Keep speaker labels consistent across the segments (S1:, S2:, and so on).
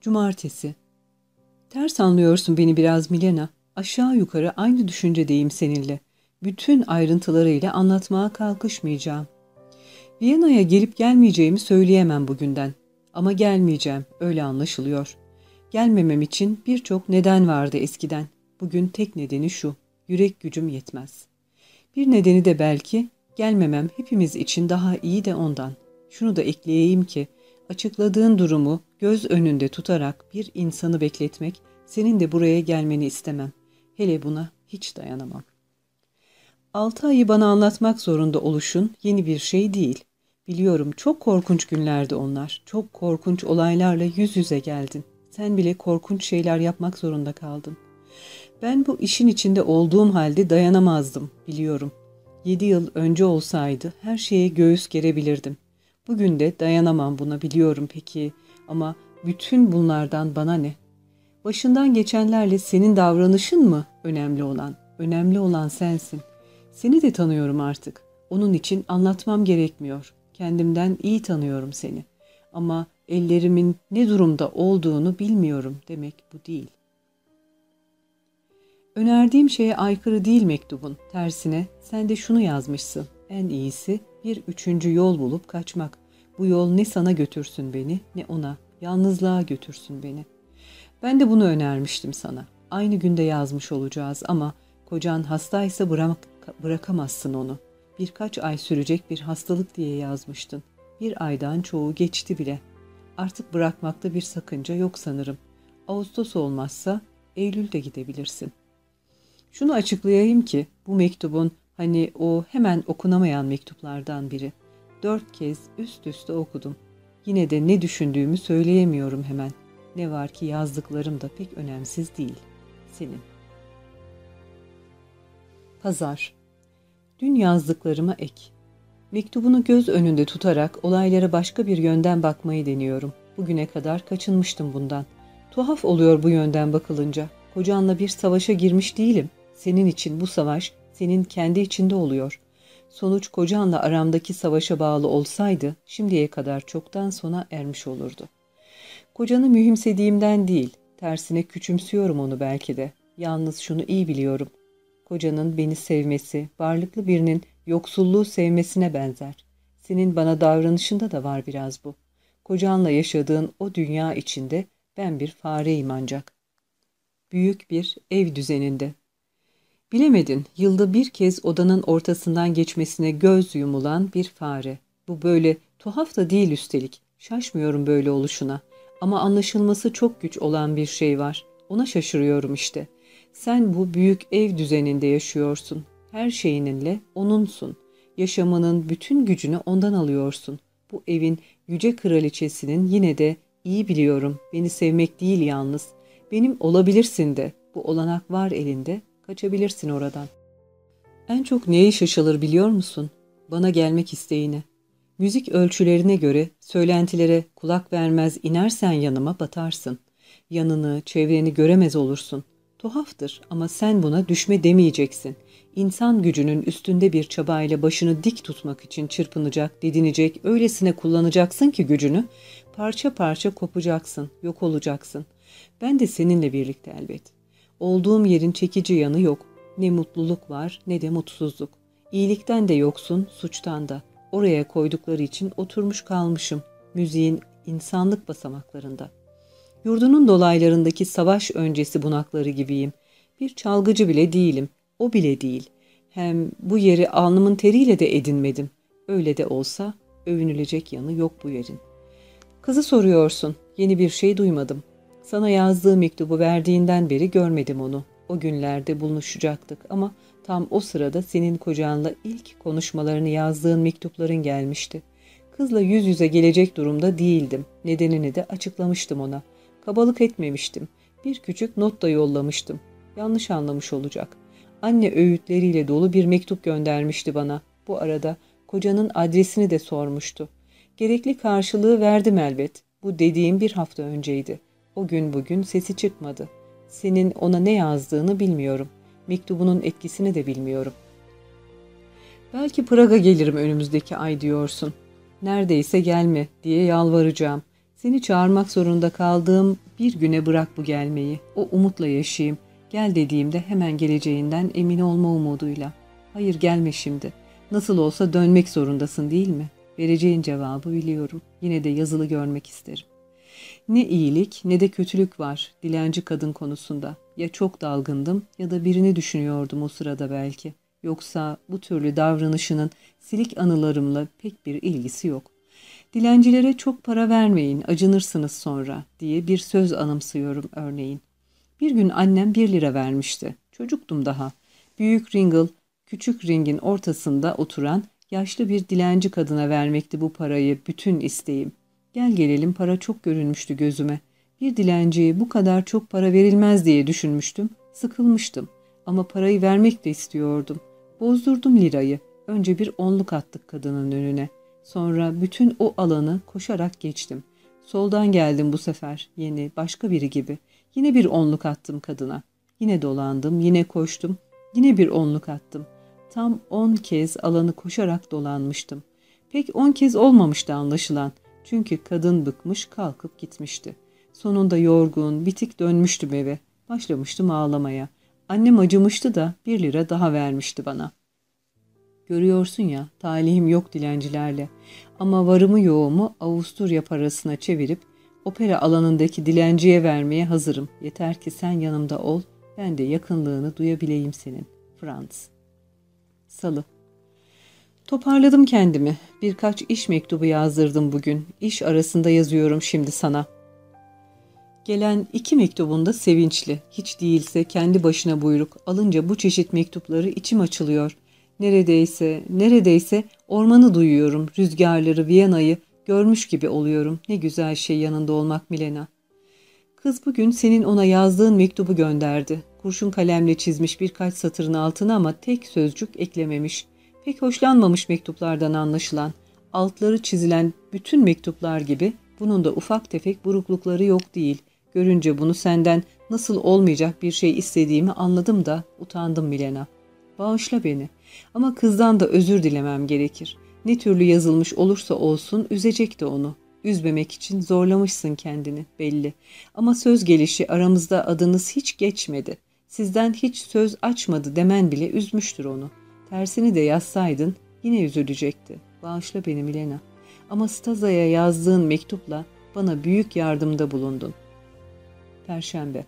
S1: Cumartesi. Ters anlıyorsun beni biraz Milena. Aşağı yukarı aynı düşüncedeyim seninle. Bütün ayrıntılarıyla anlatmaya kalkışmayacağım. Viyana'ya gelip gelmeyeceğimi söyleyemem bugünden. Ama gelmeyeceğim, öyle anlaşılıyor. Gelmemem için birçok neden vardı eskiden. Bugün tek nedeni şu, yürek gücüm yetmez. Bir nedeni de belki, gelmemem hepimiz için daha iyi de ondan. Şunu da ekleyeyim ki, açıkladığın durumu göz önünde tutarak bir insanı bekletmek, senin de buraya gelmeni istemem. Hele buna hiç dayanamam. Altı ayı bana anlatmak zorunda oluşun yeni bir şey değil. Biliyorum çok korkunç günlerdi onlar. Çok korkunç olaylarla yüz yüze geldin. Sen bile korkunç şeyler yapmak zorunda kaldın. Ben bu işin içinde olduğum halde dayanamazdım, biliyorum. Yedi yıl önce olsaydı her şeye göğüs gerebilirdim. Bugün de dayanamam buna biliyorum peki ama bütün bunlardan bana ne? Başından geçenlerle senin davranışın mı önemli olan? Önemli olan sensin. Seni de tanıyorum artık. Onun için anlatmam gerekmiyor. Kendimden iyi tanıyorum seni. Ama ellerimin ne durumda olduğunu bilmiyorum demek bu değil. Önerdiğim şeye aykırı değil mektubun. Tersine sen de şunu yazmışsın. En iyisi bir üçüncü yol bulup kaçmak. Bu yol ne sana götürsün beni ne ona. Yalnızlığa götürsün beni. Ben de bunu önermiştim sana. Aynı günde yazmış olacağız ama kocan hastaysa bırak, bırakamazsın onu. Birkaç ay sürecek bir hastalık diye yazmıştın. Bir aydan çoğu geçti bile. Artık bırakmakta bir sakınca yok sanırım. Ağustos olmazsa Eylül'de gidebilirsin. Şunu açıklayayım ki bu mektubun hani o hemen okunamayan mektuplardan biri. Dört kez üst üste okudum. Yine de ne düşündüğümü söyleyemiyorum hemen. Ne var ki yazdıklarım da pek önemsiz değil. Senin. Pazar. Dün yazdıklarıma ek. Mektubunu göz önünde tutarak olaylara başka bir yönden bakmayı deniyorum. Bugüne kadar kaçınmıştım bundan. Tuhaf oluyor bu yönden bakılınca. Kocanla bir savaşa girmiş değilim. Senin için bu savaş senin kendi içinde oluyor. Sonuç kocanla aramdaki savaşa bağlı olsaydı şimdiye kadar çoktan sona ermiş olurdu. Kocanı mühimsediğimden değil, tersine küçümsüyorum onu belki de. Yalnız şunu iyi biliyorum. Kocanın beni sevmesi, varlıklı birinin yoksulluğu sevmesine benzer. Senin bana davranışında da var biraz bu. Kocanla yaşadığın o dünya içinde ben bir fareyim ancak. Büyük bir ev düzeninde. Bilemedin, yılda bir kez odanın ortasından geçmesine göz yumulan bir fare. Bu böyle tuhaf da değil üstelik. Şaşmıyorum böyle oluşuna. Ama anlaşılması çok güç olan bir şey var. Ona şaşırıyorum işte. Sen bu büyük ev düzeninde yaşıyorsun. Her şeyininle onunsun. Yaşamının bütün gücünü ondan alıyorsun. Bu evin yüce kraliçesinin yine de iyi biliyorum beni sevmek değil yalnız. Benim olabilirsin de. Bu olanak var elinde. Kaçabilirsin oradan. En çok neye şaşılır biliyor musun? Bana gelmek isteğine. Müzik ölçülerine göre söylentilere kulak vermez inersen yanıma batarsın. Yanını, çevreni göremez olursun. Tuhaftır ama sen buna düşme demeyeceksin. İnsan gücünün üstünde bir çabayla başını dik tutmak için çırpınacak, didinecek, öylesine kullanacaksın ki gücünü, parça parça kopacaksın, yok olacaksın. Ben de seninle birlikte elbet. Olduğum yerin çekici yanı yok. Ne mutluluk var ne de mutsuzluk. İyilikten de yoksun, suçtan da. Oraya koydukları için oturmuş kalmışım. Müziğin insanlık basamaklarında. Yurdunun dolaylarındaki savaş öncesi bunakları gibiyim. Bir çalgıcı bile değilim. O bile değil. Hem bu yeri alnımın teriyle de edinmedim. Öyle de olsa övünülecek yanı yok bu yerin. Kızı soruyorsun. Yeni bir şey duymadım. Sana yazdığı mektubu verdiğinden beri görmedim onu. O günlerde buluşacaktık ama tam o sırada senin kocanla ilk konuşmalarını yazdığın mektupların gelmişti. Kızla yüz yüze gelecek durumda değildim. Nedenini de açıklamıştım ona. Kabalık etmemiştim. Bir küçük not da yollamıştım. Yanlış anlamış olacak. Anne öğütleriyle dolu bir mektup göndermişti bana. Bu arada kocanın adresini de sormuştu. Gerekli karşılığı verdim elbet. Bu dediğim bir hafta önceydi. O gün bugün sesi çıkmadı. Senin ona ne yazdığını bilmiyorum. Mektubunun etkisini de bilmiyorum. Belki Praga gelirim önümüzdeki ay diyorsun. Neredeyse gelme diye yalvaracağım. Seni çağırmak zorunda kaldığım bir güne bırak bu gelmeyi. O umutla yaşayayım. Gel dediğimde hemen geleceğinden emin olma umuduyla. Hayır gelme şimdi. Nasıl olsa dönmek zorundasın değil mi? Vereceğin cevabı biliyorum. Yine de yazılı görmek isterim. Ne iyilik ne de kötülük var dilenci kadın konusunda. Ya çok dalgındım ya da birini düşünüyordum o sırada belki. Yoksa bu türlü davranışının silik anılarımla pek bir ilgisi yok. Dilencilere çok para vermeyin, acınırsınız sonra diye bir söz anımsıyorum örneğin. Bir gün annem bir lira vermişti. Çocuktum daha. Büyük Ringle, küçük ringin ortasında oturan yaşlı bir dilenci kadına vermekti bu parayı bütün isteğim. Gel gelelim para çok görünmüştü gözüme. Bir dilenciye bu kadar çok para verilmez diye düşünmüştüm. Sıkılmıştım. Ama parayı vermek de istiyordum. Bozdurdum lirayı. Önce bir onluk attık kadının önüne. Sonra bütün o alanı koşarak geçtim. Soldan geldim bu sefer. Yeni, başka biri gibi. Yine bir onluk attım kadına. Yine dolandım, yine koştum. Yine bir onluk attım. Tam on kez alanı koşarak dolanmıştım. Pek on kez olmamıştı anlaşılan. Çünkü kadın bıkmış kalkıp gitmişti. Sonunda yorgun, bitik dönmüştüm eve. Başlamıştım ağlamaya. Annem acımıştı da bir lira daha vermişti bana. Görüyorsun ya, talihim yok dilencilerle. Ama varımı yoğumu Avusturya parasına çevirip opera alanındaki dilenciye vermeye hazırım. Yeter ki sen yanımda ol, ben de yakınlığını duyabileyim senin. Franz Salı Toparladım kendimi. Birkaç iş mektubu yazdırdım bugün. İş arasında yazıyorum şimdi sana. Gelen iki mektubunda sevinçli. Hiç değilse kendi başına buyruk. Alınca bu çeşit mektupları içim açılıyor. Neredeyse, neredeyse ormanı duyuyorum. Rüzgarları, Viyana'yı görmüş gibi oluyorum. Ne güzel şey yanında olmak Milena. Kız bugün senin ona yazdığın mektubu gönderdi. Kurşun kalemle çizmiş birkaç satırın altına ama tek sözcük eklememiş. Pek hoşlanmamış mektuplardan anlaşılan. Altları çizilen bütün mektuplar gibi bunun da ufak tefek buruklukları yok değil. Görünce bunu senden nasıl olmayacak bir şey istediğimi anladım da utandım Milena. Bağışla beni. Ama kızdan da özür dilemem gerekir. Ne türlü yazılmış olursa olsun üzecekti onu. Üzmemek için zorlamışsın kendini belli. Ama söz gelişi aramızda adınız hiç geçmedi. Sizden hiç söz açmadı demen bile üzmüştür onu. Tersini de yazsaydın yine üzülecekti. Bağışla beni Milena. Ama Staza'ya yazdığın mektupla bana büyük yardımda bulundun. Perşembe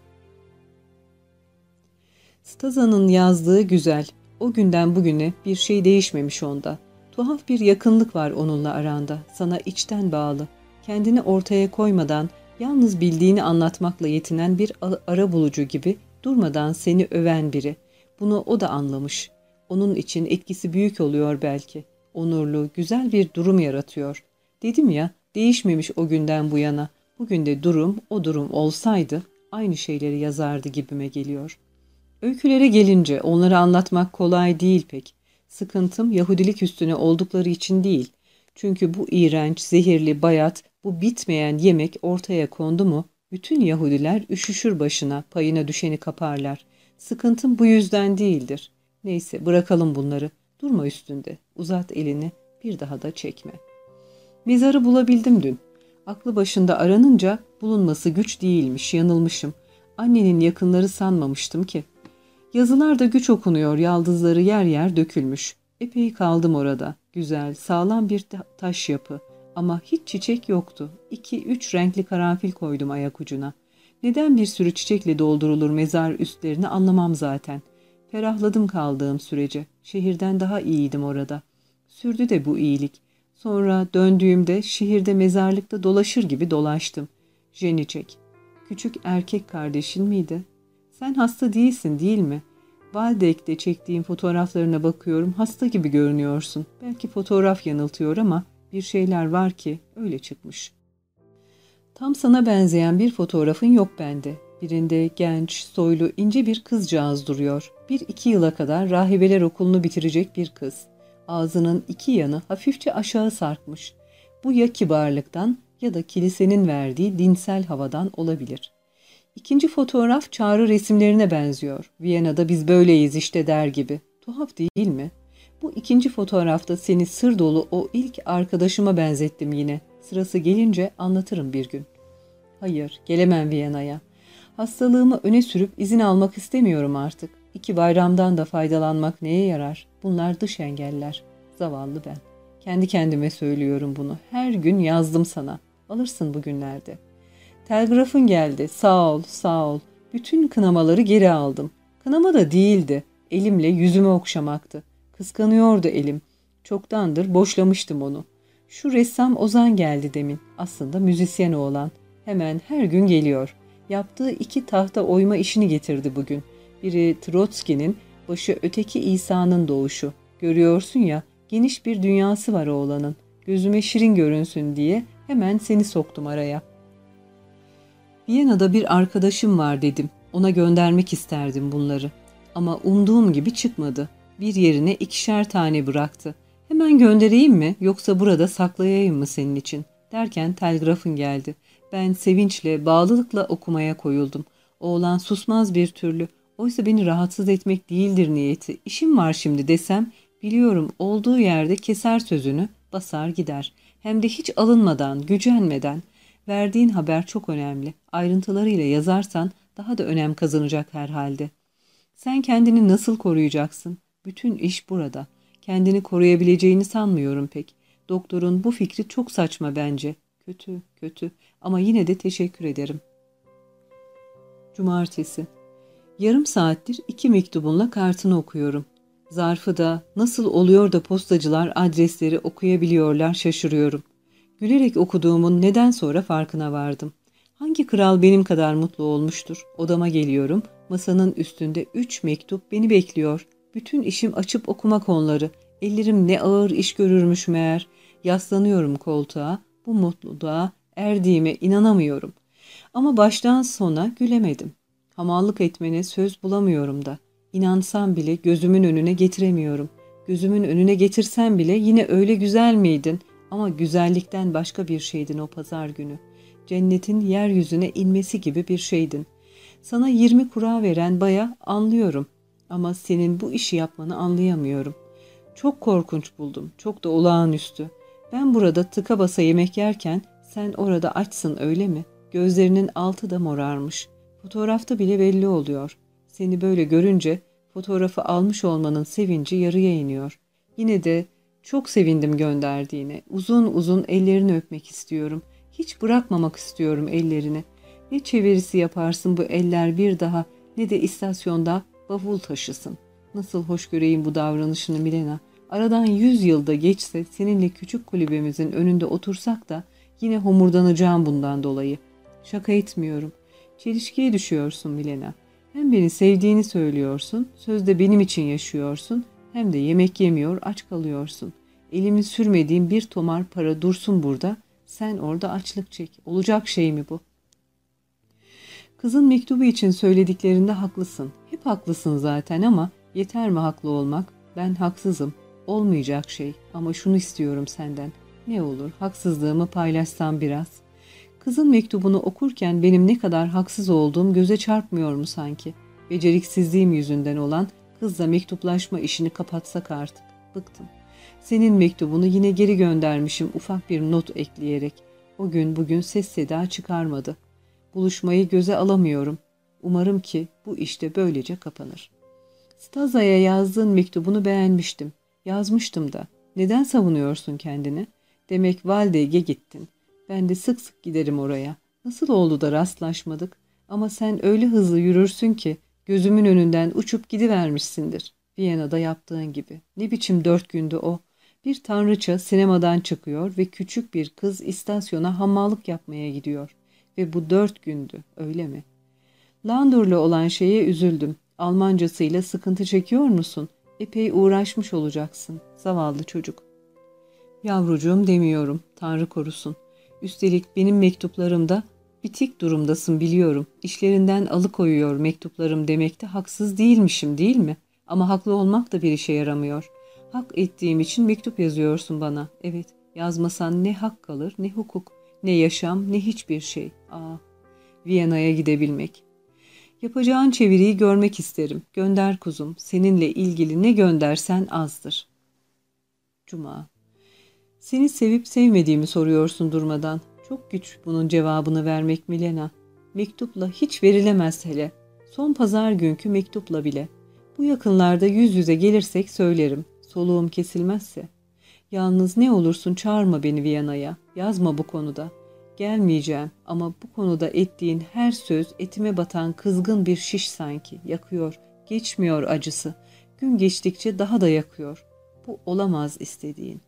S1: Staza'nın yazdığı güzel. O günden bugüne bir şey değişmemiş onda. Tuhaf bir yakınlık var onunla aranda. Sana içten bağlı. Kendini ortaya koymadan, yalnız bildiğini anlatmakla yetinen bir ara bulucu gibi durmadan seni öven biri. Bunu o da anlamış. Onun için etkisi büyük oluyor belki. Onurlu, güzel bir durum yaratıyor. Dedim ya, değişmemiş o günden bu yana. Bugün de durum o durum olsaydı aynı şeyleri yazardı gibime geliyor. Öykülere gelince onları anlatmak kolay değil pek. Sıkıntım Yahudilik üstüne oldukları için değil. Çünkü bu iğrenç, zehirli, bayat, bu bitmeyen yemek ortaya kondu mu bütün Yahudiler üşüşür başına, payına düşeni kaparlar. Sıkıntım bu yüzden değildir. Neyse bırakalım bunları. Durma üstünde. Uzat elini. Bir daha da çekme. Mezarı bulabildim dün. Aklı başında aranınca bulunması güç değilmiş, yanılmışım. Annenin yakınları sanmamıştım ki. Yazılar da güç okunuyor, yaldızları yer yer dökülmüş. Epey kaldım orada. Güzel, sağlam bir taş yapı. Ama hiç çiçek yoktu. İki, üç renkli karanfil koydum ayak ucuna. Neden bir sürü çiçekle doldurulur mezar üstlerini anlamam zaten. Ferahladım kaldığım sürece. Şehirden daha iyiydim orada. Sürdü de bu iyilik. Sonra döndüğümde şehirde mezarlıkta dolaşır gibi dolaştım. Jenicek. Küçük erkek kardeşin miydi? Sen hasta değilsin değil mi? Valdek'te çektiğim fotoğraflarına bakıyorum. Hasta gibi görünüyorsun. Belki fotoğraf yanıltıyor ama bir şeyler var ki öyle çıkmış. Tam sana benzeyen bir fotoğrafın yok bende. Birinde genç, soylu, ince bir kızcağız duruyor. Bir iki yıla kadar rahibeler okulunu bitirecek bir kız. Ağzının iki yanı hafifçe aşağı sarkmış. Bu ya kibarlıktan ya da kilisenin verdiği dinsel havadan olabilir. İkinci fotoğraf çağrı resimlerine benziyor. Viyana'da biz böyleyiz işte der gibi. Tuhaf değil mi? Bu ikinci fotoğrafta seni sır dolu o ilk arkadaşıma benzettim yine. Sırası gelince anlatırım bir gün. Hayır, gelemem Viyana'ya. Hastalığımı öne sürüp izin almak istemiyorum artık. İki bayramdan da faydalanmak neye yarar? Bunlar dış engeller. Zavallı ben. Kendi kendime söylüyorum bunu. Her gün yazdım sana. Alırsın bugünlerde. Telgrafın geldi. Sağ ol, sağ ol. Bütün kınamaları geri aldım. Kınama da değildi. Elimle yüzümü okşamaktı. Kıskanıyordu elim. Çoktandır boşlamıştım onu. Şu ressam Ozan geldi demin. Aslında müzisyen oğlan. Hemen her gün geliyor. Yaptığı iki tahta oyma işini getirdi bugün. Biri Trotsky'nin, başı öteki İsa'nın doğuşu. Görüyorsun ya, geniş bir dünyası var oğlanın. Gözüme şirin görünsün diye hemen seni soktum araya. Viyana'da bir arkadaşım var dedim. Ona göndermek isterdim bunları. Ama umduğum gibi çıkmadı. Bir yerine ikişer tane bıraktı. Hemen göndereyim mi yoksa burada saklayayım mı senin için? Derken telgrafın geldi. Ben sevinçle, bağlılıkla okumaya koyuldum. Oğlan susmaz bir türlü. Oysa beni rahatsız etmek değildir niyeti. İşim var şimdi desem, biliyorum olduğu yerde keser sözünü, basar gider. Hem de hiç alınmadan, gücenmeden. Verdiğin haber çok önemli. Ayrıntılarıyla yazarsan daha da önem kazanacak herhalde. Sen kendini nasıl koruyacaksın? Bütün iş burada. Kendini koruyabileceğini sanmıyorum pek. Doktorun bu fikri çok saçma bence. Kötü, kötü ama yine de teşekkür ederim. Cumartesi. Yarım saattir iki mektubunla kartını okuyorum. Zarfı da nasıl oluyor da postacılar adresleri okuyabiliyorlar şaşırıyorum. Gülerek okuduğumun neden sonra farkına vardım. Hangi kral benim kadar mutlu olmuştur? Odama geliyorum. Masanın üstünde üç mektup beni bekliyor. Bütün işim açıp okumak onları. Ellerim ne ağır iş görürmüş meğer. Yaslanıyorum koltuğa. Bu mutluluğa erdiğime inanamıyorum. Ama baştan sona gülemedim. Hamallık etmene söz bulamıyorum da. İnansam bile gözümün önüne getiremiyorum. Gözümün önüne getirsem bile yine öyle güzel miydin? Ama güzellikten başka bir şeydin o pazar günü. Cennetin yeryüzüne inmesi gibi bir şeydin. Sana yirmi kura veren baya anlıyorum. Ama senin bu işi yapmanı anlayamıyorum. Çok korkunç buldum. Çok da olağanüstü. Ben burada tıka basa yemek yerken sen orada açsın öyle mi? Gözlerinin altı da morarmış. Fotoğrafta bile belli oluyor. Seni böyle görünce fotoğrafı almış olmanın sevinci yarıya iniyor. Yine de çok sevindim gönderdiğine. Uzun uzun ellerini öpmek istiyorum. Hiç bırakmamak istiyorum ellerini. Ne çevirisi yaparsın bu eller bir daha ne de istasyonda bavul taşısın. Nasıl hoş göreyim bu davranışını Milena. Aradan yüz yılda geçse seninle küçük kulübemizin önünde otursak da yine homurdanacağım bundan dolayı. Şaka etmiyorum. Çelişkiye düşüyorsun Milena. Hem beni sevdiğini söylüyorsun, sözde benim için yaşıyorsun, hem de yemek yemiyor, aç kalıyorsun. Elimi sürmediğim bir tomar para dursun burada, sen orada açlık çek. Olacak şey mi bu? Kızın mektubu için söylediklerinde haklısın. Hep haklısın zaten ama yeter mi haklı olmak? Ben haksızım. Olmayacak şey ama şunu istiyorum senden. Ne olur haksızlığımı paylaşsam biraz. Kızın mektubunu okurken benim ne kadar haksız olduğum göze çarpmıyor mu sanki? Beceriksizliğim yüzünden olan kızla mektuplaşma işini kapatsak artık. Bıktım. Senin mektubunu yine geri göndermişim ufak bir not ekleyerek. O gün bugün ses seda çıkarmadı. Buluşmayı göze alamıyorum. Umarım ki bu işte böylece kapanır. Staza'ya yazdığın mektubunu beğenmiştim. Yazmıştım da. Neden savunuyorsun kendini? Demek Valdeg'e gittin. Ben de sık sık giderim oraya. Nasıl oldu da rastlaşmadık? Ama sen öyle hızlı yürürsün ki gözümün önünden uçup gidivermişsindir. Viyana'da yaptığın gibi. Ne biçim dört gündü o. Bir tanrıça sinemadan çıkıyor ve küçük bir kız istasyona hamallık yapmaya gidiyor. Ve bu dört gündü, öyle mi? Landor'la olan şeye üzüldüm. Almancasıyla sıkıntı çekiyor musun? Epey uğraşmış olacaksın. Zavallı çocuk. Yavrucuğum demiyorum, Tanrı korusun. Üstelik benim mektuplarımda bitik durumdasın biliyorum. İşlerinden alıkoyuyor mektuplarım demekte haksız değilmişim değil mi? Ama haklı olmak da bir işe yaramıyor. Hak ettiğim için mektup yazıyorsun bana. Evet, yazmasan ne hak kalır ne hukuk, ne yaşam ne hiçbir şey. Aa, Viyana'ya gidebilmek. Yapacağın çeviriyi görmek isterim. Gönder kuzum. Seninle ilgili ne göndersen azdır. Cuma. Seni sevip sevmediğimi soruyorsun durmadan. Çok güç bunun cevabını vermek Milena. Mektupla hiç verilemez hele. Son pazar günkü mektupla bile. Bu yakınlarda yüz yüze gelirsek söylerim. Soluğum kesilmezse. Yalnız ne olursun çağırma beni Viyana'ya. Yazma bu konuda. Gelmeyeceğim ama bu konuda ettiğin her söz etime batan kızgın bir şiş sanki. Yakıyor. Geçmiyor acısı. Gün geçtikçe daha da yakıyor. Bu olamaz istediğin.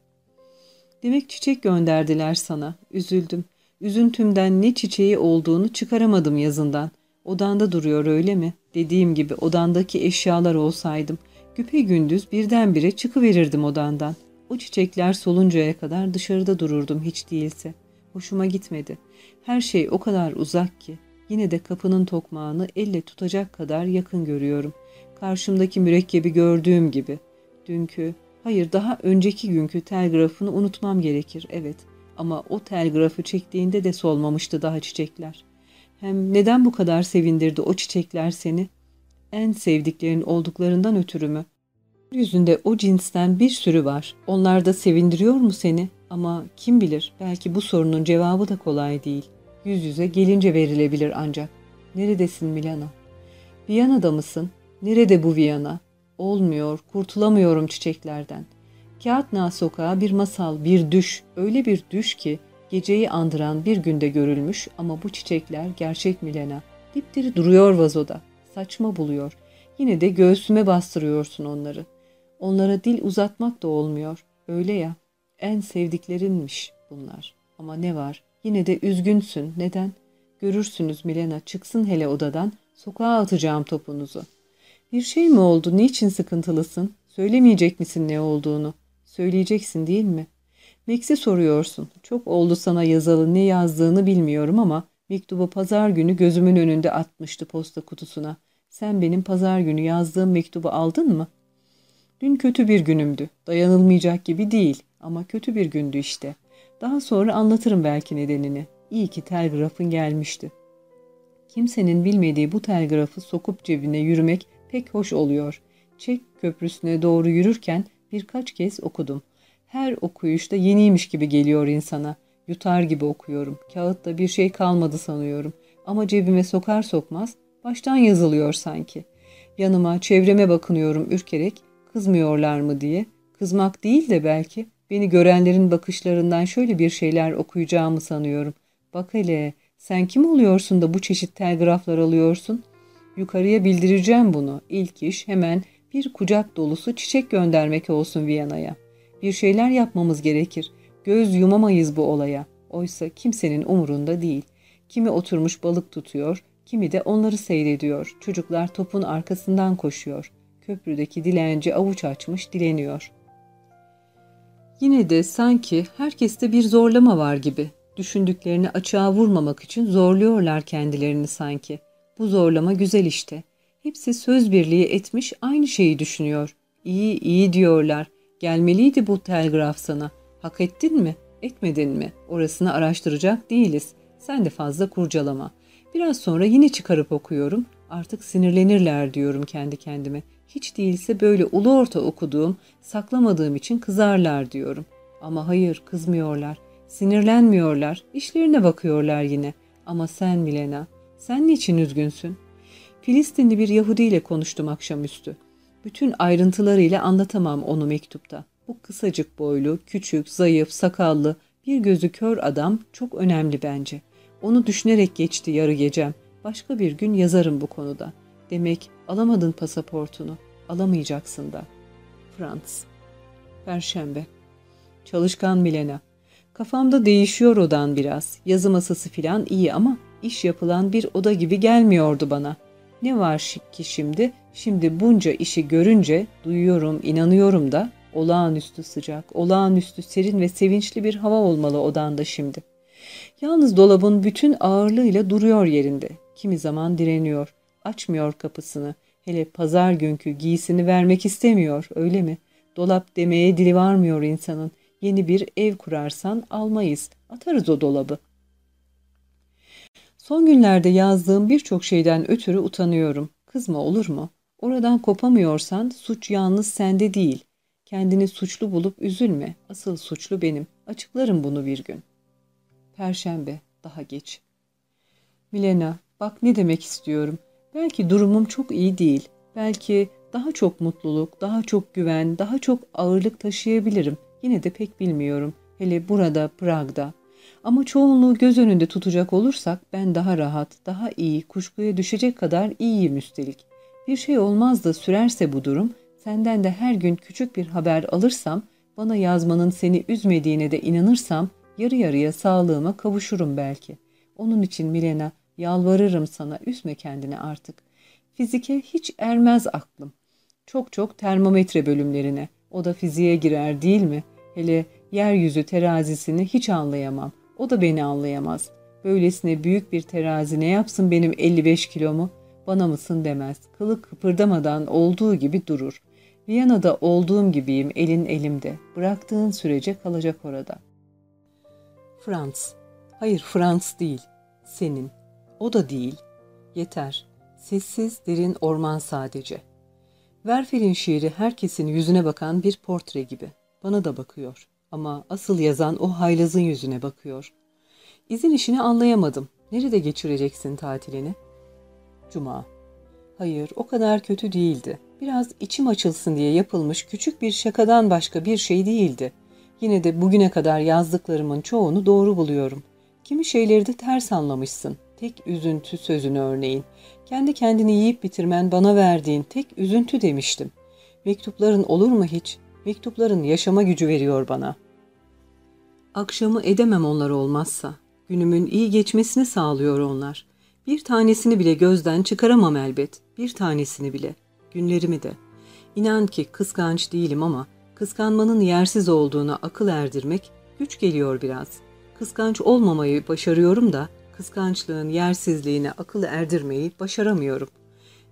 S1: Demek çiçek gönderdiler sana. Üzüldüm. Üzüntümden ne çiçeği olduğunu çıkaramadım yazından. Odanda duruyor öyle mi? Dediğim gibi odandaki eşyalar olsaydım. Güpe gündüz birdenbire çıkıverirdim odandan. O çiçekler soluncaya kadar dışarıda dururdum hiç değilse. Hoşuma gitmedi. Her şey o kadar uzak ki. Yine de kapının tokmağını elle tutacak kadar yakın görüyorum. Karşımdaki mürekkebi gördüğüm gibi. Dünkü, hayır daha önceki günkü telgrafını unutmam gerekir, evet. Ama o telgrafı çektiğinde de solmamıştı daha çiçekler. Hem neden bu kadar sevindirdi o çiçekler seni? En sevdiklerin olduklarından ötürü mü? Yüzünde o cinsten bir sürü var. Onlar da sevindiriyor mu seni? Ama kim bilir belki bu sorunun cevabı da kolay değil. Yüz yüze gelince verilebilir ancak. Neredesin Milana? Viyana'da mısın? Nerede bu Viyana? Olmuyor, kurtulamıyorum çiçeklerden. Kağıtna sokağı bir masal, bir düş. Öyle bir düş ki geceyi andıran bir günde görülmüş ama bu çiçekler gerçek Milena. Dipdiri duruyor vazoda. Saçma buluyor. Yine de göğsüme bastırıyorsun onları. Onlara dil uzatmak da olmuyor. Öyle ya. En sevdiklerinmiş bunlar. Ama ne var? Yine de üzgünsün. Neden? Görürsünüz Milena. Çıksın hele odadan. Sokağa atacağım topunuzu. Bir şey mi oldu? Niçin sıkıntılısın? Söylemeyecek misin ne olduğunu? Söyleyeceksin değil mi? Max'i soruyorsun. Çok oldu sana yazalı ne yazdığını bilmiyorum ama mektubu pazar günü gözümün önünde atmıştı posta kutusuna. Sen benim pazar günü yazdığım mektubu aldın mı? Dün kötü bir günümdü. Dayanılmayacak gibi değil ama kötü bir gündü işte. Daha sonra anlatırım belki nedenini. İyi ki telgrafın gelmişti. Kimsenin bilmediği bu telgrafı sokup cebine yürümek pek hoş oluyor. Çek köprüsüne doğru yürürken birkaç kez okudum. Her okuyuşta yeniymiş gibi geliyor insana. Yutar gibi okuyorum. Kağıtta bir şey kalmadı sanıyorum. Ama cebime sokar sokmaz baştan yazılıyor sanki. Yanıma, çevreme bakınıyorum ürkerek kızmıyorlar mı diye. Kızmak değil de belki beni görenlerin bakışlarından şöyle bir şeyler okuyacağımı sanıyorum. Bak hele sen kim oluyorsun da bu çeşit telgraflar alıyorsun? Yukarıya bildireceğim bunu. İlk iş hemen bir kucak dolusu çiçek göndermek olsun Viyana'ya. Bir şeyler yapmamız gerekir. Göz yumamayız bu olaya. Oysa kimsenin umurunda değil. Kimi oturmuş balık tutuyor, kimi de onları seyrediyor. Çocuklar topun arkasından koşuyor. Köprüdeki dilenci avuç açmış dileniyor. Yine de sanki herkeste bir zorlama var gibi. Düşündüklerini açığa vurmamak için zorluyorlar kendilerini sanki. Bu zorlama güzel işte. Hepsi söz birliği etmiş aynı şeyi düşünüyor. İyi iyi diyorlar. Gelmeliydi bu telgraf sana. Hak ettin mi? Etmedin mi? Orasını araştıracak değiliz. Sen de fazla kurcalama. Biraz sonra yine çıkarıp okuyorum. Artık sinirlenirler diyorum kendi kendime. Hiç değilse böyle ulu orta okuduğum, saklamadığım için kızarlar diyorum. Ama hayır kızmıyorlar. Sinirlenmiyorlar. İşlerine bakıyorlar yine. Ama sen Milena, sen niçin üzgünsün? Filistinli bir Yahudi ile konuştum akşamüstü. Bütün ayrıntılarıyla anlatamam onu mektupta. Bu kısacık boylu, küçük, zayıf, sakallı, bir gözü kör adam çok önemli bence. Onu düşünerek geçti yarı gecem. Başka bir gün yazarım bu konuda. Demek alamadın pasaportunu. Alamayacaksın da. Frans. Perşembe. Çalışkan Milena. Kafamda değişiyor odan biraz. Yazı masası filan iyi ama iş yapılan bir oda gibi gelmiyordu bana. Ne var ki şimdi? Şimdi bunca işi görünce duyuyorum, inanıyorum da olağanüstü sıcak, olağanüstü serin ve sevinçli bir hava olmalı odanda şimdi. Yalnız dolabın bütün ağırlığıyla duruyor yerinde. Kimi zaman direniyor, açmıyor kapısını. Hele pazar günkü giysini vermek istemiyor, öyle mi? Dolap demeye dili varmıyor insanın. Yeni bir ev kurarsan almayız, atarız o dolabı. Son günlerde yazdığım birçok şeyden ötürü utanıyorum. Kızma olur mu? Oradan kopamıyorsan suç yalnız sende değil. Kendini suçlu bulup üzülme. Asıl suçlu benim. Açıklarım bunu bir gün. Perşembe, daha geç. Milena, bak ne demek istiyorum. Belki durumum çok iyi değil. Belki daha çok mutluluk, daha çok güven, daha çok ağırlık taşıyabilirim. Yine de pek bilmiyorum. Hele burada, Prag'da. Ama çoğunluğu göz önünde tutacak olursak ben daha rahat, daha iyi, kuşkuya düşecek kadar iyiyim üstelik. Bir şey olmaz da sürerse bu durum, senden de her gün küçük bir haber alırsam, bana yazmanın seni üzmediğine de inanırsam, yarı yarıya sağlığıma kavuşurum belki. Onun için Milena, yalvarırım sana üzme kendini artık. Fizike hiç ermez aklım. Çok çok termometre bölümlerine. O da fiziğe girer değil mi? Hele yeryüzü terazisini hiç anlayamam. O da beni anlayamaz. Böylesine büyük bir terazi ne yapsın benim 55 kilomu? Bana mısın demez. Kılık kıpırdamadan olduğu gibi durur. Viyana'da olduğum gibiyim elin elimde. Bıraktığın sürece kalacak orada. Frans. Hayır Frans değil. Senin. O da değil. Yeter. Sessiz derin orman sadece. Verfel'in şiiri herkesin yüzüne bakan bir portre gibi. Bana da bakıyor. Ama asıl yazan o haylazın yüzüne bakıyor. İzin işini anlayamadım. Nerede geçireceksin tatilini? Cuma. Hayır, o kadar kötü değildi. Biraz içim açılsın diye yapılmış küçük bir şakadan başka bir şey değildi. Yine de bugüne kadar yazdıklarımın çoğunu doğru buluyorum. Kimi şeyleri de ters anlamışsın. Tek üzüntü sözünü örneğin. Kendi kendini yiyip bitirmen bana verdiğin tek üzüntü demiştim. Mektupların olur mu hiç? Mektupların yaşama gücü veriyor bana. Akşamı edemem onlar olmazsa. Günümün iyi geçmesini sağlıyor onlar. Bir tanesini bile gözden çıkaramam elbet. Bir tanesini bile. Günlerimi de. İnan ki kıskanç değilim ama kıskanmanın yersiz olduğuna akıl erdirmek güç geliyor biraz. Kıskanç olmamayı başarıyorum da kıskançlığın yersizliğine akıl erdirmeyi başaramıyorum.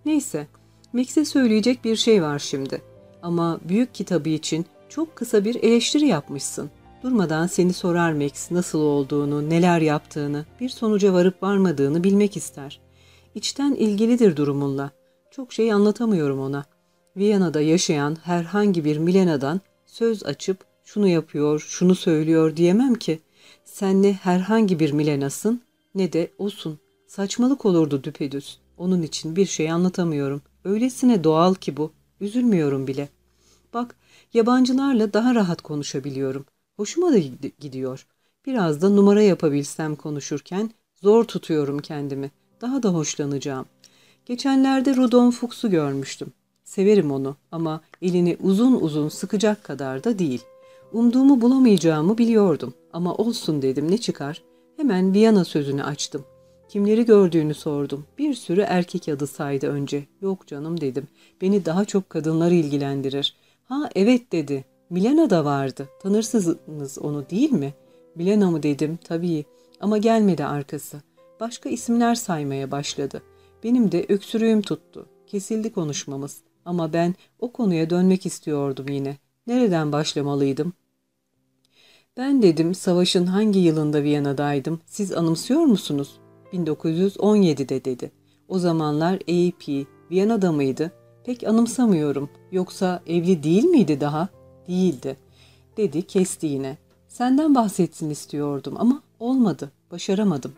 S1: Neyse, Max'e söyleyecek bir şey var şimdi. Ama büyük kitabı için çok kısa bir eleştiri yapmışsın. Durmadan seni sorar Max nasıl olduğunu, neler yaptığını, bir sonuca varıp varmadığını bilmek ister. İçten ilgilidir durumunla. Çok şey anlatamıyorum ona. Viyana'da yaşayan herhangi bir Milena'dan söz açıp şunu yapıyor, şunu söylüyor diyemem ki. Sen ne herhangi bir Milena'sın ne de osun. Saçmalık olurdu düpedüz. Onun için bir şey anlatamıyorum. Öylesine doğal ki bu. Üzülmüyorum bile. Bak, yabancılarla daha rahat konuşabiliyorum. Hoşuma da gidiyor. Biraz da numara yapabilsem konuşurken zor tutuyorum kendimi. Daha da hoşlanacağım. Geçenlerde Rudolf Fuchs'u görmüştüm. Severim onu ama elini uzun uzun sıkacak kadar da değil. Umduğumu bulamayacağımı biliyordum ama olsun dedim ne çıkar. Hemen Viyana sözünü açtım. Kimleri gördüğünü sordum. Bir sürü erkek adı saydı önce. Yok canım dedim. Beni daha çok kadınlar ilgilendirir. Ha evet dedi. Milena da vardı. Tanırsınız onu değil mi? Milena mı dedim. Tabii. Ama gelmedi arkası. Başka isimler saymaya başladı. Benim de öksürüğüm tuttu. Kesildi konuşmamız. Ama ben o konuya dönmek istiyordum yine. Nereden başlamalıydım? Ben dedim savaşın hangi yılında Viyana'daydım. Siz anımsıyor musunuz? 1917'de dedi. O zamanlar AP Viyana'da mıydı? Pek anımsamıyorum. Yoksa evli değil miydi daha? Değildi. Dedi kesti yine. Senden bahsetsin istiyordum ama olmadı. Başaramadım.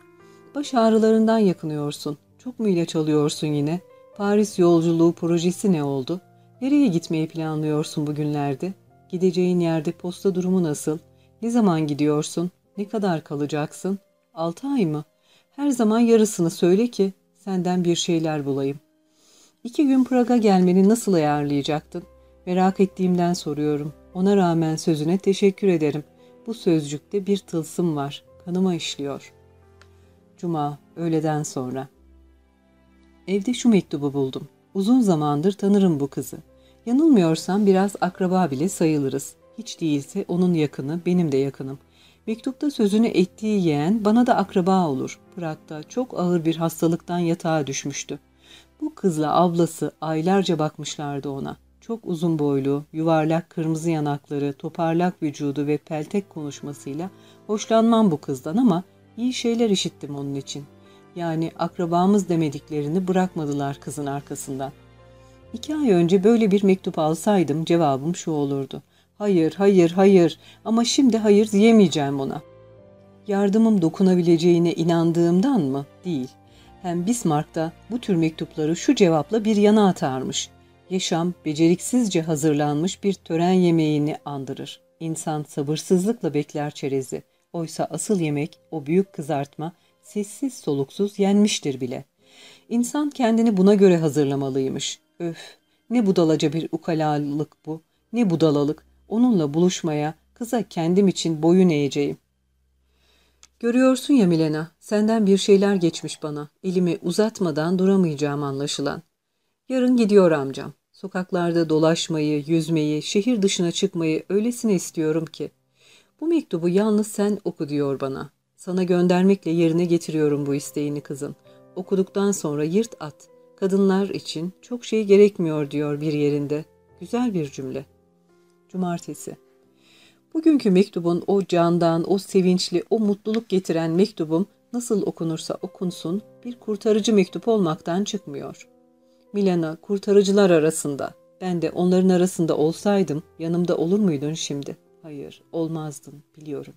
S1: Baş ağrılarından yakınıyorsun. Çok mu ilaç alıyorsun yine? Paris yolculuğu projesi ne oldu? Nereye gitmeyi planlıyorsun bugünlerde? Gideceğin yerde posta durumu nasıl? Ne zaman gidiyorsun? Ne kadar kalacaksın? Altı ay mı? Her zaman yarısını söyle ki senden bir şeyler bulayım. İki gün Praga gelmeni nasıl ayarlayacaktın? Merak ettiğimden soruyorum. Ona rağmen sözüne teşekkür ederim. Bu sözcükte bir tılsım var. Kanıma işliyor. Cuma, öğleden sonra. Evde şu mektubu buldum. Uzun zamandır tanırım bu kızı. Yanılmıyorsam biraz akraba bile sayılırız. Hiç değilse onun yakını, benim de yakınım. Mektupta sözünü ettiği yeğen bana da akraba olur. Prag'da çok ağır bir hastalıktan yatağa düşmüştü. Bu kızla ablası aylarca bakmışlardı ona. Çok uzun boylu, yuvarlak kırmızı yanakları, toparlak vücudu ve peltek konuşmasıyla hoşlanmam bu kızdan ama iyi şeyler işittim onun için. Yani akrabamız demediklerini bırakmadılar kızın arkasından. İki ay önce böyle bir mektup alsaydım cevabım şu olurdu. Hayır, hayır, hayır ama şimdi hayır diyemeyeceğim ona. Yardımım dokunabileceğine inandığımdan mı? Değil. Hem Bismarck da bu tür mektupları şu cevapla bir yana atarmış. Yaşam beceriksizce hazırlanmış bir tören yemeğini andırır. İnsan sabırsızlıkla bekler çerezi. Oysa asıl yemek, o büyük kızartma, sessiz soluksuz yenmiştir bile. İnsan kendini buna göre hazırlamalıymış. Öf, ne budalaca bir ukalalık bu, ne budalalık. Onunla buluşmaya, kıza kendim için boyun eğeceğim. Görüyorsun ya Milena, senden bir şeyler geçmiş bana. Elimi uzatmadan duramayacağım anlaşılan. Yarın gidiyor amcam. Sokaklarda dolaşmayı, yüzmeyi, şehir dışına çıkmayı öylesine istiyorum ki. Bu mektubu yalnız sen oku diyor bana. Sana göndermekle yerine getiriyorum bu isteğini kızın. Okuduktan sonra yırt at. Kadınlar için çok şey gerekmiyor diyor bir yerinde. Güzel bir cümle. Cumartesi. Bugünkü mektubun o candan, o sevinçli, o mutluluk getiren mektubum nasıl okunursa okunsun bir kurtarıcı mektup olmaktan çıkmıyor. Milana kurtarıcılar arasında. Ben de onların arasında olsaydım yanımda olur muydun şimdi? Hayır, olmazdın, biliyorum.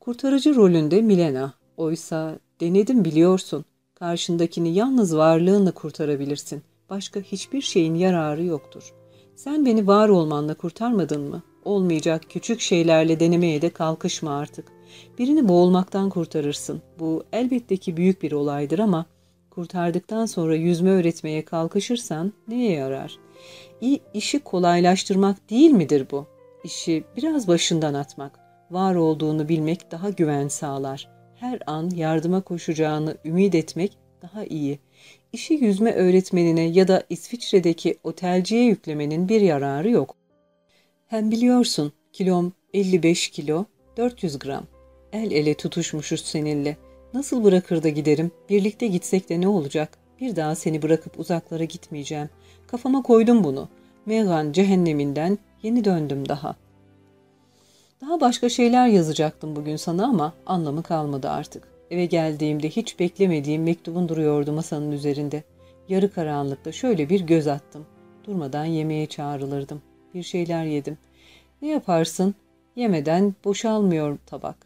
S1: Kurtarıcı rolünde Milena. Oysa denedim biliyorsun. Karşındakini yalnız varlığınla kurtarabilirsin. Başka hiçbir şeyin yararı yoktur. Sen beni var olmanla kurtarmadın mı? Olmayacak küçük şeylerle denemeye de kalkışma artık. Birini boğulmaktan kurtarırsın. Bu elbette ki büyük bir olaydır ama kurtardıktan sonra yüzme öğretmeye kalkışırsan neye yarar? İyi işi kolaylaştırmak değil midir bu? İşi biraz başından atmak, var olduğunu bilmek daha güven sağlar. Her an yardıma koşacağını ümit etmek daha iyi. İşi yüzme öğretmenine ya da İsviçre'deki otelciye yüklemenin bir yararı yok. Hem biliyorsun kilom 55 kilo 400 gram. El ele tutuşmuşuz seninle. Nasıl bırakır da giderim? Birlikte gitsek de ne olacak? Bir daha seni bırakıp uzaklara gitmeyeceğim. Kafama koydum bunu. Megan cehenneminden yeni döndüm daha. Daha başka şeyler yazacaktım bugün sana ama anlamı kalmadı artık. Eve geldiğimde hiç beklemediğim mektubun duruyordu masanın üzerinde. Yarı karanlıkta şöyle bir göz attım. Durmadan yemeğe çağrılırdım. Bir şeyler yedim. Ne yaparsın? Yemeden boşalmıyor tabak.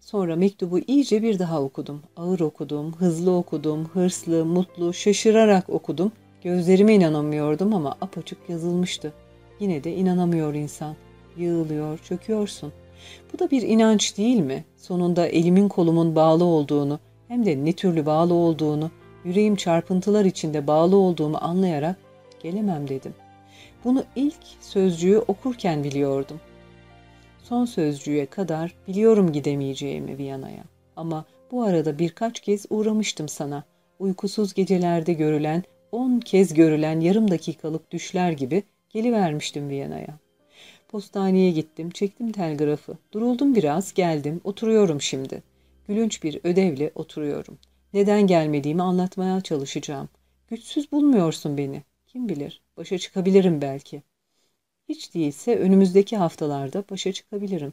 S1: Sonra mektubu iyice bir daha okudum. Ağır okudum, hızlı okudum, hırslı, mutlu, şaşırarak okudum. Gözlerime inanamıyordum ama apaçık yazılmıştı. Yine de inanamıyor insan. Yığılıyor, çöküyorsun. Bu da bir inanç değil mi? Sonunda elimin kolumun bağlı olduğunu, hem de ne türlü bağlı olduğunu, yüreğim çarpıntılar içinde bağlı olduğumu anlayarak gelemem dedim. Bunu ilk sözcüğü okurken biliyordum. Son sözcüğe kadar biliyorum gidemeyeceğimi Viyana'ya. Ama bu arada birkaç kez uğramıştım sana. Uykusuz gecelerde görülen, on kez görülen yarım dakikalık düşler gibi gelivermiştim Viyana'ya. Postaneye gittim, çektim telgrafı. Duruldum biraz, geldim, oturuyorum şimdi. Gülünç bir ödevle oturuyorum. Neden gelmediğimi anlatmaya çalışacağım. Güçsüz bulmuyorsun beni. Kim bilir, başa çıkabilirim belki. Hiç değilse önümüzdeki haftalarda başa çıkabilirim.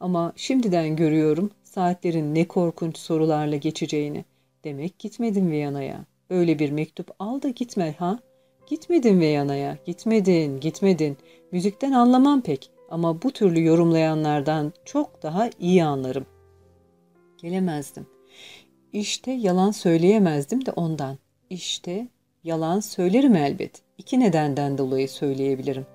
S1: Ama şimdiden görüyorum saatlerin ne korkunç sorularla geçeceğini. Demek gitmedin Viyana'ya. Öyle bir mektup al da gitme ha. Gitmedin Viyana'ya, gitmedin, gitmedin. Müzikten anlamam pek ama bu türlü yorumlayanlardan çok daha iyi anlarım. Gelemezdim. İşte yalan söyleyemezdim de ondan. İşte yalan söylerim elbet. İki nedenden dolayı söyleyebilirim.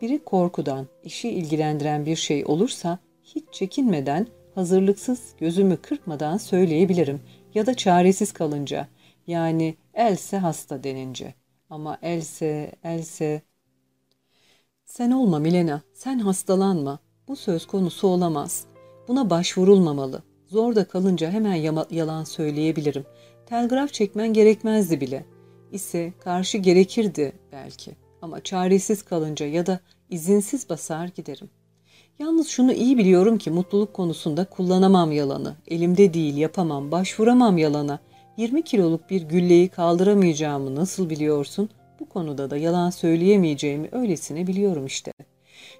S1: Biri korkudan, işi ilgilendiren bir şey olursa hiç çekinmeden, hazırlıksız, gözümü kırpmadan söyleyebilirim. Ya da çaresiz kalınca, yani else hasta denince. Ama else, else... Sen olma Milena, sen hastalanma. Bu söz konusu olamaz. Buna başvurulmamalı. Zor da kalınca hemen yalan söyleyebilirim. Telgraf çekmen gerekmezdi bile. İse karşı gerekirdi belki. Ama çaresiz kalınca ya da izinsiz basar giderim. Yalnız şunu iyi biliyorum ki mutluluk konusunda kullanamam yalanı. Elimde değil, yapamam, başvuramam yalana. 20 kiloluk bir gülleyi kaldıramayacağımı nasıl biliyorsun? Bu konuda da yalan söyleyemeyeceğimi öylesine biliyorum işte.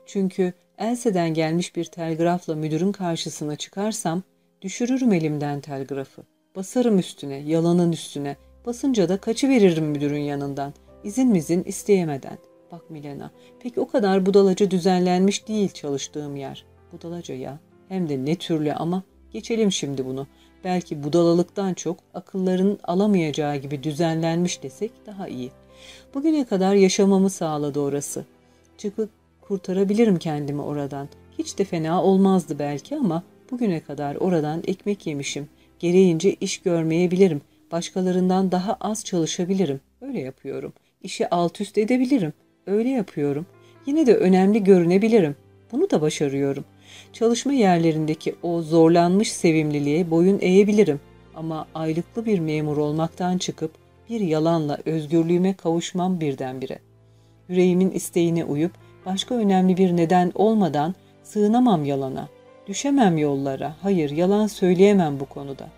S1: Çünkü Else'den gelmiş bir telgrafla müdürün karşısına çıkarsam düşürürüm elimden telgrafı. Basarım üstüne, yalanın üstüne. Basınca da kaçı veririm müdürün yanından. İzin mizin isteyemeden. Bak Milena, pek o kadar budalaca düzenlenmiş değil çalıştığım yer. Budalaca ya, hem de ne türlü ama geçelim şimdi bunu. Belki budalalıktan çok akılların alamayacağı gibi düzenlenmiş desek daha iyi. Bugüne kadar yaşamamı sağladı orası. Çıkıp kurtarabilirim kendimi oradan. Hiç de fena olmazdı belki ama bugüne kadar oradan ekmek yemişim. Gereğince iş görmeyebilirim. Başkalarından daha az çalışabilirim. Öyle yapıyorum. İşi alt üst edebilirim. Öyle yapıyorum. Yine de önemli görünebilirim. Bunu da başarıyorum. Çalışma yerlerindeki o zorlanmış sevimliliğe boyun eğebilirim. Ama aylıklı bir memur olmaktan çıkıp bir yalanla özgürlüğüme kavuşmam birdenbire. Yüreğimin isteğine uyup başka önemli bir neden olmadan sığınamam yalana. Düşemem yollara. Hayır, yalan söyleyemem bu konuda.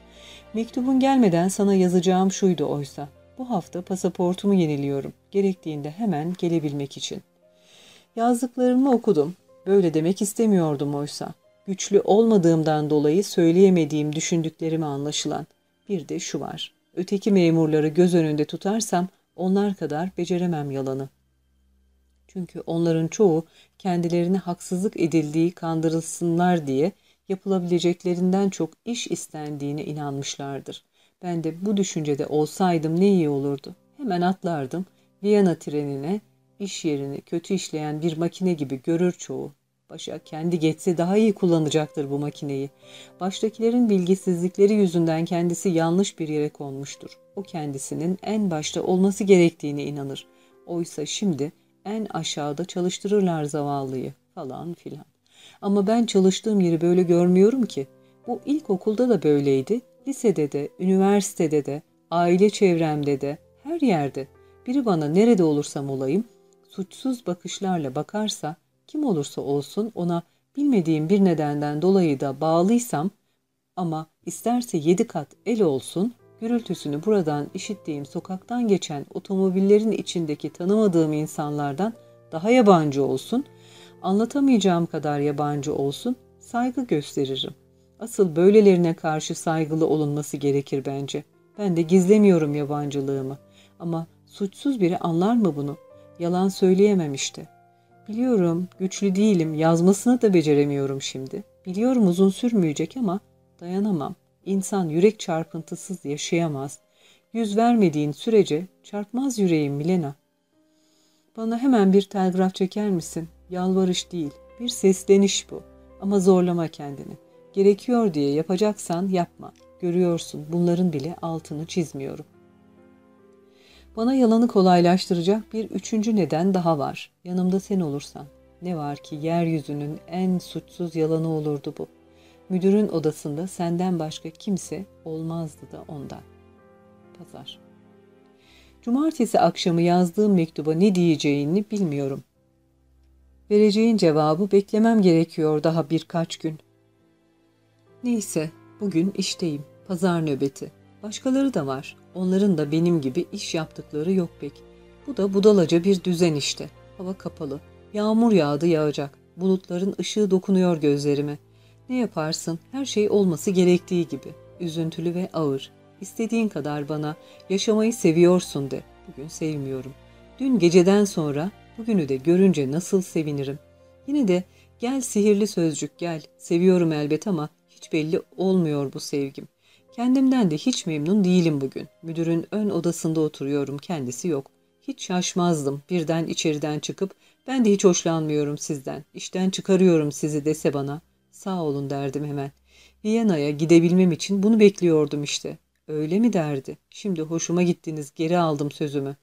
S1: Mektubun gelmeden sana yazacağım şuydu oysa. Bu hafta pasaportumu yeniliyorum. Gerektiğinde hemen gelebilmek için. Yazdıklarımı okudum. Böyle demek istemiyordum oysa. Güçlü olmadığımdan dolayı söyleyemediğim düşündüklerimi anlaşılan. Bir de şu var. Öteki memurları göz önünde tutarsam onlar kadar beceremem yalanı. Çünkü onların çoğu kendilerine haksızlık edildiği kandırılsınlar diye yapılabileceklerinden çok iş istendiğine inanmışlardır. Ben de bu düşüncede olsaydım ne iyi olurdu. Hemen atlardım. Viyana trenine, iş yerini kötü işleyen bir makine gibi görür çoğu. Başa kendi geçse daha iyi kullanacaktır bu makineyi. Baştakilerin bilgisizlikleri yüzünden kendisi yanlış bir yere konmuştur. O kendisinin en başta olması gerektiğine inanır. Oysa şimdi en aşağıda çalıştırırlar zavallıyı falan filan. Ama ben çalıştığım yeri böyle görmüyorum ki. Bu ilkokulda da böyleydi, lisede de, üniversitede de, aile çevremde de, her yerde. Biri bana nerede olursam olayım, suçsuz bakışlarla bakarsa, kim olursa olsun ona bilmediğim bir nedenden dolayı da bağlıysam ama isterse yedi kat el olsun, gürültüsünü buradan işittiğim sokaktan geçen otomobillerin içindeki tanımadığım insanlardan daha yabancı olsun, anlatamayacağım kadar yabancı olsun, saygı gösteririm. Asıl böylelerine karşı saygılı olunması gerekir bence. Ben de gizlemiyorum yabancılığımı. Ama suçsuz biri anlar mı bunu? Yalan söyleyemem işte. Biliyorum, güçlü değilim, yazmasını da beceremiyorum şimdi. Biliyorum uzun sürmeyecek ama dayanamam. İnsan yürek çarpıntısız yaşayamaz. Yüz vermediğin sürece çarpmaz yüreğim Milena. Bana hemen bir telgraf çeker misin? Yalvarış değil, bir sesleniş bu. Ama zorlama kendini. Gerekiyor diye yapacaksan yapma. Görüyorsun bunların bile altını çizmiyorum. Bana yalanı kolaylaştıracak bir üçüncü neden daha var. Yanımda sen olursan. Ne var ki yeryüzünün en suçsuz yalanı olurdu bu. Müdürün odasında senden başka kimse olmazdı da ondan. Pazar. Cumartesi akşamı yazdığım mektuba ne diyeceğini bilmiyorum. Vereceğin cevabı beklemem gerekiyor daha birkaç gün. Neyse, bugün işteyim. Pazar nöbeti. Başkaları da var. Onların da benim gibi iş yaptıkları yok pek. Bu da budalaca bir düzen işte. Hava kapalı. Yağmur yağdı yağacak. Bulutların ışığı dokunuyor gözlerime. Ne yaparsın? Her şey olması gerektiği gibi. Üzüntülü ve ağır. İstediğin kadar bana yaşamayı seviyorsun de. Bugün sevmiyorum. Dün geceden sonra bugünü de görünce nasıl sevinirim. Yine de gel sihirli sözcük gel. Seviyorum elbet ama hiç belli olmuyor bu sevgim. Kendimden de hiç memnun değilim bugün. Müdürün ön odasında oturuyorum, kendisi yok. Hiç şaşmazdım birden içeriden çıkıp ben de hiç hoşlanmıyorum sizden. İşten çıkarıyorum sizi dese bana. Sağ olun derdim hemen. Viyana'ya gidebilmem için bunu bekliyordum işte. Öyle mi derdi? Şimdi hoşuma gittiniz, geri aldım sözümü.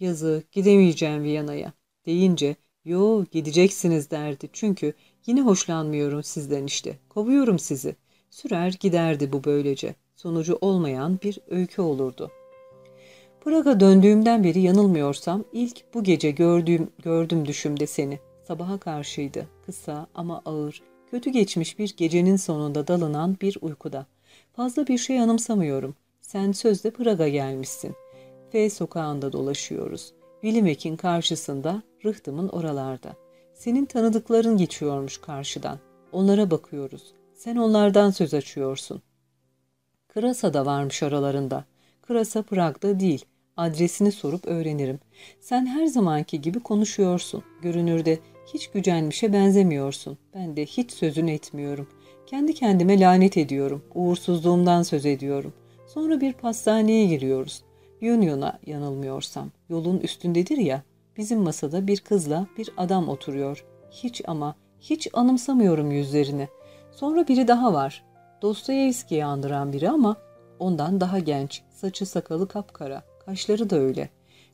S1: Yazık, gidemeyeceğim Viyana'ya. Deyince, yo gideceksiniz derdi. Çünkü yine hoşlanmıyorum sizden işte. Kovuyorum sizi. Sürer giderdi bu böylece sonucu olmayan bir öykü olurdu. Praga döndüğümden beri yanılmıyorsam ilk bu gece gördüğüm, gördüm düşümde seni. Sabaha karşıydı. Kısa ama ağır, kötü geçmiş bir gecenin sonunda dalınan bir uykuda. Fazla bir şey anımsamıyorum. Sen sözde Praga gelmişsin. F sokağında dolaşıyoruz. Willimek'in karşısında, rıhtımın oralarda. Senin tanıdıkların geçiyormuş karşıdan. Onlara bakıyoruz. Sen onlardan söz açıyorsun. Kırasa da varmış aralarında. Kırasa Prag'da değil, adresini sorup öğrenirim. Sen her zamanki gibi konuşuyorsun. Görünürde hiç gücenmişe benzemiyorsun. Ben de hiç sözün etmiyorum. Kendi kendime lanet ediyorum. Uğursuzluğumdan söz ediyorum. Sonra bir pastaneye giriyoruz. Yön yanılmıyorsam. Yolun üstündedir ya. Bizim masada bir kızla bir adam oturuyor. Hiç ama hiç anımsamıyorum yüzlerini. Sonra biri daha var. Dostoyevski'yi andıran biri ama ondan daha genç. Saçı sakalı kapkara. Kaşları da öyle.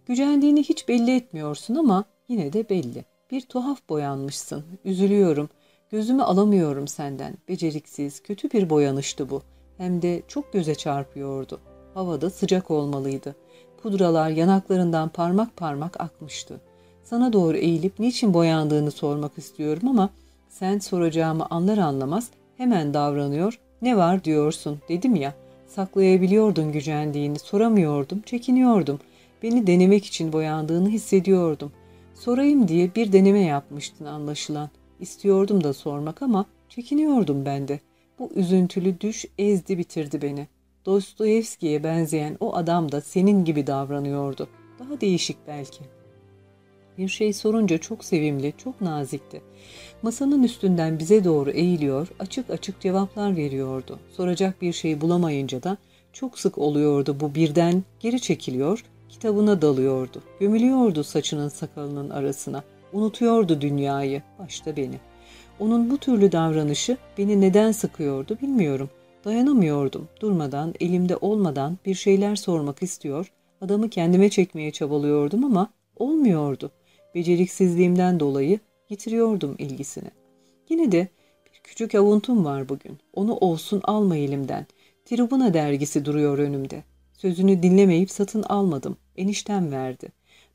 S1: Gücendiğini hiç belli etmiyorsun ama yine de belli. Bir tuhaf boyanmışsın. Üzülüyorum. Gözümü alamıyorum senden. Beceriksiz, kötü bir boyanıştı bu. Hem de çok göze çarpıyordu. Havada sıcak olmalıydı. Pudralar yanaklarından parmak parmak akmıştı. Sana doğru eğilip niçin boyandığını sormak istiyorum ama sen soracağımı anlar anlamaz hemen davranıyor, ne var diyorsun dedim ya. Saklayabiliyordun gücendiğini, soramıyordum, çekiniyordum. Beni denemek için boyandığını hissediyordum. Sorayım diye bir deneme yapmıştın anlaşılan. İstiyordum da sormak ama çekiniyordum ben de. Bu üzüntülü düş ezdi bitirdi beni. Dostoyevski'ye benzeyen o adam da senin gibi davranıyordu. Daha değişik belki. Bir şey sorunca çok sevimli, çok nazikti. Masanın üstünden bize doğru eğiliyor, açık açık cevaplar veriyordu. Soracak bir şey bulamayınca da çok sık oluyordu bu birden geri çekiliyor, kitabına dalıyordu. Gömülüyordu saçının sakalının arasına. Unutuyordu dünyayı, başta beni. Onun bu türlü davranışı beni neden sıkıyordu bilmiyorum. Dayanamıyordum. Durmadan, elimde olmadan bir şeyler sormak istiyor, adamı kendime çekmeye çabalıyordum ama olmuyordu. Beceriksizliğimden dolayı yitiriyordum ilgisini. Yine de bir küçük avuntum var bugün. Onu olsun alma elimden. Tribuna dergisi duruyor önümde. Sözünü dinlemeyip satın almadım. Eniştem verdi.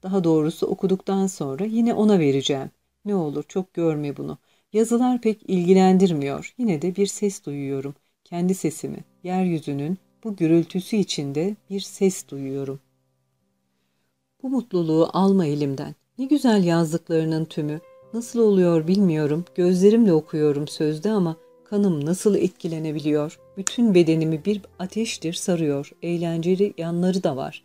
S1: Daha doğrusu okuduktan sonra yine ona vereceğim. Ne olur çok görme bunu. Yazılar pek ilgilendirmiyor. Yine de bir ses duyuyorum. Kendi sesimi. Yeryüzünün bu gürültüsü içinde bir ses duyuyorum. Bu mutluluğu alma elimden. Ne güzel yazdıklarının tümü. Nasıl oluyor bilmiyorum. Gözlerimle okuyorum sözde ama kanım nasıl etkilenebiliyor. Bütün bedenimi bir ateştir sarıyor. Eğlenceli yanları da var.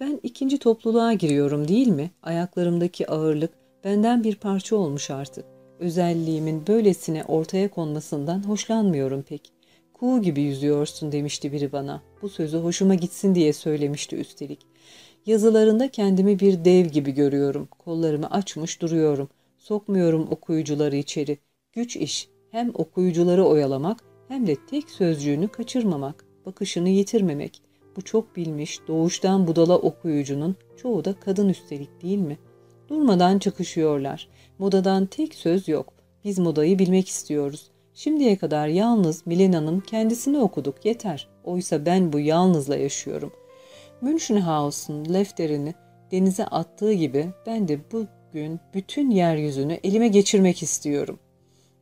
S1: Ben ikinci topluluğa giriyorum değil mi? Ayaklarımdaki ağırlık benden bir parça olmuş artık. Özelliğimin böylesine ortaya konmasından hoşlanmıyorum pek. Kuğu gibi yüzüyorsun demişti biri bana. Bu sözü hoşuma gitsin diye söylemişti üstelik. Yazılarında kendimi bir dev gibi görüyorum. Kollarımı açmış duruyorum. Sokmuyorum okuyucuları içeri. Güç iş. Hem okuyucuları oyalamak hem de tek sözcüğünü kaçırmamak, bakışını yitirmemek. Bu çok bilmiş, doğuştan budala okuyucunun çoğu da kadın üstelik değil mi? Durmadan çakışıyorlar. Modadan tek söz yok. Biz modayı bilmek istiyoruz. Şimdiye kadar yalnız Milena'nın kendisini okuduk yeter. Oysa ben bu yalnızla yaşıyorum. Münchhausen lefterini denize attığı gibi ben de bugün bütün yeryüzünü elime geçirmek istiyorum.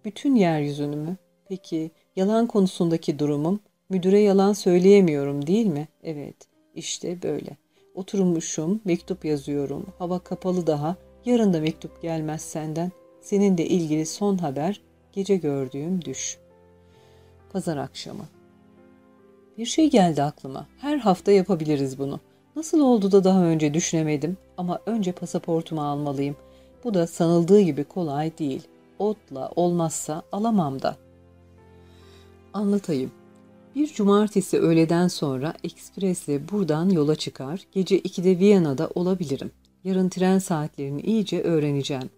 S1: Bütün yeryüzünü mü? Peki yalan konusundaki durumum? Müdüre yalan söyleyemiyorum değil mi? Evet, işte böyle. Oturmuşum, mektup yazıyorum. Hava kapalı daha. Yarın da mektup gelmez senden. Seninle ilgili son haber gece gördüğüm düş. Pazar akşamı. Bir şey geldi aklıma. Her hafta yapabiliriz bunu. Nasıl oldu da daha önce düşünemedim ama önce pasaportumu almalıyım. Bu da sanıldığı gibi kolay değil. Otla olmazsa alamam da. Anlatayım. Bir cumartesi öğleden sonra ekspresle buradan yola çıkar, gece 2'de Viyana'da olabilirim. Yarın tren saatlerini iyice öğreneceğim.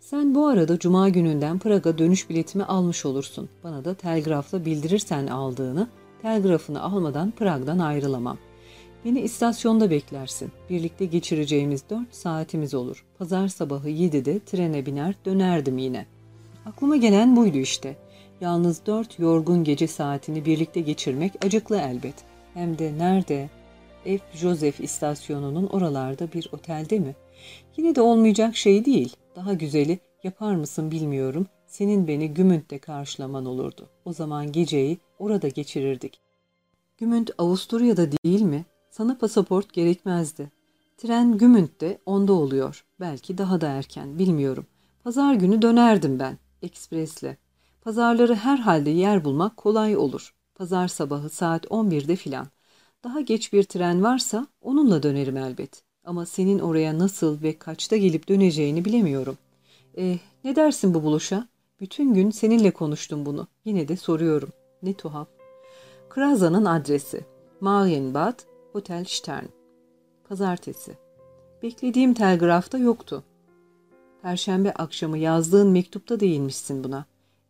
S1: Sen bu arada cuma gününden Praga dönüş biletimi almış olursun. Bana da telgrafla bildirirsen aldığını, telgrafını almadan Prag'dan ayrılamam. Beni istasyonda beklersin. Birlikte geçireceğimiz dört saatimiz olur. Pazar sabahı 7'de trene biner dönerdim yine. Aklıma gelen buydu işte. Yalnız dört yorgun gece saatini birlikte geçirmek acıklı elbet. Hem de nerede? F. Joseph istasyonunun oralarda bir otelde mi? Yine de olmayacak şey değil. Daha güzeli yapar mısın bilmiyorum. Senin beni Gümünt'te karşılaman olurdu. O zaman geceyi orada geçirirdik. Gümünt Avusturya'da değil mi? Sana pasaport gerekmezdi. Tren Gümünt'te onda oluyor. Belki daha da erken bilmiyorum. Pazar günü dönerdim ben. Ekspresle. Pazarları herhalde yer bulmak kolay olur. Pazar sabahı saat 11'de filan. Daha geç bir tren varsa onunla dönerim elbet. Ama senin oraya nasıl ve kaçta gelip döneceğini bilemiyorum. E, ne dersin bu buluşa? Bütün gün seninle konuştum bunu. Yine de soruyorum. Ne tuhaf. Kraza'nın adresi. Marienbad, Hotel Stern. Pazartesi. Beklediğim telgrafta yoktu. Perşembe akşamı yazdığın mektupta değinmişsin buna.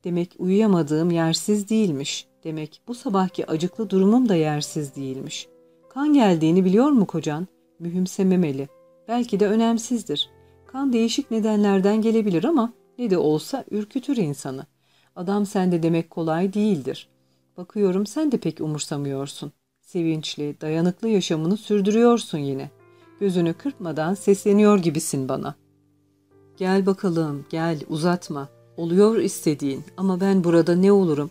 S1: Demek uyuyamadığım yersiz değilmiş. Demek bu sabahki acıklı durumum da yersiz değilmiş. Kan geldiğini biliyor mu kocan? Mühimsememeli. Belki de önemsizdir. Kan değişik nedenlerden gelebilir ama ne de olsa ürkütür insanı. Adam sende demek kolay değildir. Bakıyorum sen de pek umursamıyorsun. Sevinçli, dayanıklı yaşamını sürdürüyorsun yine. Gözünü kırpmadan sesleniyor gibisin bana. Gel bakalım, gel uzatma. Oluyor istediğin ama ben burada ne olurum?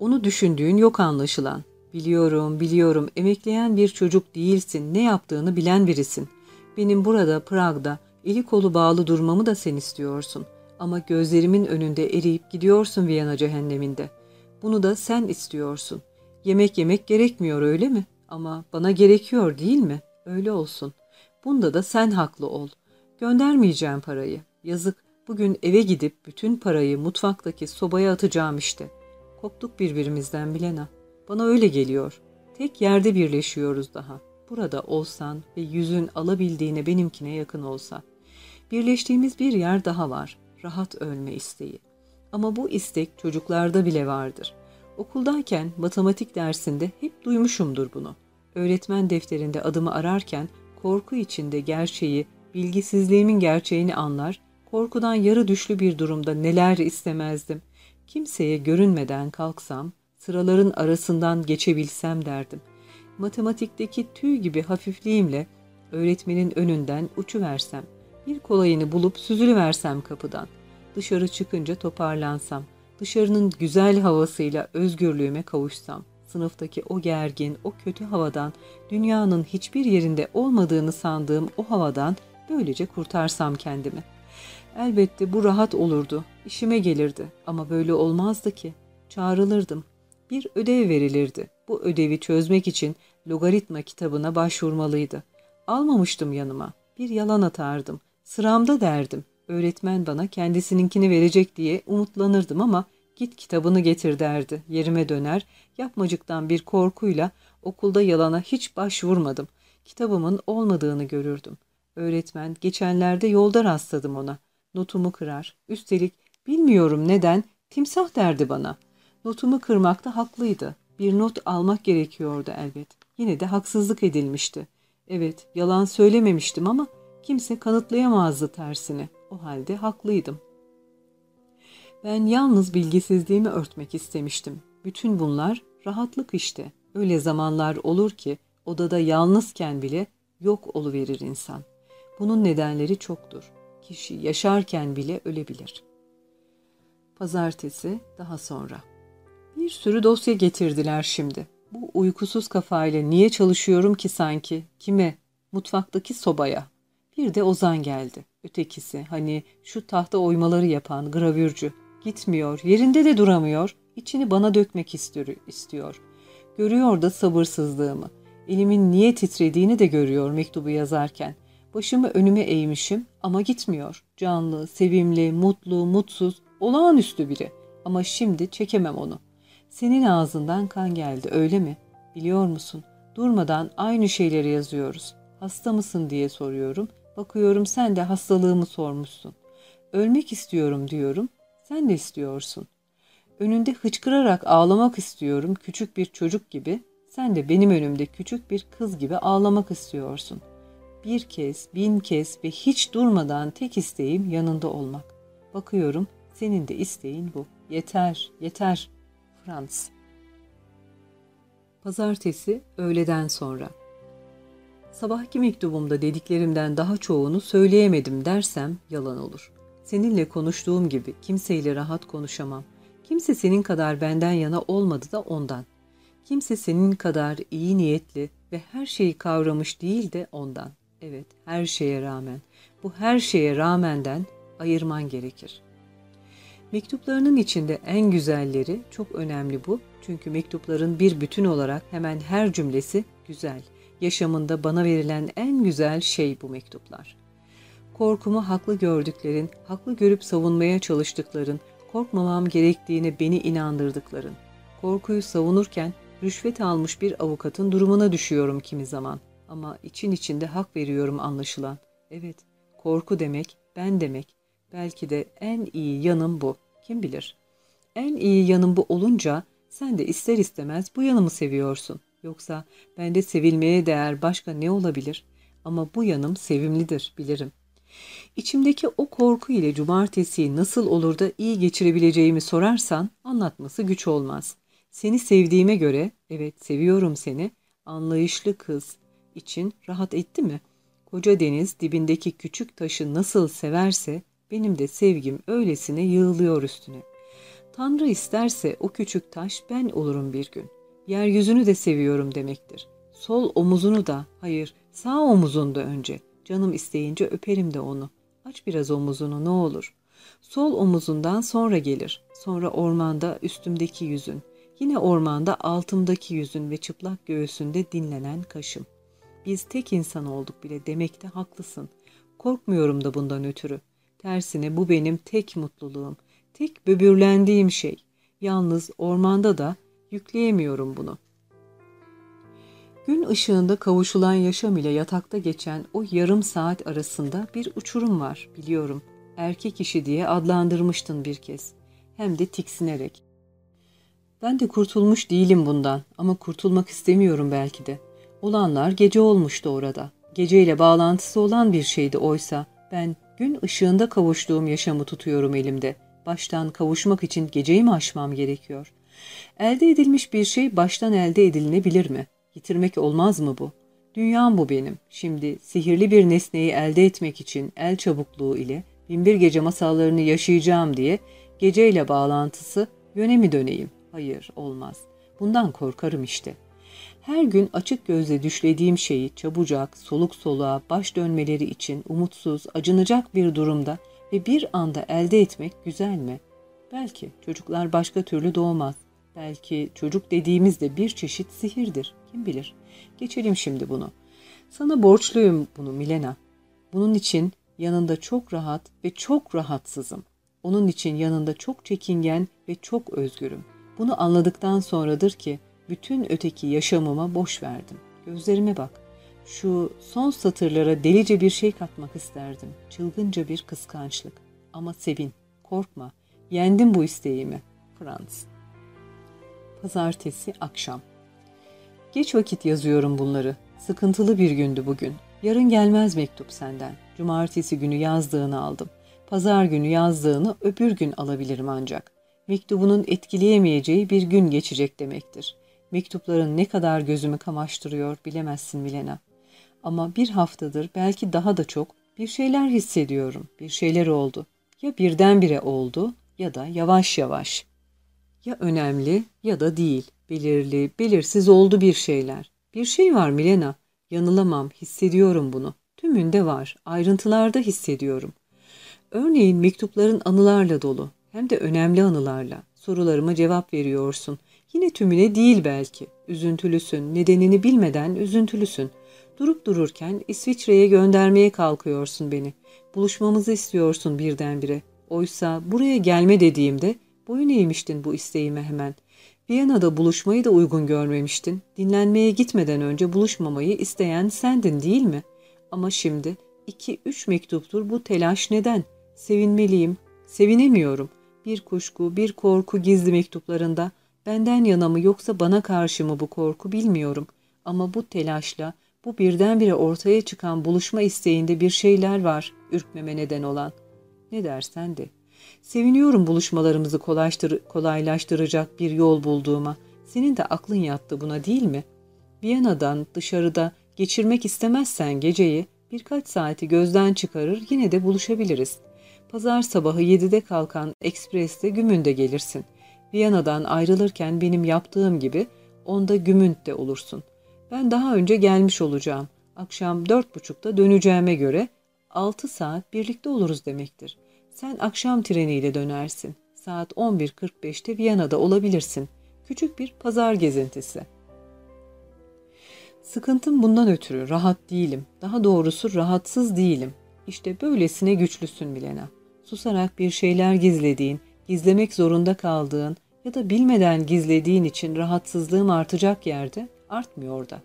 S1: Onu düşündüğün yok anlaşılan. Biliyorum, biliyorum emekleyen bir çocuk değilsin, ne yaptığını bilen birisin. Benim burada, Prag'da, eli kolu bağlı durmamı da sen istiyorsun. Ama gözlerimin önünde eriyip gidiyorsun Viyana cehenneminde. Bunu da sen istiyorsun. Yemek yemek gerekmiyor öyle mi? Ama bana gerekiyor değil mi? Öyle olsun. Bunda da sen haklı ol. Göndermeyeceğim parayı. Yazık. Bugün eve gidip bütün parayı mutfaktaki sobaya atacağım işte. Koptuk birbirimizden Milena. Bana öyle geliyor. Tek yerde birleşiyoruz daha. Burada olsan ve yüzün alabildiğine benimkine yakın olsa. Birleştiğimiz bir yer daha var. Rahat ölme isteği. Ama bu istek çocuklarda bile vardır. Okuldayken matematik dersinde hep duymuşumdur bunu. Öğretmen defterinde adımı ararken korku içinde gerçeği, bilgisizliğimin gerçeğini anlar, korkudan yarı düşlü bir durumda neler istemezdim. Kimseye görünmeden kalksam, sıraların arasından geçebilsem derdim. Matematikteki tüy gibi hafifliğimle öğretmenin önünden uçuversem, bir kolayını bulup süzülüversem kapıdan. Dışarı çıkınca toparlansam, dışarının güzel havasıyla özgürlüğüme kavuşsam, sınıftaki o gergin, o kötü havadan, dünyanın hiçbir yerinde olmadığını sandığım o havadan böylece kurtarsam kendimi. Elbette bu rahat olurdu, işime gelirdi ama böyle olmazdı ki. Çağrılırdım. Bir ödev verilirdi. Bu ödevi çözmek için logaritma kitabına başvurmalıydı. Almamıştım yanıma. Bir yalan atardım. Sıramda derdim. Öğretmen bana kendisininkini verecek diye umutlanırdım ama git kitabını getir derdi. Yerime döner, yapmacıktan bir korkuyla okulda yalana hiç başvurmadım. Kitabımın olmadığını görürdüm. Öğretmen geçenlerde yolda rastladım ona. Notumu kırar. Üstelik bilmiyorum neden timsah derdi bana. Notumu kırmakta haklıydı. Bir not almak gerekiyordu elbet. Yine de haksızlık edilmişti. Evet, yalan söylememiştim ama kimse kanıtlayamazdı tersini. O halde haklıydım. Ben yalnız bilgisizliğimi örtmek istemiştim. Bütün bunlar rahatlık işte. Öyle zamanlar olur ki odada yalnızken bile yok oluverir insan. Bunun nedenleri çoktur. Kişi yaşarken bile ölebilir. Pazartesi daha sonra. Bir sürü dosya getirdiler şimdi. Bu uykusuz kafayla niye çalışıyorum ki sanki? Kime? Mutfaktaki sobaya. Bir de Ozan geldi. Ötekisi hani şu tahta oymaları yapan gravürcü. Gitmiyor, yerinde de duramıyor. İçini bana dökmek istiyor. Görüyor da sabırsızlığımı. Elimin niye titrediğini de görüyor mektubu yazarken. Başımı önüme eğmişim ama gitmiyor. Canlı, sevimli, mutlu, mutsuz, olağanüstü biri. Ama şimdi çekemem onu. Senin ağzından kan geldi öyle mi? Biliyor musun? Durmadan aynı şeyleri yazıyoruz. Hasta mısın diye soruyorum. Bakıyorum sen de hastalığımı sormuşsun. Ölmek istiyorum diyorum. Sen de istiyorsun. Önünde hıçkırarak ağlamak istiyorum küçük bir çocuk gibi. Sen de benim önümde küçük bir kız gibi ağlamak istiyorsun. Bir kez, bin kez ve hiç durmadan tek isteğim yanında olmak. Bakıyorum senin de isteğin bu. Yeter, yeter. Frans Pazartesi öğleden sonra Sabahki mektubumda dediklerimden daha çoğunu söyleyemedim dersem yalan olur. Seninle konuştuğum gibi kimseyle rahat konuşamam. Kimse senin kadar benden yana olmadı da ondan. Kimse senin kadar iyi niyetli ve her şeyi kavramış değil de ondan. Evet, her şeye rağmen. Bu her şeye rağmenden ayırman gerekir. Mektuplarının içinde en güzelleri çok önemli bu. Çünkü mektupların bir bütün olarak hemen her cümlesi güzel. Yaşamında bana verilen en güzel şey bu mektuplar. Korkumu haklı gördüklerin, haklı görüp savunmaya çalıştıkların, korkmamam gerektiğine beni inandırdıkların. Korkuyu savunurken rüşvet almış bir avukatın durumuna düşüyorum kimi zaman. Ama için içinde hak veriyorum anlaşılan. Evet, korku demek, ben demek. Belki de en iyi yanım bu. Kim bilir? En iyi yanım bu olunca sen de ister istemez bu yanımı seviyorsun. Yoksa bende sevilmeye değer başka ne olabilir? Ama bu yanım sevimlidir, bilirim. İçimdeki o korku ile cumartesiyi nasıl olur da iyi geçirebileceğimi sorarsan anlatması güç olmaz. Seni sevdiğime göre, evet seviyorum seni, anlayışlı kız için rahat etti mi? Koca deniz dibindeki küçük taşı nasıl severse benim de sevgim öylesine yığılıyor üstüne. Tanrı isterse o küçük taş ben olurum bir gün. Yeryüzünü de seviyorum demektir. Sol omuzunu da, hayır sağ omuzunu da önce. Canım isteyince öperim de onu. Aç biraz omuzunu ne olur. Sol omuzundan sonra gelir. Sonra ormanda üstümdeki yüzün. Yine ormanda altımdaki yüzün ve çıplak göğsünde dinlenen kaşım. Biz tek insan olduk bile demekte haklısın. Korkmuyorum da bundan ötürü. Tersine bu benim tek mutluluğum. Tek böbürlendiğim şey. Yalnız ormanda da yükleyemiyorum bunu. Gün ışığında kavuşulan yaşam ile yatakta geçen o yarım saat arasında bir uçurum var biliyorum. Erkek işi diye adlandırmıştın bir kez. Hem de tiksinerek. Ben de kurtulmuş değilim bundan ama kurtulmak istemiyorum belki de. Olanlar gece olmuştu orada. Geceyle bağlantısı olan bir şeydi oysa ben gün ışığında kavuştuğum yaşamı tutuyorum elimde. Baştan kavuşmak için geceyi mi aşmam gerekiyor? Elde edilmiş bir şey baştan elde edilenebilir mi? Yitirmek olmaz mı bu? Dünyam bu benim. Şimdi sihirli bir nesneyi elde etmek için el çabukluğu ile binbir gece masallarını yaşayacağım diye geceyle bağlantısı yöne mi döneyim? Hayır, olmaz. Bundan korkarım işte. Her gün açık gözle düşlediğim şeyi çabucak, soluk soluğa, baş dönmeleri için umutsuz, acınacak bir durumda ve bir anda elde etmek güzel mi? Belki çocuklar başka türlü doğmaz. Belki çocuk dediğimiz de bir çeşit sihirdir. Kim bilir. Geçelim şimdi bunu. Sana borçluyum bunu Milena. Bunun için yanında çok rahat ve çok rahatsızım. Onun için yanında çok çekingen ve çok özgürüm. Bunu anladıktan sonradır ki bütün öteki yaşamıma boş verdim. Gözlerime bak. Şu son satırlara delice bir şey katmak isterdim. Çılgınca bir kıskançlık. Ama sevin, korkma. Yendim bu isteğimi. Frans. Pazartesi akşam. Geç vakit yazıyorum bunları. Sıkıntılı bir gündü bugün. Yarın gelmez mektup senden. Cumartesi günü yazdığını aldım. Pazar günü yazdığını öbür gün alabilirim ancak. Mektubunun etkileyemeyeceği bir gün geçecek demektir. Mektupların ne kadar gözümü kamaştırıyor bilemezsin Milena. Ama bir haftadır belki daha da çok bir şeyler hissediyorum. Bir şeyler oldu. Ya birdenbire oldu ya da yavaş yavaş. Ya önemli ya da değil. Belirli, belirsiz oldu bir şeyler. Bir şey var Milena. Yanılamam, hissediyorum bunu. Tümünde var, ayrıntılarda hissediyorum. Örneğin mektupların anılarla dolu, hem de önemli anılarla. Sorularıma cevap veriyorsun. Yine tümüne değil belki. Üzüntülüsün, nedenini bilmeden üzüntülüsün. Durup dururken İsviçre'ye göndermeye kalkıyorsun beni. Buluşmamızı istiyorsun birdenbire. Oysa buraya gelme dediğimde boyun eğmiştin bu isteğime hemen. Viyana'da buluşmayı da uygun görmemiştin. Dinlenmeye gitmeden önce buluşmamayı isteyen sendin değil mi? Ama şimdi iki üç mektuptur bu telaş neden? Sevinmeliyim. Sevinemiyorum. Bir kuşku, bir korku gizli mektuplarında. Benden yana mı yoksa bana karşı mı bu korku bilmiyorum. Ama bu telaşla, bu birdenbire ortaya çıkan buluşma isteğinde bir şeyler var ürkmeme neden olan. Ne dersen de. Seviniyorum buluşmalarımızı kolaylaştıracak bir yol bulduğuma. Senin de aklın yattı buna değil mi? Viyana'dan dışarıda geçirmek istemezsen geceyi birkaç saati gözden çıkarır yine de buluşabiliriz. Pazar sabahı 7'de kalkan ekspreste Gümün'de gelirsin. Viyana'dan ayrılırken benim yaptığım gibi onda Gümünt'te olursun. Ben daha önce gelmiş olacağım. Akşam dört buçukta döneceğime göre altı saat birlikte oluruz demektir. Sen akşam treniyle dönersin. Saat 11.45'te Viyana'da olabilirsin. Küçük bir pazar gezintisi. Sıkıntım bundan ötürü rahat değilim. Daha doğrusu rahatsız değilim. İşte böylesine güçlüsün Milena. Susarak bir şeyler gizlediğin, gizlemek zorunda kaldığın ya da bilmeden gizlediğin için rahatsızlığım artacak yerde artmıyor da.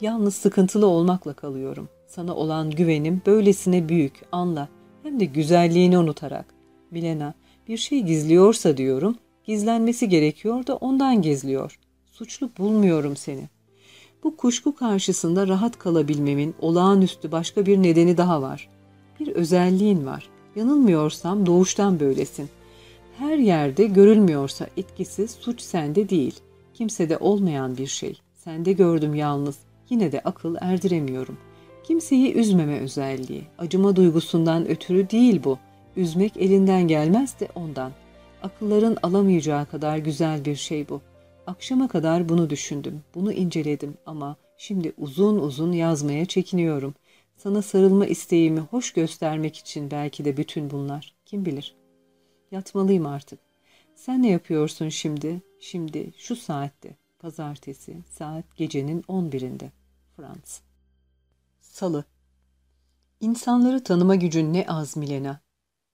S1: Yalnız sıkıntılı olmakla kalıyorum. Sana olan güvenim böylesine büyük, anla. Hem de güzelliğini unutarak. Milena, bir şey gizliyorsa diyorum, gizlenmesi gerekiyor da ondan gizliyor. Suçlu bulmuyorum seni. Bu kuşku karşısında rahat kalabilmemin olağanüstü başka bir nedeni daha var. Bir özelliğin var. Yanılmıyorsam doğuştan böylesin. Her yerde görülmüyorsa etkisi suç sende değil. Kimsede olmayan bir şey. Sende gördüm yalnız. Yine de akıl erdiremiyorum. Kimseyi üzmeme özelliği. Acıma duygusundan ötürü değil bu. Üzmek elinden gelmez de ondan. Akılların alamayacağı kadar güzel bir şey bu. Akşama kadar bunu düşündüm, bunu inceledim ama şimdi uzun uzun yazmaya çekiniyorum. Sana sarılma isteğimi hoş göstermek için belki de bütün bunlar. Kim bilir. Yatmalıyım artık. Sen ne yapıyorsun şimdi? Şimdi şu saatte. Pazartesi saat gecenin 11'inde. Frans. Salı. İnsanları tanıma gücün ne az Milena.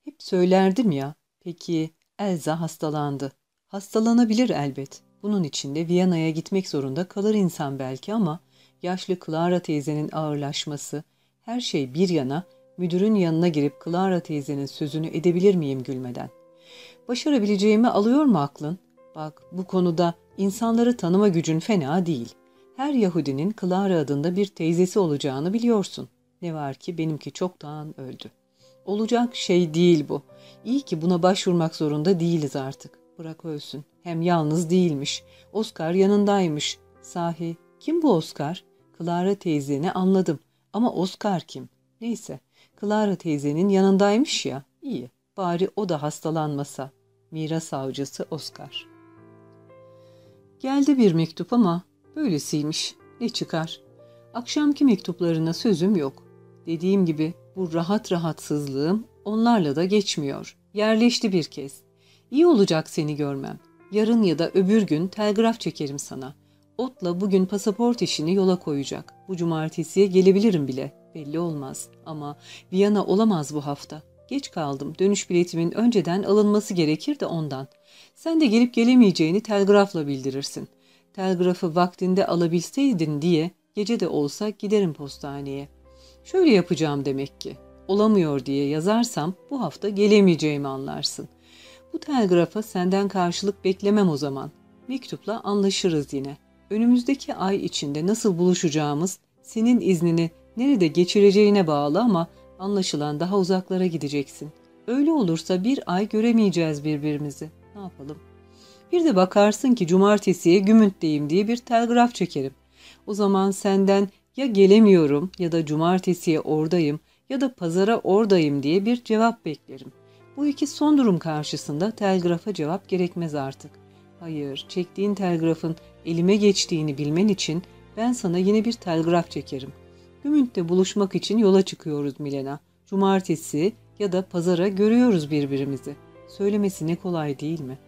S1: Hep söylerdim ya. Peki Elza hastalandı. Hastalanabilir elbet. Bunun için de Viyana'ya gitmek zorunda kalır insan belki ama yaşlı Clara teyzenin ağırlaşması, her şey bir yana müdürün yanına girip Clara teyzenin sözünü edebilir miyim gülmeden? Başarabileceğimi alıyor mu aklın? Bak bu konuda insanları tanıma gücün fena değil. Her Yahudinin Clara adında bir teyzesi olacağını biliyorsun. Ne var ki benimki çoktan öldü. Olacak şey değil bu. İyi ki buna başvurmak zorunda değiliz artık. Bırak ölsün. Hem yalnız değilmiş. Oscar yanındaymış. Sahi kim bu Oscar? Clara teyzeni anladım. Ama Oscar kim? Neyse. Clara teyzenin yanındaymış ya. İyi. Bari o da hastalanmasa. Miras avcısı Oscar. Geldi bir mektup ama böylesiymiş. Ne çıkar? Akşamki mektuplarına sözüm yok. Dediğim gibi bu rahat rahatsızlığım onlarla da geçmiyor. Yerleşti bir kez. İyi olacak seni görmem. Yarın ya da öbür gün telgraf çekerim sana. Otla bugün pasaport işini yola koyacak. Bu cumartesiye gelebilirim bile. Belli olmaz. Ama Viyana olamaz bu hafta. Geç kaldım. Dönüş biletimin önceden alınması gerekir de ondan. Sen de gelip gelemeyeceğini telgrafla bildirirsin. Telgrafı vaktinde alabilseydin diye gece de olsa giderim postaneye. Şöyle yapacağım demek ki. Olamıyor diye yazarsam bu hafta gelemeyeceğimi anlarsın. Bu telgrafa senden karşılık beklemem o zaman. Mektupla anlaşırız yine. Önümüzdeki ay içinde nasıl buluşacağımız senin iznini nerede geçireceğine bağlı ama anlaşılan daha uzaklara gideceksin. Öyle olursa bir ay göremeyeceğiz birbirimizi. Ne yapalım? Bir de bakarsın ki cumartesiye Gümünt'teyim diye bir telgraf çekerim. O zaman senden ya gelemiyorum ya da cumartesiye oradayım ya da pazara oradayım diye bir cevap beklerim. Bu iki son durum karşısında telgrafa cevap gerekmez artık. Hayır, çektiğin telgrafın elime geçtiğini bilmen için ben sana yine bir telgraf çekerim. Gümünt'te buluşmak için yola çıkıyoruz Milena. Cumartesi ya da pazara görüyoruz birbirimizi. Söylemesi ne kolay değil mi?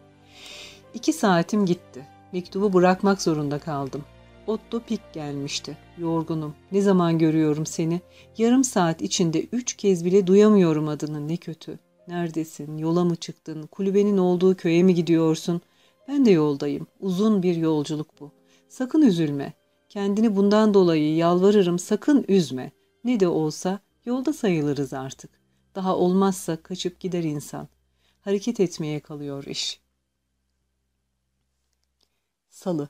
S1: İki saatim gitti. Mektubu bırakmak zorunda kaldım. Otto Pik gelmişti. Yorgunum. Ne zaman görüyorum seni? Yarım saat içinde üç kez bile duyamıyorum adını ne kötü. Neredesin? Yola mı çıktın? Kulübenin olduğu köye mi gidiyorsun? Ben de yoldayım. Uzun bir yolculuk bu. Sakın üzülme. Kendini bundan dolayı yalvarırım sakın üzme. Ne de olsa yolda sayılırız artık. Daha olmazsa kaçıp gider insan. Hareket etmeye kalıyor iş. Salı.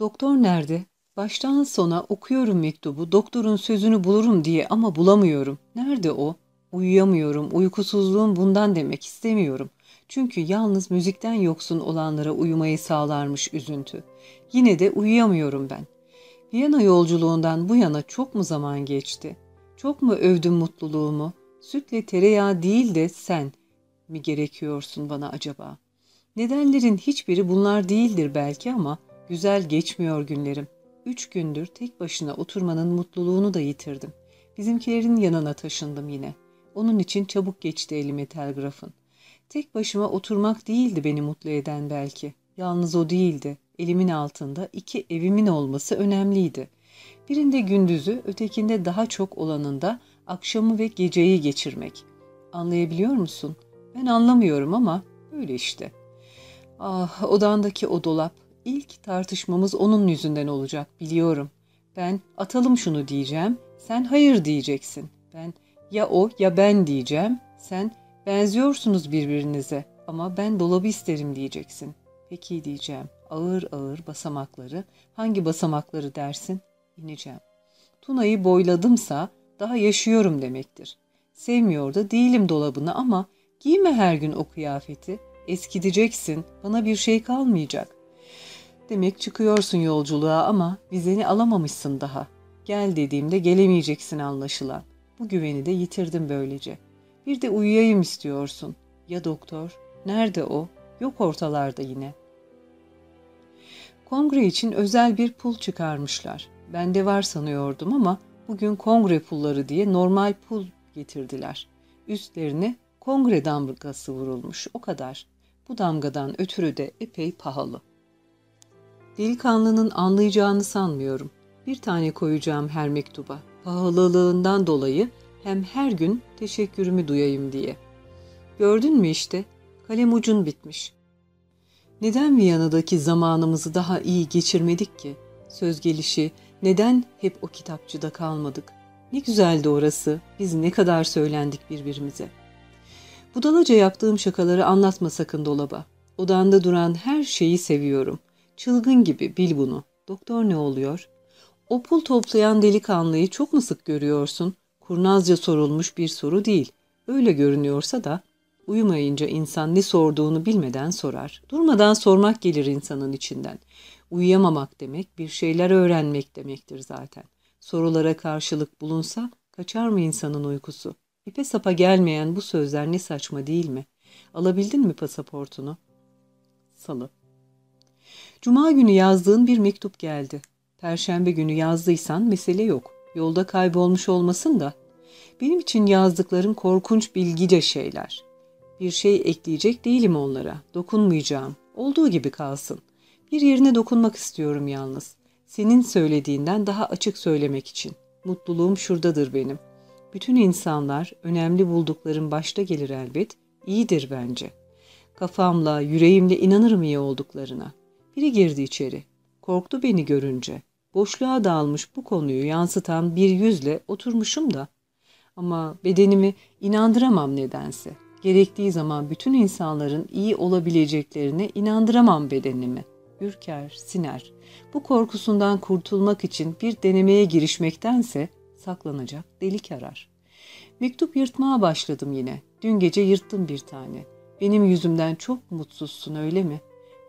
S1: Doktor nerede? Baştan sona okuyorum mektubu, doktorun sözünü bulurum diye ama bulamıyorum. Nerede o? Uyuyamıyorum, uykusuzluğum bundan demek istemiyorum. Çünkü yalnız müzikten yoksun olanlara uyumayı sağlarmış üzüntü. Yine de uyuyamıyorum ben. Viyana yolculuğundan bu yana çok mu zaman geçti? Çok mu övdüm mutluluğumu? Sütle tereyağı değil de sen mi gerekiyorsun bana acaba? Nedenlerin hiçbiri bunlar değildir belki ama güzel geçmiyor günlerim. Üç gündür tek başına oturmanın mutluluğunu da yitirdim. Bizimkilerin yanına taşındım yine. Onun için çabuk geçti elime telgrafın. Tek başıma oturmak değildi beni mutlu eden belki. Yalnız o değildi. Elimin altında iki evimin olması önemliydi. Birinde gündüzü, ötekinde daha çok olanında akşamı ve geceyi geçirmek. Anlayabiliyor musun? Ben anlamıyorum ama öyle işte. Ah, odandaki o dolap. İlk tartışmamız onun yüzünden olacak, biliyorum. Ben atalım şunu diyeceğim, sen hayır diyeceksin. Ben ya o ya ben diyeceğim, sen benziyorsunuz birbirinize ama ben dolabı isterim diyeceksin. Peki diyeceğim. Ağır ağır basamakları, hangi basamakları dersin? İneceğim. Tuna'yı boyladımsa daha yaşıyorum demektir. Sevmiyor da değilim dolabını ama giyme her gün o kıyafeti. Eskideceksin, bana bir şey kalmayacak. Demek çıkıyorsun yolculuğa ama vizeni alamamışsın daha. Gel dediğimde gelemeyeceksin anlaşılan. Bu güveni de yitirdim böylece. Bir de uyuyayım istiyorsun. Ya doktor? Nerede o? Yok ortalarda yine. Kongre için özel bir pul çıkarmışlar. Ben de var sanıyordum ama bugün kongre pulları diye normal pul getirdiler. Üstlerine kongre damgası vurulmuş o kadar. Bu damgadan ötürü de epey pahalı. Delikanlının anlayacağını sanmıyorum. Bir tane koyacağım her mektuba. Pahalılığından dolayı hem her gün teşekkürümü duyayım diye. Gördün mü işte, kalem ucun bitmiş. Neden Viyana'daki zamanımızı daha iyi geçirmedik ki? Söz gelişi, neden hep o kitapçıda kalmadık? Ne güzeldi orası, biz ne kadar söylendik birbirimize. Budalaca yaptığım şakaları anlatma sakın dolaba. Odanda duran her şeyi seviyorum. Çılgın gibi bil bunu. Doktor ne oluyor? O pul toplayan delikanlıyı çok mu sık görüyorsun? Kurnazca sorulmuş bir soru değil. Öyle görünüyorsa da uyumayınca insan ne sorduğunu bilmeden sorar. Durmadan sormak gelir insanın içinden. Uyuyamamak demek bir şeyler öğrenmek demektir zaten. Sorulara karşılık bulunsa kaçar mı insanın uykusu? İpe sapa gelmeyen bu sözler ne saçma değil mi? Alabildin mi pasaportunu? Salı. Cuma günü yazdığın bir mektup geldi. Perşembe günü yazdıysan mesele yok. Yolda kaybolmuş olmasın da. Benim için yazdıkların korkunç bilgice şeyler. Bir şey ekleyecek değilim onlara. Dokunmayacağım. Olduğu gibi kalsın. Bir yerine dokunmak istiyorum yalnız. Senin söylediğinden daha açık söylemek için. Mutluluğum şuradadır benim. Bütün insanlar önemli bulduklarım başta gelir elbet. İyidir bence. Kafamla, yüreğimle inanırım iyi olduklarına. Biri girdi içeri. Korktu beni görünce. Boşluğa dalmış bu konuyu yansıtan bir yüzle oturmuşum da. Ama bedenimi inandıramam nedense. Gerektiği zaman bütün insanların iyi olabileceklerine inandıramam bedenimi. Ürker, siner. Bu korkusundan kurtulmak için bir denemeye girişmektense saklanacak delik arar. Mektup yırtmaya başladım yine. Dün gece yırttım bir tane. Benim yüzümden çok mutsuzsun öyle mi?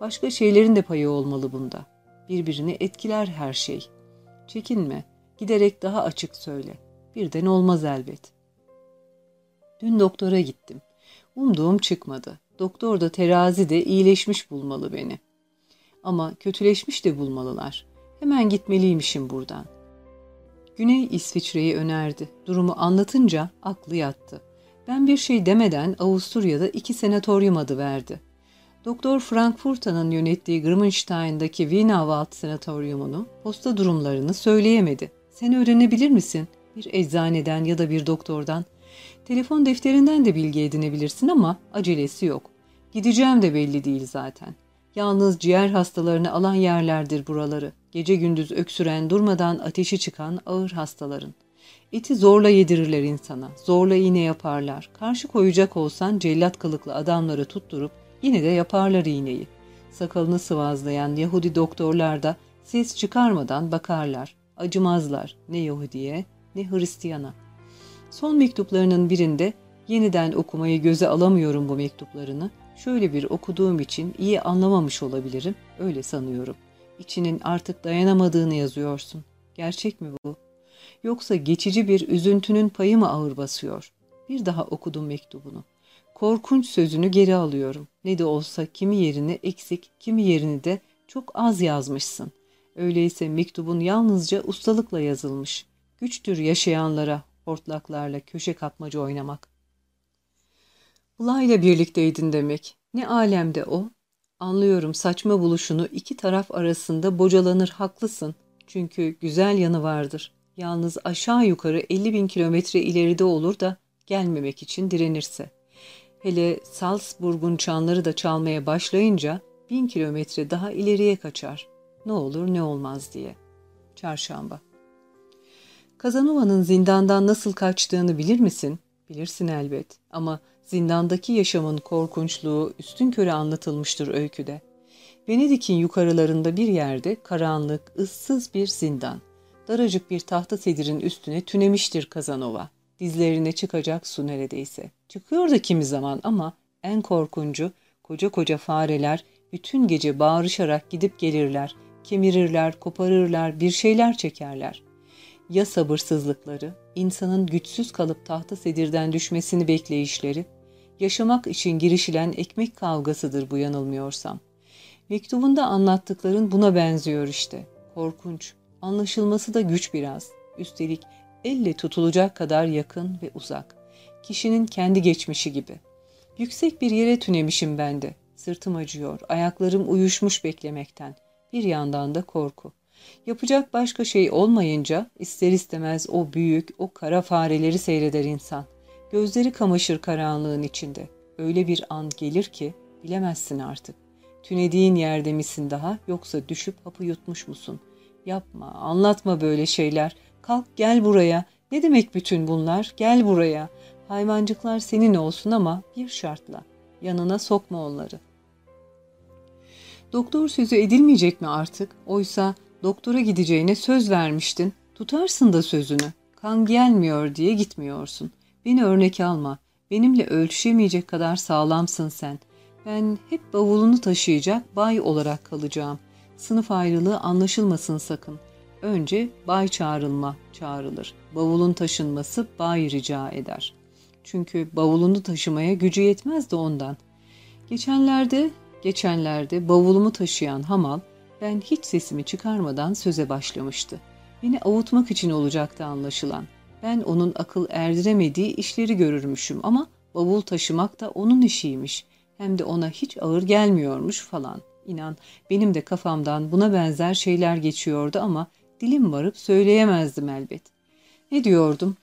S1: Başka şeylerin de payı olmalı bunda. Birbirini etkiler her şey. Çekinme, giderek daha açık söyle. Birden olmaz elbet. Dün doktora gittim. Umduğum çıkmadı. Doktor da terazi de iyileşmiş bulmalı beni. Ama kötüleşmiş de bulmalılar. Hemen gitmeliymişim buradan. Güney İsviçre'yi önerdi. Durumu anlatınca aklı yattı. Ben bir şey demeden Avusturya'da iki senatoryum adı verdi. Doktor Frankfurta'nın yönettiği Grimmenstein'daki Wienerwald senatoryumunu, posta durumlarını söyleyemedi. Sen öğrenebilir misin? Bir eczaneden ya da bir doktordan. Telefon defterinden de bilgi edinebilirsin ama acelesi yok. Gideceğim de belli değil zaten. Yalnız ciğer hastalarını alan yerlerdir buraları. Gece gündüz öksüren, durmadan ateşi çıkan ağır hastaların. Eti zorla yedirirler insana, zorla iğne yaparlar. Karşı koyacak olsan cellat kılıklı adamları tutturup yine de yaparlar iğneyi. Sakalını sıvazlayan Yahudi doktorlar da ses çıkarmadan bakarlar. Acımazlar ne Yahudiye ne Hristiyana. Son mektuplarının birinde yeniden okumayı göze alamıyorum bu mektuplarını. Şöyle bir okuduğum için iyi anlamamış olabilirim, öyle sanıyorum. İçinin artık dayanamadığını yazıyorsun. Gerçek mi bu? Yoksa geçici bir üzüntünün payı mı ağır basıyor? Bir daha okudum mektubunu. Korkunç sözünü geri alıyorum. Ne de olsa kimi yerini eksik, kimi yerini de çok az yazmışsın. Öyleyse mektubun yalnızca ustalıkla yazılmış. Güçtür yaşayanlara hortlaklarla köşe kapmaca oynamak. Bula birlikteydin demek. Ne alemde o? Anlıyorum saçma buluşunu iki taraf arasında bocalanır haklısın. Çünkü güzel yanı vardır. Yalnız aşağı yukarı 50 bin kilometre ileride olur da gelmemek için direnirse. Hele Salzburg'un çanları da çalmaya başlayınca bin kilometre daha ileriye kaçar. Ne olur ne olmaz diye. Çarşamba. Kazanova'nın zindandan nasıl kaçtığını bilir misin? Bilirsin elbet. Ama zindandaki yaşamın korkunçluğu üstün körü anlatılmıştır öyküde. Venedik'in yukarılarında bir yerde karanlık, ıssız bir zindan. Daracık bir tahta sedirin üstüne tünemiştir Kazanova. Dizlerine çıkacak su neredeyse. Çıkıyor da kimi zaman ama en korkuncu koca koca fareler bütün gece bağırışarak gidip gelirler. Kemirirler, koparırlar, bir şeyler çekerler. Ya sabırsızlıkları, insanın güçsüz kalıp tahta sedirden düşmesini bekleyişleri, yaşamak için girişilen ekmek kavgasıdır bu yanılmıyorsam. Mektubunda anlattıkların buna benziyor işte. Korkunç, anlaşılması da güç biraz. Üstelik elle tutulacak kadar yakın ve uzak. Kişinin kendi geçmişi gibi. Yüksek bir yere tünemişim ben de. Sırtım acıyor, ayaklarım uyuşmuş beklemekten. Bir yandan da korku. Yapacak başka şey olmayınca ister istemez o büyük, o kara fareleri seyreder insan. Gözleri kamaşır karanlığın içinde. Öyle bir an gelir ki bilemezsin artık. Tünediğin yerde misin daha yoksa düşüp hapı yutmuş musun? Yapma, anlatma böyle şeyler. Kalk gel buraya. Ne demek bütün bunlar? Gel buraya. Hayvancıklar senin olsun ama bir şartla. Yanına sokma onları. Doktor sözü edilmeyecek mi artık? Oysa doktora gideceğine söz vermiştin. Tutarsın da sözünü. Kan gelmiyor diye gitmiyorsun. Beni örnek alma. Benimle ölçüşemeyecek kadar sağlamsın sen. Ben hep bavulunu taşıyacak bay olarak kalacağım. Sınıf ayrılığı anlaşılmasın sakın. Önce bay çağrılma çağrılır. Bavulun taşınması bay rica eder. Çünkü bavulunu taşımaya gücü yetmez de ondan. Geçenlerde, geçenlerde bavulumu taşıyan hamal ben hiç sesimi çıkarmadan söze başlamıştı. Beni avutmak için olacaktı anlaşılan. Ben onun akıl erdiremediği işleri görürmüşüm ama bavul taşımak da onun işiymiş. Hem de ona hiç ağır gelmiyormuş falan. İnan benim de kafamdan buna benzer şeyler geçiyordu ama dilim varıp söyleyemezdim elbet. Ne diyordum?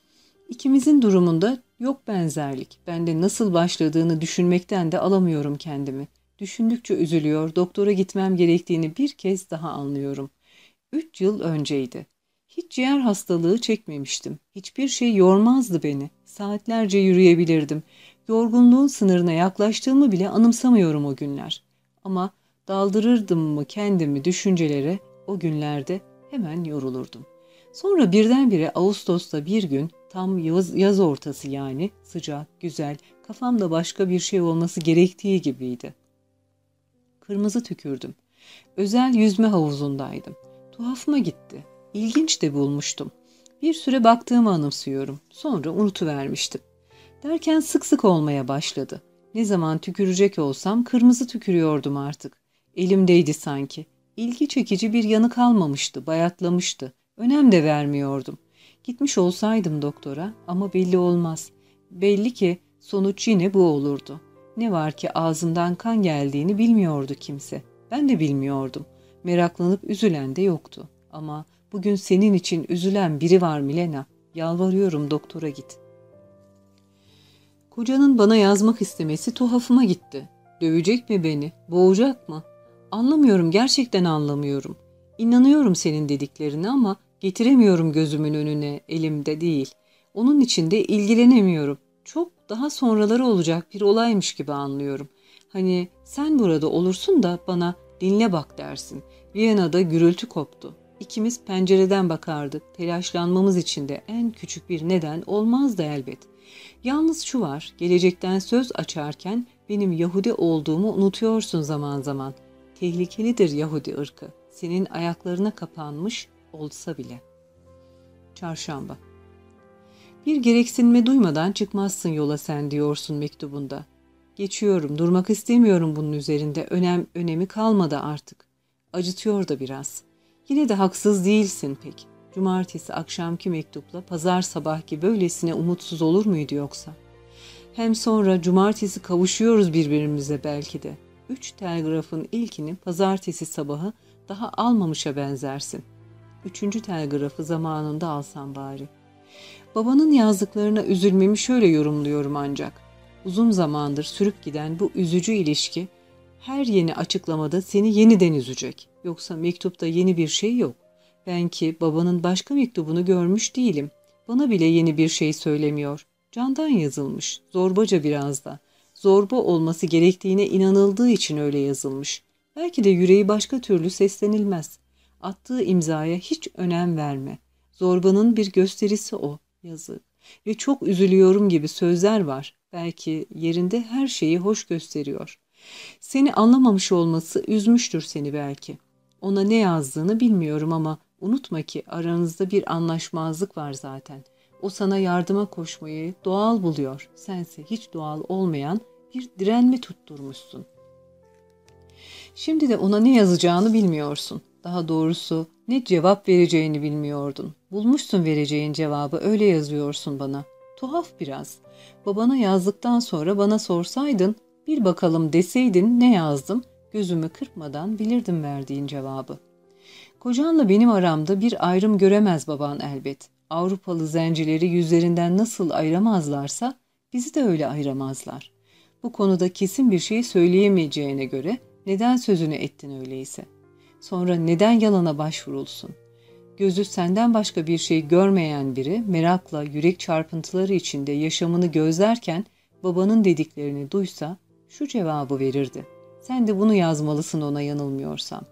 S1: İkimizin durumunda yok benzerlik. Ben de nasıl başladığını düşünmekten de alamıyorum kendimi. Düşündükçe üzülüyor, doktora gitmem gerektiğini bir kez daha anlıyorum. Üç yıl önceydi. Hiç ciğer hastalığı çekmemiştim. Hiçbir şey yormazdı beni. Saatlerce yürüyebilirdim. Yorgunluğun sınırına yaklaştığımı bile anımsamıyorum o günler. Ama daldırırdım mı kendimi düşüncelere o günlerde hemen yorulurdum. Sonra birdenbire Ağustos'ta bir gün tam yaz, yaz ortası yani sıcak, güzel, kafamda başka bir şey olması gerektiği gibiydi. Kırmızı tükürdüm. Özel yüzme havuzundaydım. Tuhafıma gitti. İlginç de bulmuştum. Bir süre baktığımı anımsıyorum. Sonra unutuvermiştim. Derken sık sık olmaya başladı. Ne zaman tükürecek olsam kırmızı tükürüyordum artık. Elimdeydi sanki. İlgi çekici bir yanı kalmamıştı, bayatlamıştı. Önem de vermiyordum. Gitmiş olsaydım doktora ama belli olmaz. Belli ki sonuç yine bu olurdu. Ne var ki ağzından kan geldiğini bilmiyordu kimse. Ben de bilmiyordum. Meraklanıp üzülen de yoktu. Ama bugün senin için üzülen biri var Milena. Yalvarıyorum doktora git. Kocanın bana yazmak istemesi tuhafıma gitti. Dövecek mi beni? Boğacak mı? Anlamıyorum, gerçekten anlamıyorum. İnanıyorum senin dediklerine ama getiremiyorum gözümün önüne, elimde değil. Onun için de ilgilenemiyorum. Çok daha sonraları olacak bir olaymış gibi anlıyorum. Hani sen burada olursun da bana dinle bak dersin. Viyana'da gürültü koptu. İkimiz pencereden bakardık. Telaşlanmamız için de en küçük bir neden olmazdı elbet. Yalnız şu var, gelecekten söz açarken benim Yahudi olduğumu unutuyorsun zaman zaman. Tehlikelidir Yahudi ırkı. Senin ayaklarına kapanmış olsa bile. Çarşamba Bir gereksinme duymadan çıkmazsın yola sen diyorsun mektubunda. Geçiyorum, durmak istemiyorum bunun üzerinde. Önem, önemi kalmadı artık. Acıtıyor da biraz. Yine de haksız değilsin pek. Cumartesi akşamki mektupla pazar sabahki böylesine umutsuz olur muydu yoksa? Hem sonra cumartesi kavuşuyoruz birbirimize belki de. Üç telgrafın ilkini pazartesi sabahı daha almamışa benzersin. Üçüncü telgrafı zamanında alsam bari. Babanın yazdıklarına üzülmemi şöyle yorumluyorum ancak. Uzun zamandır sürüp giden bu üzücü ilişki her yeni açıklamada seni yeniden üzecek. Yoksa mektupta yeni bir şey yok. Ben ki babanın başka mektubunu görmüş değilim. Bana bile yeni bir şey söylemiyor. Candan yazılmış, zorbaca biraz da. Zorba olması gerektiğine inanıldığı için öyle yazılmış. Belki de yüreği başka türlü seslenilmez. Attığı imzaya hiç önem verme. Zorbanın bir gösterisi o, yazık. Ve çok üzülüyorum gibi sözler var. Belki yerinde her şeyi hoş gösteriyor. Seni anlamamış olması üzmüştür seni belki. Ona ne yazdığını bilmiyorum ama unutma ki aranızda bir anlaşmazlık var zaten. O sana yardıma koşmayı doğal buluyor. Sense hiç doğal olmayan bir direnme tutturmuşsun. Şimdi de ona ne yazacağını bilmiyorsun. Daha doğrusu ne cevap vereceğini bilmiyordun. Bulmuşsun vereceğin cevabı öyle yazıyorsun bana. Tuhaf biraz. Babana yazdıktan sonra bana sorsaydın bir bakalım deseydin ne yazdım gözümü kırpmadan bilirdim verdiğin cevabı. Kocanla benim aramda bir ayrım göremez baban elbet. Avrupalı zencileri yüzlerinden nasıl ayıramazlarsa bizi de öyle ayıramazlar. Bu konuda kesin bir şey söyleyemeyeceğine göre neden sözünü ettin öyleyse? Sonra neden yalana başvurulsun? Gözü senden başka bir şey görmeyen biri merakla yürek çarpıntıları içinde yaşamını gözlerken babanın dediklerini duysa şu cevabı verirdi. Sen de bunu yazmalısın ona yanılmıyorsam.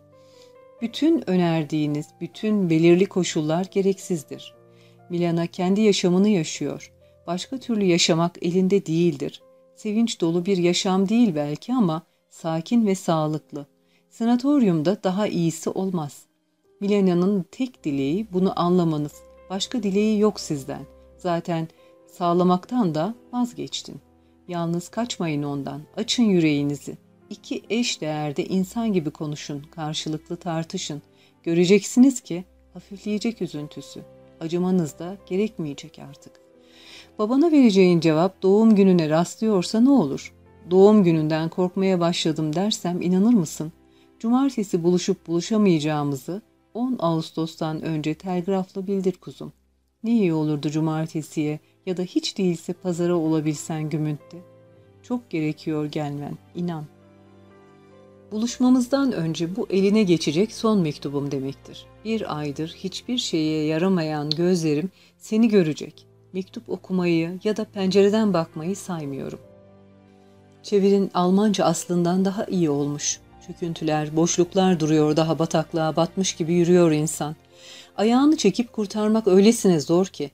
S1: Bütün önerdiğiniz bütün belirli koşullar gereksizdir. Milana kendi yaşamını yaşıyor. Başka türlü yaşamak elinde değildir. Sevinç dolu bir yaşam değil belki ama sakin ve sağlıklı. Sanatoryumda daha iyisi olmaz. Milena'nın tek dileği bunu anlamanız. Başka dileği yok sizden. Zaten sağlamaktan da vazgeçtin. Yalnız kaçmayın ondan. Açın yüreğinizi. İki eş değerde insan gibi konuşun, karşılıklı tartışın. Göreceksiniz ki hafifleyecek üzüntüsü. Acımanız da gerekmeyecek artık. Babana vereceğin cevap doğum gününe rastlıyorsa ne olur? Doğum gününden korkmaya başladım dersem inanır mısın? Cumartesi buluşup buluşamayacağımızı 10 Ağustos'tan önce telgrafla bildir kuzum. Ne iyi olurdu cumartesiye ya da hiç değilse pazara olabilsen Gümünt'te. Çok gerekiyor gelmen, inan. Buluşmamızdan önce bu eline geçecek son mektubum demektir. Bir aydır hiçbir şeye yaramayan gözlerim seni görecek. Mektup okumayı ya da pencereden bakmayı saymıyorum. Çevirin Almanca aslından daha iyi olmuş. Çöküntüler, boşluklar duruyor daha bataklığa batmış gibi yürüyor insan. Ayağını çekip kurtarmak öylesine zor ki.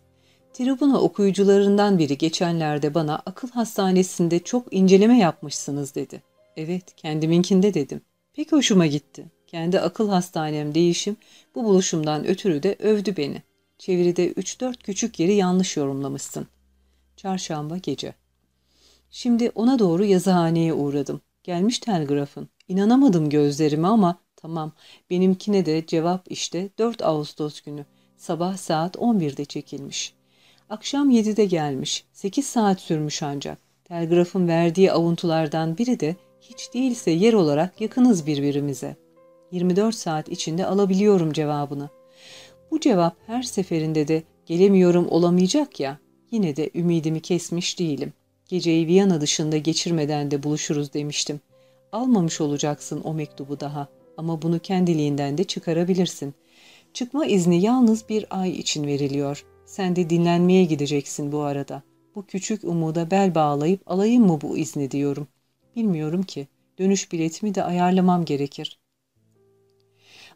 S1: Tribuna okuyucularından biri geçenlerde bana akıl hastanesinde çok inceleme yapmışsınız dedi. Evet, kendiminkinde dedim. Pek hoşuma gitti. Kendi akıl hastanem değişim bu buluşumdan ötürü de övdü beni. Çeviride 3-4 küçük yeri yanlış yorumlamışsın. Çarşamba gece. Şimdi ona doğru yazıhaneye uğradım. Gelmiş telgrafın. İnanamadım gözlerime ama tamam benimkine de cevap işte 4 Ağustos günü. Sabah saat 11'de çekilmiş. Akşam 7'de gelmiş. 8 saat sürmüş ancak. Telgrafın verdiği avuntulardan biri de hiç değilse yer olarak yakınız birbirimize. 24 saat içinde alabiliyorum cevabını. Bu cevap her seferinde de gelemiyorum olamayacak ya, yine de ümidimi kesmiş değilim. Geceyi Viyana dışında geçirmeden de buluşuruz demiştim. Almamış olacaksın o mektubu daha ama bunu kendiliğinden de çıkarabilirsin. Çıkma izni yalnız bir ay için veriliyor. Sen de dinlenmeye gideceksin bu arada. Bu küçük umuda bel bağlayıp alayım mı bu izni diyorum. Bilmiyorum ki. Dönüş biletimi de ayarlamam gerekir.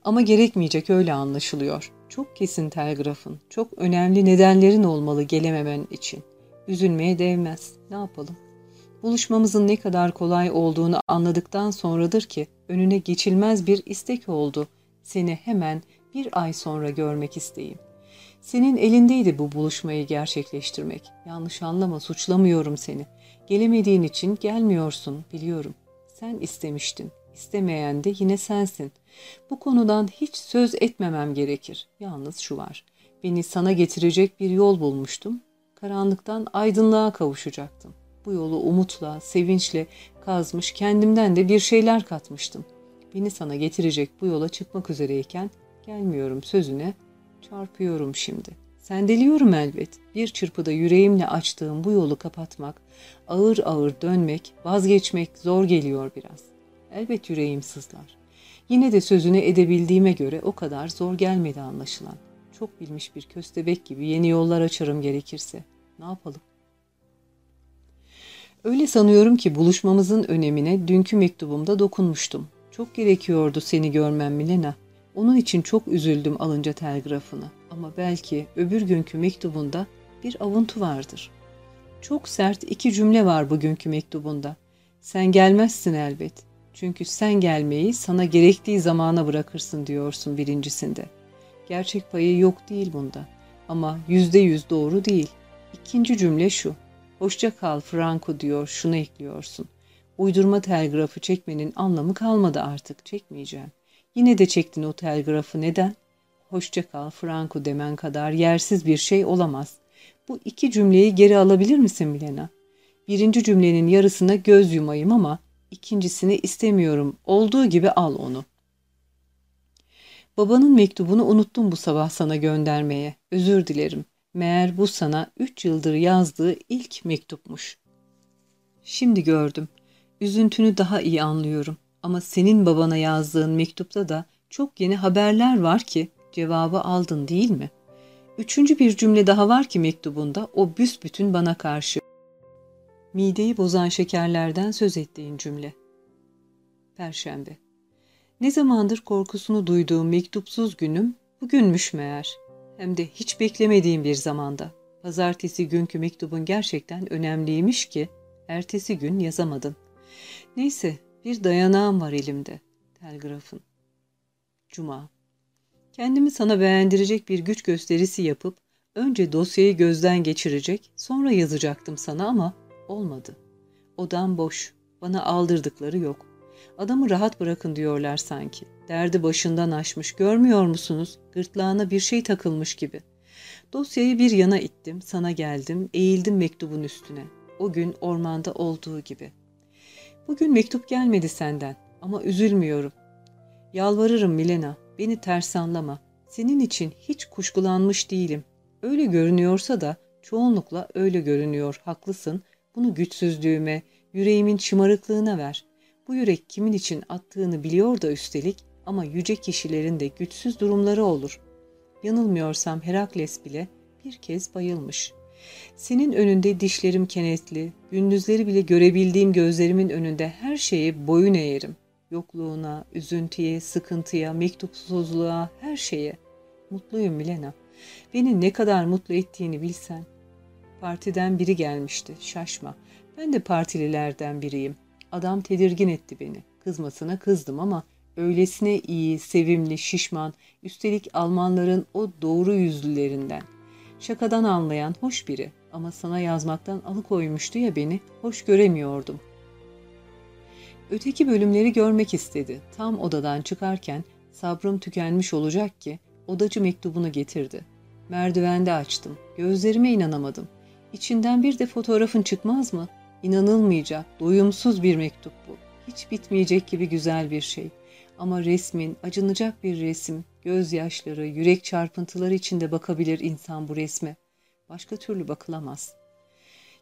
S1: Ama gerekmeyecek öyle anlaşılıyor. Çok kesin telgrafın, çok önemli nedenlerin olmalı gelememen için. Üzülmeye değmez. Ne yapalım? Buluşmamızın ne kadar kolay olduğunu anladıktan sonradır ki önüne geçilmez bir istek oldu. Seni hemen bir ay sonra görmek isteyeyim. Senin elindeydi bu buluşmayı gerçekleştirmek. Yanlış anlama, suçlamıyorum seni. Gelemediğin için gelmiyorsun, biliyorum. Sen istemiştin. İstemeyen de yine sensin. Bu konudan hiç söz etmemem gerekir. Yalnız şu var. Beni sana getirecek bir yol bulmuştum. Karanlıktan aydınlığa kavuşacaktım. Bu yolu umutla, sevinçle kazmış, kendimden de bir şeyler katmıştım. Beni sana getirecek bu yola çıkmak üzereyken gelmiyorum sözüne çarpıyorum şimdi. Sendeliyorum elbet. Bir çırpıda yüreğimle açtığım bu yolu kapatmak, ağır ağır dönmek, vazgeçmek zor geliyor biraz. Elbet yüreğim sızlar. Yine de sözünü edebildiğime göre o kadar zor gelmedi anlaşılan. Çok bilmiş bir köstebek gibi yeni yollar açarım gerekirse. Ne yapalım? Öyle sanıyorum ki buluşmamızın önemine dünkü mektubumda dokunmuştum. Çok gerekiyordu seni görmem Milena. Onun için çok üzüldüm alınca telgrafını. Ama belki öbür günkü mektubunda bir avuntu vardır. Çok sert iki cümle var bugünkü mektubunda. Sen gelmezsin elbet. Çünkü sen gelmeyi sana gerektiği zamana bırakırsın diyorsun birincisinde. Gerçek payı yok değil bunda. Ama yüzde yüz doğru değil. İkinci cümle şu. Hoşça kal Franco diyor şunu ekliyorsun. Uydurma telgrafı çekmenin anlamı kalmadı artık çekmeyeceğim. Yine de çektin o telgrafı neden? Hoşça kal Franco demen kadar yersiz bir şey olamaz. Bu iki cümleyi geri alabilir misin Milena? Birinci cümlenin yarısına göz yumayım ama ikincisini istemiyorum. Olduğu gibi al onu. Babanın mektubunu unuttum bu sabah sana göndermeye. Özür dilerim. Meğer bu sana üç yıldır yazdığı ilk mektupmuş. Şimdi gördüm. Üzüntünü daha iyi anlıyorum. Ama senin babana yazdığın mektupta da çok yeni haberler var ki cevabı aldın değil mi? Üçüncü bir cümle daha var ki mektubunda o büsbütün bana karşı. Mideyi bozan şekerlerden söz ettiğin cümle. Perşembe. Ne zamandır korkusunu duyduğum mektupsuz günüm bugünmüş meğer. Hem de hiç beklemediğim bir zamanda. Pazartesi günkü mektubun gerçekten önemliymiş ki ertesi gün yazamadım. Neyse bir dayanağım var elimde. Telgrafın. Cuma. Kendimi sana beğendirecek bir güç gösterisi yapıp önce dosyayı gözden geçirecek, sonra yazacaktım sana ama olmadı. Odam boş. Bana aldırdıkları yok. Adamı rahat bırakın diyorlar sanki. Derdi başından aşmış. Görmüyor musunuz? Gırtlağına bir şey takılmış gibi. Dosyayı bir yana ittim, sana geldim, eğildim mektubun üstüne. O gün ormanda olduğu gibi. Bugün mektup gelmedi senden ama üzülmüyorum. Yalvarırım Milena, beni ters anlama. Senin için hiç kuşkulanmış değilim. Öyle görünüyorsa da çoğunlukla öyle görünüyor, haklısın. Bunu güçsüzlüğüme, yüreğimin şımarıklığına ver. Bu yürek kimin için attığını biliyor da üstelik ama yüce kişilerin de güçsüz durumları olur. Yanılmıyorsam Herakles bile bir kez bayılmış. Senin önünde dişlerim kenetli, gündüzleri bile görebildiğim gözlerimin önünde her şeye boyun eğerim. Yokluğuna, üzüntüye, sıkıntıya, mektupsuzluğa, her şeye. Mutluyum Milena. Beni ne kadar mutlu ettiğini bilsen. Partiden biri gelmişti, şaşma. Ben de partililerden biriyim. Adam tedirgin etti beni. Kızmasına kızdım ama öylesine iyi, sevimli, şişman, üstelik Almanların o doğru yüzlülerinden. Şakadan anlayan hoş biri ama sana yazmaktan alıkoymuştu ya beni, hoş göremiyordum. Öteki bölümleri görmek istedi. Tam odadan çıkarken sabrım tükenmiş olacak ki odacı mektubunu getirdi. Merdivende açtım. Gözlerime inanamadım. İçinden bir de fotoğrafın çıkmaz mı? İnanılmayacak, doyumsuz bir mektup bu. Hiç bitmeyecek gibi güzel bir şey. Ama resmin, acınacak bir resim, gözyaşları, yürek çarpıntıları içinde bakabilir insan bu resme. Başka türlü bakılamaz.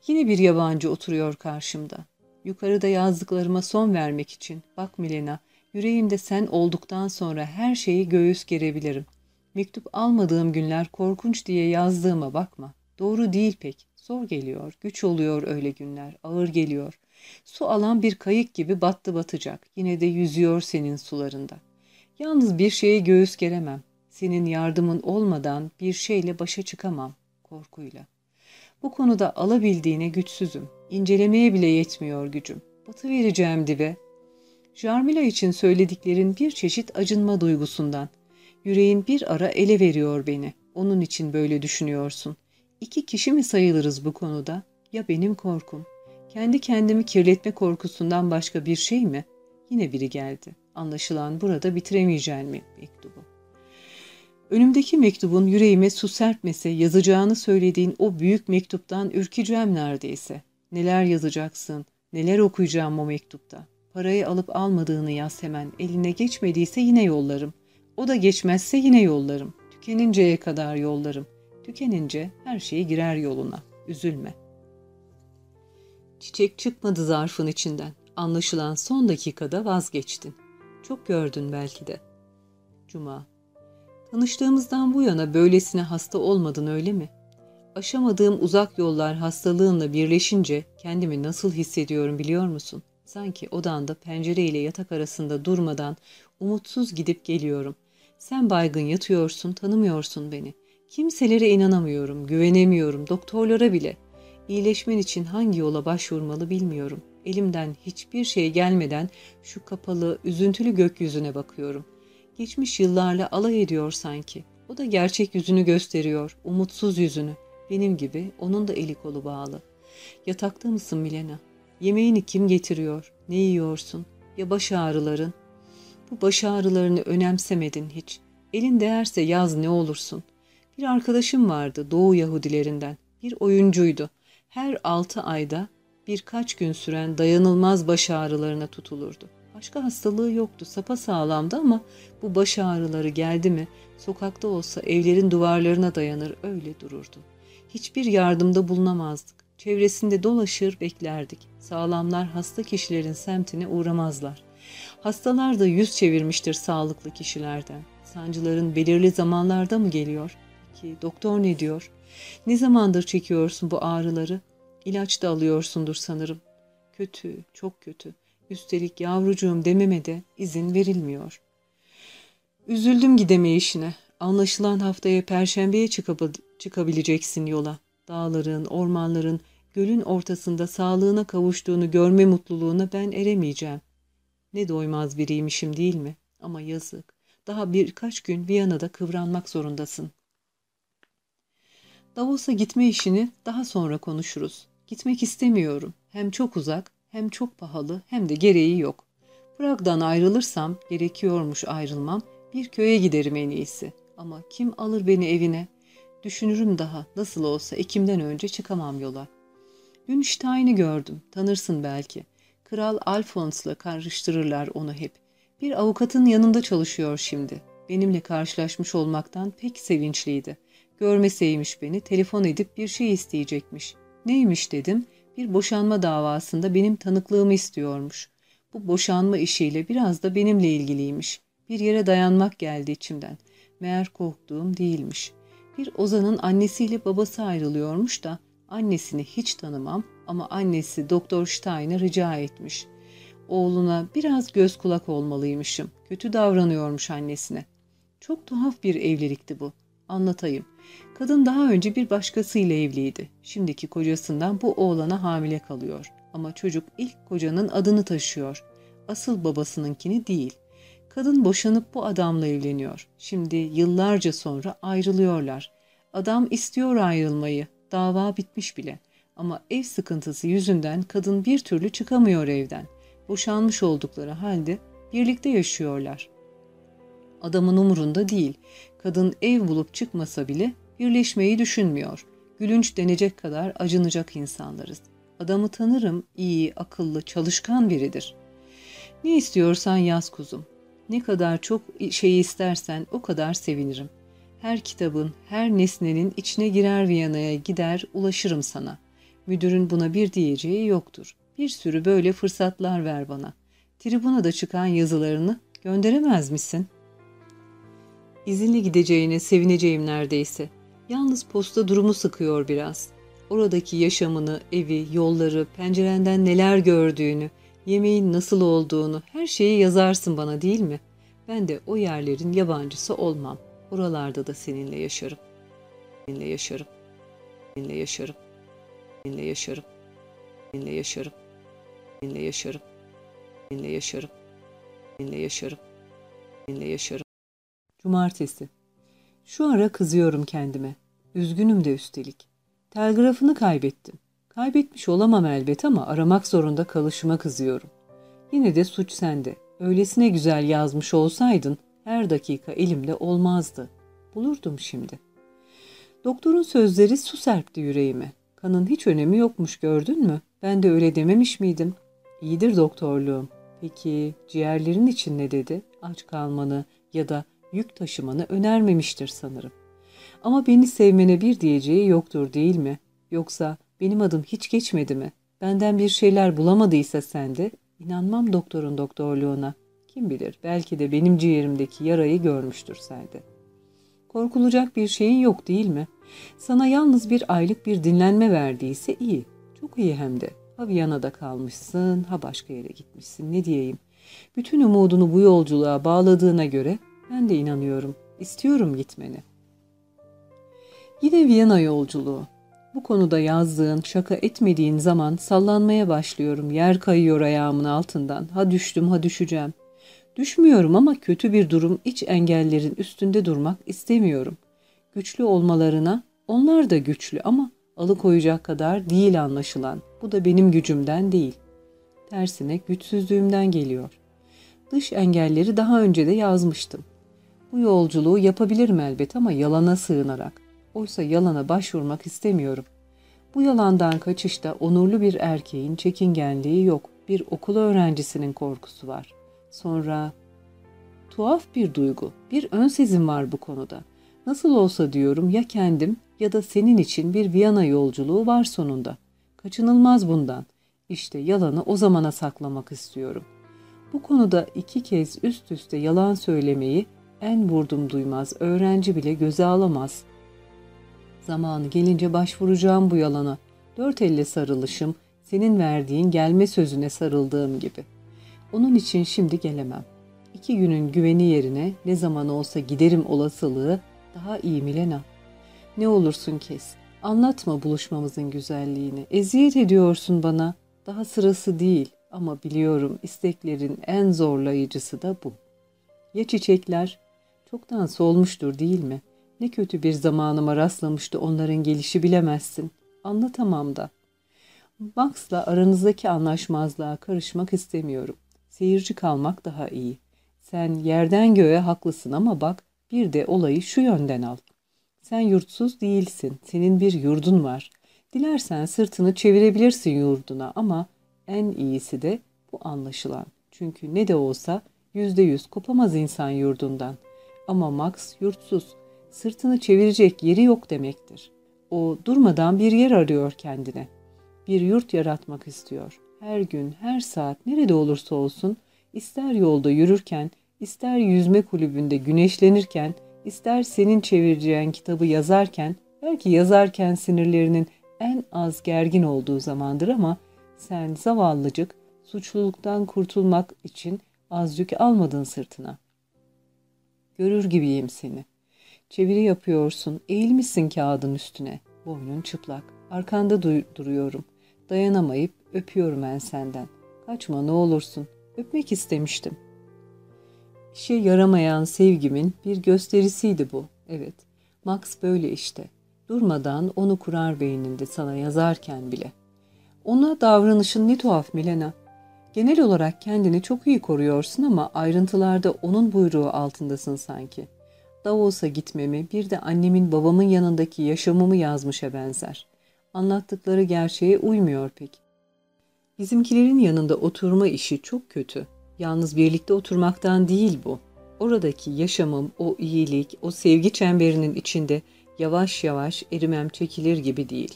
S1: Yine bir yabancı oturuyor karşımda. Yukarıda yazdıklarıma son vermek için. Bak Milena, yüreğimde sen olduktan sonra her şeyi göğüs gerebilirim. Mektup almadığım günler korkunç diye yazdığıma bakma. Doğru değil pek. Zor geliyor, güç oluyor öyle günler, ağır geliyor. Su alan bir kayık gibi battı batacak. Yine de yüzüyor senin sularında. Yalnız bir şeye göğüs geremem. Senin yardımın olmadan bir şeyle başa çıkamam korkuyla. Bu konuda alabildiğine güçsüzüm. İncelemeye bile yetmiyor gücüm. Batı vereceğim dibe. Jarmila için söylediklerin bir çeşit acınma duygusundan. Yüreğin bir ara ele veriyor beni. Onun için böyle düşünüyorsun. İki kişi mi sayılırız bu konuda? Ya benim korkum? Kendi kendimi kirletme korkusundan başka bir şey mi? Yine biri geldi. Anlaşılan burada bitiremeyeceğim mektubu. Önümdeki mektubun yüreğime su serpmese yazacağını söylediğin o büyük mektuptan ürkeceğim neredeyse. Neler yazacaksın, neler okuyacağım o mektupta. Parayı alıp almadığını yaz hemen. Eline geçmediyse yine yollarım. O da geçmezse yine yollarım. Tükeninceye kadar yollarım. Tükenince her şey girer yoluna. Üzülme. Çiçek çıkmadı zarfın içinden. Anlaşılan son dakikada vazgeçtin. Çok gördün belki de. Cuma. Tanıştığımızdan bu yana böylesine hasta olmadın öyle mi? Aşamadığım uzak yollar hastalığınla birleşince kendimi nasıl hissediyorum biliyor musun? Sanki odanda pencere ile yatak arasında durmadan umutsuz gidip geliyorum. Sen baygın yatıyorsun, tanımıyorsun beni. Kimselere inanamıyorum, güvenemiyorum, doktorlara bile. İyileşmen için hangi yola başvurmalı bilmiyorum. Elimden hiçbir şey gelmeden şu kapalı, üzüntülü gökyüzüne bakıyorum. Geçmiş yıllarla alay ediyor sanki. O da gerçek yüzünü gösteriyor, umutsuz yüzünü. Benim gibi onun da eli kolu bağlı. Yatakta mısın Milena? Yemeğini kim getiriyor? Ne yiyorsun? Ya baş ağrıların? Bu baş ağrılarını önemsemedin hiç. Elin değerse yaz ne olursun. Bir arkadaşım vardı Doğu Yahudilerinden. Bir oyuncuydu. Her altı ayda birkaç gün süren dayanılmaz baş ağrılarına tutulurdu. Başka hastalığı yoktu, sapa sağlamdı ama bu baş ağrıları geldi mi sokakta olsa evlerin duvarlarına dayanır öyle dururdu. Hiçbir yardımda bulunamazdık. Çevresinde dolaşır beklerdik. Sağlamlar hasta kişilerin semtine uğramazlar. Hastalar da yüz çevirmiştir sağlıklı kişilerden. Sancıların belirli zamanlarda mı geliyor? Ki doktor ne diyor? Ne zamandır çekiyorsun bu ağrıları? İlaç da alıyorsundur sanırım. Kötü, çok kötü. Üstelik yavrucuğum dememe de izin verilmiyor. Üzüldüm gidemeyişine. Anlaşılan haftaya perşembeye çıkabileceksin yola. Dağların, ormanların, gölün ortasında sağlığına kavuştuğunu görme mutluluğuna ben eremeyeceğim. Ne doymaz biriymişim değil mi? Ama yazık. Daha birkaç gün Viyana'da kıvranmak zorundasın. Davos'a gitme işini daha sonra konuşuruz. Gitmek istemiyorum. Hem çok uzak, hem çok pahalı, hem de gereği yok. Prag'dan ayrılırsam, gerekiyormuş ayrılmam, bir köye giderim en iyisi. Ama kim alır beni evine? Düşünürüm daha, nasıl olsa Ekim'den önce çıkamam yola. Dün Stein'i gördüm, tanırsın belki. Kral Alphonse'la karıştırırlar onu hep. Bir avukatın yanında çalışıyor şimdi. Benimle karşılaşmış olmaktan pek sevinçliydi. Görmeseymiş beni, telefon edip bir şey isteyecekmiş. Neymiş dedim, bir boşanma davasında benim tanıklığımı istiyormuş. Bu boşanma işiyle biraz da benimle ilgiliymiş. Bir yere dayanmak geldi içimden. Meğer korktuğum değilmiş. Bir Ozan'ın annesiyle babası ayrılıyormuş da annesini hiç tanımam ama annesi Doktor Stein'e rica etmiş. Oğluna biraz göz kulak olmalıymışım. Kötü davranıyormuş annesine. Çok tuhaf bir evlilikti bu. Anlatayım. Kadın daha önce bir başkasıyla evliydi. Şimdiki kocasından bu oğlana hamile kalıyor. Ama çocuk ilk kocanın adını taşıyor. Asıl babasınınkini değil. Kadın boşanıp bu adamla evleniyor. Şimdi yıllarca sonra ayrılıyorlar. Adam istiyor ayrılmayı. Dava bitmiş bile. Ama ev sıkıntısı yüzünden kadın bir türlü çıkamıyor evden. Boşanmış oldukları halde birlikte yaşıyorlar. Adamın umurunda değil. Kadın ev bulup çıkmasa bile birleşmeyi düşünmüyor. Gülünç denecek kadar acınacak insanlarız. Adamı tanırım, iyi, akıllı, çalışkan biridir. Ne istiyorsan yaz kuzum. Ne kadar çok şeyi istersen o kadar sevinirim. Her kitabın, her nesnenin içine girer Viyana'ya gider, ulaşırım sana. Müdürün buna bir diyeceği yoktur. Bir sürü böyle fırsatlar ver bana. Tribuna da çıkan yazılarını gönderemez misin? İzinli gideceğine sevineceğim neredeyse. Yalnız posta durumu sıkıyor biraz. Oradaki yaşamını, evi, yolları, pencerenden neler gördüğünü, yemeğin nasıl olduğunu, her şeyi yazarsın bana değil mi? Ben de o yerlerin yabancısı olmam. Oralarda da seninle yaşarım. Seninle yaşarım. Seninle yaşarım. Seninle yaşarım. Seninle yaşarım. Seninle yaşarım. Seninle yaşarım. Seninle yaşarım. Seninle yaşarım. Cumartesi. Şu ara kızıyorum kendime. Üzgünüm de üstelik. Telgrafını kaybettim. Kaybetmiş olamam elbet ama aramak zorunda kalışıma kızıyorum. Yine de suç sende. Öylesine güzel yazmış olsaydın her dakika elimde olmazdı. Bulurdum şimdi. Doktorun sözleri su serpti yüreğime. Kanın hiç önemi yokmuş gördün mü? Ben de öyle dememiş miydim? İyidir doktorluğum. Peki ciğerlerin için ne dedi? Aç kalmanı ya da yük taşımanı önermemiştir sanırım. Ama beni sevmene bir diyeceği yoktur değil mi? Yoksa benim adım hiç geçmedi mi? Benden bir şeyler bulamadıysa sende, inanmam doktorun doktorluğuna. Kim bilir belki de benim ciğerimdeki yarayı görmüştür sende. Korkulacak bir şeyin yok değil mi? Sana yalnız bir aylık bir dinlenme verdiyse iyi. Çok iyi hem de. Ha Viyana'da kalmışsın, ha başka yere gitmişsin ne diyeyim. Bütün umudunu bu yolculuğa bağladığına göre ben de inanıyorum. İstiyorum gitmeni. Yine Viyana yolculuğu. Bu konuda yazdığın, şaka etmediğin zaman sallanmaya başlıyorum. Yer kayıyor ayağımın altından. Ha düştüm, ha düşeceğim. Düşmüyorum ama kötü bir durum iç engellerin üstünde durmak istemiyorum. Güçlü olmalarına, onlar da güçlü ama alıkoyacak kadar değil anlaşılan. Bu da benim gücümden değil. Tersine güçsüzlüğümden geliyor. Dış engelleri daha önce de yazmıştım. Bu yolculuğu yapabilirim elbet ama yalana sığınarak. Oysa yalana başvurmak istemiyorum. Bu yalandan kaçışta onurlu bir erkeğin çekingenliği yok. Bir okul öğrencisinin korkusu var. Sonra tuhaf bir duygu, bir ön sezim var bu konuda. Nasıl olsa diyorum ya kendim ya da senin için bir Viyana yolculuğu var sonunda. Kaçınılmaz bundan. İşte yalanı o zamana saklamak istiyorum. Bu konuda iki kez üst üste yalan söylemeyi en vurdum duymaz öğrenci bile göze alamaz. Zamanı gelince başvuracağım bu yalana. Dört elle sarılışım, senin verdiğin gelme sözüne sarıldığım gibi. Onun için şimdi gelemem. İki günün güveni yerine ne zaman olsa giderim olasılığı daha iyi Milena. Ne olursun kes. Anlatma buluşmamızın güzelliğini. Eziyet ediyorsun bana. Daha sırası değil ama biliyorum isteklerin en zorlayıcısı da bu. Ya çiçekler? Çoktan solmuştur değil mi? Ne kötü bir zamanıma rastlamıştı onların gelişi bilemezsin. Anlatamam da. Max'la aranızdaki anlaşmazlığa karışmak istemiyorum. Seyirci kalmak daha iyi. Sen yerden göğe haklısın ama bak bir de olayı şu yönden al. Sen yurtsuz değilsin. Senin bir yurdun var. Dilersen sırtını çevirebilirsin yurduna ama en iyisi de bu anlaşılan. Çünkü ne de olsa yüzde yüz kopamaz insan yurdundan. Ama Max yurtsuz. Sırtını çevirecek yeri yok demektir. O durmadan bir yer arıyor kendine. Bir yurt yaratmak istiyor. Her gün, her saat nerede olursa olsun, ister yolda yürürken, ister yüzme kulübünde güneşlenirken, ister senin çevireceğin kitabı yazarken, belki yazarken sinirlerinin en az gergin olduğu zamandır ama sen zavallıcık suçluluktan kurtulmak için az yük almadın sırtına. Görür gibiyim seni. Çeviri yapıyorsun, eğilmişsin kağıdın üstüne. Boynun çıplak. Arkanda duruyorum. Dayanamayıp öpüyorum en senden. Kaçma ne olursun. Öpmek istemiştim. İşe yaramayan sevgimin bir gösterisiydi bu. Evet, Max böyle işte. Durmadan onu kurar beyninde sana yazarken bile. Ona davranışın ne tuhaf Milena. Genel olarak kendini çok iyi koruyorsun ama ayrıntılarda onun buyruğu altındasın sanki. Davos'a gitmemi bir de annemin babamın yanındaki yaşamımı yazmışa benzer. Anlattıkları gerçeğe uymuyor pek. Bizimkilerin yanında oturma işi çok kötü. Yalnız birlikte oturmaktan değil bu. Oradaki yaşamım, o iyilik, o sevgi çemberinin içinde yavaş yavaş erimem çekilir gibi değil.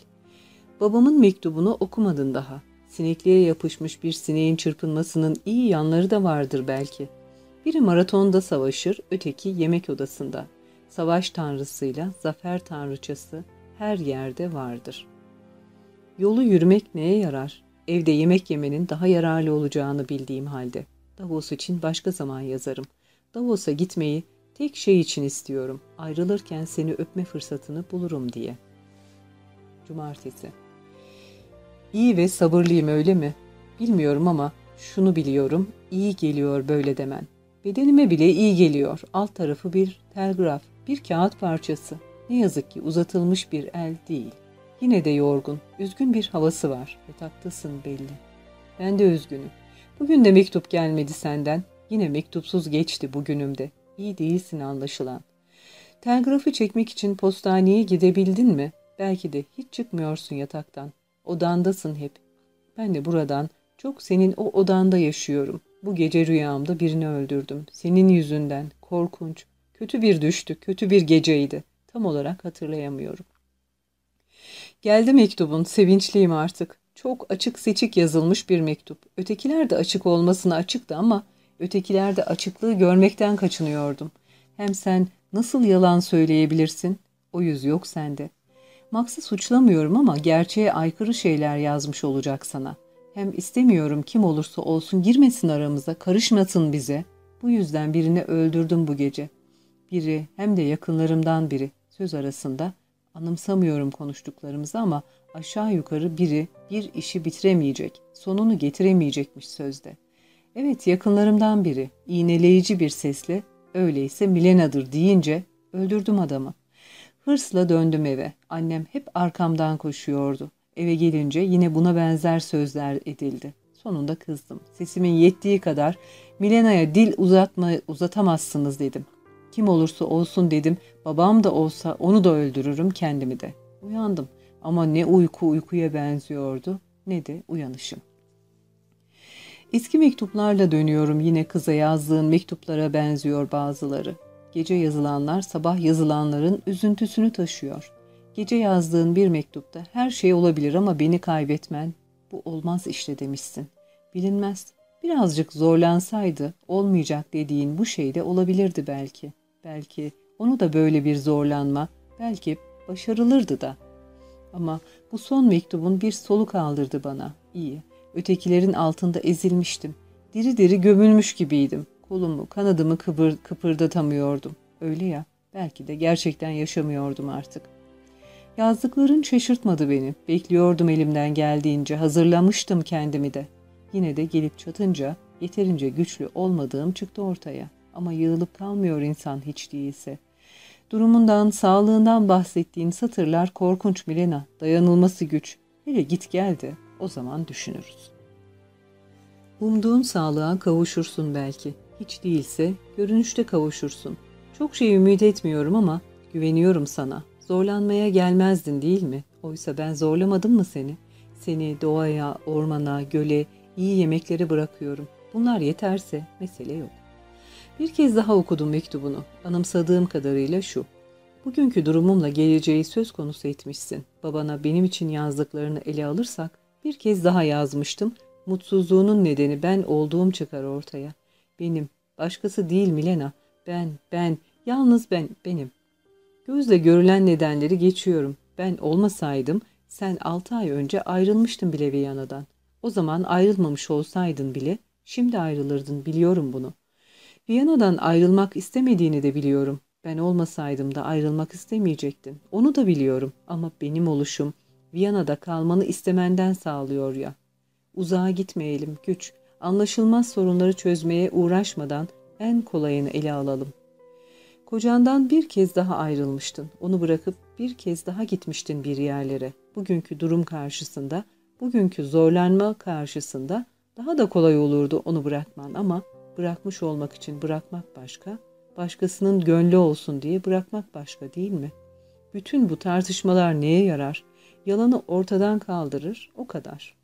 S1: Babamın mektubunu okumadın daha. Sineklere yapışmış bir sineğin çırpınmasının iyi yanları da vardır belki. Biri maratonda savaşır, öteki yemek odasında. Savaş tanrısıyla zafer tanrıçası her yerde vardır. Yolu yürümek neye yarar? Evde yemek yemenin daha yararlı olacağını bildiğim halde. Davos için başka zaman yazarım. Davos'a gitmeyi tek şey için istiyorum. Ayrılırken seni öpme fırsatını bulurum diye. Cumartesi. İyi ve sabırlıyım öyle mi? Bilmiyorum ama şunu biliyorum. İyi geliyor böyle demen. Bedenime bile iyi geliyor. Alt tarafı bir telgraf, bir kağıt parçası. Ne yazık ki uzatılmış bir el değil. Yine de yorgun, üzgün bir havası var. Yataktasın belli. Ben de üzgünüm. Bugün de mektup gelmedi senden. Yine mektupsuz geçti bugünümde. İyi değilsin anlaşılan. Telgrafı çekmek için postaneye gidebildin mi? Belki de hiç çıkmıyorsun yataktan. Odandasın hep. Ben de buradan çok senin o odanda yaşıyorum. Bu gece rüyamda birini öldürdüm. Senin yüzünden. Korkunç. Kötü bir düştü. Kötü bir geceydi. Tam olarak hatırlayamıyorum. Geldi mektubun. Sevinçliyim artık. Çok açık seçik yazılmış bir mektup. Ötekiler de açık olmasına açıktı ama ötekiler de açıklığı görmekten kaçınıyordum. Hem sen nasıl yalan söyleyebilirsin? O yüz yok sende. Max'ı suçlamıyorum ama gerçeğe aykırı şeyler yazmış olacak sana. Hem istemiyorum kim olursa olsun girmesin aramıza, karışmasın bize. Bu yüzden birini öldürdüm bu gece. Biri hem de yakınlarımdan biri. Söz arasında anımsamıyorum konuştuklarımızı ama aşağı yukarı biri bir işi bitiremeyecek, sonunu getiremeyecekmiş sözde. Evet yakınlarımdan biri iğneleyici bir sesle öyleyse Milena'dır deyince öldürdüm adamı. Hırsla döndüm eve. Annem hep arkamdan koşuyordu. Eve gelince yine buna benzer sözler edildi. Sonunda kızdım. Sesimin yettiği kadar Milena'ya dil uzatma, uzatamazsınız dedim. Kim olursa olsun dedim. Babam da olsa onu da öldürürüm kendimi de. Uyandım ama ne uyku uykuya benziyordu ne de uyanışım. Eski mektuplarla dönüyorum yine kıza yazdığın mektuplara benziyor bazıları. Gece yazılanlar sabah yazılanların üzüntüsünü taşıyor. Gece yazdığın bir mektupta her şey olabilir ama beni kaybetmen bu olmaz işte demişsin. Bilinmez. Birazcık zorlansaydı olmayacak dediğin bu şey de olabilirdi belki. Belki onu da böyle bir zorlanma, belki başarılırdı da. Ama bu son mektubun bir soluk aldırdı bana. İyi. Ötekilerin altında ezilmiştim. Diri diri gömülmüş gibiydim. Kolumu, kanadımı kıpır, kıpırdatamıyordum. Öyle ya, belki de gerçekten yaşamıyordum artık. Yazdıkların şaşırtmadı beni. Bekliyordum elimden geldiğince, hazırlamıştım kendimi de. Yine de gelip çatınca yeterince güçlü olmadığım çıktı ortaya. Ama yığılıp kalmıyor insan hiç değilse. Durumundan, sağlığından bahsettiğin satırlar korkunç Milena, dayanılması güç. Hele git geldi, o zaman düşünürüz. Umduğun sağlığa kavuşursun belki. Hiç değilse görünüşte kavuşursun. Çok şey ümit etmiyorum ama güveniyorum sana. Zorlanmaya gelmezdin değil mi? Oysa ben zorlamadım mı seni? Seni doğaya, ormana, göle, iyi yemeklere bırakıyorum. Bunlar yeterse mesele yok. Bir kez daha okudum mektubunu. Anımsadığım kadarıyla şu. Bugünkü durumumla geleceği söz konusu etmişsin. Babana benim için yazdıklarını ele alırsak bir kez daha yazmıştım. Mutsuzluğunun nedeni ben olduğum çıkar ortaya. Benim, başkası değil Milena. Ben, ben, yalnız ben, benim. Gözle görülen nedenleri geçiyorum. Ben olmasaydım sen altı ay önce ayrılmıştın bile Viyana'dan. O zaman ayrılmamış olsaydın bile şimdi ayrılırdın biliyorum bunu. Viyana'dan ayrılmak istemediğini de biliyorum. Ben olmasaydım da ayrılmak istemeyecektin. Onu da biliyorum ama benim oluşum Viyana'da kalmanı istemenden sağlıyor ya. Uzağa gitmeyelim güç. Anlaşılmaz sorunları çözmeye uğraşmadan en kolayını ele alalım. Kocandan bir kez daha ayrılmıştın. Onu bırakıp bir kez daha gitmiştin bir yerlere. Bugünkü durum karşısında, bugünkü zorlanma karşısında daha da kolay olurdu onu bırakman ama bırakmış olmak için bırakmak başka, başkasının gönlü olsun diye bırakmak başka değil mi? Bütün bu tartışmalar neye yarar? Yalanı ortadan kaldırır, o kadar.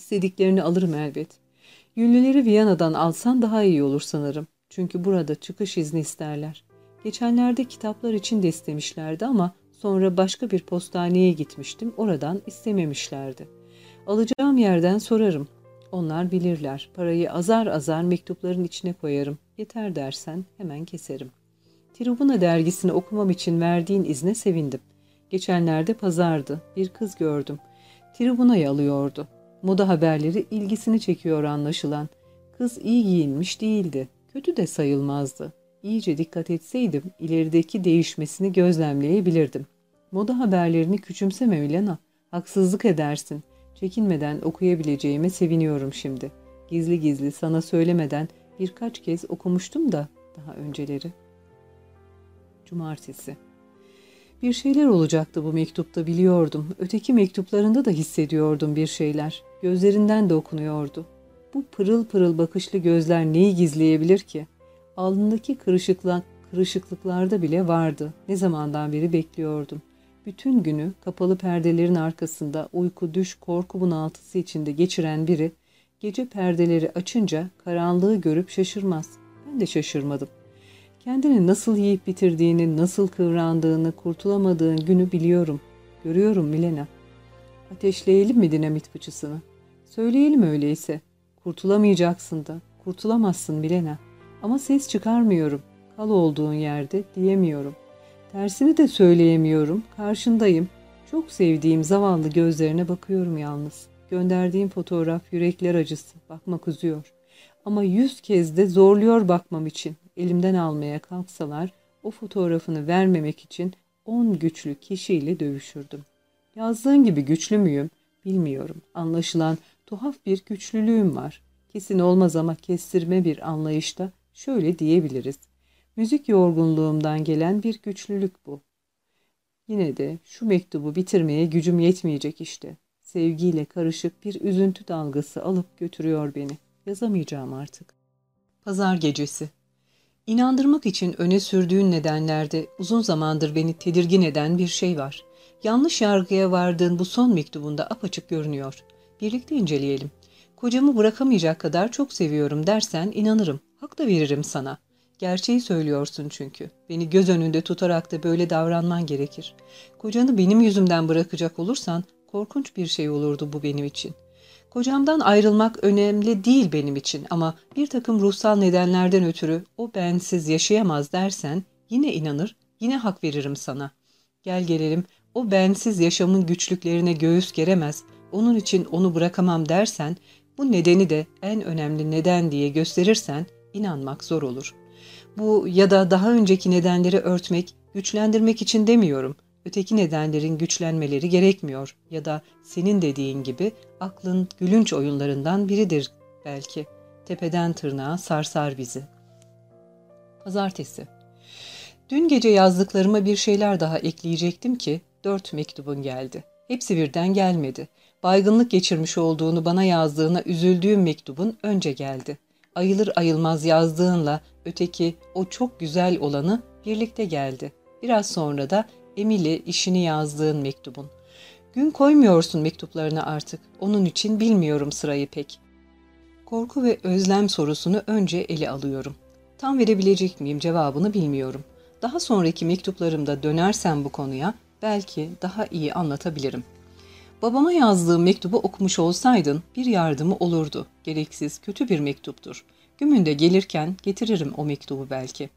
S1: İstediklerini alırım elbet. Yünlüleri Viyana'dan alsan daha iyi olur sanırım. Çünkü burada çıkış izni isterler. Geçenlerde kitaplar için de istemişlerdi ama sonra başka bir postaneye gitmiştim. Oradan istememişlerdi. Alacağım yerden sorarım. Onlar bilirler. Parayı azar azar mektupların içine koyarım. Yeter dersen hemen keserim. Tribuna dergisini okumam için verdiğin izne sevindim. Geçenlerde pazardı. Bir kız gördüm. Tribunayı alıyordu. Moda haberleri ilgisini çekiyor anlaşılan. Kız iyi giyinmiş değildi. Kötü de sayılmazdı. İyice dikkat etseydim ilerideki değişmesini gözlemleyebilirdim. Moda haberlerini küçümseme Milena. Haksızlık edersin. Çekinmeden okuyabileceğime seviniyorum şimdi. Gizli gizli sana söylemeden birkaç kez okumuştum da daha önceleri. Cumartesi. Bir şeyler olacaktı bu mektupta biliyordum. Öteki mektuplarında da hissediyordum bir şeyler. Gözlerinden de okunuyordu. Bu pırıl pırıl bakışlı gözler neyi gizleyebilir ki? Alnındaki kırışıklık, kırışıklıklarda bile vardı. Ne zamandan beri bekliyordum. Bütün günü kapalı perdelerin arkasında uyku, düş, korku bunaltısı içinde geçiren biri, gece perdeleri açınca karanlığı görüp şaşırmaz. Ben de şaşırmadım. Kendini nasıl yiyip bitirdiğini, nasıl kıvrandığını, kurtulamadığın günü biliyorum. Görüyorum Milena. Ateşleyelim mi dinamit fıçısını? Söyleyelim öyleyse. Kurtulamayacaksın da. Kurtulamazsın Milena. Ama ses çıkarmıyorum. Kal olduğun yerde diyemiyorum. Tersini de söyleyemiyorum. Karşındayım. Çok sevdiğim zavallı gözlerine bakıyorum yalnız. Gönderdiğim fotoğraf yürekler acısı. Bakmak üzüyor. Ama yüz kez de zorluyor bakmam için. Elimden almaya kalksalar o fotoğrafını vermemek için on güçlü kişiyle dövüşürdüm. Yazdığın gibi güçlü müyüm? Bilmiyorum. Anlaşılan tuhaf bir güçlülüğüm var. Kesin olmaz ama kestirme bir anlayışta şöyle diyebiliriz. Müzik yorgunluğumdan gelen bir güçlülük bu. Yine de şu mektubu bitirmeye gücüm yetmeyecek işte. Sevgiyle karışık bir üzüntü dalgası alıp götürüyor beni. Yazamayacağım artık. Pazar gecesi. İnandırmak için öne sürdüğün nedenlerde uzun zamandır beni tedirgin eden bir şey var. Yanlış yargıya vardığın bu son mektubunda apaçık görünüyor. Birlikte inceleyelim. Kocamı bırakamayacak kadar çok seviyorum dersen inanırım. Hak da veririm sana. Gerçeği söylüyorsun çünkü. Beni göz önünde tutarak da böyle davranman gerekir. Kocanı benim yüzümden bırakacak olursan korkunç bir şey olurdu bu benim için. Kocamdan ayrılmak önemli değil benim için ama bir takım ruhsal nedenlerden ötürü o bensiz yaşayamaz dersen yine inanır, yine hak veririm sana. Gel gelelim o bensiz yaşamın güçlüklerine göğüs geremez, onun için onu bırakamam dersen bu nedeni de en önemli neden diye gösterirsen inanmak zor olur. Bu ya da daha önceki nedenleri örtmek, güçlendirmek için demiyorum. Öteki nedenlerin güçlenmeleri gerekmiyor ya da senin dediğin gibi aklın gülünç oyunlarından biridir belki. Tepeden tırnağa sarsar bizi. Pazartesi. Dün gece yazdıklarıma bir şeyler daha ekleyecektim ki dört mektubun geldi. Hepsi birden gelmedi. Baygınlık geçirmiş olduğunu bana yazdığına üzüldüğüm mektubun önce geldi. Ayılır ayılmaz yazdığınla öteki o çok güzel olanı birlikte geldi. Biraz sonra da Emily işini yazdığın mektubun. Gün koymuyorsun mektuplarına artık. Onun için bilmiyorum sırayı pek. Korku ve özlem sorusunu önce ele alıyorum. Tam verebilecek miyim cevabını bilmiyorum. Daha sonraki mektuplarımda dönersem bu konuya belki daha iyi anlatabilirim. Babama yazdığım mektubu okumuş olsaydın bir yardımı olurdu. Gereksiz, kötü bir mektuptur. Gümünde gelirken getiririm o mektubu belki.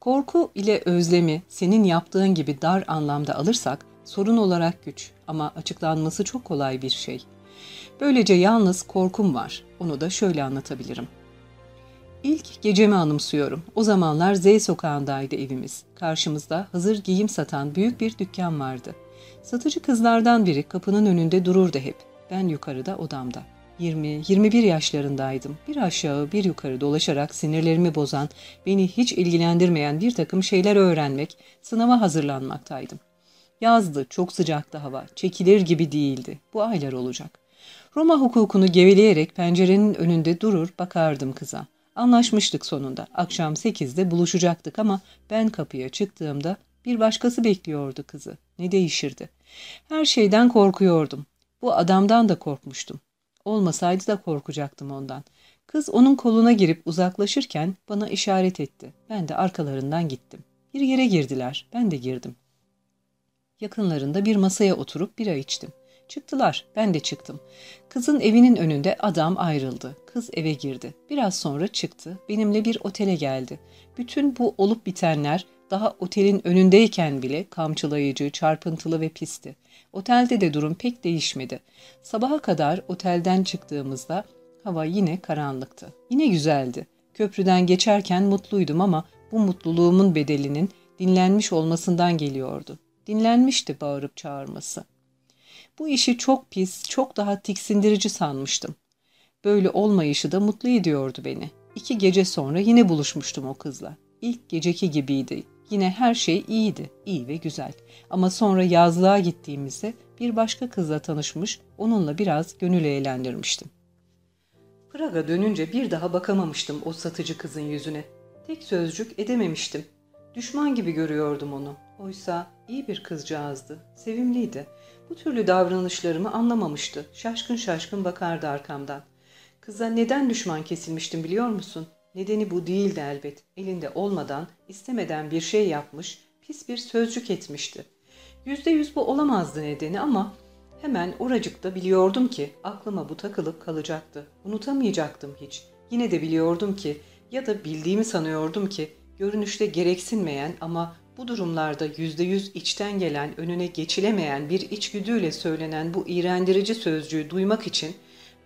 S1: Korku ile özlemi senin yaptığın gibi dar anlamda alırsak sorun olarak güç ama açıklanması çok kolay bir şey. Böylece yalnız korkum var. Onu da şöyle anlatabilirim. İlk gecemi anımsıyorum. O zamanlar Z sokağındaydı evimiz. Karşımızda hazır giyim satan büyük bir dükkan vardı. Satıcı kızlardan biri kapının önünde dururdu hep. Ben yukarıda odamda. 20-21 yaşlarındaydım. Bir aşağı bir yukarı dolaşarak sinirlerimi bozan, beni hiç ilgilendirmeyen bir takım şeyler öğrenmek, sınava hazırlanmaktaydım. Yazdı, çok sıcaktı hava, çekilir gibi değildi. Bu aylar olacak. Roma hukukunu geveleyerek pencerenin önünde durur bakardım kıza. Anlaşmıştık sonunda. Akşam sekizde buluşacaktık ama ben kapıya çıktığımda bir başkası bekliyordu kızı. Ne değişirdi? Her şeyden korkuyordum. Bu adamdan da korkmuştum. Olmasaydı da korkacaktım ondan. Kız onun koluna girip uzaklaşırken bana işaret etti. Ben de arkalarından gittim. Bir yere girdiler. Ben de girdim. Yakınlarında bir masaya oturup bira içtim. Çıktılar. Ben de çıktım. Kızın evinin önünde adam ayrıldı. Kız eve girdi. Biraz sonra çıktı. Benimle bir otele geldi. Bütün bu olup bitenler daha otelin önündeyken bile kamçılayıcı, çarpıntılı ve pisti. Otelde de durum pek değişmedi. Sabaha kadar otelden çıktığımızda hava yine karanlıktı. Yine güzeldi. Köprüden geçerken mutluydum ama bu mutluluğumun bedelinin dinlenmiş olmasından geliyordu. Dinlenmişti bağırıp çağırması. Bu işi çok pis, çok daha tiksindirici sanmıştım. Böyle olmayışı da mutlu ediyordu beni. İki gece sonra yine buluşmuştum o kızla. İlk geceki gibiydi. Yine her şey iyiydi, iyi ve güzel. Ama sonra yazlığa gittiğimizde bir başka kızla tanışmış, onunla biraz gönül eğlendirmiştim. Praga dönünce bir daha bakamamıştım o satıcı kızın yüzüne. Tek sözcük edememiştim. Düşman gibi görüyordum onu. Oysa iyi bir kızcağızdı, sevimliydi. Bu türlü davranışlarımı anlamamıştı. Şaşkın şaşkın bakardı arkamdan. Kıza neden düşman kesilmiştim biliyor musun? Nedeni bu değildi elbet. Elinde olmadan, istemeden bir şey yapmış, pis bir sözcük etmişti. Yüzde yüz bu olamazdı nedeni ama hemen oracıkta biliyordum ki aklıma bu takılıp kalacaktı. Unutamayacaktım hiç. Yine de biliyordum ki ya da bildiğimi sanıyordum ki görünüşte gereksinmeyen ama bu durumlarda yüzde yüz içten gelen, önüne geçilemeyen bir içgüdüyle söylenen bu iğrendirici sözcüğü duymak için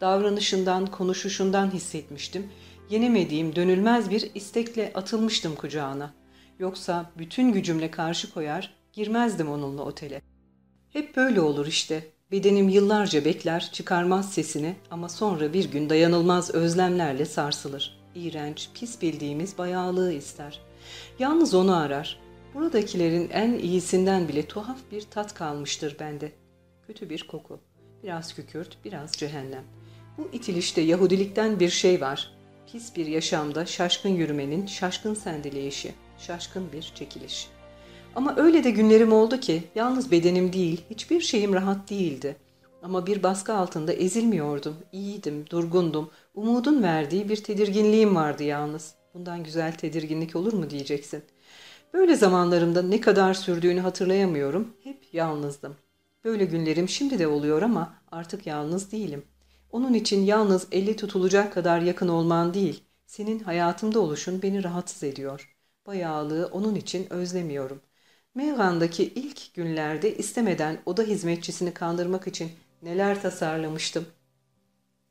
S1: davranışından, konuşuşundan hissetmiştim. Yenemediğim dönülmez bir istekle atılmıştım kucağına. Yoksa bütün gücümle karşı koyar, girmezdim onunla otele. Hep böyle olur işte. Bedenim yıllarca bekler, çıkarmaz sesini ama sonra bir gün dayanılmaz özlemlerle sarsılır. İğrenç, pis bildiğimiz bayağılığı ister. Yalnız onu arar. Buradakilerin en iyisinden bile tuhaf bir tat kalmıştır bende. Kötü bir koku. Biraz kükürt, biraz cehennem. Bu itilişte Yahudilikten bir şey var. Pis bir yaşamda şaşkın yürümenin şaşkın sendeleyişi, şaşkın bir çekiliş. Ama öyle de günlerim oldu ki yalnız bedenim değil, hiçbir şeyim rahat değildi. Ama bir baskı altında ezilmiyordum, iyiydim, durgundum, umudun verdiği bir tedirginliğim vardı yalnız. Bundan güzel tedirginlik olur mu diyeceksin. Böyle zamanlarımda ne kadar sürdüğünü hatırlayamıyorum, hep yalnızdım. Böyle günlerim şimdi de oluyor ama artık yalnız değilim. Onun için yalnız eli tutulacak kadar yakın olman değil, senin hayatımda oluşun beni rahatsız ediyor. Bayağılığı onun için özlemiyorum. Meyhan'daki ilk günlerde istemeden oda hizmetçisini kandırmak için neler tasarlamıştım.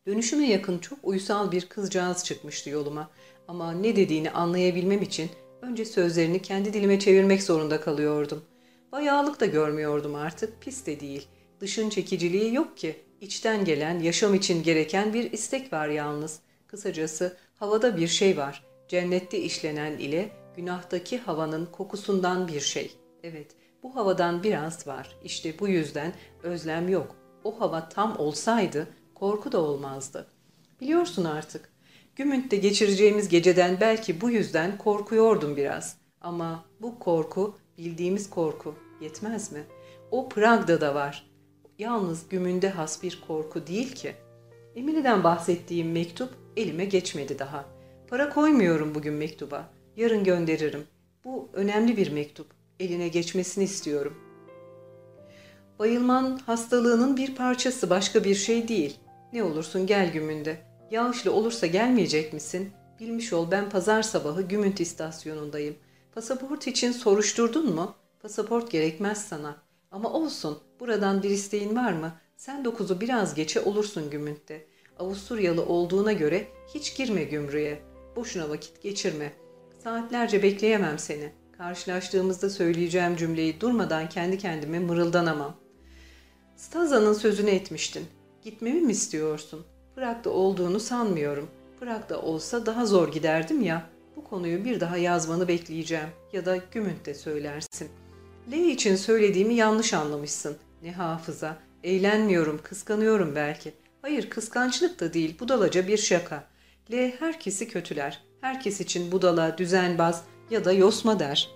S1: Dönüşüme yakın çok uysal bir kızcağız çıkmıştı yoluma ama ne dediğini anlayabilmem için önce sözlerini kendi dilime çevirmek zorunda kalıyordum. Bayağılık da görmüyordum artık, pis de değil. Dışın çekiciliği yok ki. İçten gelen, yaşam için gereken bir istek var yalnız. Kısacası havada bir şey var. Cennette işlenen ile günahtaki havanın kokusundan bir şey. Evet, bu havadan biraz var. İşte bu yüzden özlem yok. O hava tam olsaydı korku da olmazdı. Biliyorsun artık. Gümünt'te geçireceğimiz geceden belki bu yüzden korkuyordum biraz. Ama bu korku bildiğimiz korku yetmez mi? O Prag'da da var. Yalnız Gümün'de has bir korku değil ki. Emine'den bahsettiğim mektup elime geçmedi daha. Para koymuyorum bugün mektuba. Yarın gönderirim. Bu önemli bir mektup. Eline geçmesini istiyorum. Bayılman hastalığının bir parçası başka bir şey değil. Ne olursun gel Gümün'de. Yağışlı olursa gelmeyecek misin? Bilmiş ol ben pazar sabahı Gümünt istasyonundayım. Pasaport için soruşturdun mu? Pasaport gerekmez sana. Ama olsun buradan bir isteğin var mı? Sen dokuzu biraz geçe olursun Gümünt'te. Avusturyalı olduğuna göre hiç girme gümrüğe. Boşuna vakit geçirme. Saatlerce bekleyemem seni. Karşılaştığımızda söyleyeceğim cümleyi durmadan kendi kendime mırıldanamam. Staza'nın sözünü etmiştin. Gitmemi mi istiyorsun? Prag'da olduğunu sanmıyorum. Prag'da olsa daha zor giderdim ya. Bu konuyu bir daha yazmanı bekleyeceğim. Ya da Gümünt'te söylersin. L için söylediğimi yanlış anlamışsın. Ne hafıza. Eğlenmiyorum, kıskanıyorum belki. Hayır, kıskançlık da değil, budalaca bir şaka. L herkesi kötüler. Herkes için budala, düzenbaz ya da yosma der.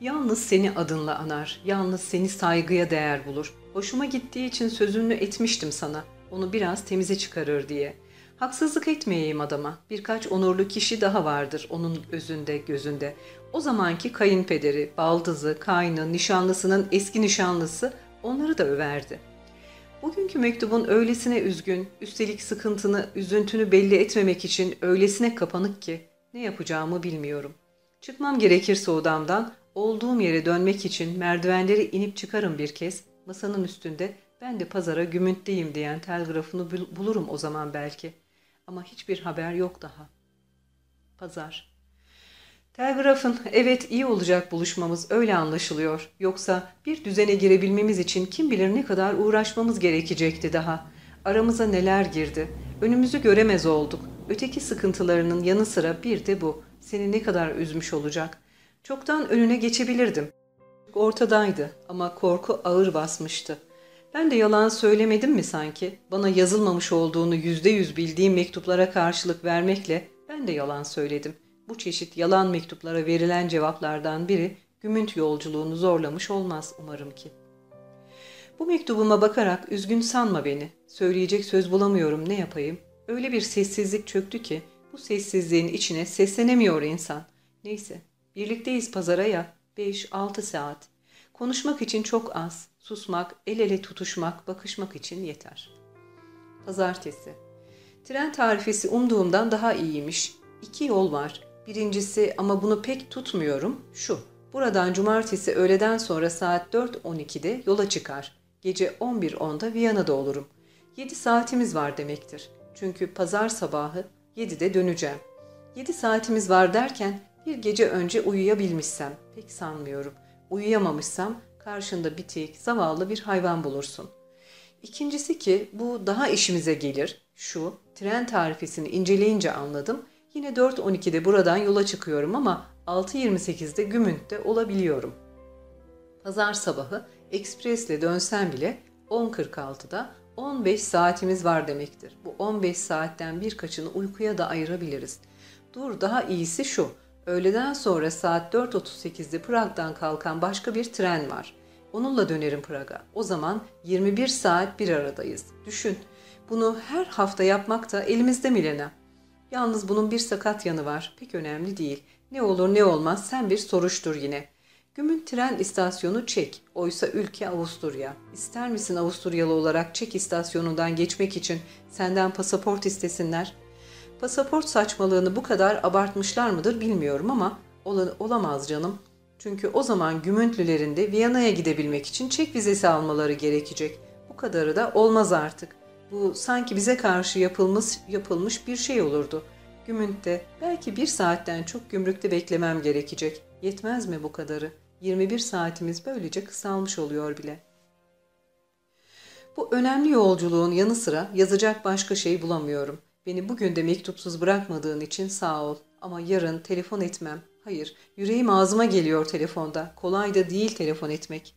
S1: Yalnız seni adınla anar, yalnız seni saygıya değer bulur. Hoşuma gittiği için sözünü etmiştim sana, onu biraz temize çıkarır diye. Haksızlık etmeyeyim adama, birkaç onurlu kişi daha vardır onun özünde, gözünde. O zamanki kayınpederi, baldızı, kaynı, nişanlısının eski nişanlısı onları da överdi. Bugünkü mektubun öylesine üzgün, üstelik sıkıntını, üzüntünü belli etmemek için öylesine kapanık ki ne yapacağımı bilmiyorum. Çıkmam gerekirse odamdan olduğum yere dönmek için merdivenleri inip çıkarım bir kez. Masanın üstünde ben de pazara gümüntteyim diyen telgrafını bulurum o zaman belki. Ama hiçbir haber yok daha. Pazar. Telgrafın evet iyi olacak buluşmamız öyle anlaşılıyor. Yoksa bir düzene girebilmemiz için kim bilir ne kadar uğraşmamız gerekecekti daha. Aramıza neler girdi. Önümüzü göremez olduk. Öteki sıkıntılarının yanı sıra bir de bu. Seni ne kadar üzmüş olacak. Çoktan önüne geçebilirdim. Ortadaydı ama korku ağır basmıştı. Ben de yalan söylemedim mi sanki? Bana yazılmamış olduğunu yüzde yüz bildiğim mektuplara karşılık vermekle ben de yalan söyledim. Bu çeşit yalan mektuplara verilen cevaplardan biri Gümünt yolculuğunu zorlamış olmaz umarım ki. Bu mektubuma bakarak üzgün sanma beni. Söyleyecek söz bulamıyorum ne yapayım. Öyle bir sessizlik çöktü ki bu sessizliğin içine seslenemiyor insan. Neyse birlikteyiz pazara ya 5-6 saat. Konuşmak için çok az, susmak, el ele tutuşmak, bakışmak için yeter. Pazartesi. Tren tarifesi umduğumdan daha iyiymiş. İki yol var. Birincisi ama bunu pek tutmuyorum şu. Buradan cumartesi öğleden sonra saat 4.12'de yola çıkar. Gece 11.10'da Viyana'da olurum. 7 saatimiz var demektir. Çünkü pazar sabahı 7'de döneceğim. 7 saatimiz var derken bir gece önce uyuyabilmişsem pek sanmıyorum. Uyuyamamışsam karşında bitik, zavallı bir hayvan bulursun. İkincisi ki bu daha işimize gelir. Şu, tren tarifesini inceleyince anladım. Yine 4.12'de buradan yola çıkıyorum ama 6.28'de Gümünt'te olabiliyorum. Pazar sabahı ekspresle dönsem bile 10.46'da 15 saatimiz var demektir. Bu 15 saatten birkaçını uykuya da ayırabiliriz. Dur daha iyisi şu. Öğleden sonra saat 4.38'de Prag'dan kalkan başka bir tren var. Onunla dönerim Prag'a. O zaman 21 saat bir aradayız. Düşün. Bunu her hafta yapmak da elimizde Milena. Yalnız bunun bir sakat yanı var. Pek önemli değil. Ne olur ne olmaz sen bir soruştur yine. Gümün tren istasyonu Çek. Oysa ülke Avusturya. İster misin Avusturyalı olarak Çek istasyonundan geçmek için senden pasaport istesinler? Pasaport saçmalığını bu kadar abartmışlar mıdır bilmiyorum ama ol olamaz canım. Çünkü o zaman Gümüntlülerin de Viyana'ya gidebilmek için Çek vizesi almaları gerekecek. Bu kadarı da olmaz artık. Bu sanki bize karşı yapılmış, yapılmış bir şey olurdu. Gümünt'te belki bir saatten çok gümrükte beklemem gerekecek. Yetmez mi bu kadarı? 21 saatimiz böylece kısalmış oluyor bile. Bu önemli yolculuğun yanı sıra yazacak başka şey bulamıyorum. Beni bugün de mektupsuz bırakmadığın için sağ ol. Ama yarın telefon etmem. Hayır, yüreğim ağzıma geliyor telefonda. Kolay da değil telefon etmek.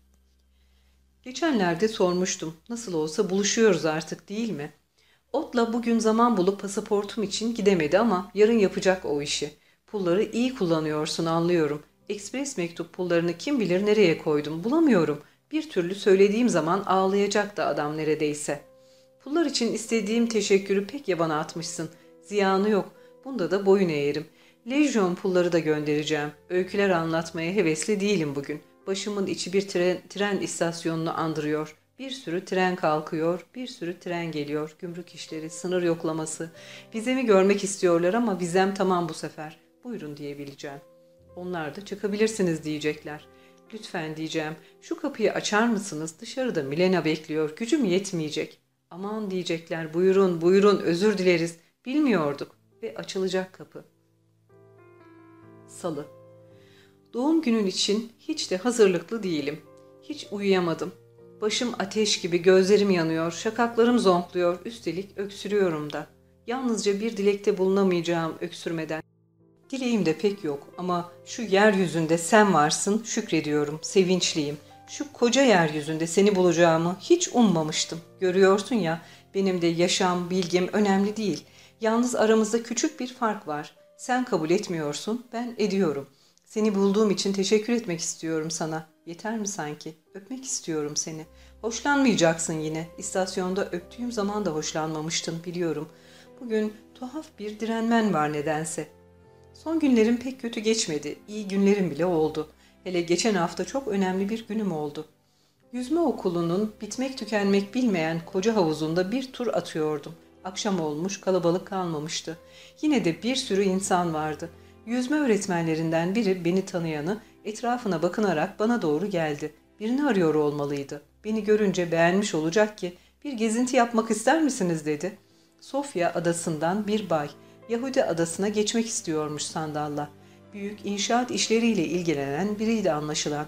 S1: Geçenlerde sormuştum. Nasıl olsa buluşuyoruz artık değil mi? Otla bugün zaman bulup pasaportum için gidemedi ama yarın yapacak o işi. Pulları iyi kullanıyorsun anlıyorum. Ekspres mektup pullarını kim bilir nereye koydum bulamıyorum. Bir türlü söylediğim zaman ağlayacak da adam neredeyse. Pullar için istediğim teşekkürü pek yabana atmışsın. Ziyanı yok. Bunda da boyun eğerim. Lejyon pulları da göndereceğim. Öyküler anlatmaya hevesli değilim bugün. Başımın içi bir tren, tren istasyonunu andırıyor. Bir sürü tren kalkıyor, bir sürü tren geliyor. Gümrük işleri, sınır yoklaması. Vizemi görmek istiyorlar ama vizem tamam bu sefer. Buyurun diyebileceğim. Onlar da çıkabilirsiniz diyecekler. Lütfen diyeceğim. Şu kapıyı açar mısınız? Dışarıda Milena bekliyor. Gücüm yetmeyecek. Aman diyecekler. Buyurun, buyurun, özür dileriz. Bilmiyorduk. Ve açılacak kapı. Salı. Doğum günün için hiç de hazırlıklı değilim. Hiç uyuyamadım. Başım ateş gibi gözlerim yanıyor, şakaklarım zonkluyor, üstelik öksürüyorum da. Yalnızca bir dilekte bulunamayacağım öksürmeden. Dileğim de pek yok ama şu yeryüzünde sen varsın şükrediyorum, sevinçliyim. Şu koca yeryüzünde seni bulacağımı hiç ummamıştım. Görüyorsun ya benim de yaşam, bilgim önemli değil. Yalnız aramızda küçük bir fark var. Sen kabul etmiyorsun, ben ediyorum. Seni bulduğum için teşekkür etmek istiyorum sana. Yeter mi sanki? Öpmek istiyorum seni. Hoşlanmayacaksın yine. İstasyonda öptüğüm zaman da hoşlanmamıştın biliyorum. Bugün tuhaf bir direnmen var nedense. Son günlerim pek kötü geçmedi. İyi günlerim bile oldu. Hele geçen hafta çok önemli bir günüm oldu. Yüzme okulunun bitmek tükenmek bilmeyen koca havuzunda bir tur atıyordum. Akşam olmuş, kalabalık kalmamıştı. Yine de bir sürü insan vardı. Yüzme öğretmenlerinden biri beni tanıyanı etrafına bakınarak bana doğru geldi. Birini arıyor olmalıydı. Beni görünce beğenmiş olacak ki bir gezinti yapmak ister misiniz dedi. Sofya adasından bir bay Yahudi adasına geçmek istiyormuş sandalla. Büyük inşaat işleriyle ilgilenen biriydi anlaşılan.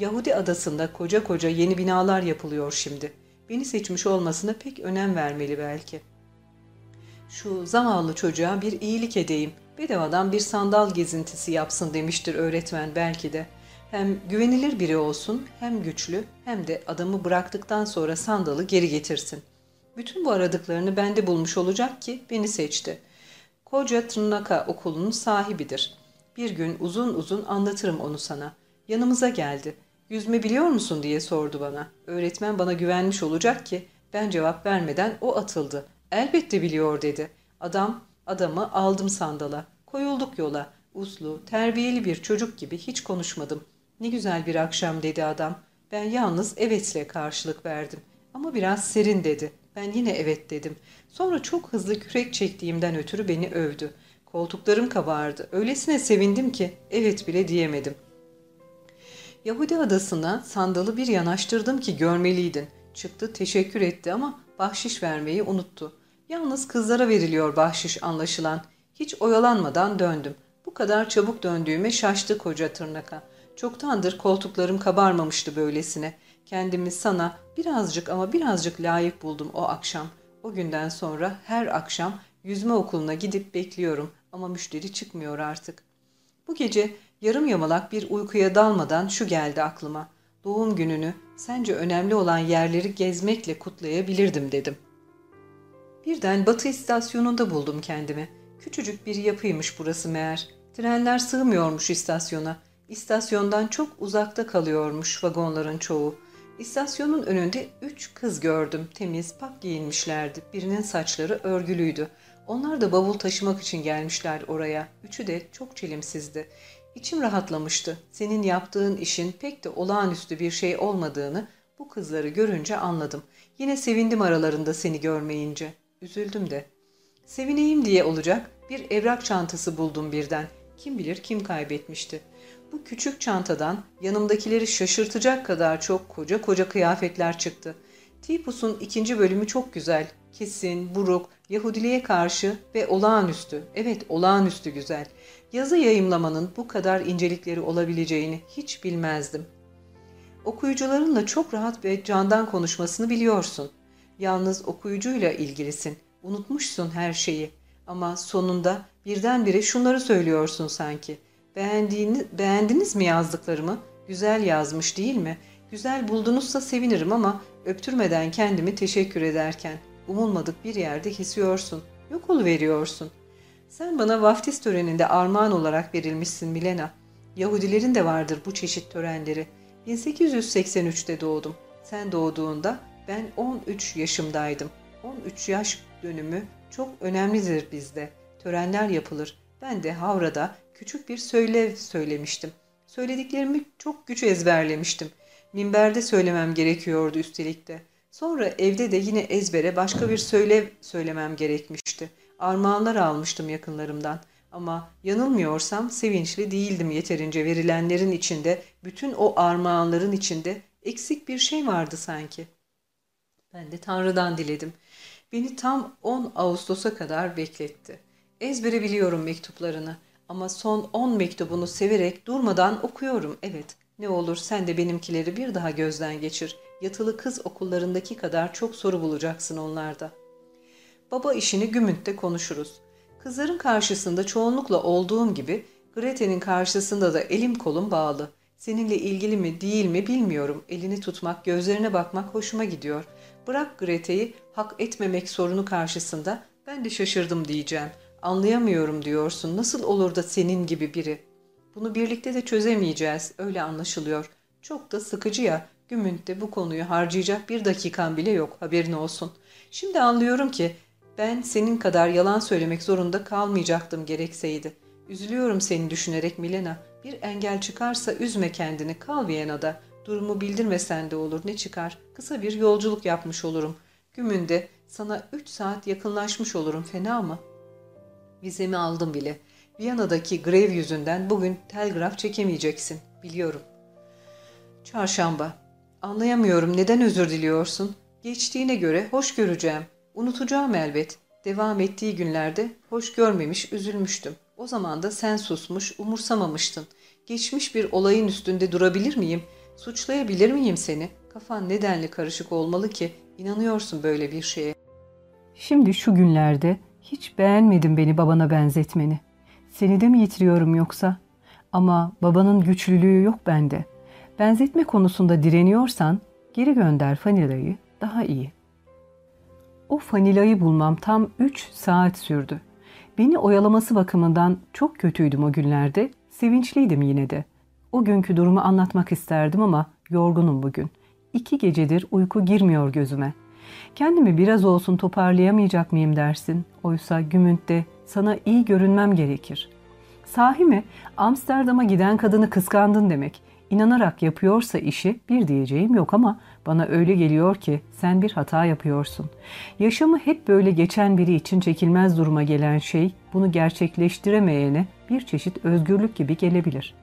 S1: Yahudi adasında koca koca yeni binalar yapılıyor şimdi. Beni seçmiş olmasına pek önem vermeli belki. Şu zavallı çocuğa bir iyilik edeyim. Bedavadan bir sandal gezintisi yapsın demiştir öğretmen belki de. Hem güvenilir biri olsun, hem güçlü, hem de adamı bıraktıktan sonra sandalı geri getirsin. Bütün bu aradıklarını bende bulmuş olacak ki beni seçti. Koca Tırnaka okulunun sahibidir. Bir gün uzun uzun anlatırım onu sana. Yanımıza geldi. Yüzme biliyor musun diye sordu bana. Öğretmen bana güvenmiş olacak ki ben cevap vermeden o atıldı. Elbette biliyor dedi. Adam, adamı aldım sandala. Koyulduk yola. Uslu, terbiyeli bir çocuk gibi hiç konuşmadım. Ne güzel bir akşam dedi adam. Ben yalnız evetle karşılık verdim. Ama biraz serin dedi. Ben yine evet dedim. Sonra çok hızlı kürek çektiğimden ötürü beni övdü. Koltuklarım kabardı. Öylesine sevindim ki evet bile diyemedim. Yahudi adasına sandalı bir yanaştırdım ki görmeliydin. Çıktı teşekkür etti ama bahşiş vermeyi unuttu. Yalnız kızlara veriliyor bahşiş anlaşılan. Hiç oyalanmadan döndüm. Bu kadar çabuk döndüğüme şaştı koca tırnaka. Çoktandır koltuklarım kabarmamıştı böylesine. Kendimi sana birazcık ama birazcık layık buldum o akşam. O günden sonra her akşam yüzme okuluna gidip bekliyorum ama müşteri çıkmıyor artık. Bu gece yarım yamalak bir uykuya dalmadan şu geldi aklıma. Doğum gününü sence önemli olan yerleri gezmekle kutlayabilirdim dedim. Birden batı istasyonunda buldum kendimi. Küçücük bir yapıymış burası meğer. Trenler sığmıyormuş istasyona. İstasyondan çok uzakta kalıyormuş vagonların çoğu. İstasyonun önünde üç kız gördüm. Temiz, pak giyinmişlerdi. Birinin saçları örgülüydü. Onlar da bavul taşımak için gelmişler oraya. Üçü de çok çelimsizdi. İçim rahatlamıştı. Senin yaptığın işin pek de olağanüstü bir şey olmadığını bu kızları görünce anladım. Yine sevindim aralarında seni görmeyince. Üzüldüm de. Sevineyim diye olacak bir evrak çantası buldum birden. Kim bilir kim kaybetmişti. Bu küçük çantadan yanımdakileri şaşırtacak kadar çok koca koca kıyafetler çıktı. Tipus'un ikinci bölümü çok güzel. Kesin, buruk, Yahudiliğe karşı ve olağanüstü. Evet olağanüstü güzel. Yazı yayımlamanın bu kadar incelikleri olabileceğini hiç bilmezdim. Okuyucularınla çok rahat ve candan konuşmasını biliyorsun. Yalnız okuyucuyla ilgilisin. Unutmuşsun her şeyi. Ama sonunda birdenbire şunları söylüyorsun sanki. Beğendiğini, beğendiniz mi yazdıklarımı? Güzel yazmış değil mi? Güzel buldunuzsa sevinirim ama öptürmeden kendimi teşekkür ederken umulmadık bir yerde kesiyorsun. Yok veriyorsun. Sen bana vaftiz töreninde armağan olarak verilmişsin Milena. Yahudilerin de vardır bu çeşit törenleri. 1883'te doğdum. Sen doğduğunda ben 13 yaşımdaydım. 13 yaş dönümü çok önemlidir bizde. Törenler yapılır. Ben de Havra'da küçük bir söylev söylemiştim. Söylediklerimi çok güç ezberlemiştim. Minberde söylemem gerekiyordu üstelik de. Sonra evde de yine ezbere başka bir söylev söylemem gerekmişti. Armağanlar almıştım yakınlarımdan. Ama yanılmıyorsam sevinçli değildim yeterince verilenlerin içinde, bütün o armağanların içinde eksik bir şey vardı sanki. Ben de Tanrı'dan diledim. Beni tam 10 Ağustos'a kadar bekletti. Ezbere biliyorum mektuplarını ama son 10 mektubunu severek durmadan okuyorum evet. Ne olur sen de benimkileri bir daha gözden geçir. Yatılı kız okullarındaki kadar çok soru bulacaksın onlarda. Baba işini Gümünt'te konuşuruz. Kızların karşısında çoğunlukla olduğum gibi Grete'nin karşısında da elim kolum bağlı. Seninle ilgili mi değil mi bilmiyorum. Elini tutmak, gözlerine bakmak hoşuma gidiyor. Bırak Grete'yi hak etmemek sorunu karşısında ben de şaşırdım diyeceğim. Anlayamıyorum diyorsun. Nasıl olur da senin gibi biri? Bunu birlikte de çözemeyeceğiz. Öyle anlaşılıyor. Çok da sıkıcı ya. Gümünt'te bu konuyu harcayacak bir dakikan bile yok. Haberin olsun. Şimdi anlıyorum ki ben senin kadar yalan söylemek zorunda kalmayacaktım gerekseydi. Üzülüyorum seni düşünerek Milena. Bir engel çıkarsa üzme kendini. Kal Viyana'da. Durumu bildirmesen de olur. Ne çıkar? Kısa bir yolculuk yapmış olurum. Gümünde sana üç saat yakınlaşmış olurum. Fena mı? Vizemi aldım bile. Viyana'daki grev yüzünden bugün telgraf çekemeyeceksin. Biliyorum. Çarşamba. Anlayamıyorum neden özür diliyorsun? Geçtiğine göre hoş göreceğim. Unutacağım elbet. Devam ettiği günlerde hoş görmemiş, üzülmüştüm. O zaman da sen susmuş, umursamamıştın. Geçmiş bir olayın üstünde durabilir miyim? Suçlayabilir miyim seni? Kafan nedenli karışık olmalı ki inanıyorsun böyle bir şeye. Şimdi şu günlerde hiç beğenmedim beni babana benzetmeni. Seni de mi yitiriyorum yoksa? Ama babanın güçlülüğü yok bende. Benzetme konusunda direniyorsan geri gönder Fanila'yı daha iyi. O Fanila'yı bulmam tam 3 saat sürdü. Beni oyalaması bakımından çok kötüydüm o günlerde. Sevinçliydim yine de. O günkü durumu anlatmak isterdim ama yorgunum bugün. İki gecedir uyku girmiyor gözüme. Kendimi biraz olsun toparlayamayacak mıyım dersin? Oysa Gümünt'te sana iyi görünmem gerekir. Sahi mi? Amsterdam'a giden kadını kıskandın demek. İnanarak yapıyorsa işi bir diyeceğim yok ama bana öyle geliyor ki sen bir hata yapıyorsun. Yaşamı hep böyle geçen biri için çekilmez duruma gelen şey bunu gerçekleştiremeyene bir çeşit özgürlük gibi gelebilir.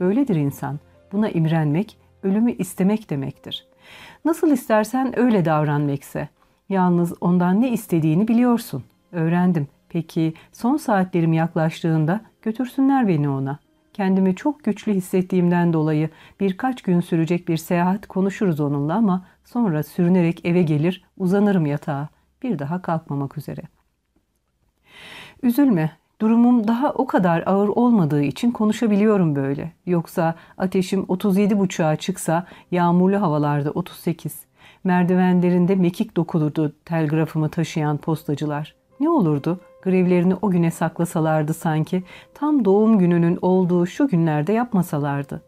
S1: Böyledir insan. Buna imrenmek, ölümü istemek demektir. Nasıl istersen öyle davranmekse. Yalnız ondan ne istediğini biliyorsun. Öğrendim. Peki son saatlerim yaklaştığında götürsünler beni ona. Kendimi çok güçlü hissettiğimden dolayı birkaç gün sürecek bir seyahat konuşuruz onunla ama sonra sürünerek eve gelir uzanırım yatağa. Bir daha kalkmamak üzere. Üzülme. Durumum daha o kadar ağır olmadığı için konuşabiliyorum böyle. Yoksa ateşim 37 buçuğa çıksa yağmurlu havalarda 38. Merdivenlerinde mekik dokulurdu telgrafımı taşıyan postacılar. Ne olurdu? Grevlerini o güne saklasalardı sanki. Tam doğum gününün olduğu şu günlerde yapmasalardı.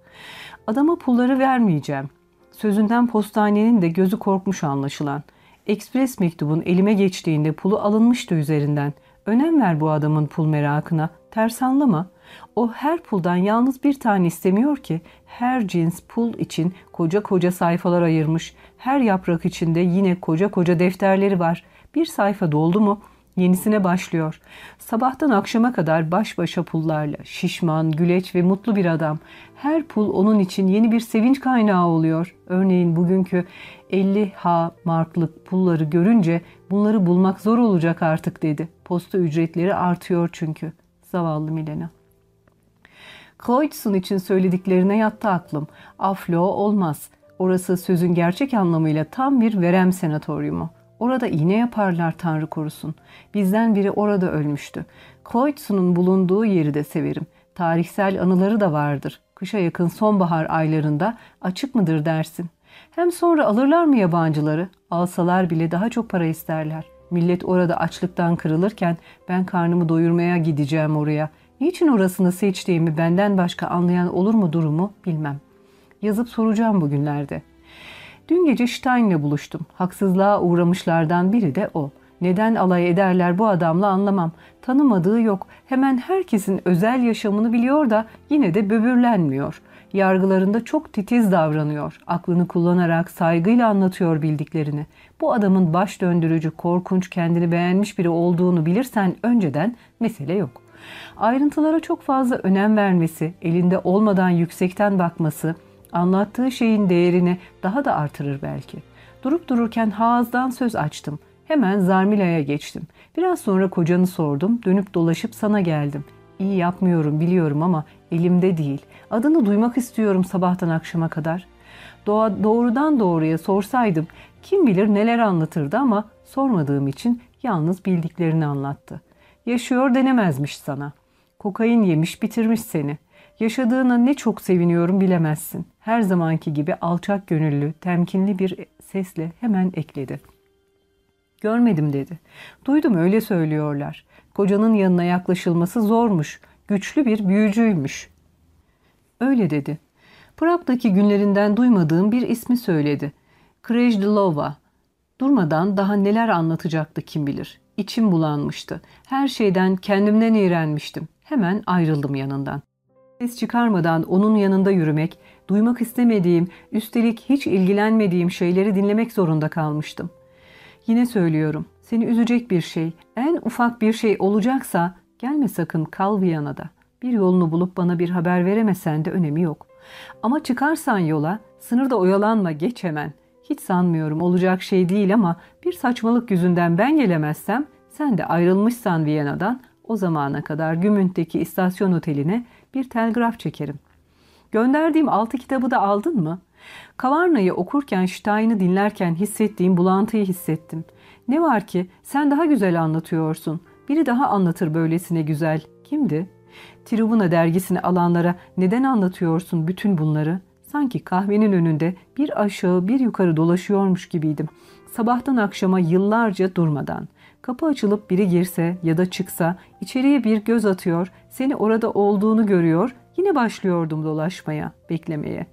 S1: Adama pulları vermeyeceğim. Sözünden postanenin de gözü korkmuş anlaşılan. Ekspres mektubun elime geçtiğinde pulu alınmıştı üzerinden. Önem ver bu adamın pul merakına. Ters anlama. O her puldan yalnız bir tane istemiyor ki. Her cins pul için koca koca sayfalar ayırmış. Her yaprak içinde yine koca koca defterleri var. Bir sayfa doldu mu Yenisine başlıyor. Sabahtan akşama kadar baş başa pullarla, şişman, güleç ve mutlu bir adam. Her pul onun için yeni bir sevinç kaynağı oluyor. Örneğin bugünkü 50 ha marklık pulları görünce bunları bulmak zor olacak artık dedi. Posta ücretleri artıyor çünkü. Zavallı Milena. Kreutz'un için söylediklerine yattı aklım. Aflo olmaz. Orası sözün gerçek anlamıyla tam bir verem senatoryumu. Orada iğne yaparlar Tanrı korusun. Bizden biri orada ölmüştü. Kreutz'un bulunduğu yeri de severim. Tarihsel anıları da vardır. Kışa yakın sonbahar aylarında açık mıdır dersin. Hem sonra alırlar mı yabancıları? Alsalar bile daha çok para isterler. Millet orada açlıktan kırılırken ben karnımı doyurmaya gideceğim oraya. Niçin orasını seçtiğimi benden başka anlayan olur mu durumu bilmem. Yazıp soracağım bugünlerde.'' Dün gece Stein'le buluştum. Haksızlığa uğramışlardan biri de o. Neden alay ederler bu adamla anlamam. Tanımadığı yok. Hemen herkesin özel yaşamını biliyor da yine de böbürlenmiyor. Yargılarında çok titiz davranıyor. Aklını kullanarak saygıyla anlatıyor bildiklerini. Bu adamın baş döndürücü, korkunç, kendini beğenmiş biri olduğunu bilirsen önceden mesele yok. Ayrıntılara çok fazla önem vermesi, elinde olmadan yüksekten bakması, anlattığı şeyin değerini daha da artırır belki. Durup dururken Haaz'dan söz açtım. Hemen Zarmila'ya geçtim. Biraz sonra kocanı sordum. Dönüp dolaşıp sana geldim. İyi yapmıyorum biliyorum ama elimde değil. Adını duymak istiyorum sabahtan akşama kadar. Doğa, doğrudan doğruya sorsaydım kim bilir neler anlatırdı ama sormadığım için yalnız bildiklerini anlattı. Yaşıyor denemezmiş sana. Kokain yemiş bitirmiş seni. Yaşadığına ne çok seviniyorum bilemezsin. Her zamanki gibi alçak gönüllü, temkinli bir sesle hemen ekledi. Görmedim dedi. Duydum öyle söylüyorlar. Kocanın yanına yaklaşılması zormuş. Güçlü bir büyücüymüş. Öyle dedi. Prag'daki günlerinden duymadığım bir ismi söyledi. Krejdlova. Durmadan daha neler anlatacaktı kim bilir. İçim bulanmıştı. Her şeyden kendimden iğrenmiştim. Hemen ayrıldım yanından. Ses çıkarmadan onun yanında yürümek, duymak istemediğim, üstelik hiç ilgilenmediğim şeyleri dinlemek zorunda kalmıştım. Yine söylüyorum, seni üzecek bir şey, en ufak bir şey olacaksa gelme sakın kal Viyana'da. Bir yolunu bulup bana bir haber veremesen de önemi yok. Ama çıkarsan yola, sınırda oyalanma geç hemen. Hiç sanmıyorum olacak şey değil ama bir saçmalık yüzünden ben gelemezsem sen de ayrılmışsan Viyana'dan o zamana kadar Gümünt'teki istasyon oteline bir telgraf çekerim. Gönderdiğim altı kitabı da aldın mı? Kavarna'yı okurken Stein'i dinlerken hissettiğim bulantıyı hissettim. Ne var ki sen daha güzel anlatıyorsun. Biri daha anlatır böylesine güzel. Kimdi? Tribuna dergisini alanlara neden anlatıyorsun bütün bunları? Sanki kahvenin önünde bir aşağı bir yukarı dolaşıyormuş gibiydim. Sabahtan akşama yıllarca durmadan. Kapı açılıp biri girse ya da çıksa içeriye bir göz atıyor, seni orada olduğunu görüyor, Yine başlıyordum dolaşmaya, beklemeye.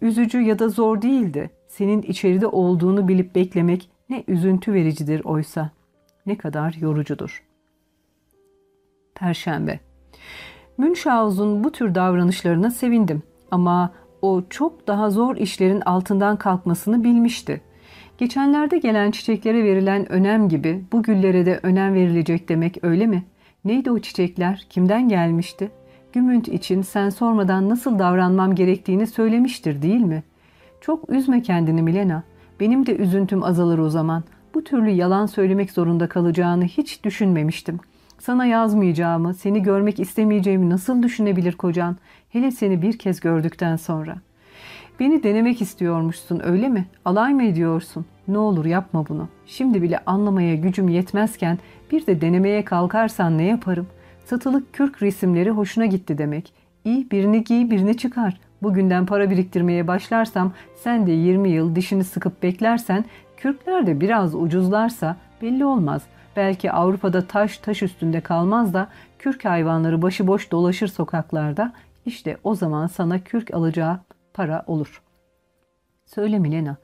S1: Üzücü ya da zor değildi. Senin içeride olduğunu bilip beklemek ne üzüntü vericidir oysa. Ne kadar yorucudur. Perşembe Münchhausen bu tür davranışlarına sevindim ama o çok daha zor işlerin altından kalkmasını bilmişti. Geçenlerde gelen çiçeklere verilen önem gibi bu güllere de önem verilecek demek öyle mi? Neydi o çiçekler? Kimden gelmişti? Gümünt için sen sormadan nasıl davranmam gerektiğini söylemiştir değil mi? Çok üzme kendini Milena. Benim de üzüntüm azalır o zaman. Bu türlü yalan söylemek zorunda kalacağını hiç düşünmemiştim. Sana yazmayacağımı, seni görmek istemeyeceğimi nasıl düşünebilir kocan? Hele seni bir kez gördükten sonra. Beni denemek istiyormuşsun öyle mi? Alay mı ediyorsun? Ne olur yapma bunu. Şimdi bile anlamaya gücüm yetmezken bir de denemeye kalkarsan ne yaparım? Satılık kürk resimleri hoşuna gitti demek. İyi birini giy birini çıkar. Bugünden para biriktirmeye başlarsam sen de 20 yıl dişini sıkıp beklersen kürkler de biraz ucuzlarsa belli olmaz. Belki Avrupa'da taş taş üstünde kalmaz da kürk hayvanları başıboş dolaşır sokaklarda. İşte o zaman sana kürk alacağı para olur. Söyle Milena,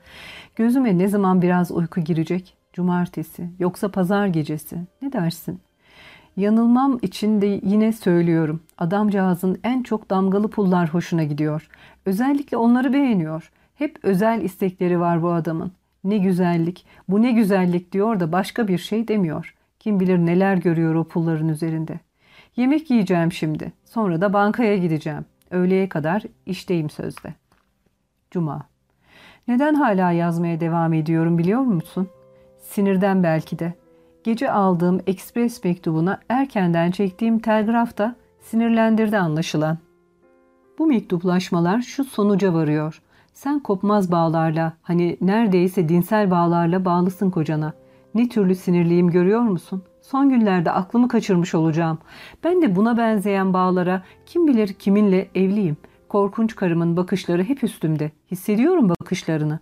S1: gözüme ne zaman biraz uyku girecek? Cumartesi yoksa pazar gecesi ne dersin? Yanılmam için de yine söylüyorum. Adamcağızın en çok damgalı pullar hoşuna gidiyor. Özellikle onları beğeniyor. Hep özel istekleri var bu adamın. Ne güzellik, bu ne güzellik diyor da başka bir şey demiyor. Kim bilir neler görüyor o pulların üzerinde. Yemek yiyeceğim şimdi. Sonra da bankaya gideceğim. Öğleye kadar işteyim sözde. Cuma. Neden hala yazmaya devam ediyorum biliyor musun? Sinirden belki de. Gece aldığım ekspres mektubuna erkenden çektiğim telgraf da sinirlendirdi anlaşılan. Bu mektuplaşmalar şu sonuca varıyor. Sen kopmaz bağlarla, hani neredeyse dinsel bağlarla bağlısın kocana. Ne türlü sinirliyim görüyor musun? Son günlerde aklımı kaçırmış olacağım. Ben de buna benzeyen bağlara kim bilir kiminle evliyim. Korkunç karımın bakışları hep üstümde. Hissediyorum bakışlarını.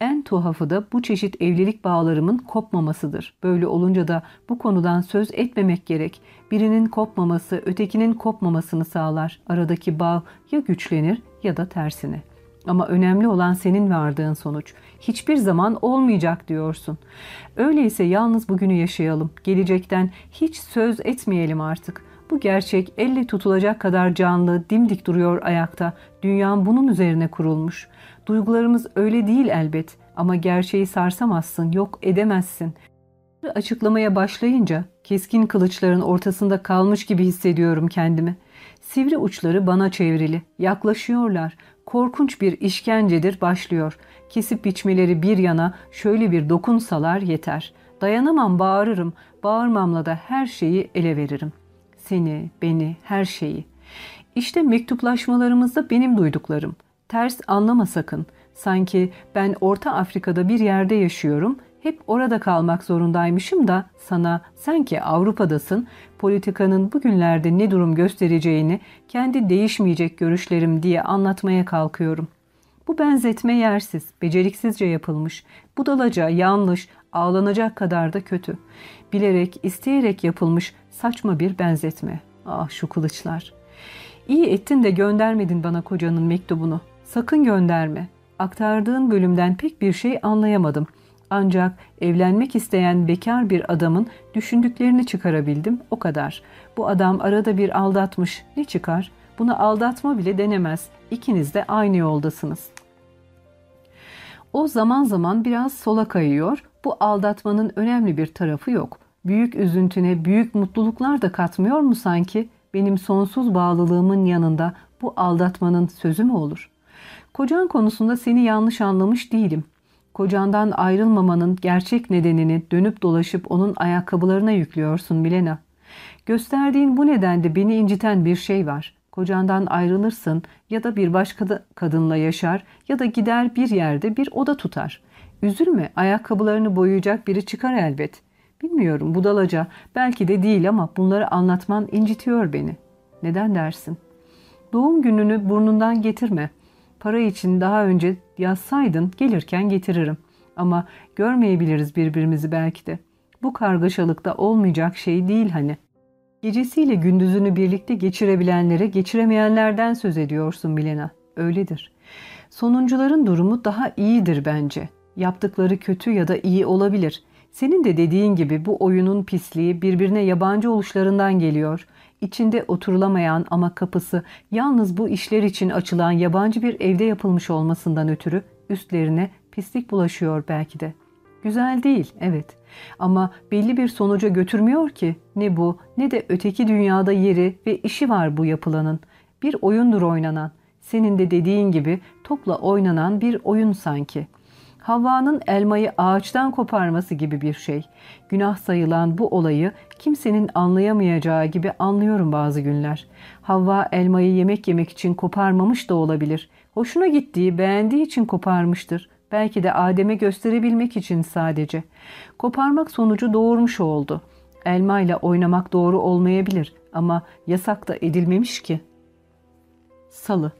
S1: En tuhafı da bu çeşit evlilik bağlarımın kopmamasıdır. Böyle olunca da bu konudan söz etmemek gerek. Birinin kopmaması ötekinin kopmamasını sağlar. Aradaki bağ ya güçlenir ya da tersine. Ama önemli olan senin vardığın sonuç. Hiçbir zaman olmayacak diyorsun. Öyleyse yalnız bugünü yaşayalım. Gelecekten hiç söz etmeyelim artık. Bu gerçek elle tutulacak kadar canlı, dimdik duruyor ayakta. Dünyam bunun üzerine kurulmuş. Duygularımız öyle değil elbet ama gerçeği sarsamazsın, yok edemezsin. Açıklamaya başlayınca keskin kılıçların ortasında kalmış gibi hissediyorum kendimi. Sivri uçları bana çevrili, yaklaşıyorlar. Korkunç bir işkencedir başlıyor. Kesip biçmeleri bir yana şöyle bir dokunsalar yeter. Dayanamam bağırırım, bağırmamla da her şeyi ele veririm. Seni, beni, her şeyi. İşte mektuplaşmalarımızda benim duyduklarım.'' Ters anlama sakın. Sanki ben Orta Afrika'da bir yerde yaşıyorum, hep orada kalmak zorundaymışım da sana sen ki Avrupa'dasın, politikanın bugünlerde ne durum göstereceğini kendi değişmeyecek görüşlerim diye anlatmaya kalkıyorum. Bu benzetme yersiz, beceriksizce yapılmış, budalaca, yanlış, ağlanacak kadar da kötü. Bilerek, isteyerek yapılmış saçma bir benzetme. Ah şu kılıçlar. İyi ettin de göndermedin bana kocanın mektubunu. Sakın gönderme. Aktardığın bölümden pek bir şey anlayamadım. Ancak evlenmek isteyen bekar bir adamın düşündüklerini çıkarabildim, o kadar. Bu adam arada bir aldatmış, ne çıkar? Buna aldatma bile denemez. İkiniz de aynı yoldasınız. O zaman zaman biraz sola kayıyor. Bu aldatmanın önemli bir tarafı yok. Büyük üzüntüne büyük mutluluklar da katmıyor mu sanki? Benim sonsuz bağlılığımın yanında bu aldatmanın sözü mü olur?'' Kocan konusunda seni yanlış anlamış değilim. Kocandan ayrılmamanın gerçek nedenini dönüp dolaşıp onun ayakkabılarına yüklüyorsun Milena. Gösterdiğin bu nedende beni inciten bir şey var. Kocandan ayrılırsın ya da bir başka kadınla yaşar ya da gider bir yerde bir oda tutar. Üzülme ayakkabılarını boyayacak biri çıkar elbet. Bilmiyorum budalaca belki de değil ama bunları anlatman incitiyor beni. Neden dersin? Doğum gününü burnundan getirme. Para için daha önce yazsaydın gelirken getiririm. Ama görmeyebiliriz birbirimizi belki de. Bu kargaşalıkta olmayacak şey değil hani. Gecesiyle gündüzünü birlikte geçirebilenlere geçiremeyenlerden söz ediyorsun Milena. Öyledir. Sonuncuların durumu daha iyidir bence. Yaptıkları kötü ya da iyi olabilir. Senin de dediğin gibi bu oyunun pisliği birbirine yabancı oluşlarından geliyor. İçinde oturulamayan ama kapısı yalnız bu işler için açılan yabancı bir evde yapılmış olmasından ötürü üstlerine pislik bulaşıyor belki de. Güzel değil, evet. Ama belli bir sonuca götürmüyor ki ne bu ne de öteki dünyada yeri ve işi var bu yapılanın. Bir oyundur oynanan. Senin de dediğin gibi topla oynanan bir oyun sanki. Havva'nın elmayı ağaçtan koparması gibi bir şey. Günah sayılan bu olayı kimsenin anlayamayacağı gibi anlıyorum bazı günler. Havva elmayı yemek yemek için koparmamış da olabilir. Hoşuna gittiği, beğendiği için koparmıştır. Belki de Adem'e gösterebilmek için sadece. Koparmak sonucu doğurmuş oldu. Elma ile oynamak doğru olmayabilir ama yasak da edilmemiş ki. Salı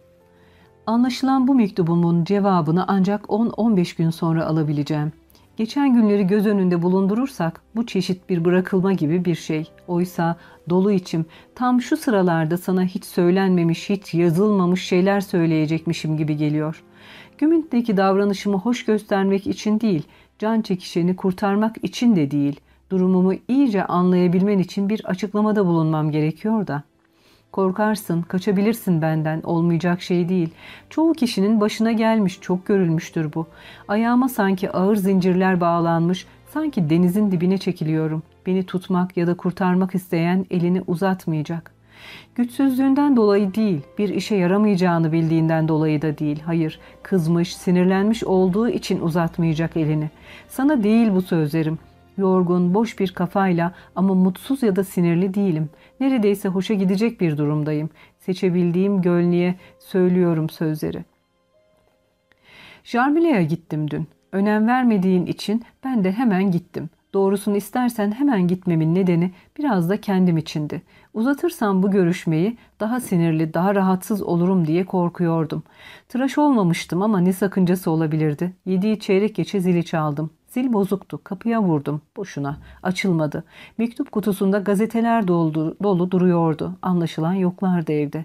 S1: Anlaşılan bu mektubumun cevabını ancak 10-15 gün sonra alabileceğim. Geçen günleri göz önünde bulundurursak bu çeşit bir bırakılma gibi bir şey. Oysa dolu içim tam şu sıralarda sana hiç söylenmemiş, hiç yazılmamış şeyler söyleyecekmişim gibi geliyor. Gümünt'teki davranışımı hoş göstermek için değil, can çekişeni kurtarmak için de değil, durumumu iyice anlayabilmen için bir açıklamada bulunmam gerekiyor da. Korkarsın, kaçabilirsin benden, olmayacak şey değil. Çoğu kişinin başına gelmiş, çok görülmüştür bu. Ayağıma sanki ağır zincirler bağlanmış, sanki denizin dibine çekiliyorum. Beni tutmak ya da kurtarmak isteyen elini uzatmayacak. Güçsüzlüğünden dolayı değil, bir işe yaramayacağını bildiğinden dolayı da değil. Hayır, kızmış, sinirlenmiş olduğu için uzatmayacak elini. Sana değil bu sözlerim. Yorgun, boş bir kafayla ama mutsuz ya da sinirli değilim. Neredeyse hoşa gidecek bir durumdayım. Seçebildiğim gölniye söylüyorum sözleri. Jarmile'ye gittim dün. Önem vermediğin için ben de hemen gittim. Doğrusunu istersen hemen gitmemin nedeni biraz da kendim içindi. Uzatırsam bu görüşmeyi daha sinirli, daha rahatsız olurum diye korkuyordum. Tıraş olmamıştım ama ne sakıncası olabilirdi. Yediği çeyrek geçe zili çaldım. Zil bozuktu. Kapıya vurdum. Boşuna. Açılmadı. Mektup kutusunda gazeteler doldu, dolu duruyordu. Anlaşılan yoklardı evde.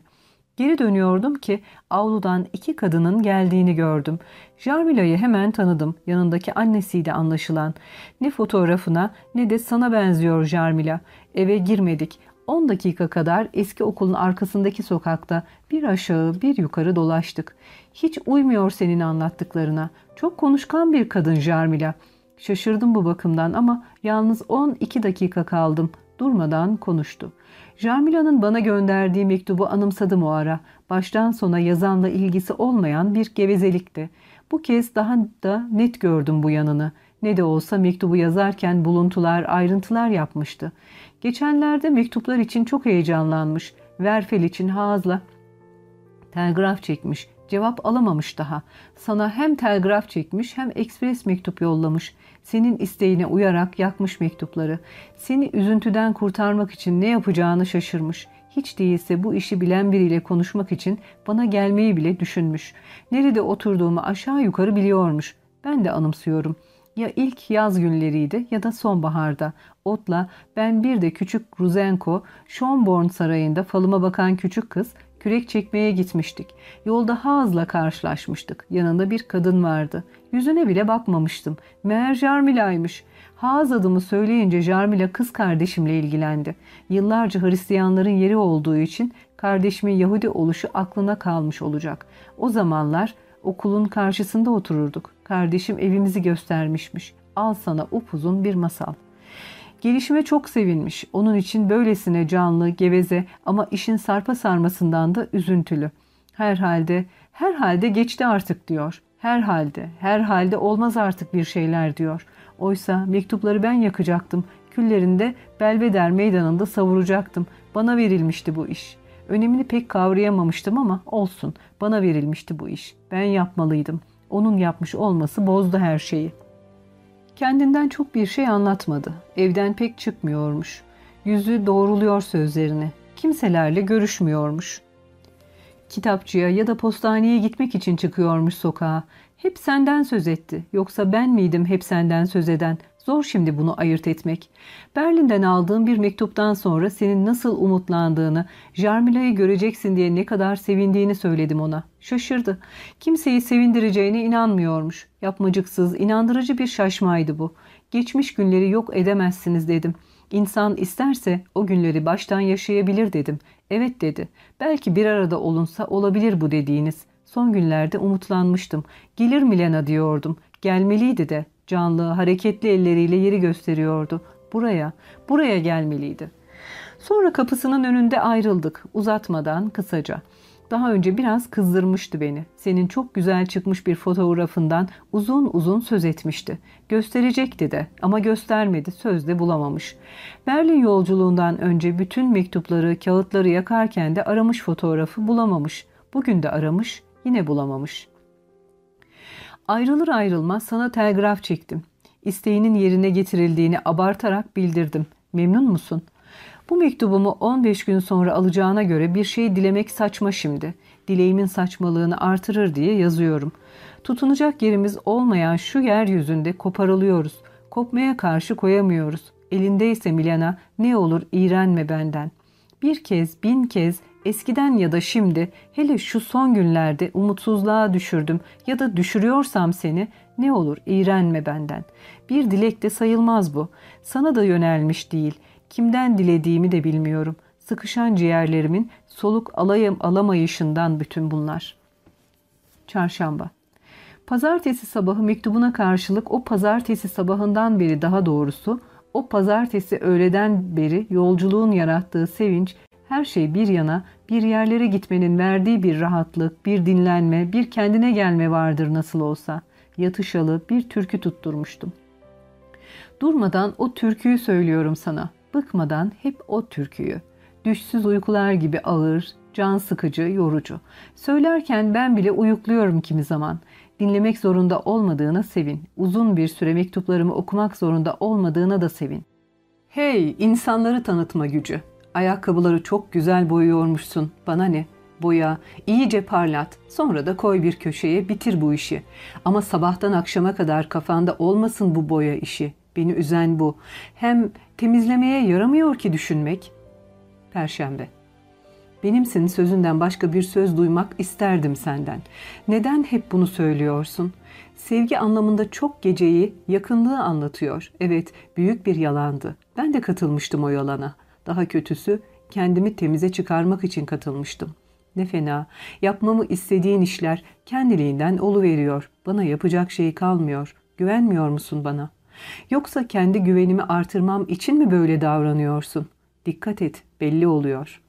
S1: Geri dönüyordum ki avludan iki kadının geldiğini gördüm. Jarmila'yı hemen tanıdım. Yanındaki annesiydi anlaşılan. Ne fotoğrafına ne de sana benziyor Jarmila. Eve girmedik. 10 dakika kadar eski okulun arkasındaki sokakta bir aşağı bir yukarı dolaştık. Hiç uymuyor senin anlattıklarına. Çok konuşkan bir kadın Jarmila. Şaşırdım bu bakımdan ama yalnız 12 dakika kaldım. Durmadan konuştu. Jarmila'nın bana gönderdiği mektubu anımsadım o ara. Baştan sona yazanla ilgisi olmayan bir gevezelikti. Bu kez daha da net gördüm bu yanını. Ne de olsa mektubu yazarken buluntular, ayrıntılar yapmıştı. Geçenlerde mektuplar için çok heyecanlanmış. Verfel için Hazla telgraf çekmiş. Cevap alamamış daha. Sana hem telgraf çekmiş hem ekspres mektup yollamış. Senin isteğine uyarak yakmış mektupları. Seni üzüntüden kurtarmak için ne yapacağını şaşırmış. Hiç değilse bu işi bilen biriyle konuşmak için bana gelmeyi bile düşünmüş. Nerede oturduğumu aşağı yukarı biliyormuş. Ben de anımsıyorum. Ya ilk yaz günleriydi ya da sonbaharda. Otla ben bir de küçük Ruzenko, Schönborn sarayında falıma bakan küçük kız Kürek çekmeye gitmiştik. Yolda Haz'la karşılaşmıştık. Yanında bir kadın vardı. Yüzüne bile bakmamıştım. Meğer Jarmila'ymış. Haz adımı söyleyince Jarmila kız kardeşimle ilgilendi. Yıllarca Hristiyanların yeri olduğu için kardeşimin Yahudi oluşu aklına kalmış olacak. O zamanlar okulun karşısında otururduk. Kardeşim evimizi göstermişmiş. Al sana upuzun bir masal. Gelişime çok sevinmiş. Onun için böylesine canlı, geveze ama işin sarpa sarmasından da üzüntülü. Herhalde, herhalde geçti artık diyor. Herhalde, herhalde olmaz artık bir şeyler diyor. Oysa mektupları ben yakacaktım. Küllerinde Belveder meydanında savuracaktım. Bana verilmişti bu iş. Önemini pek kavrayamamıştım ama olsun. Bana verilmişti bu iş. Ben yapmalıydım. Onun yapmış olması bozdu her şeyi. Kendinden çok bir şey anlatmadı. Evden pek çıkmıyormuş. Yüzü doğruluyor sözlerini. Kimselerle görüşmüyormuş. Kitapçıya ya da postaneye gitmek için çıkıyormuş sokağa. Hep senden söz etti. Yoksa ben miydim hep senden söz eden? Zor şimdi bunu ayırt etmek. Berlin'den aldığım bir mektuptan sonra senin nasıl umutlandığını, Jarmila'yı göreceksin diye ne kadar sevindiğini söyledim ona. Şaşırdı. Kimseyi sevindireceğine inanmıyormuş. Yapmacıksız, inandırıcı bir şaşmaydı bu. Geçmiş günleri yok edemezsiniz dedim. İnsan isterse o günleri baştan yaşayabilir dedim. Evet dedi. Belki bir arada olunsa olabilir bu dediğiniz. Son günlerde umutlanmıştım. Gelir Milena diyordum. Gelmeliydi de. Canlı, hareketli elleriyle yeri gösteriyordu. Buraya, buraya gelmeliydi. Sonra kapısının önünde ayrıldık. Uzatmadan kısaca. Daha önce biraz kızdırmıştı beni. Senin çok güzel çıkmış bir fotoğrafından uzun uzun söz etmişti. Gösterecekti de ama göstermedi, sözde bulamamış. Berlin yolculuğundan önce bütün mektupları, kağıtları yakarken de aramış fotoğrafı bulamamış. Bugün de aramış, yine bulamamış. Ayrılır ayrılmaz sana telgraf çektim. İsteğinin yerine getirildiğini abartarak bildirdim. Memnun musun? Bu mektubumu 15 gün sonra alacağına göre bir şey dilemek saçma şimdi. Dileğimin saçmalığını artırır diye yazıyorum. Tutunacak yerimiz olmayan şu yeryüzünde koparılıyoruz. Kopmaya karşı koyamıyoruz. Elindeyse Milena ne olur iğrenme benden. Bir kez bin kez eskiden ya da şimdi hele şu son günlerde umutsuzluğa düşürdüm ya da düşürüyorsam seni ne olur iğrenme benden. Bir dilek de sayılmaz bu. Sana da yönelmiş değil.'' Kimden dilediğimi de bilmiyorum. Sıkışan ciğerlerimin soluk alayım alamayışından bütün bunlar. Çarşamba. Pazartesi sabahı mektubuna karşılık o pazartesi sabahından beri daha doğrusu o pazartesi öğleden beri yolculuğun yarattığı sevinç her şey bir yana bir yerlere gitmenin verdiği bir rahatlık, bir dinlenme, bir kendine gelme vardır nasıl olsa. Yatışalı bir türkü tutturmuştum. Durmadan o türküyü söylüyorum sana. Bıkmadan hep o türküyü. Düşsüz uykular gibi ağır, can sıkıcı, yorucu. Söylerken ben bile uyukluyorum kimi zaman. Dinlemek zorunda olmadığına sevin. Uzun bir süre mektuplarımı okumak zorunda olmadığına da sevin. Hey, insanları tanıtma gücü. Ayakkabıları çok güzel boyuyormuşsun. Bana ne? Boya, iyice parlat. Sonra da koy bir köşeye bitir bu işi. Ama sabahtan akşama kadar kafanda olmasın bu boya işi. Beni üzen bu. Hem temizlemeye yaramıyor ki düşünmek. Perşembe. Benimsin sözünden başka bir söz duymak isterdim senden. Neden hep bunu söylüyorsun? Sevgi anlamında çok geceyi, yakınlığı anlatıyor. Evet, büyük bir yalandı. Ben de katılmıştım o yalana. Daha kötüsü, kendimi temize çıkarmak için katılmıştım. Ne fena, yapmamı istediğin işler kendiliğinden veriyor. Bana yapacak şey kalmıyor. Güvenmiyor musun bana?'' Yoksa kendi güvenimi artırmam için mi böyle davranıyorsun? Dikkat et, belli oluyor.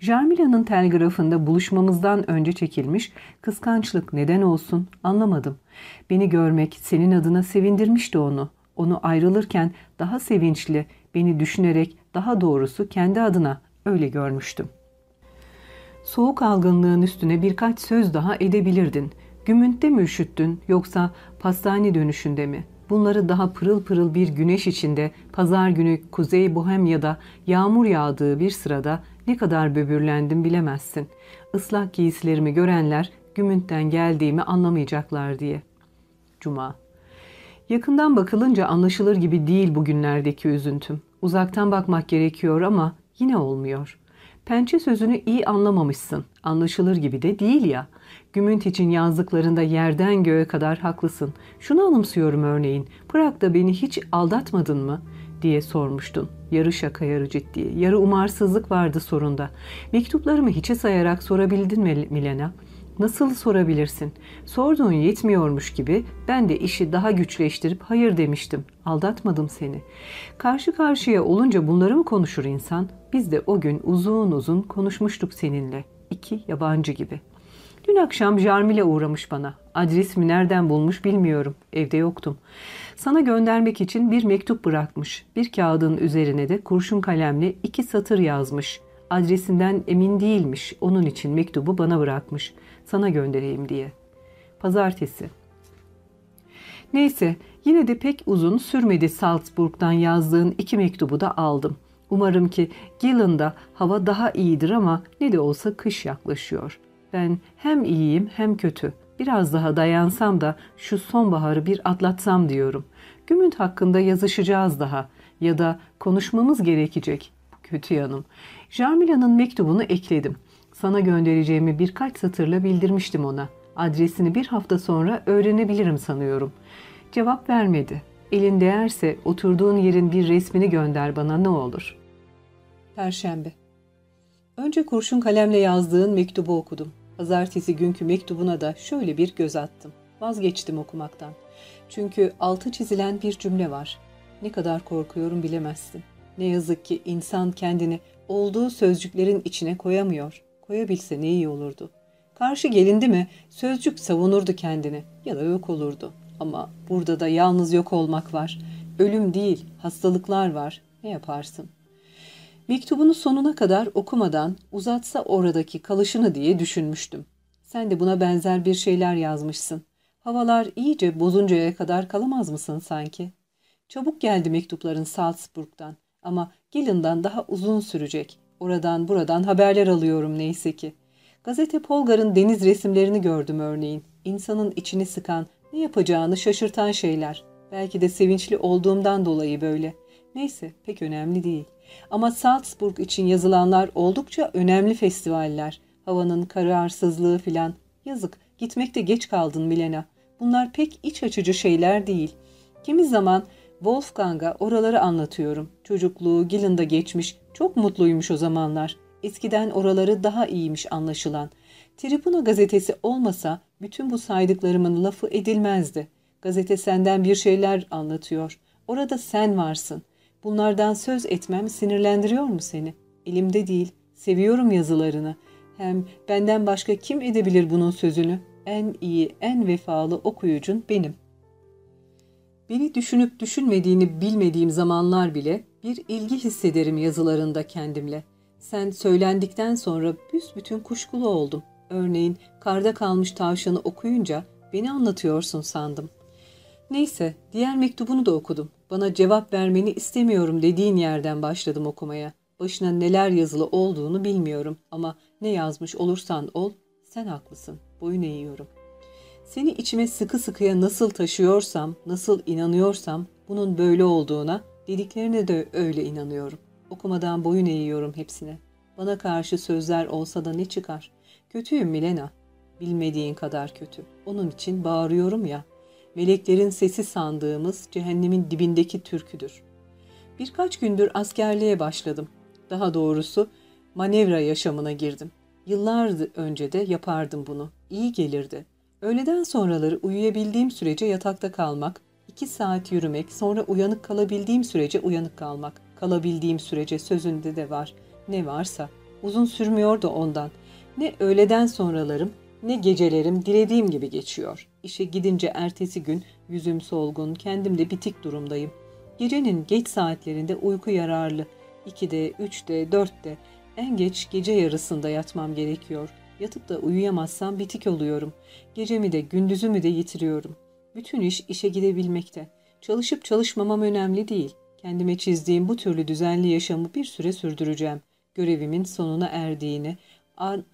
S1: Jarmila'nın telgrafında buluşmamızdan önce çekilmiş, kıskançlık neden olsun anlamadım. Beni görmek senin adına sevindirmişti onu. Onu ayrılırken daha sevinçli, beni düşünerek daha doğrusu kendi adına öyle görmüştüm. Soğuk algınlığın üstüne birkaç söz daha edebilirdin. Gümüntte mi üşüttün yoksa pastane dönüşünde mi? Bunları daha pırıl pırıl bir güneş içinde pazar günü Kuzey Bohemya'da yağmur yağdığı bir sırada ne kadar böbürlendim bilemezsin. Islak giysilerimi görenler Gümünt'ten geldiğimi anlamayacaklar diye. Cuma Yakından bakılınca anlaşılır gibi değil bugünlerdeki üzüntüm. Uzaktan bakmak gerekiyor ama yine olmuyor. Pençe sözünü iyi anlamamışsın. Anlaşılır gibi de değil ya. Gümünt için yazdıklarında yerden göğe kadar haklısın. Şunu anımsıyorum örneğin. Prag'da beni hiç aldatmadın mı? diye sormuştun. Yarı şaka yarı ciddi. Yarı umarsızlık vardı sorunda. Mektuplarımı hiçe sayarak sorabildin mi Milena? Nasıl sorabilirsin? Sorduğun yetmiyormuş gibi ben de işi daha güçleştirip hayır demiştim. Aldatmadım seni. Karşı karşıya olunca bunları mı konuşur insan? Biz de o gün uzun uzun konuşmuştuk seninle. İki yabancı gibi. Dün akşam Jarmile uğramış bana. Adresimi nereden bulmuş bilmiyorum. Evde yoktum. Sana göndermek için bir mektup bırakmış. Bir kağıdın üzerine de kurşun kalemle iki satır yazmış. Adresinden emin değilmiş. Onun için mektubu bana bırakmış. Sana göndereyim diye. Pazartesi. Neyse yine de pek uzun sürmedi Salzburg'dan yazdığın iki mektubu da aldım. Umarım ki Gillen'da hava daha iyidir ama ne de olsa kış yaklaşıyor. Ben hem iyiyim hem kötü. Biraz daha dayansam da şu sonbaharı bir atlatsam diyorum. Gümünt hakkında yazışacağız daha ya da konuşmamız gerekecek. Kötü yanım. Jamila'nın mektubunu ekledim. Sana göndereceğimi birkaç satırla bildirmiştim ona. Adresini bir hafta sonra öğrenebilirim sanıyorum. Cevap vermedi. Elin değerse oturduğun yerin bir resmini gönder bana ne olur. Perşembe. Önce kurşun kalemle yazdığın mektubu okudum. Pazartesi günkü mektubuna da şöyle bir göz attım. Vazgeçtim okumaktan. Çünkü altı çizilen bir cümle var. Ne kadar korkuyorum bilemezsin. Ne yazık ki insan kendini olduğu sözcüklerin içine koyamıyor. Koyabilse ne iyi olurdu. Karşı gelindi mi sözcük savunurdu kendini ya da yok olurdu. Ama burada da yalnız yok olmak var. Ölüm değil, hastalıklar var. Ne yaparsın? Mektubunu sonuna kadar okumadan uzatsa oradaki kalışını diye düşünmüştüm. Sen de buna benzer bir şeyler yazmışsın. Havalar iyice bozuncaya kadar kalamaz mısın sanki? Çabuk geldi mektupların Salzburg'dan ama Gillen'dan daha uzun sürecek. Oradan buradan haberler alıyorum neyse ki. Gazete Polgar'ın deniz resimlerini gördüm örneğin. İnsanın içini sıkan, ne yapacağını şaşırtan şeyler. Belki de sevinçli olduğumdan dolayı böyle. Neyse pek önemli değil. Ama Salzburg için yazılanlar oldukça önemli festivaller. Havanın kararsızlığı filan. Yazık gitmekte geç kaldın Milena. Bunlar pek iç açıcı şeyler değil. Kimi zaman Wolfgang'a oraları anlatıyorum. Çocukluğu Gillen'da geçmiş, çok mutluymuş o zamanlar. Eskiden oraları daha iyiymiş anlaşılan. Tribuna gazetesi olmasa bütün bu saydıklarımın lafı edilmezdi. Gazete senden bir şeyler anlatıyor. Orada sen varsın. Bunlardan söz etmem sinirlendiriyor mu seni? Elimde değil. Seviyorum yazılarını. Hem benden başka kim edebilir bunun sözünü? En iyi, en vefalı okuyucun benim. Beni düşünüp düşünmediğini bilmediğim zamanlar bile bir ilgi hissederim yazılarında kendimle. Sen söylendikten sonra büsbütün kuşkulu oldum. Örneğin karda kalmış tavşanı okuyunca beni anlatıyorsun sandım. Neyse diğer mektubunu da okudum. Bana cevap vermeni istemiyorum dediğin yerden başladım okumaya. Başına neler yazılı olduğunu bilmiyorum ama ne yazmış olursan ol sen haklısın. Boyun eğiyorum. Seni içime sıkı sıkıya nasıl taşıyorsam, nasıl inanıyorsam bunun böyle olduğuna, dediklerine de öyle inanıyorum. Okumadan boyun eğiyorum hepsine. Bana karşı sözler olsa da ne çıkar? Kötüyüm Milena. Bilmediğin kadar kötü. Onun için bağırıyorum ya. Meleklerin sesi sandığımız cehennemin dibindeki türküdür. Birkaç gündür askerliğe başladım. Daha doğrusu manevra yaşamına girdim. Yıllar önce de yapardım bunu. İyi gelirdi. Öğleden sonraları uyuyabildiğim sürece yatakta kalmak, iki saat yürümek, sonra uyanık kalabildiğim sürece uyanık kalmak, kalabildiğim sürece sözünde de var. Ne varsa. Uzun sürmüyor da ondan. Ne öğleden sonralarım ne gecelerim dilediğim gibi geçiyor. İşe gidince ertesi gün yüzüm solgun, kendim de bitik durumdayım. Gecenin geç saatlerinde uyku yararlı. 2'de, 3'de, 4'te, en geç gece yarısında yatmam gerekiyor. Yatıp da uyuyamazsam bitik oluyorum. Gecemi de gündüzümü de yitiriyorum. Bütün iş işe gidebilmekte. Çalışıp çalışmamam önemli değil. Kendime çizdiğim bu türlü düzenli yaşamı bir süre sürdüreceğim. Görevimin sonuna erdiğini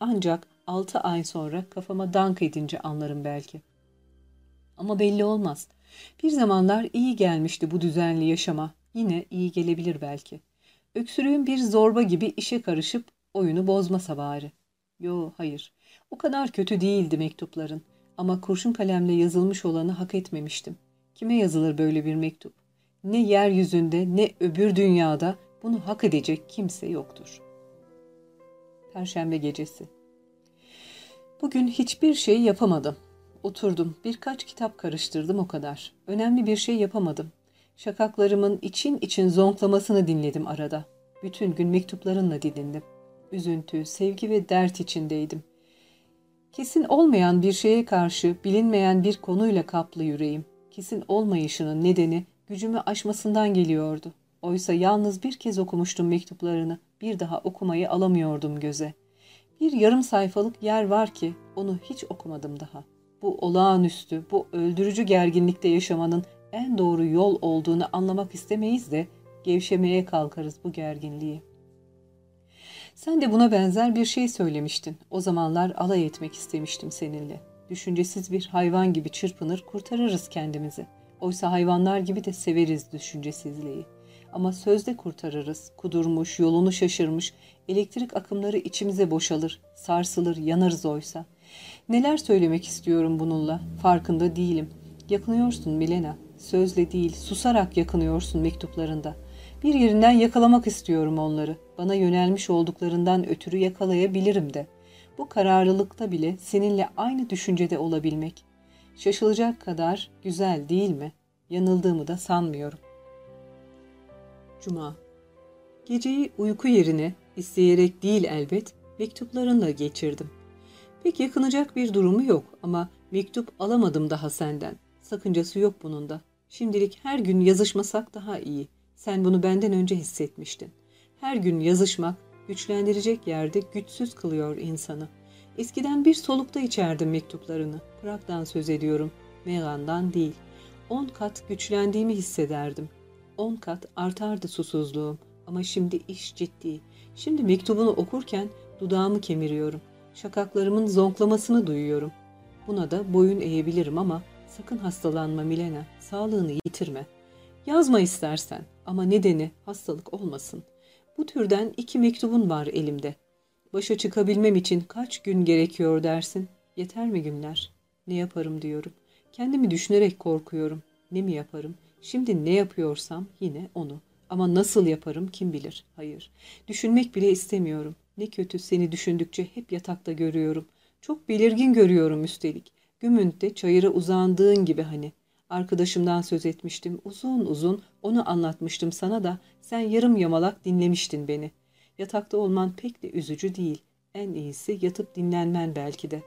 S1: ancak altı ay sonra kafama dank edince anlarım belki. Ama belli olmaz. Bir zamanlar iyi gelmişti bu düzenli yaşama. Yine iyi gelebilir belki. Öksürüğün bir zorba gibi işe karışıp oyunu bozmasa bari. Yo hayır. O kadar kötü değildi mektupların. Ama kurşun kalemle yazılmış olanı hak etmemiştim. Kime yazılır böyle bir mektup? Ne yeryüzünde ne öbür dünyada bunu hak edecek kimse yoktur. Perşembe gecesi. Bugün hiçbir şey yapamadım. Oturdum, birkaç kitap karıştırdım o kadar. Önemli bir şey yapamadım. Şakaklarımın için için zonklamasını dinledim arada. Bütün gün mektuplarınla didindim. Üzüntü, sevgi ve dert içindeydim. Kesin olmayan bir şeye karşı bilinmeyen bir konuyla kaplı yüreğim. Kesin olmayışının nedeni gücümü aşmasından geliyordu. Oysa yalnız bir kez okumuştum mektuplarını. Bir daha okumayı alamıyordum göze. Bir yarım sayfalık yer var ki onu hiç okumadım daha. Bu olağanüstü, bu öldürücü gerginlikte yaşamanın en doğru yol olduğunu anlamak istemeyiz de gevşemeye kalkarız bu gerginliği. Sen de buna benzer bir şey söylemiştin. O zamanlar alay etmek istemiştim seninle. Düşüncesiz bir hayvan gibi çırpınır, kurtarırız kendimizi. Oysa hayvanlar gibi de severiz düşüncesizliği. Ama sözde kurtarırız. Kudurmuş, yolunu şaşırmış, elektrik akımları içimize boşalır, sarsılır, yanarız oysa. Neler söylemek istiyorum bununla, farkında değilim. Yakınıyorsun Milena, sözle değil, susarak yakınıyorsun mektuplarında. Bir yerinden yakalamak istiyorum onları. Bana yönelmiş olduklarından ötürü yakalayabilirim de. Bu kararlılıkta bile seninle aynı düşüncede olabilmek. Şaşılacak kadar güzel değil mi? Yanıldığımı da sanmıyorum. Cuma Geceyi uyku yerine, isteyerek değil elbet, mektuplarınla geçirdim. Pek yakınacak bir durumu yok ama mektup alamadım daha senden. Sakıncası yok bunun da. Şimdilik her gün yazışmasak daha iyi. Sen bunu benden önce hissetmiştin. Her gün yazışmak güçlendirecek yerde güçsüz kılıyor insanı. Eskiden bir solukta içerdim mektuplarını. Prag'dan söz ediyorum. Megan'dan değil. On kat güçlendiğimi hissederdim. On kat artardı susuzluğum. Ama şimdi iş ciddi. Şimdi mektubunu okurken dudağımı kemiriyorum. Şakaklarımın zonklamasını duyuyorum. Buna da boyun eğebilirim ama sakın hastalanma Milena. Sağlığını yitirme. Yazma istersen ama nedeni hastalık olmasın. Bu türden iki mektubun var elimde. Başa çıkabilmem için kaç gün gerekiyor dersin? Yeter mi günler? Ne yaparım diyorum. Kendimi düşünerek korkuyorum. Ne mi yaparım? Şimdi ne yapıyorsam yine onu. Ama nasıl yaparım kim bilir. Hayır. Düşünmek bile istemiyorum. Ne kötü seni düşündükçe hep yatakta görüyorum. Çok belirgin görüyorum üstelik. Gümünt'te çayıra uzandığın gibi hani. Arkadaşımdan söz etmiştim. Uzun uzun onu anlatmıştım sana da sen yarım yamalak dinlemiştin beni. Yatakta olman pek de üzücü değil. En iyisi yatıp dinlenmen belki de.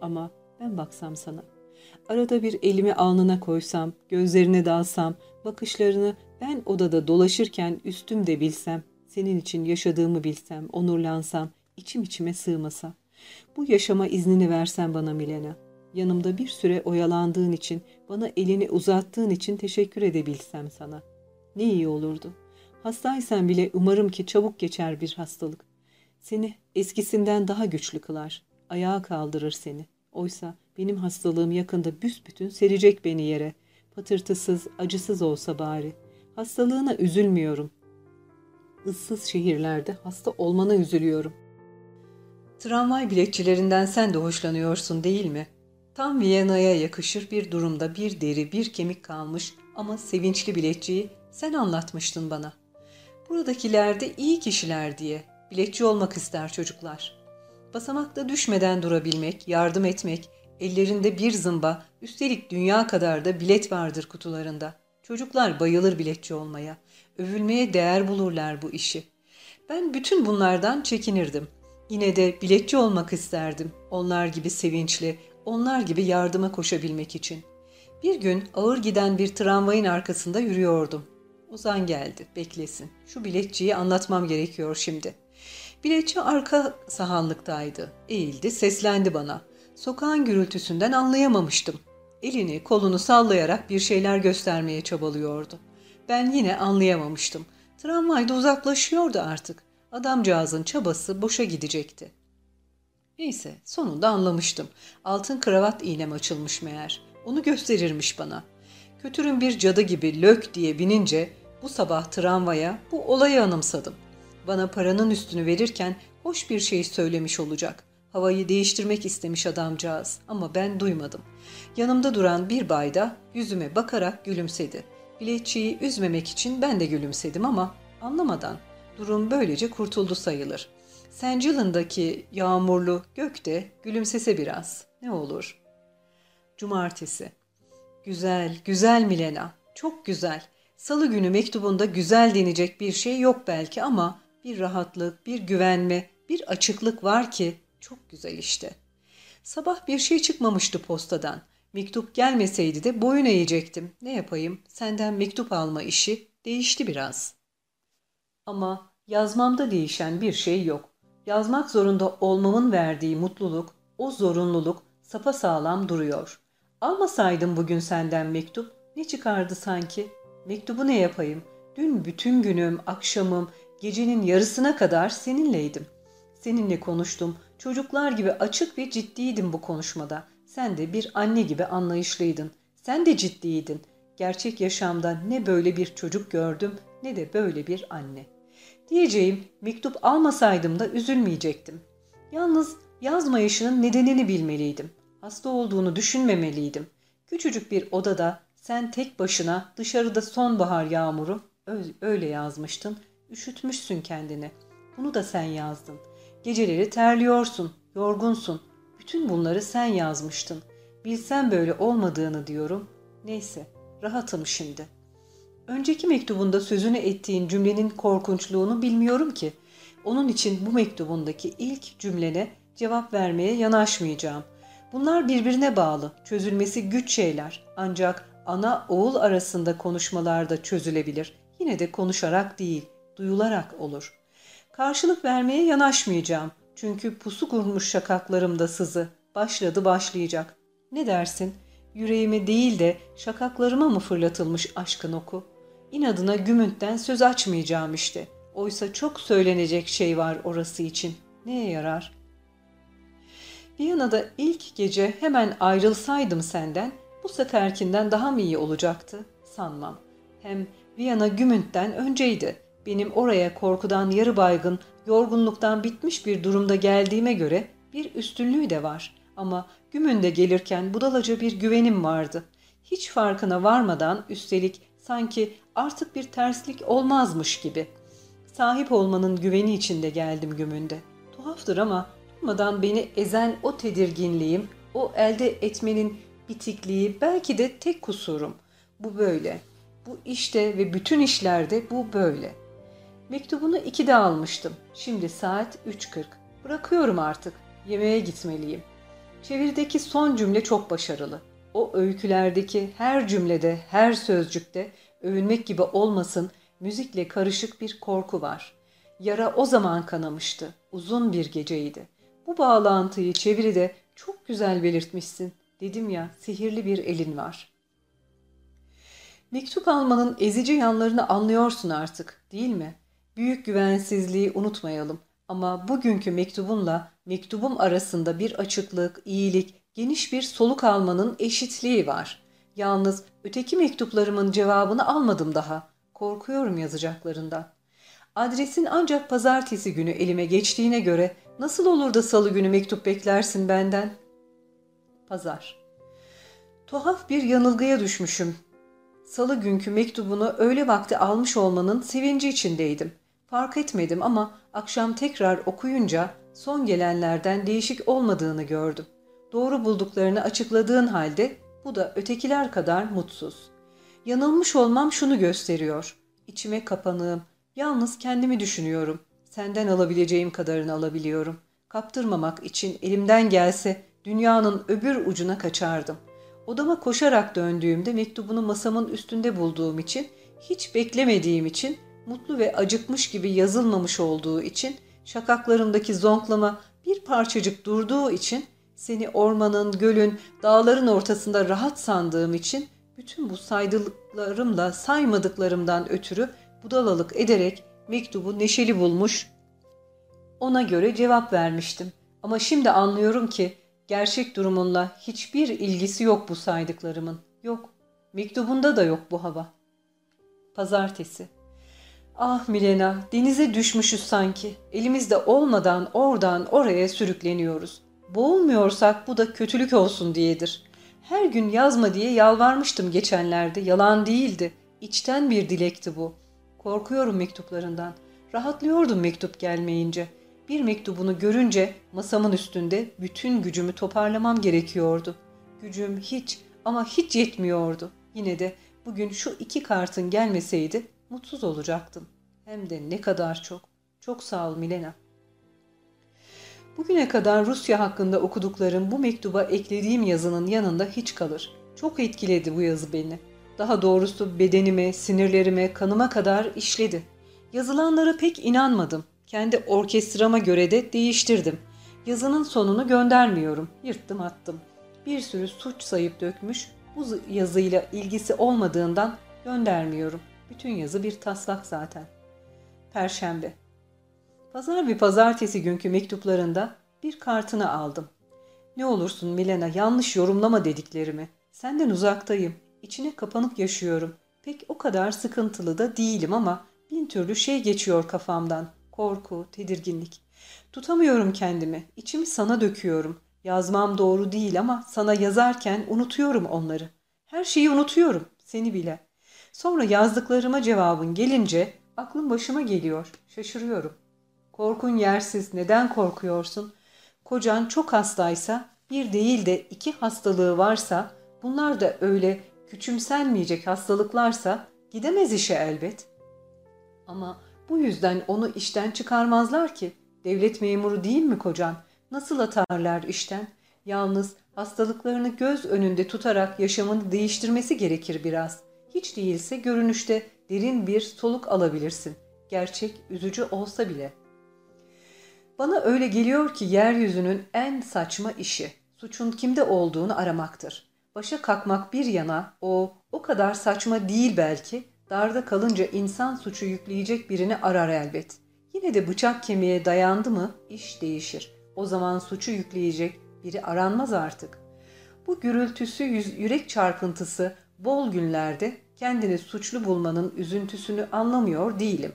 S1: Ama ben baksam sana. Arada bir elimi alnına koysam, gözlerine dalsam, bakışlarını ben odada dolaşırken üstümde bilsem, senin için yaşadığımı bilsem, onurlansam, içim içime sığmasa. Bu yaşama iznini versen bana Milena. Yanımda bir süre oyalandığın için, bana elini uzattığın için teşekkür edebilsem sana. Ne iyi olurdu. Hastaysan bile umarım ki çabuk geçer bir hastalık. Seni eskisinden daha güçlü kılar. Ayağa kaldırır seni. Oysa benim hastalığım yakında büsbütün serecek beni yere. Patırtısız, acısız olsa bari. Hastalığına üzülmüyorum. Issız şehirlerde hasta olmana üzülüyorum. Tramvay biletçilerinden sen de hoşlanıyorsun değil mi? Tam Viyana'ya yakışır bir durumda bir deri bir kemik kalmış ama sevinçli biletçiyi sen anlatmıştın bana. Buradakiler de iyi kişiler diye. Biletçi olmak ister çocuklar. Basamakta düşmeden durabilmek, yardım etmek, ellerinde bir zımba, üstelik dünya kadar da bilet vardır kutularında. Çocuklar bayılır biletçi olmaya. Övülmeye değer bulurlar bu işi. Ben bütün bunlardan çekinirdim. Yine de biletçi olmak isterdim. Onlar gibi sevinçli, onlar gibi yardıma koşabilmek için. Bir gün ağır giden bir tramvayın arkasında yürüyordum. Ozan geldi, beklesin. Şu biletçiyi anlatmam gerekiyor şimdi. Biletçi arka sahanlıktaydı. Eğildi, seslendi bana. Sokağın gürültüsünden anlayamamıştım. Elini, kolunu sallayarak bir şeyler göstermeye çabalıyordu. Ben yine anlayamamıştım. Tramvay da uzaklaşıyordu artık. Adamcağızın çabası boşa gidecekti. Neyse, sonunda anlamıştım. Altın kravat iğnem açılmış meğer. Onu gösterirmiş bana. Kötürüm bir cadı gibi lök diye binince bu sabah tramvaya bu olayı anımsadım. Bana paranın üstünü verirken hoş bir şey söylemiş olacak. Havayı değiştirmek istemiş adamcağız ama ben duymadım. Yanımda duran bir bayda yüzüme bakarak gülümsedi. Biletçiyi üzmemek için ben de gülümsedim ama anlamadan durum böylece kurtuldu sayılır. Sencil'ındaki yağmurlu gökte gülümsese biraz. Ne olur? Cumartesi. Güzel, güzel Milena. Çok güzel. Salı günü mektubunda güzel denecek bir şey yok belki ama bir rahatlık, bir güvenme, bir açıklık var ki çok güzel işte. Sabah bir şey çıkmamıştı postadan. Mektup gelmeseydi de boyun eğecektim. Ne yapayım? Senden mektup alma işi değişti biraz. Ama yazmamda değişen bir şey yok. Yazmak zorunda olmamın verdiği mutluluk, o zorunluluk sağlam duruyor. Almasaydım bugün senden mektup, ne çıkardı sanki? Mektubu ne yapayım? Dün bütün günüm, akşamım, gecenin yarısına kadar seninleydim. Seninle konuştum. Çocuklar gibi açık ve ciddiydim bu konuşmada. Sen de bir anne gibi anlayışlıydın. Sen de ciddiydin. Gerçek yaşamda ne böyle bir çocuk gördüm ne de böyle bir anne. Diyeceğim mektup almasaydım da üzülmeyecektim. Yalnız yazmayışının nedenini bilmeliydim. Hasta olduğunu düşünmemeliydim. Küçücük bir odada sen tek başına dışarıda sonbahar yağmuru öyle yazmıştın. Üşütmüşsün kendini. Bunu da sen yazdın. Geceleri terliyorsun, yorgunsun. Bütün bunları sen yazmıştın. Bilsem böyle olmadığını diyorum. Neyse, rahatım şimdi. Önceki mektubunda sözünü ettiğin cümlenin korkunçluğunu bilmiyorum ki. Onun için bu mektubundaki ilk cümlene cevap vermeye yanaşmayacağım. Bunlar birbirine bağlı, çözülmesi güç şeyler. Ancak ana oğul arasında konuşmalarda çözülebilir. Yine de konuşarak değil, duyularak olur. Karşılık vermeye yanaşmayacağım. Çünkü pusu kurmuş şakaklarımda sızı. Başladı başlayacak. Ne dersin? Yüreğime değil de şakaklarıma mı fırlatılmış aşkın oku? İnadına gümüntten söz açmayacağım işte. Oysa çok söylenecek şey var orası için. Neye yarar? Viyana'da ilk gece hemen ayrılsaydım senden, bu seferkinden daha mı iyi olacaktı? Sanmam. Hem Viyana Gümünt'ten önceydi. Benim oraya korkudan yarı baygın, yorgunluktan bitmiş bir durumda geldiğime göre bir üstünlüğü de var. Ama Gümün'de gelirken budalaca bir güvenim vardı. Hiç farkına varmadan üstelik sanki artık bir terslik olmazmış gibi. Sahip olmanın güveni içinde geldim Gümün'de. Tuhaftır ama durmadan beni ezen o tedirginliğim, o elde etmenin bitikliği belki de tek kusurum. Bu böyle. Bu işte ve bütün işlerde bu böyle. Mektubunu ikide almıştım. Şimdi saat 3.40. Bırakıyorum artık. Yemeğe gitmeliyim. Çevirdeki son cümle çok başarılı. O öykülerdeki her cümlede, her sözcükte övünmek gibi olmasın müzikle karışık bir korku var. Yara o zaman kanamıştı. Uzun bir geceydi. Bu bağlantıyı çeviride çok güzel belirtmişsin. Dedim ya sihirli bir elin var. Mektup almanın ezici yanlarını anlıyorsun artık değil mi? Büyük güvensizliği unutmayalım. Ama bugünkü mektubunla mektubum arasında bir açıklık, iyilik, geniş bir soluk almanın eşitliği var. Yalnız öteki mektuplarımın cevabını almadım daha. Korkuyorum yazacaklarından. Adresin ancak pazartesi günü elime geçtiğine göre nasıl olur da salı günü mektup beklersin benden? Pazar. Tuhaf bir yanılgıya düşmüşüm. Salı günkü mektubunu öğle vakti almış olmanın sevinci içindeydim. Fark etmedim ama akşam tekrar okuyunca son gelenlerden değişik olmadığını gördüm. Doğru bulduklarını açıkladığın halde bu da ötekiler kadar mutsuz. Yanılmış olmam şunu gösteriyor. İçime kapanığım, yalnız kendimi düşünüyorum. Senden alabileceğim kadarını alabiliyorum. Kaptırmamak için elimden gelse dünyanın öbür ucuna kaçardım. Odama koşarak döndüğümde mektubunu masamın üstünde bulduğum için, hiç beklemediğim için, mutlu ve acıkmış gibi yazılmamış olduğu için, şakaklarımdaki zonklama bir parçacık durduğu için, seni ormanın, gölün, dağların ortasında rahat sandığım için, bütün bu saydıklarımla saymadıklarımdan ötürü budalalık ederek mektubu neşeli bulmuş, ona göre cevap vermiştim. Ama şimdi anlıyorum ki Gerçek durumunla hiçbir ilgisi yok bu saydıklarımın. Yok. Mektubunda da yok bu hava. Pazartesi. Ah Milena, denize düşmüşüz sanki. Elimizde olmadan oradan oraya sürükleniyoruz. Boğulmuyorsak bu da kötülük olsun diyedir. Her gün yazma diye yalvarmıştım geçenlerde. Yalan değildi. İçten bir dilekti bu. Korkuyorum mektuplarından. Rahatlıyordum mektup gelmeyince.'' Bir mektubunu görünce masamın üstünde bütün gücümü toparlamam gerekiyordu. Gücüm hiç ama hiç yetmiyordu. Yine de bugün şu iki kartın gelmeseydi mutsuz olacaktım. Hem de ne kadar çok. Çok sağ ol Milena. Bugüne kadar Rusya hakkında okuduklarım bu mektuba eklediğim yazının yanında hiç kalır. Çok etkiledi bu yazı beni. Daha doğrusu bedenime, sinirlerime, kanıma kadar işledi. Yazılanlara pek inanmadım. Kendi orkestrama göre de değiştirdim. Yazının sonunu göndermiyorum. Yırttım attım. Bir sürü suç sayıp dökmüş, bu yazıyla ilgisi olmadığından göndermiyorum. Bütün yazı bir taslak zaten. Perşembe. Pazar bir pazartesi günkü mektuplarında bir kartını aldım. Ne olursun Milena yanlış yorumlama dediklerimi. Senden uzaktayım. İçine kapanık yaşıyorum. Pek o kadar sıkıntılı da değilim ama bin türlü şey geçiyor kafamdan. Korku, tedirginlik. Tutamıyorum kendimi. İçimi sana döküyorum. Yazmam doğru değil ama sana yazarken unutuyorum onları. Her şeyi unutuyorum, seni bile. Sonra yazdıklarıma cevabın gelince aklım başıma geliyor. Şaşırıyorum. Korkun yersiz. Neden korkuyorsun? Kocan çok hastaysa, bir değil de iki hastalığı varsa, bunlar da öyle küçümsenmeyecek hastalıklarsa gidemez işe elbet. Ama bu yüzden onu işten çıkarmazlar ki. Devlet memuru değil mi kocan? Nasıl atarlar işten? Yalnız hastalıklarını göz önünde tutarak yaşamını değiştirmesi gerekir biraz. Hiç değilse görünüşte derin bir soluk alabilirsin. Gerçek üzücü olsa bile. Bana öyle geliyor ki yeryüzünün en saçma işi suçun kimde olduğunu aramaktır. Başa kalkmak bir yana o o kadar saçma değil belki. Darda kalınca insan suçu yükleyecek birini arar elbet. Yine de bıçak kemiğe dayandı mı iş değişir. O zaman suçu yükleyecek biri aranmaz artık. Bu gürültüsü yürek çarpıntısı bol günlerde kendini suçlu bulmanın üzüntüsünü anlamıyor değilim.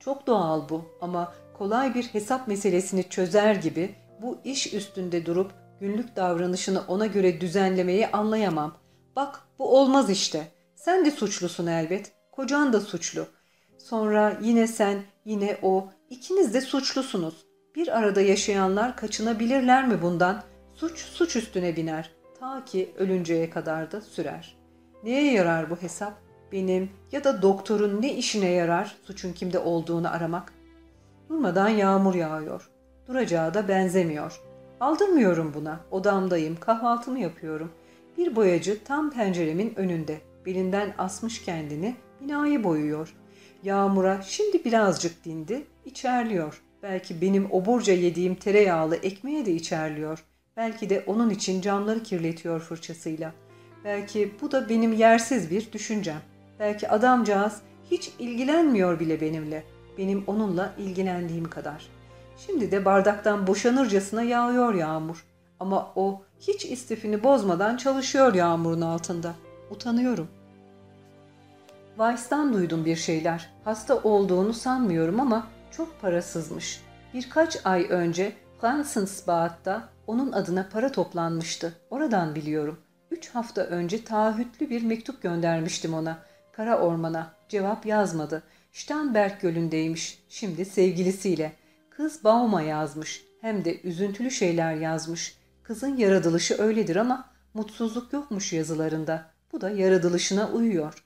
S1: Çok doğal bu ama kolay bir hesap meselesini çözer gibi bu iş üstünde durup günlük davranışını ona göre düzenlemeyi anlayamam. Bak bu olmaz işte. Sen de suçlusun elbet. Kocan da suçlu. Sonra yine sen, yine o. ikiniz de suçlusunuz. Bir arada yaşayanlar kaçınabilirler mi bundan? Suç suç üstüne biner. Ta ki ölünceye kadar da sürer. Neye yarar bu hesap? Benim ya da doktorun ne işine yarar suçun kimde olduğunu aramak? Durmadan yağmur yağıyor. Duracağı da benzemiyor. Aldırmıyorum buna. Odamdayım, kahvaltımı yapıyorum. Bir boyacı tam penceremin önünde. Belinden asmış kendini, binayı boyuyor. Yağmura şimdi birazcık dindi, içerliyor. Belki benim oburca yediğim tereyağlı ekmeğe de içerliyor. Belki de onun için camları kirletiyor fırçasıyla. Belki bu da benim yersiz bir düşüncem. Belki adamcağız hiç ilgilenmiyor bile benimle. Benim onunla ilgilendiğim kadar. Şimdi de bardaktan boşanırcasına yağıyor yağmur. Ama o hiç istifini bozmadan çalışıyor yağmurun altında. Utanıyorum. Weiss'tan duydum bir şeyler. Hasta olduğunu sanmıyorum ama çok parasızmış. Birkaç ay önce Fransensbaad'da onun adına para toplanmıştı. Oradan biliyorum. Üç hafta önce taahhütlü bir mektup göndermiştim ona. Kara Orman'a. Cevap yazmadı. Starnberg gölündeymiş. Şimdi sevgilisiyle. Kız Baum'a yazmış. Hem de üzüntülü şeyler yazmış. Kızın yaratılışı öyledir ama mutsuzluk yokmuş yazılarında. Bu da yaratılışına uyuyor.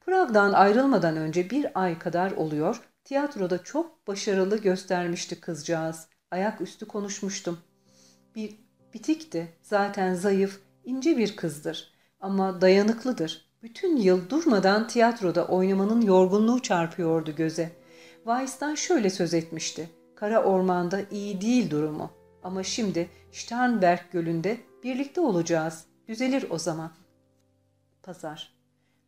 S1: Prag'dan ayrılmadan önce bir ay kadar oluyor. Tiyatroda çok başarılı göstermişti kızcağız. Ayaküstü konuşmuştum. Bir bitikti. Zaten zayıf, ince bir kızdır. Ama dayanıklıdır. Bütün yıl durmadan tiyatroda oynamanın yorgunluğu çarpıyordu göze. Weiss'tan şöyle söz etmişti. Kara ormanda iyi değil durumu. Ama şimdi Starnberg gölünde birlikte olacağız. Düzelir o zaman. Pazar.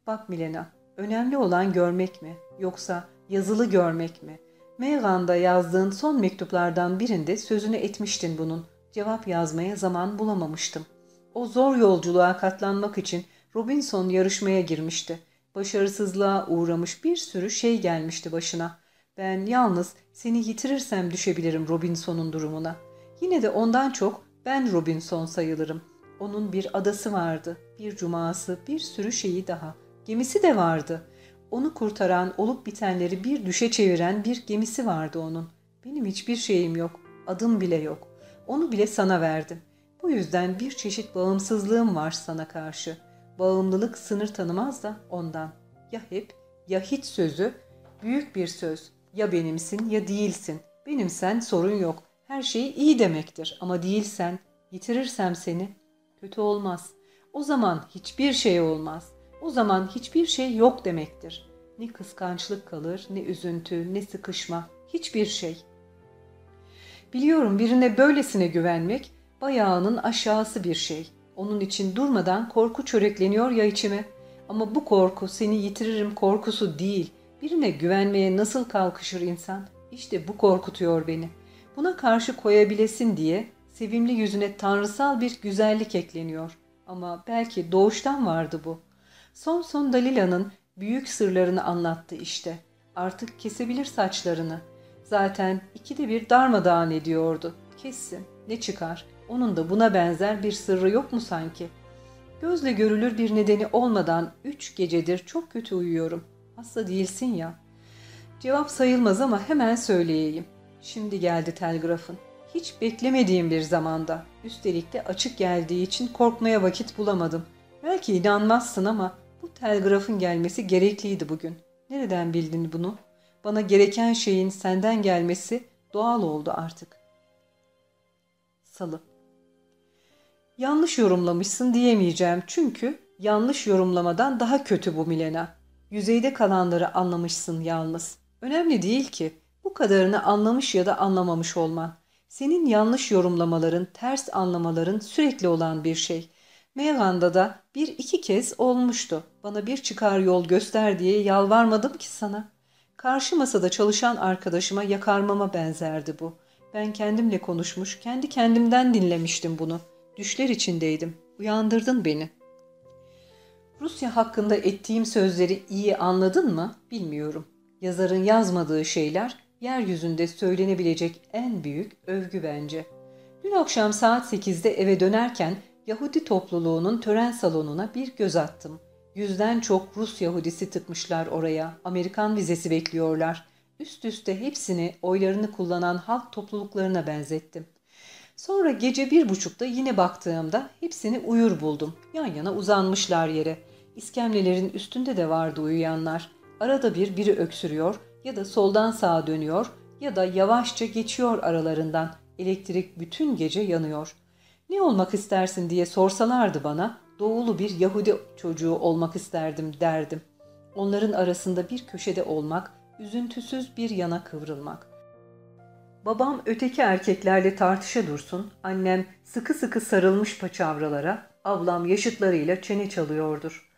S1: Bak Milena, önemli olan görmek mi? Yoksa yazılı görmek mi? Meygan'da yazdığın son mektuplardan birinde sözünü etmiştin bunun. Cevap yazmaya zaman bulamamıştım. O zor yolculuğa katlanmak için Robinson yarışmaya girmişti. Başarısızlığa uğramış bir sürü şey gelmişti başına. Ben yalnız seni yitirirsem düşebilirim Robinson'un durumuna. Yine de ondan çok ben Robinson sayılırım. Onun bir adası vardı, bir cuması, bir sürü şeyi daha. Gemisi de vardı. Onu kurtaran, olup bitenleri bir düşe çeviren bir gemisi vardı onun. Benim hiçbir şeyim yok, adım bile yok. Onu bile sana verdim. Bu yüzden bir çeşit bağımsızlığım var sana karşı. Bağımlılık sınır tanımaz da ondan. Ya hep ya hiç sözü büyük bir söz. Ya benimsin ya değilsin. Benimsen sorun yok. Her şey iyi demektir ama değilsen, yitirirsem seni kötü olmaz. O zaman hiçbir şey olmaz. O zaman hiçbir şey yok demektir. Ne kıskançlık kalır, ne üzüntü, ne sıkışma, hiçbir şey. Biliyorum birine böylesine güvenmek bayağının aşağısı bir şey. Onun için durmadan korku çörekleniyor ya içime. Ama bu korku seni yitiririm korkusu değil. Birine güvenmeye nasıl kalkışır insan? İşte bu korkutuyor beni. Buna karşı koyabilesin diye Sevimli yüzüne tanrısal bir güzellik ekleniyor. Ama belki doğuştan vardı bu. Son son Dalila'nın büyük sırlarını anlattı işte. Artık kesebilir saçlarını. Zaten ikide bir darmadağın ediyordu. Kessin. Ne çıkar? Onun da buna benzer bir sırrı yok mu sanki? Gözle görülür bir nedeni olmadan üç gecedir çok kötü uyuyorum. Hasta değilsin ya. Cevap sayılmaz ama hemen söyleyeyim. Şimdi geldi telgrafın. Hiç beklemediğim bir zamanda. Üstelik de açık geldiği için korkmaya vakit bulamadım. Belki inanmazsın ama bu telgrafın gelmesi gerekliydi bugün. Nereden bildin bunu? Bana gereken şeyin senden gelmesi doğal oldu artık. Salı. Yanlış yorumlamışsın diyemeyeceğim çünkü yanlış yorumlamadan daha kötü bu Milena. Yüzeyde kalanları anlamışsın yalnız. Önemli değil ki bu kadarını anlamış ya da anlamamış olman. Senin yanlış yorumlamaların, ters anlamaların sürekli olan bir şey. Meyvan'da da bir iki kez olmuştu. Bana bir çıkar yol göster diye yalvarmadım ki sana. Karşı masada çalışan arkadaşıma yakarmama benzerdi bu. Ben kendimle konuşmuş, kendi kendimden dinlemiştim bunu. Düşler içindeydim. Uyandırdın beni. Rusya hakkında ettiğim sözleri iyi anladın mı? Bilmiyorum. Yazarın yazmadığı şeyler yeryüzünde söylenebilecek en büyük övgü bence. Dün akşam saat 8'de eve dönerken Yahudi topluluğunun tören salonuna bir göz attım. Yüzden çok Rus Yahudisi tıkmışlar oraya. Amerikan vizesi bekliyorlar. Üst üste hepsini oylarını kullanan halk topluluklarına benzettim. Sonra gece bir buçukta yine baktığımda hepsini uyur buldum. Yan yana uzanmışlar yere. İskemlelerin üstünde de vardı uyuyanlar. Arada bir biri öksürüyor ya da soldan sağa dönüyor ya da yavaşça geçiyor aralarından. Elektrik bütün gece yanıyor. Ne olmak istersin diye sorsalardı bana doğulu bir Yahudi çocuğu olmak isterdim derdim. Onların arasında bir köşede olmak, üzüntüsüz bir yana kıvrılmak. Babam öteki erkeklerle tartışa dursun, annem sıkı sıkı sarılmış paçavralara, ablam yaşıtlarıyla çene çalıyordur.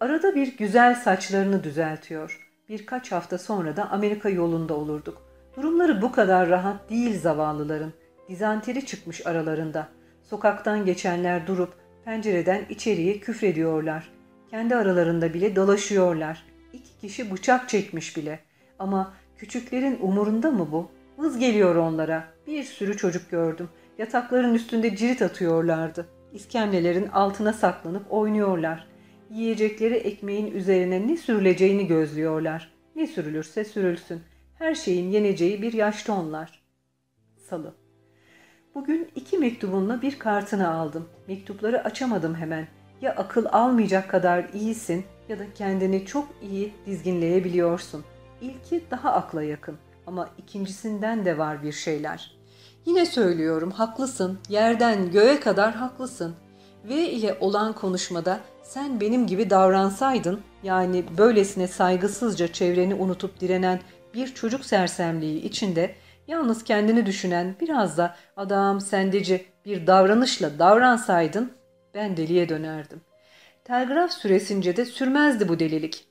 S1: Arada bir güzel saçlarını düzeltiyor. Birkaç hafta sonra da Amerika yolunda olurduk. Durumları bu kadar rahat değil zavallıların. Dizanteri çıkmış aralarında. Sokaktan geçenler durup pencereden içeriye küfrediyorlar. Kendi aralarında bile dolaşıyorlar. İki kişi bıçak çekmiş bile. Ama küçüklerin umurunda mı bu? Vız geliyor onlara. Bir sürü çocuk gördüm. Yatakların üstünde cirit atıyorlardı. İskemlelerin altına saklanıp oynuyorlar. Yiyecekleri ekmeğin üzerine ne sürüleceğini gözlüyorlar. Ne sürülürse sürülsün. Her şeyin yeneceği bir yaşta onlar. Salı. Bugün iki mektubunla bir kartını aldım. Mektupları açamadım hemen. Ya akıl almayacak kadar iyisin ya da kendini çok iyi dizginleyebiliyorsun. İlki daha akla yakın ama ikincisinden de var bir şeyler. Yine söylüyorum haklısın, yerden göğe kadar haklısın. V ile olan konuşmada sen benim gibi davransaydın, yani böylesine saygısızca çevreni unutup direnen bir çocuk sersemliği içinde yalnız kendini düşünen biraz da adam sendeci bir davranışla davransaydın ben deliye dönerdim. Telgraf süresince de sürmezdi bu delilik.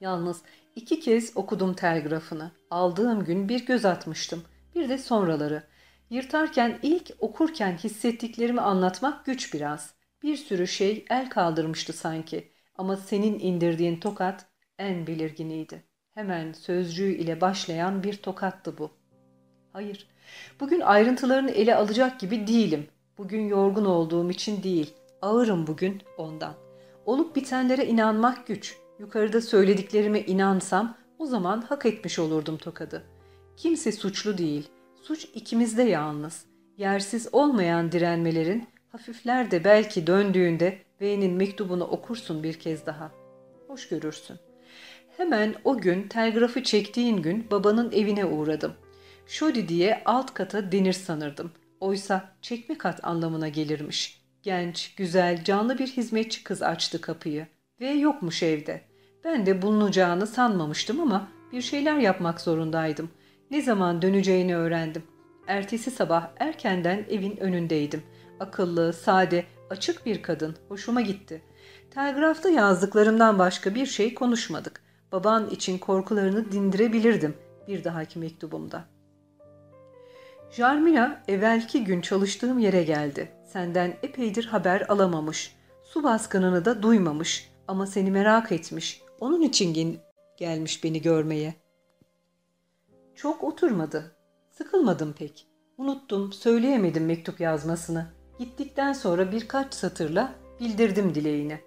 S1: Yalnız iki kez okudum telgrafını. Aldığım gün bir göz atmıştım. Bir de sonraları. Yırtarken ilk okurken hissettiklerimi anlatmak güç biraz. Bir sürü şey el kaldırmıştı sanki. Ama senin indirdiğin tokat en belirginiydi. Hemen sözcüğü ile başlayan bir tokattı bu. Hayır, bugün ayrıntılarını ele alacak gibi değilim. Bugün yorgun olduğum için değil, ağırım bugün ondan. Olup bitenlere inanmak güç. Yukarıda söylediklerime inansam o zaman hak etmiş olurdum tokadı. Kimse suçlu değil. Suç ikimizde yalnız. Yersiz olmayan direnmelerin hafifler de belki döndüğünde V'nin mektubunu okursun bir kez daha. Hoş görürsün. Hemen o gün telgrafı çektiğin gün babanın evine uğradım. Şodi diye alt kata denir sanırdım. Oysa çekme kat anlamına gelirmiş. Genç, güzel, canlı bir hizmetçi kız açtı kapıyı. Ve yokmuş evde. Ben de bulunacağını sanmamıştım ama bir şeyler yapmak zorundaydım. Ne zaman döneceğini öğrendim. Ertesi sabah erkenden evin önündeydim. Akıllı, sade, açık bir kadın. Hoşuma gitti. Telgrafta yazdıklarımdan başka bir şey konuşmadık. Baban için korkularını dindirebilirdim bir dahaki mektubumda. Jarmina evvelki gün çalıştığım yere geldi. Senden epeydir haber alamamış. Su baskınını da duymamış ama seni merak etmiş. Onun için gelmiş beni görmeye. Çok oturmadı. Sıkılmadım pek. Unuttum, söyleyemedim mektup yazmasını. Gittikten sonra birkaç satırla bildirdim dileğini.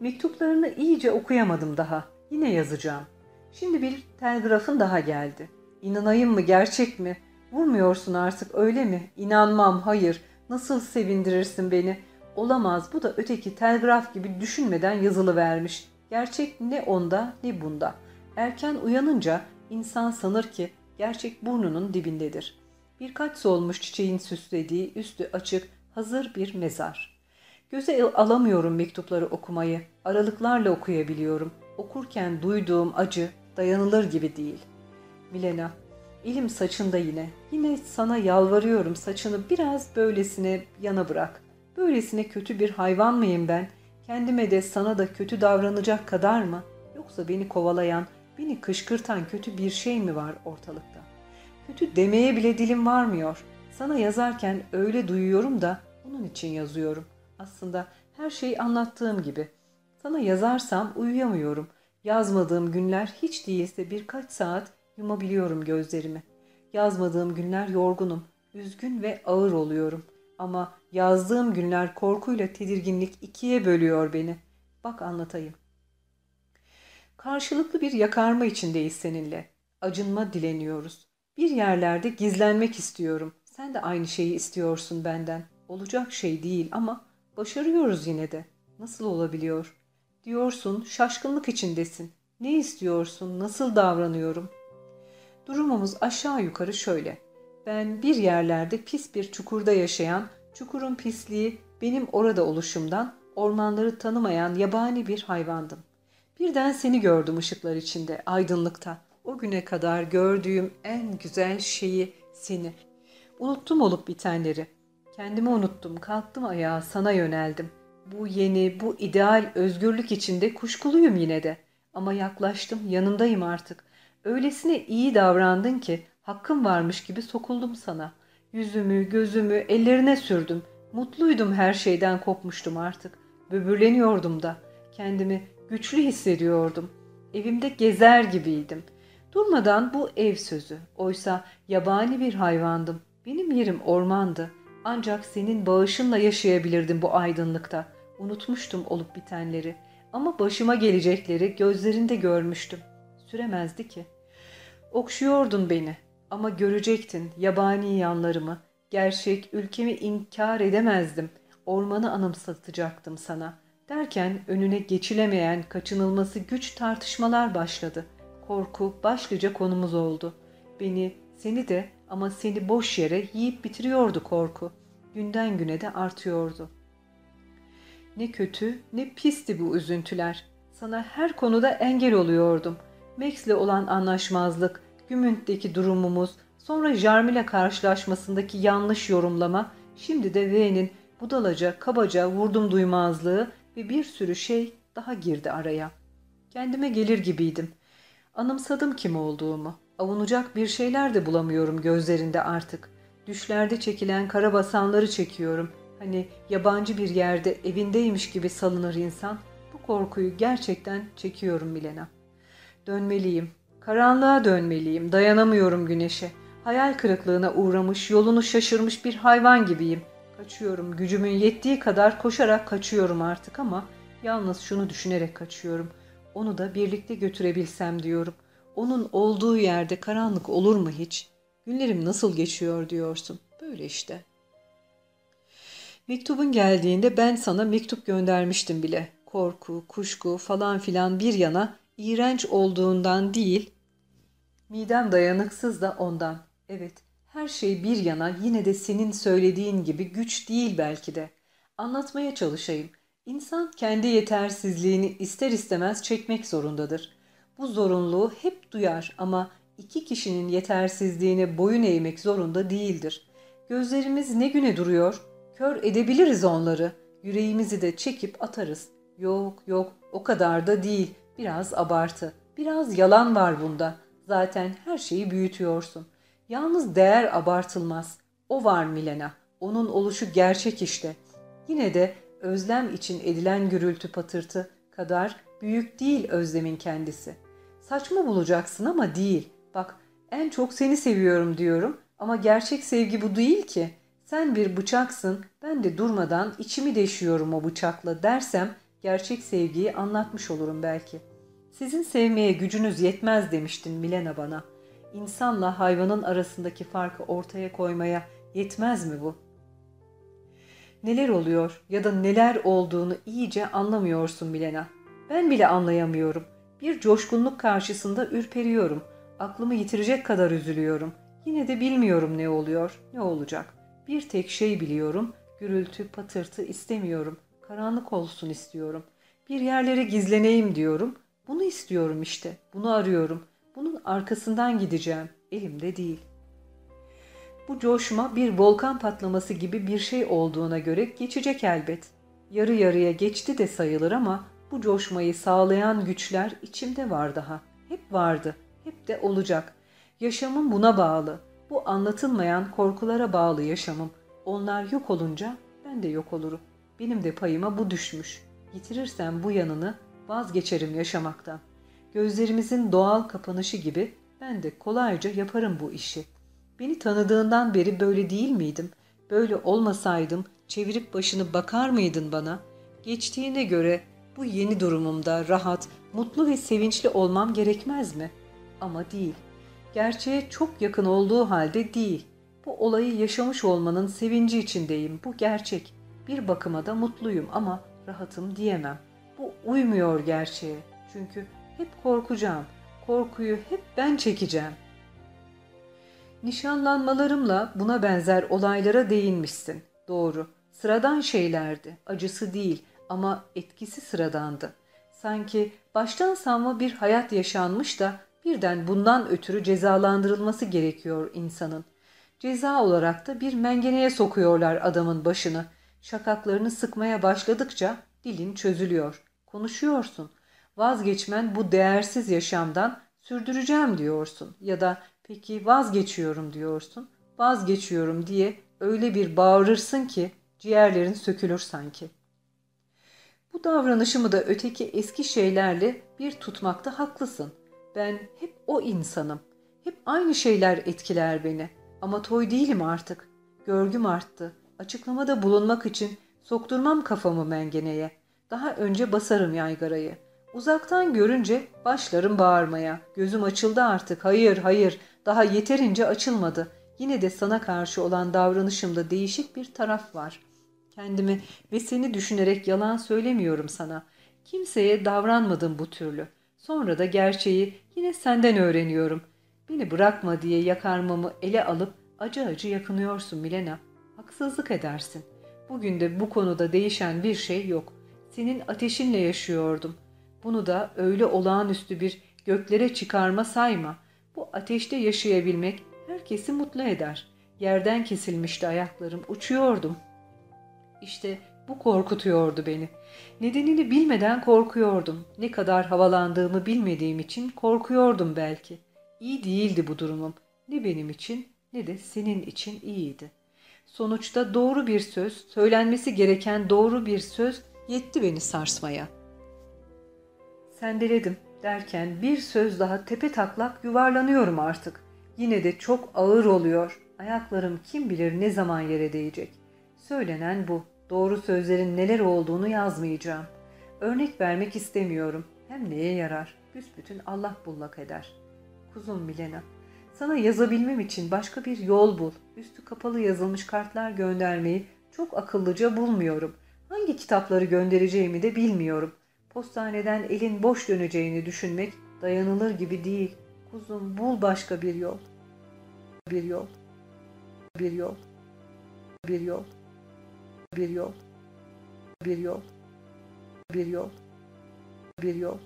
S1: Mektuplarını iyice okuyamadım daha. Yine yazacağım. Şimdi bir telgrafın daha geldi. İnanayım mı gerçek mi? Vurmuyorsun artık öyle mi? İnanmam hayır. Nasıl sevindirirsin beni? Olamaz bu da öteki telgraf gibi düşünmeden yazılı vermiş. Gerçek ne onda ne bunda. Erken uyanınca insan sanır ki gerçek burnunun dibindedir. Birkaç solmuş çiçeğin süslediği üstü açık hazır bir mezar. Göze alamıyorum mektupları okumayı. Aralıklarla okuyabiliyorum. Okurken duyduğum acı dayanılır gibi değil. Milena, elim saçında yine. Yine sana yalvarıyorum saçını biraz böylesine yana bırak. Böylesine kötü bir hayvan mıyım ben? Kendime de sana da kötü davranacak kadar mı? Yoksa beni kovalayan, beni kışkırtan kötü bir şey mi var ortalıkta? Kötü demeye bile dilim varmıyor. Sana yazarken öyle duyuyorum da onun için yazıyorum. Aslında her şey anlattığım gibi. Sana yazarsam uyuyamıyorum. Yazmadığım günler hiç değilse birkaç saat yumabiliyorum gözlerimi. Yazmadığım günler yorgunum, üzgün ve ağır oluyorum. Ama yazdığım günler korkuyla tedirginlik ikiye bölüyor beni. Bak anlatayım. Karşılıklı bir yakarma içindeyiz seninle. Acınma dileniyoruz. Bir yerlerde gizlenmek istiyorum. Sen de aynı şeyi istiyorsun benden. Olacak şey değil ama başarıyoruz yine de. Nasıl olabiliyor? Diyorsun, şaşkınlık içindesin. Ne istiyorsun, nasıl davranıyorum? Durumumuz aşağı yukarı şöyle. Ben bir yerlerde pis bir çukurda yaşayan, çukurun pisliği benim orada oluşumdan ormanları tanımayan yabani bir hayvandım. Birden seni gördüm ışıklar içinde, aydınlıkta. O güne kadar gördüğüm en güzel şeyi seni. Unuttum olup bitenleri. Kendimi unuttum, kalktım ayağa, sana yöneldim. Bu yeni, bu ideal özgürlük içinde kuşkuluyum yine de. Ama yaklaştım, yanındayım artık. Öylesine iyi davrandın ki hakkım varmış gibi sokuldum sana. Yüzümü, gözümü ellerine sürdüm. Mutluydum her şeyden kopmuştum artık. Böbürleniyordum da. Kendimi güçlü hissediyordum. Evimde gezer gibiydim. Durmadan bu ev sözü. Oysa yabani bir hayvandım. Benim yerim ormandı. Ancak senin bağışınla yaşayabilirdim bu aydınlıkta. Unutmuştum olup bitenleri. Ama başıma gelecekleri gözlerinde görmüştüm. Süremezdi ki. Okşuyordun beni ama görecektin yabani yanlarımı. Gerçek ülkemi inkar edemezdim. Ormanı anımsatacaktım sana. Derken önüne geçilemeyen kaçınılması güç tartışmalar başladı. Korku başlıca konumuz oldu. Beni, seni de ama seni boş yere yiyip bitiriyordu korku. Günden güne de artıyordu. Ne kötü ne pisti bu üzüntüler. Sana her konuda engel oluyordum. Max'le olan anlaşmazlık, Gümünt'teki durumumuz, sonra Jarmila karşılaşmasındaki yanlış yorumlama, şimdi de V'nin budalaca, kabaca vurdum duymazlığı ve bir sürü şey daha girdi araya. Kendime gelir gibiydim. Anımsadım kim olduğumu. Avunacak bir şeyler de bulamıyorum gözlerinde artık. Düşlerde çekilen karabasanları çekiyorum. Hani yabancı bir yerde evindeymiş gibi salınır insan. Bu korkuyu gerçekten çekiyorum Milena. Dönmeliyim. Karanlığa dönmeliyim. Dayanamıyorum güneşe. Hayal kırıklığına uğramış, yolunu şaşırmış bir hayvan gibiyim. Kaçıyorum. Gücümün yettiği kadar koşarak kaçıyorum artık ama yalnız şunu düşünerek kaçıyorum. Onu da birlikte götürebilsem diyorum. Onun olduğu yerde karanlık olur mu hiç? Günlerim nasıl geçiyor diyorsun. Böyle işte. Mektubun geldiğinde ben sana mektup göndermiştim bile. Korku, kuşku falan filan bir yana iğrenç olduğundan değil, midem dayanıksız da ondan. Evet, her şey bir yana yine de senin söylediğin gibi güç değil belki de. Anlatmaya çalışayım. İnsan kendi yetersizliğini ister istemez çekmek zorundadır. Bu zorunluluğu hep duyar ama iki kişinin yetersizliğine boyun eğmek zorunda değildir. Gözlerimiz ne güne duruyor? Kör edebiliriz onları. Yüreğimizi de çekip atarız. Yok yok o kadar da değil. Biraz abartı. Biraz yalan var bunda. Zaten her şeyi büyütüyorsun. Yalnız değer abartılmaz. O var Milena. Onun oluşu gerçek işte. Yine de özlem için edilen gürültü patırtı kadar büyük değil özlemin kendisi. Saçma bulacaksın ama değil. Bak en çok seni seviyorum diyorum ama gerçek sevgi bu değil ki. Sen bir bıçaksın, ben de durmadan içimi deşiyorum o bıçakla dersem gerçek sevgiyi anlatmış olurum belki. Sizin sevmeye gücünüz yetmez demiştin Milena bana. İnsanla hayvanın arasındaki farkı ortaya koymaya yetmez mi bu? Neler oluyor ya da neler olduğunu iyice anlamıyorsun Milena. Ben bile anlayamıyorum. Bir coşkunluk karşısında ürperiyorum. Aklımı yitirecek kadar üzülüyorum. Yine de bilmiyorum ne oluyor, ne olacak. Bir tek şey biliyorum. Gürültü, patırtı istemiyorum. Karanlık olsun istiyorum. Bir yerlere gizleneyim diyorum. Bunu istiyorum işte. Bunu arıyorum. Bunun arkasından gideceğim. Elimde değil. Bu coşma bir volkan patlaması gibi bir şey olduğuna göre geçecek elbet. Yarı yarıya geçti de sayılır ama bu coşmayı sağlayan güçler içimde var daha. Hep vardı. Hep de olacak. Yaşamım buna bağlı. Bu anlatılmayan korkulara bağlı yaşamım. Onlar yok olunca ben de yok olurum. Benim de payıma bu düşmüş. Yitirirsem bu yanını vazgeçerim yaşamaktan. Gözlerimizin doğal kapanışı gibi ben de kolayca yaparım bu işi. Beni tanıdığından beri böyle değil miydim? Böyle olmasaydım çevirip başını bakar mıydın bana? Geçtiğine göre bu yeni durumumda rahat, mutlu ve sevinçli olmam gerekmez mi? Ama değil. Gerçeğe çok yakın olduğu halde değil. Bu olayı yaşamış olmanın sevinci içindeyim. Bu gerçek. Bir bakıma da mutluyum ama rahatım diyemem. Bu uymuyor gerçeğe. Çünkü hep korkacağım. Korkuyu hep ben çekeceğim. Nişanlanmalarımla buna benzer olaylara değinmişsin. Doğru. Sıradan şeylerdi. Acısı değil ama etkisi sıradandı. Sanki baştan savma bir hayat yaşanmış da birden bundan ötürü cezalandırılması gerekiyor insanın. Ceza olarak da bir mengeneye sokuyorlar adamın başını. Şakaklarını sıkmaya başladıkça dilin çözülüyor. Konuşuyorsun. Vazgeçmen bu değersiz yaşamdan sürdüreceğim diyorsun ya da peki vazgeçiyorum diyorsun. Vazgeçiyorum diye öyle bir bağırırsın ki ciğerlerin sökülür sanki. Bu davranışımı da öteki eski şeylerle bir tutmakta haklısın. Ben hep o insanım. Hep aynı şeyler etkiler beni. Ama toy değilim artık. Görgüm arttı. Açıklamada bulunmak için sokturmam kafamı mengeneye. Daha önce basarım yaygarayı. Uzaktan görünce başlarım bağırmaya. Gözüm açıldı artık. Hayır, hayır. Daha yeterince açılmadı. Yine de sana karşı olan davranışımda değişik bir taraf var. Kendimi ve seni düşünerek yalan söylemiyorum sana. Kimseye davranmadım bu türlü. Sonra da gerçeği yine senden öğreniyorum. Beni bırakma diye yakarmamı ele alıp acı acı yakınıyorsun Milena. Haksızlık edersin. Bugün de bu konuda değişen bir şey yok. Senin ateşinle yaşıyordum. Bunu da öyle olağanüstü bir göklere çıkarma sayma. Bu ateşte yaşayabilmek herkesi mutlu eder. Yerden kesilmişti ayaklarım, uçuyordum. İşte bu korkutuyordu beni. Nedenini bilmeden korkuyordum. Ne kadar havalandığımı bilmediğim için korkuyordum belki. İyi değildi bu durumum. Ne benim için ne de senin için iyiydi. Sonuçta doğru bir söz, söylenmesi gereken doğru bir söz yetti beni sarsmaya. Sendeledim derken bir söz daha tepe taklak yuvarlanıyorum artık. Yine de çok ağır oluyor. Ayaklarım kim bilir ne zaman yere değecek. Söylenen bu. Doğru sözlerin neler olduğunu yazmayacağım. Örnek vermek istemiyorum. Hem neye yarar? Büsbütün Allah bullak eder. Kuzum Milena, sana yazabilmem için başka bir yol bul. Üstü kapalı yazılmış kartlar göndermeyi çok akıllıca bulmuyorum. Hangi kitapları göndereceğimi de bilmiyorum. Postaneden elin boş döneceğini düşünmek dayanılır gibi değil. Kuzum bul başka bir yol. Bir yol. Bir yol. Bir yol. Bir yol. Bir yol. Bir yol. Bir yol.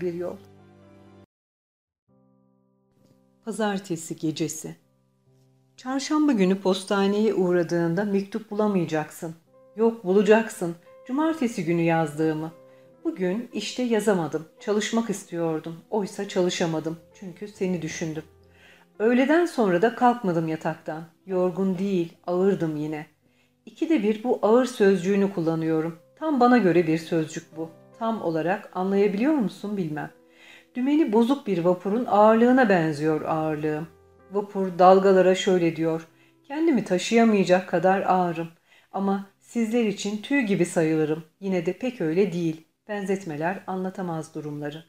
S1: Bir yol. Pazartesi gecesi. Çarşamba günü postaneye uğradığında mektup bulamayacaksın. Yok bulacaksın. Cumartesi günü yazdığımı. Bugün işte yazamadım. Çalışmak istiyordum. Oysa çalışamadım. Çünkü seni düşündüm. Öğleden sonra da kalkmadım yataktan. Yorgun değil, ağırdım yine. İkide bir bu ağır sözcüğünü kullanıyorum. Tam bana göre bir sözcük bu. Tam olarak anlayabiliyor musun bilmem. Dümeni bozuk bir vapurun ağırlığına benziyor ağırlığım. Vapur dalgalara şöyle diyor. Kendimi taşıyamayacak kadar ağırım. Ama sizler için tüy gibi sayılırım. Yine de pek öyle değil. Benzetmeler anlatamaz durumları.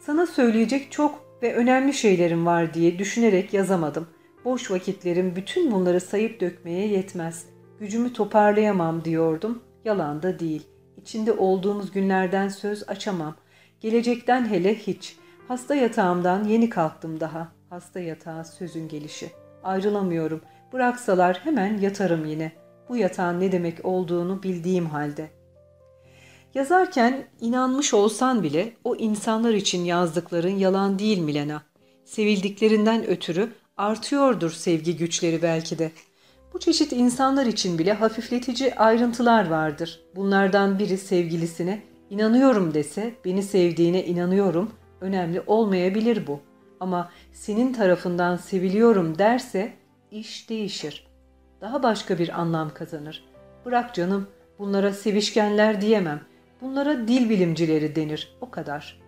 S1: Sana söyleyecek çok ve önemli şeylerim var diye düşünerek yazamadım. Boş vakitlerim bütün bunları sayıp dökmeye yetmez. Gücümü toparlayamam diyordum. Yalan da değil. İçinde olduğumuz günlerden söz açamam. Gelecekten hele hiç. Hasta yatağımdan yeni kalktım daha. Hasta yatağı sözün gelişi. Ayrılamıyorum. Bıraksalar hemen yatarım yine. Bu yatağın ne demek olduğunu bildiğim halde. Yazarken inanmış olsan bile o insanlar için yazdıkların yalan değil Milena. Sevildiklerinden ötürü artıyordur sevgi güçleri belki de. Bu çeşit insanlar için bile hafifletici ayrıntılar vardır. Bunlardan biri sevgilisine inanıyorum dese, beni sevdiğine inanıyorum, önemli olmayabilir bu. Ama senin tarafından seviliyorum derse iş değişir. Daha başka bir anlam kazanır. Bırak canım, bunlara sevişkenler diyemem. Bunlara dil bilimcileri denir, o kadar.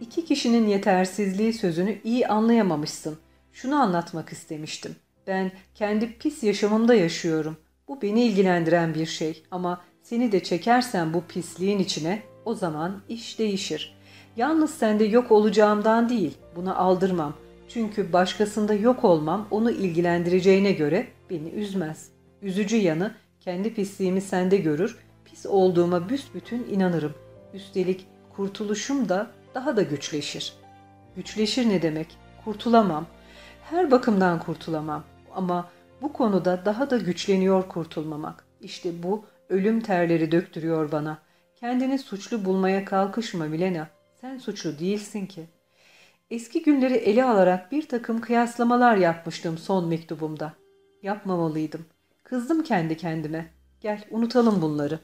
S1: İki kişinin yetersizliği sözünü iyi anlayamamışsın. Şunu anlatmak istemiştim. Ben kendi pis yaşamımda yaşıyorum. Bu beni ilgilendiren bir şey ama seni de çekersen bu pisliğin içine o zaman iş değişir. Yalnız sende yok olacağımdan değil, buna aldırmam. Çünkü başkasında yok olmam onu ilgilendireceğine göre beni üzmez. Üzücü yanı kendi pisliğimi sende görür, pis olduğuma büsbütün inanırım. Üstelik kurtuluşum da daha da güçleşir. Güçleşir ne demek? Kurtulamam. Her bakımdan kurtulamam. Ama bu konuda daha da güçleniyor kurtulmamak. İşte bu ölüm terleri döktürüyor bana. Kendini suçlu bulmaya kalkışma Milena. Sen suçlu değilsin ki. Eski günleri ele alarak bir takım kıyaslamalar yapmıştım son mektubumda. Yapmamalıydım. Kızdım kendi kendime. Gel unutalım bunları.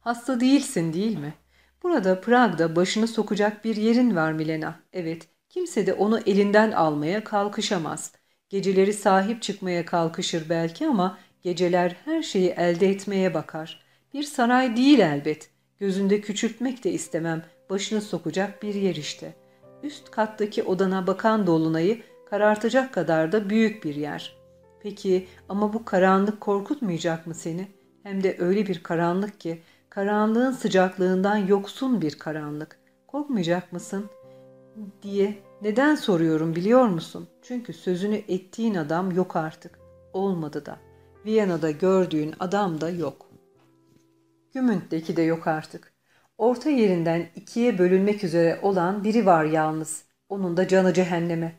S1: Hasta değilsin değil mi? Burada Prag'da başını sokacak bir yerin var Milena. Evet, kimse de onu elinden almaya kalkışamaz. Geceleri sahip çıkmaya kalkışır belki ama geceler her şeyi elde etmeye bakar. Bir saray değil elbet. Gözünde küçültmek de istemem. Başını sokacak bir yer işte. Üst kattaki odana bakan dolunayı karartacak kadar da büyük bir yer. Peki ama bu karanlık korkutmayacak mı seni? Hem de öyle bir karanlık ki karanlığın sıcaklığından yoksun bir karanlık. Korkmayacak mısın? diye neden soruyorum biliyor musun? Çünkü sözünü ettiğin adam yok artık. Olmadı da. Viyana'da gördüğün adam da yok. Gümünt'teki de yok artık. Orta yerinden ikiye bölünmek üzere olan biri var yalnız. Onun da canı cehenneme.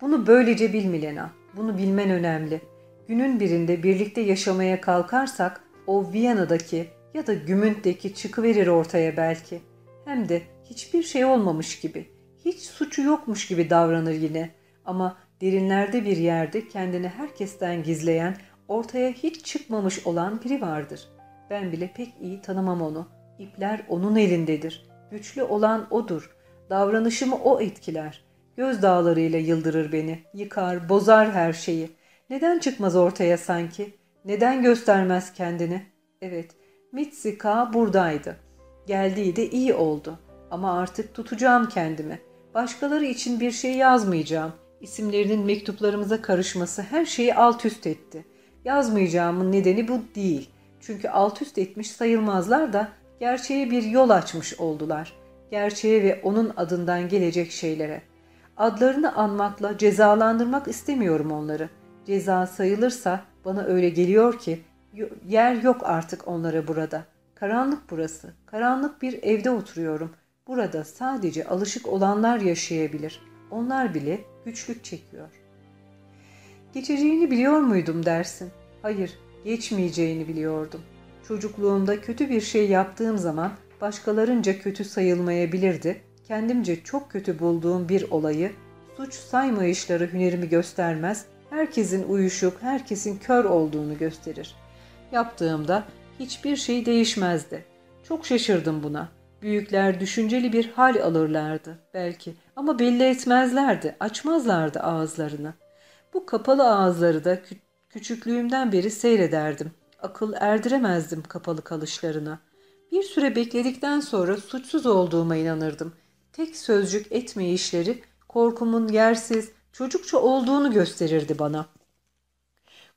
S1: Bunu böylece bil Milena. Bunu bilmen önemli. Günün birinde birlikte yaşamaya kalkarsak o Viyana'daki ya da Gümünt'teki çıkıverir ortaya belki. Hem de hiçbir şey olmamış gibi. Hiç suçu yokmuş gibi davranır yine. Ama derinlerde bir yerde kendini herkesten gizleyen, ortaya hiç çıkmamış olan biri vardır. Ben bile pek iyi tanımam onu. İpler onun elindedir. Güçlü olan odur. Davranışımı o etkiler. Göz dağlarıyla yıldırır beni. Yıkar, bozar her şeyi. Neden çıkmaz ortaya sanki? Neden göstermez kendini? Evet, Mitsika buradaydı. Geldiği iyi oldu. Ama artık tutacağım kendimi. Başkaları için bir şey yazmayacağım. İsimlerinin mektuplarımıza karışması her şeyi alt üst etti. Yazmayacağımın nedeni bu değil. Çünkü alt üst etmiş sayılmazlar da gerçeğe bir yol açmış oldular. Gerçeğe ve onun adından gelecek şeylere. Adlarını anmakla cezalandırmak istemiyorum onları. Ceza sayılırsa bana öyle geliyor ki yer yok artık onlara burada. Karanlık burası. Karanlık bir evde oturuyorum. Burada sadece alışık olanlar yaşayabilir. Onlar bile güçlük çekiyor. Geçeceğini biliyor muydum dersin? Hayır, geçmeyeceğini biliyordum. Çocukluğumda kötü bir şey yaptığım zaman başkalarınca kötü sayılmayabilirdi. Kendimce çok kötü bulduğum bir olayı suç saymayışları hünerimi göstermez, herkesin uyuşuk, herkesin kör olduğunu gösterir. Yaptığımda hiçbir şey değişmezdi. Çok şaşırdım buna. Büyükler düşünceli bir hal alırlardı belki Ama belli etmezlerdi, açmazlardı ağızlarını. Bu kapalı ağızları da kü küçüklüğümden beri seyrederdim. Akıl erdiremezdim kapalı kalışlarına. Bir süre bekledikten sonra suçsuz olduğuma inanırdım. Tek sözcük etmeyişleri korkumun yersiz, çocukça olduğunu gösterirdi bana.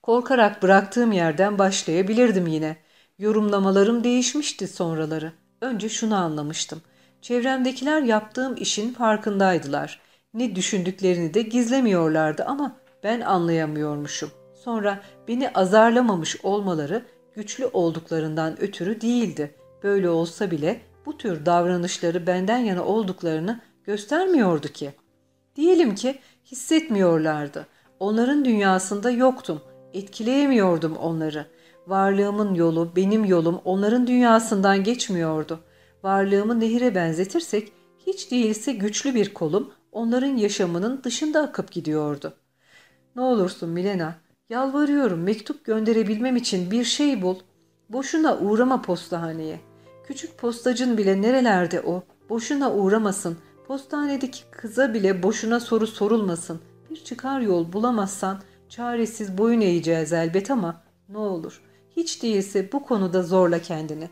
S1: Korkarak bıraktığım yerden başlayabilirdim yine. Yorumlamalarım değişmişti sonraları. Önce şunu anlamıştım. Çevremdekiler yaptığım işin farkındaydılar. Ne düşündüklerini de gizlemiyorlardı ama ben anlayamıyormuşum. Sonra beni azarlamamış olmaları güçlü olduklarından ötürü değildi. Böyle olsa bile bu tür davranışları benden yana olduklarını göstermiyordu ki. Diyelim ki hissetmiyorlardı. Onların dünyasında yoktum. Etkileyemiyordum onları. Varlığımın yolu, benim yolum onların dünyasından geçmiyordu. Varlığımı nehire benzetirsek hiç değilse güçlü bir kolum onların yaşamının dışında akıp gidiyordu. Ne olursun Milena, yalvarıyorum mektup gönderebilmem için bir şey bul. Boşuna uğrama postahaneye. Küçük postacın bile nerelerde o? Boşuna uğramasın. Postanedeki kıza bile boşuna soru sorulmasın. Bir çıkar yol bulamazsan çaresiz boyun eğeceğiz elbet ama ne olur. Hiç değilse bu konuda zorla kendini.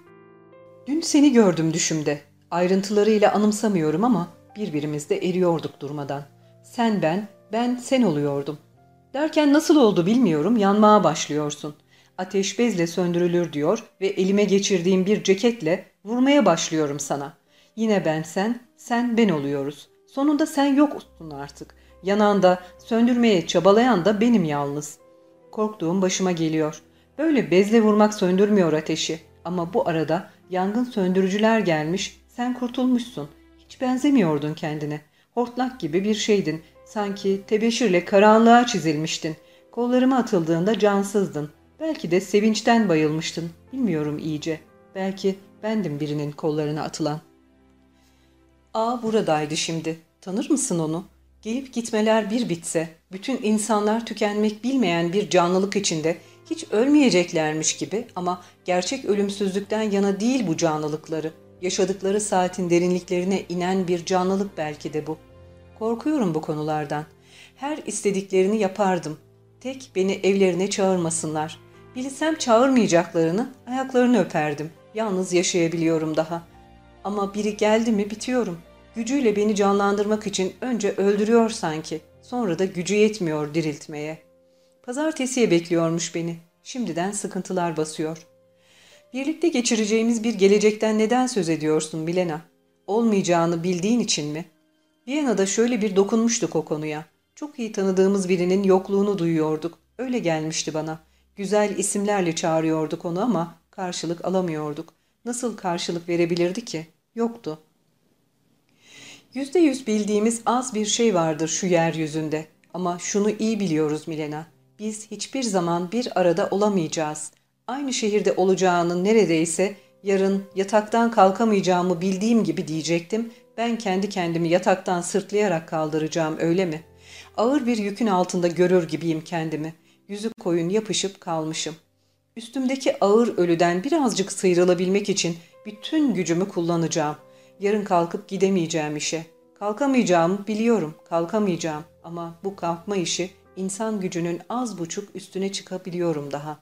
S1: Dün seni gördüm düşümde. Ayrıntılarıyla anımsamıyorum ama birbirimizde eriyorduk durmadan. Sen ben, ben sen oluyordum. Derken nasıl oldu bilmiyorum yanmaya başlıyorsun. Ateş bezle söndürülür diyor ve elime geçirdiğim bir ceketle vurmaya başlıyorum sana. Yine ben sen, sen ben oluyoruz. Sonunda sen yoksun artık. Yananda, söndürmeye çabalayan da benim yalnız. Korktuğum başıma geliyor. Böyle bezle vurmak söndürmüyor ateşi. Ama bu arada yangın söndürücüler gelmiş, sen kurtulmuşsun. Hiç benzemiyordun kendine. Hortlak gibi bir şeydin. Sanki tebeşirle karanlığa çizilmiştin. Kollarıma atıldığında cansızdın. Belki de sevinçten bayılmıştın. Bilmiyorum iyice. Belki bendim birinin kollarına atılan. A buradaydı şimdi. Tanır mısın onu? Gelip gitmeler bir bitse, bütün insanlar tükenmek bilmeyen bir canlılık içinde hiç ölmeyeceklermiş gibi ama gerçek ölümsüzlükten yana değil bu canlılıkları. Yaşadıkları saatin derinliklerine inen bir canlılık belki de bu. Korkuyorum bu konulardan. Her istediklerini yapardım. Tek beni evlerine çağırmasınlar. Bilsem çağırmayacaklarını ayaklarını öperdim. Yalnız yaşayabiliyorum daha. Ama biri geldi mi bitiyorum. Gücüyle beni canlandırmak için önce öldürüyor sanki. Sonra da gücü yetmiyor diriltmeye. Pazartesiye bekliyormuş beni. Şimdiden sıkıntılar basıyor. Birlikte geçireceğimiz bir gelecekten neden söz ediyorsun Milena? Olmayacağını bildiğin için mi? Viyana'da şöyle bir dokunmuştuk o konuya. Çok iyi tanıdığımız birinin yokluğunu duyuyorduk. Öyle gelmişti bana. Güzel isimlerle çağırıyorduk onu ama karşılık alamıyorduk. Nasıl karşılık verebilirdi ki? Yoktu. Yüzde yüz bildiğimiz az bir şey vardır şu yeryüzünde. Ama şunu iyi biliyoruz Milena. Biz hiçbir zaman bir arada olamayacağız. Aynı şehirde olacağını neredeyse yarın yataktan kalkamayacağımı bildiğim gibi diyecektim. Ben kendi kendimi yataktan sırtlayarak kaldıracağım öyle mi? Ağır bir yükün altında görür gibiyim kendimi. Yüzü koyun yapışıp kalmışım. Üstümdeki ağır ölüden birazcık sıyrılabilmek için bütün gücümü kullanacağım. Yarın kalkıp gidemeyeceğim işe. Kalkamayacağımı biliyorum, kalkamayacağım. Ama bu kalkma işi insan gücünün az buçuk üstüne çıkabiliyorum daha.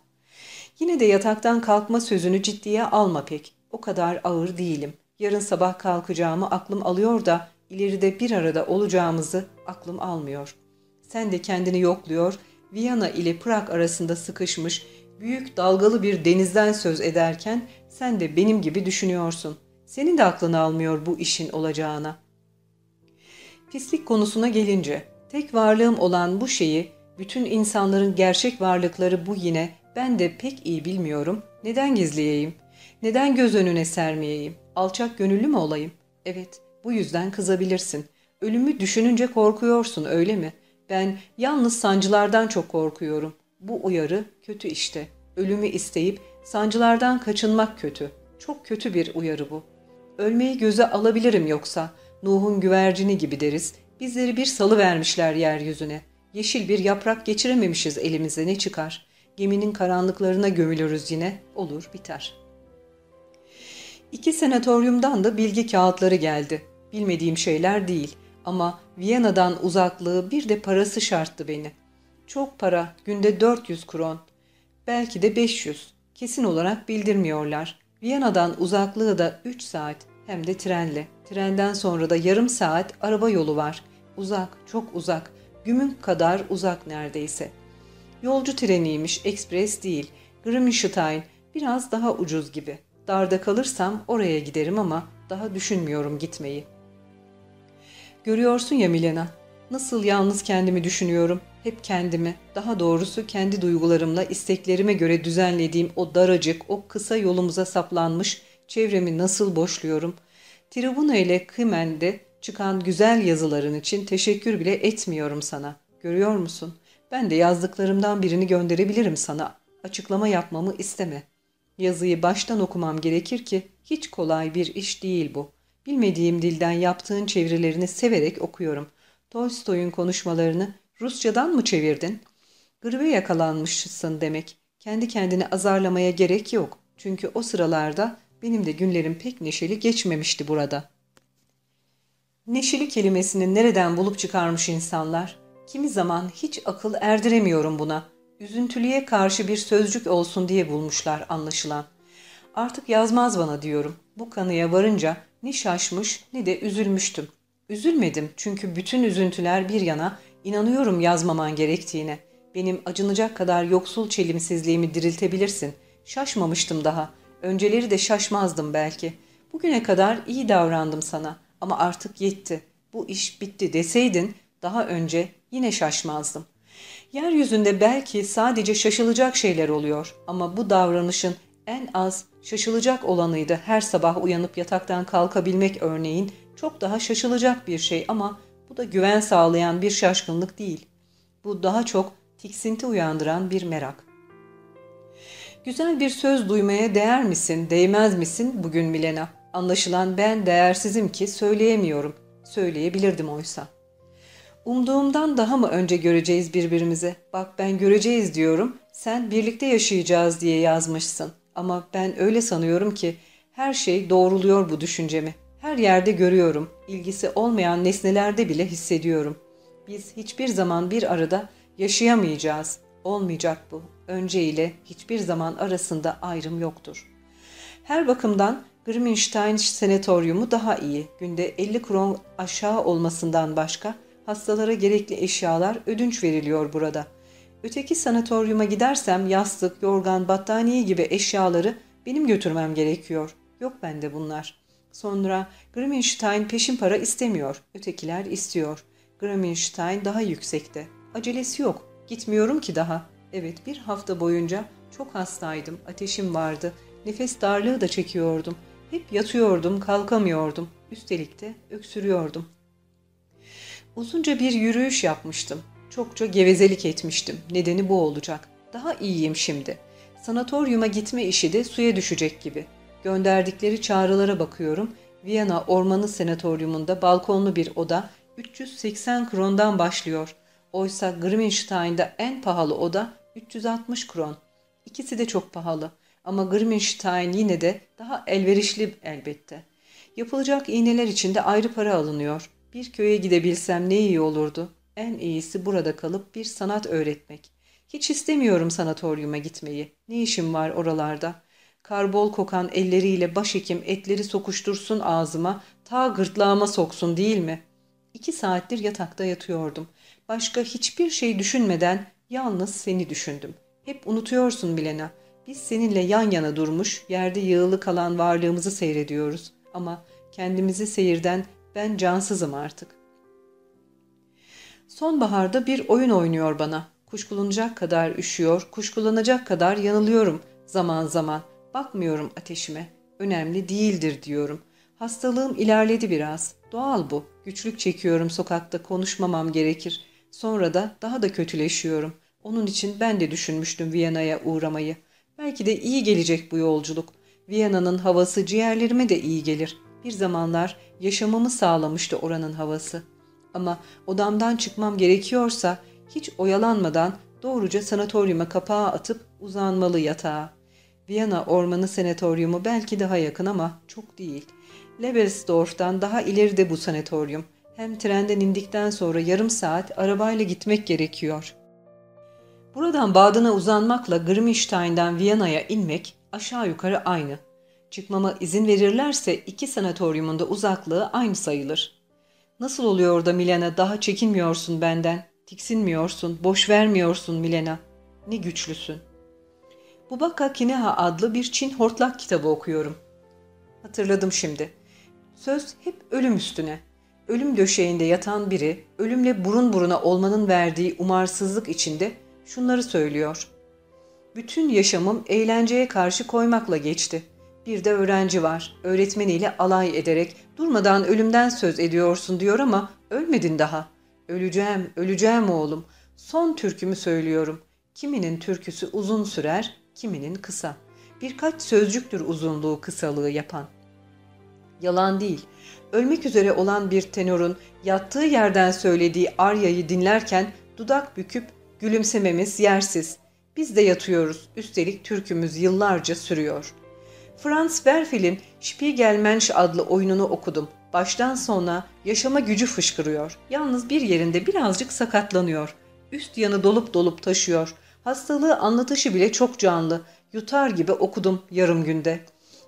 S1: Yine de yataktan kalkma sözünü ciddiye alma pek. O kadar ağır değilim. Yarın sabah kalkacağımı aklım alıyor da ileride bir arada olacağımızı aklım almıyor. Sen de kendini yokluyor, Viyana ile Prag arasında sıkışmış, büyük dalgalı bir denizden söz ederken sen de benim gibi düşünüyorsun. Senin de aklını almıyor bu işin olacağına. Pislik konusuna gelince, tek varlığım olan bu şeyi, bütün insanların gerçek varlıkları bu yine, ben de pek iyi bilmiyorum. Neden gizleyeyim? Neden göz önüne sermeyeyim? Alçak gönüllü mü olayım? Evet, bu yüzden kızabilirsin. Ölümü düşününce korkuyorsun öyle mi? Ben yalnız sancılardan çok korkuyorum. Bu uyarı kötü işte. Ölümü isteyip sancılardan kaçınmak kötü. Çok kötü bir uyarı bu. Ölmeyi göze alabilirim yoksa. Nuh'un güvercini gibi deriz. Bizleri bir salı vermişler yeryüzüne. Yeşil bir yaprak geçirememişiz elimize ne çıkar? Geminin karanlıklarına gömülürüz yine. Olur biter. İki senatoryumdan da bilgi kağıtları geldi. Bilmediğim şeyler değil. Ama Viyana'dan uzaklığı bir de parası şarttı beni. Çok para, günde 400 kron. Belki de 500. Kesin olarak bildirmiyorlar. Viyana'dan uzaklığı da 3 saat hem de trenle. Trenden sonra da yarım saat araba yolu var. Uzak, çok uzak. Gümünk kadar uzak neredeyse. Yolcu treniymiş, ekspres değil. Grimmenstein biraz daha ucuz gibi. Darda kalırsam oraya giderim ama daha düşünmüyorum gitmeyi. Görüyorsun ya Milena, nasıl yalnız kendimi düşünüyorum. Hep kendimi, daha doğrusu kendi duygularımla isteklerime göre düzenlediğim o daracık, o kısa yolumuza saplanmış çevremi nasıl boşluyorum. Tribuna ile Kımen'de çıkan güzel yazıların için teşekkür bile etmiyorum sana. Görüyor musun? Ben de yazdıklarımdan birini gönderebilirim sana. Açıklama yapmamı isteme. Yazıyı baştan okumam gerekir ki hiç kolay bir iş değil bu. Bilmediğim dilden yaptığın çevirilerini severek okuyorum. Tolstoy'un konuşmalarını Rusçadan mı çevirdin? Gribe yakalanmışsın demek. Kendi kendini azarlamaya gerek yok. Çünkü o sıralarda benim de günlerim pek neşeli geçmemişti burada. Neşeli kelimesini nereden bulup çıkarmış insanlar? Kimi zaman hiç akıl erdiremiyorum buna. Üzüntülüye karşı bir sözcük olsun diye bulmuşlar anlaşılan. Artık yazmaz bana diyorum. Bu kanıya varınca ne şaşmış ne de üzülmüştüm. Üzülmedim çünkü bütün üzüntüler bir yana inanıyorum yazmaman gerektiğine. Benim acınacak kadar yoksul çelimsizliğimi diriltebilirsin. Şaşmamıştım daha. Önceleri de şaşmazdım belki. Bugüne kadar iyi davrandım sana ama artık yetti. Bu iş bitti deseydin daha önce yine şaşmazdım. Yeryüzünde belki sadece şaşılacak şeyler oluyor ama bu davranışın en az şaşılacak olanıydı her sabah uyanıp yataktan kalkabilmek örneğin çok daha şaşılacak bir şey ama bu da güven sağlayan bir şaşkınlık değil. Bu daha çok tiksinti uyandıran bir merak. Güzel bir söz duymaya değer misin, değmez misin bugün Milena? Anlaşılan ben değersizim ki söyleyemiyorum. Söyleyebilirdim oysa. Umduğumdan daha mı önce göreceğiz birbirimizi? Bak ben göreceğiz diyorum. Sen birlikte yaşayacağız diye yazmışsın. Ama ben öyle sanıyorum ki her şey doğruluyor bu düşüncemi. Her yerde görüyorum. İlgisi olmayan nesnelerde bile hissediyorum. Biz hiçbir zaman bir arada yaşayamayacağız. Olmayacak bu. Önce ile hiçbir zaman arasında ayrım yoktur. Her bakımdan Grimmenstein senatoryumu daha iyi. Günde 50 kron aşağı olmasından başka hastalara gerekli eşyalar ödünç veriliyor burada. Öteki sanatoryuma gidersem yastık, yorgan, battaniye gibi eşyaları benim götürmem gerekiyor. Yok bende bunlar. Sonra Grimmenstein peşin para istemiyor. Ötekiler istiyor. Grimmenstein daha yüksekte. Acelesi yok. Gitmiyorum ki daha. Evet bir hafta boyunca çok hastaydım. Ateşim vardı. Nefes darlığı da çekiyordum. Hep yatıyordum, kalkamıyordum. Üstelik de öksürüyordum. Uzunca bir yürüyüş yapmıştım. Çokça gevezelik etmiştim. Nedeni bu olacak. Daha iyiyim şimdi. Sanatoryuma gitme işi de suya düşecek gibi. Gönderdikleri çağrılara bakıyorum. Viyana Ormanı Senatoryumunda balkonlu bir oda 380 krondan başlıyor. Oysa Grimmenstein'da en pahalı oda 360 kron. İkisi de çok pahalı. Ama Grimmenstein yine de daha elverişli elbette. Yapılacak iğneler için de ayrı para alınıyor. Bir köye gidebilsem ne iyi olurdu. En iyisi burada kalıp bir sanat öğretmek. Hiç istemiyorum sanatoryuma gitmeyi. Ne işim var oralarda? Karbol kokan elleriyle başhekim etleri sokuştursun ağzıma, ta gırtlağıma soksun değil mi? İki saattir yatakta yatıyordum. Başka hiçbir şey düşünmeden yalnız seni düşündüm. Hep unutuyorsun Milena. Biz seninle yan yana durmuş, yerde yığılı kalan varlığımızı seyrediyoruz. Ama kendimizi seyirden ben cansızım artık. Sonbaharda bir oyun oynuyor bana. Kuşkulanacak kadar üşüyor, kuşkulanacak kadar yanılıyorum zaman zaman. Bakmıyorum ateşime. Önemli değildir diyorum. Hastalığım ilerledi biraz. Doğal bu. Güçlük çekiyorum sokakta konuşmamam gerekir. Sonra da daha da kötüleşiyorum. Onun için ben de düşünmüştüm Viyana'ya uğramayı. Belki de iyi gelecek bu yolculuk. Viyana'nın havası ciğerlerime de iyi gelir. Bir zamanlar yaşamamı sağlamıştı oranın havası. Ama odamdan çıkmam gerekiyorsa hiç oyalanmadan doğruca sanatoryuma kapağı atıp uzanmalı yatağa. Viyana Ormanı Senatoryumu belki daha yakın ama çok değil. Lebelsdorf'tan daha ileride bu sanatoryum. Hem trenden indikten sonra yarım saat arabayla gitmek gerekiyor. Buradan Baden'a uzanmakla Grimmelstein'den Viyana'ya inmek aşağı yukarı aynı. Çıkmama izin verirlerse iki sanatoryumunda uzaklığı aynı sayılır. Nasıl oluyor da Milena daha çekinmiyorsun benden, tiksinmiyorsun, boş vermiyorsun Milena. Ne güçlüsün. Bubaka Kineha adlı bir Çin hortlak kitabı okuyorum. Hatırladım şimdi. Söz hep ölüm üstüne. Ölüm döşeğinde yatan biri, ölümle burun buruna olmanın verdiği umarsızlık içinde şunları söylüyor. Bütün yaşamım eğlenceye karşı koymakla geçti. Bir de öğrenci var. Öğretmeniyle alay ederek durmadan ölümden söz ediyorsun diyor ama ölmedin daha. Öleceğim, öleceğim oğlum. Son türkümü söylüyorum. Kiminin türküsü uzun sürer, kiminin kısa. Birkaç sözcüktür uzunluğu kısalığı yapan. Yalan değil. Ölmek üzere olan bir tenorun yattığı yerden söylediği aryayı dinlerken dudak büküp gülümsememiz yersiz. Biz de yatıyoruz. Üstelik türkümüz yıllarca sürüyor. Franz Werfel'in Spiegelmensch adlı oyununu okudum. Baştan sona yaşama gücü fışkırıyor. Yalnız bir yerinde birazcık sakatlanıyor. Üst yanı dolup dolup taşıyor. Hastalığı anlatışı bile çok canlı. Yutar gibi okudum yarım günde.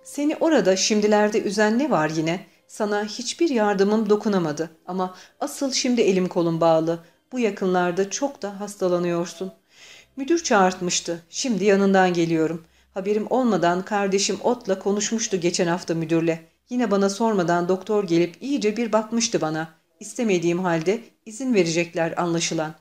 S1: Seni orada şimdilerde üzen ne var yine? Sana hiçbir yardımım dokunamadı ama asıl şimdi elim kolum bağlı. Bu yakınlarda çok da hastalanıyorsun. Müdür çağırtmıştı. Şimdi yanından geliyorum. Haberim olmadan kardeşim Ot'la konuşmuştu geçen hafta müdürle. Yine bana sormadan doktor gelip iyice bir bakmıştı bana. İstemediğim halde izin verecekler anlaşılan.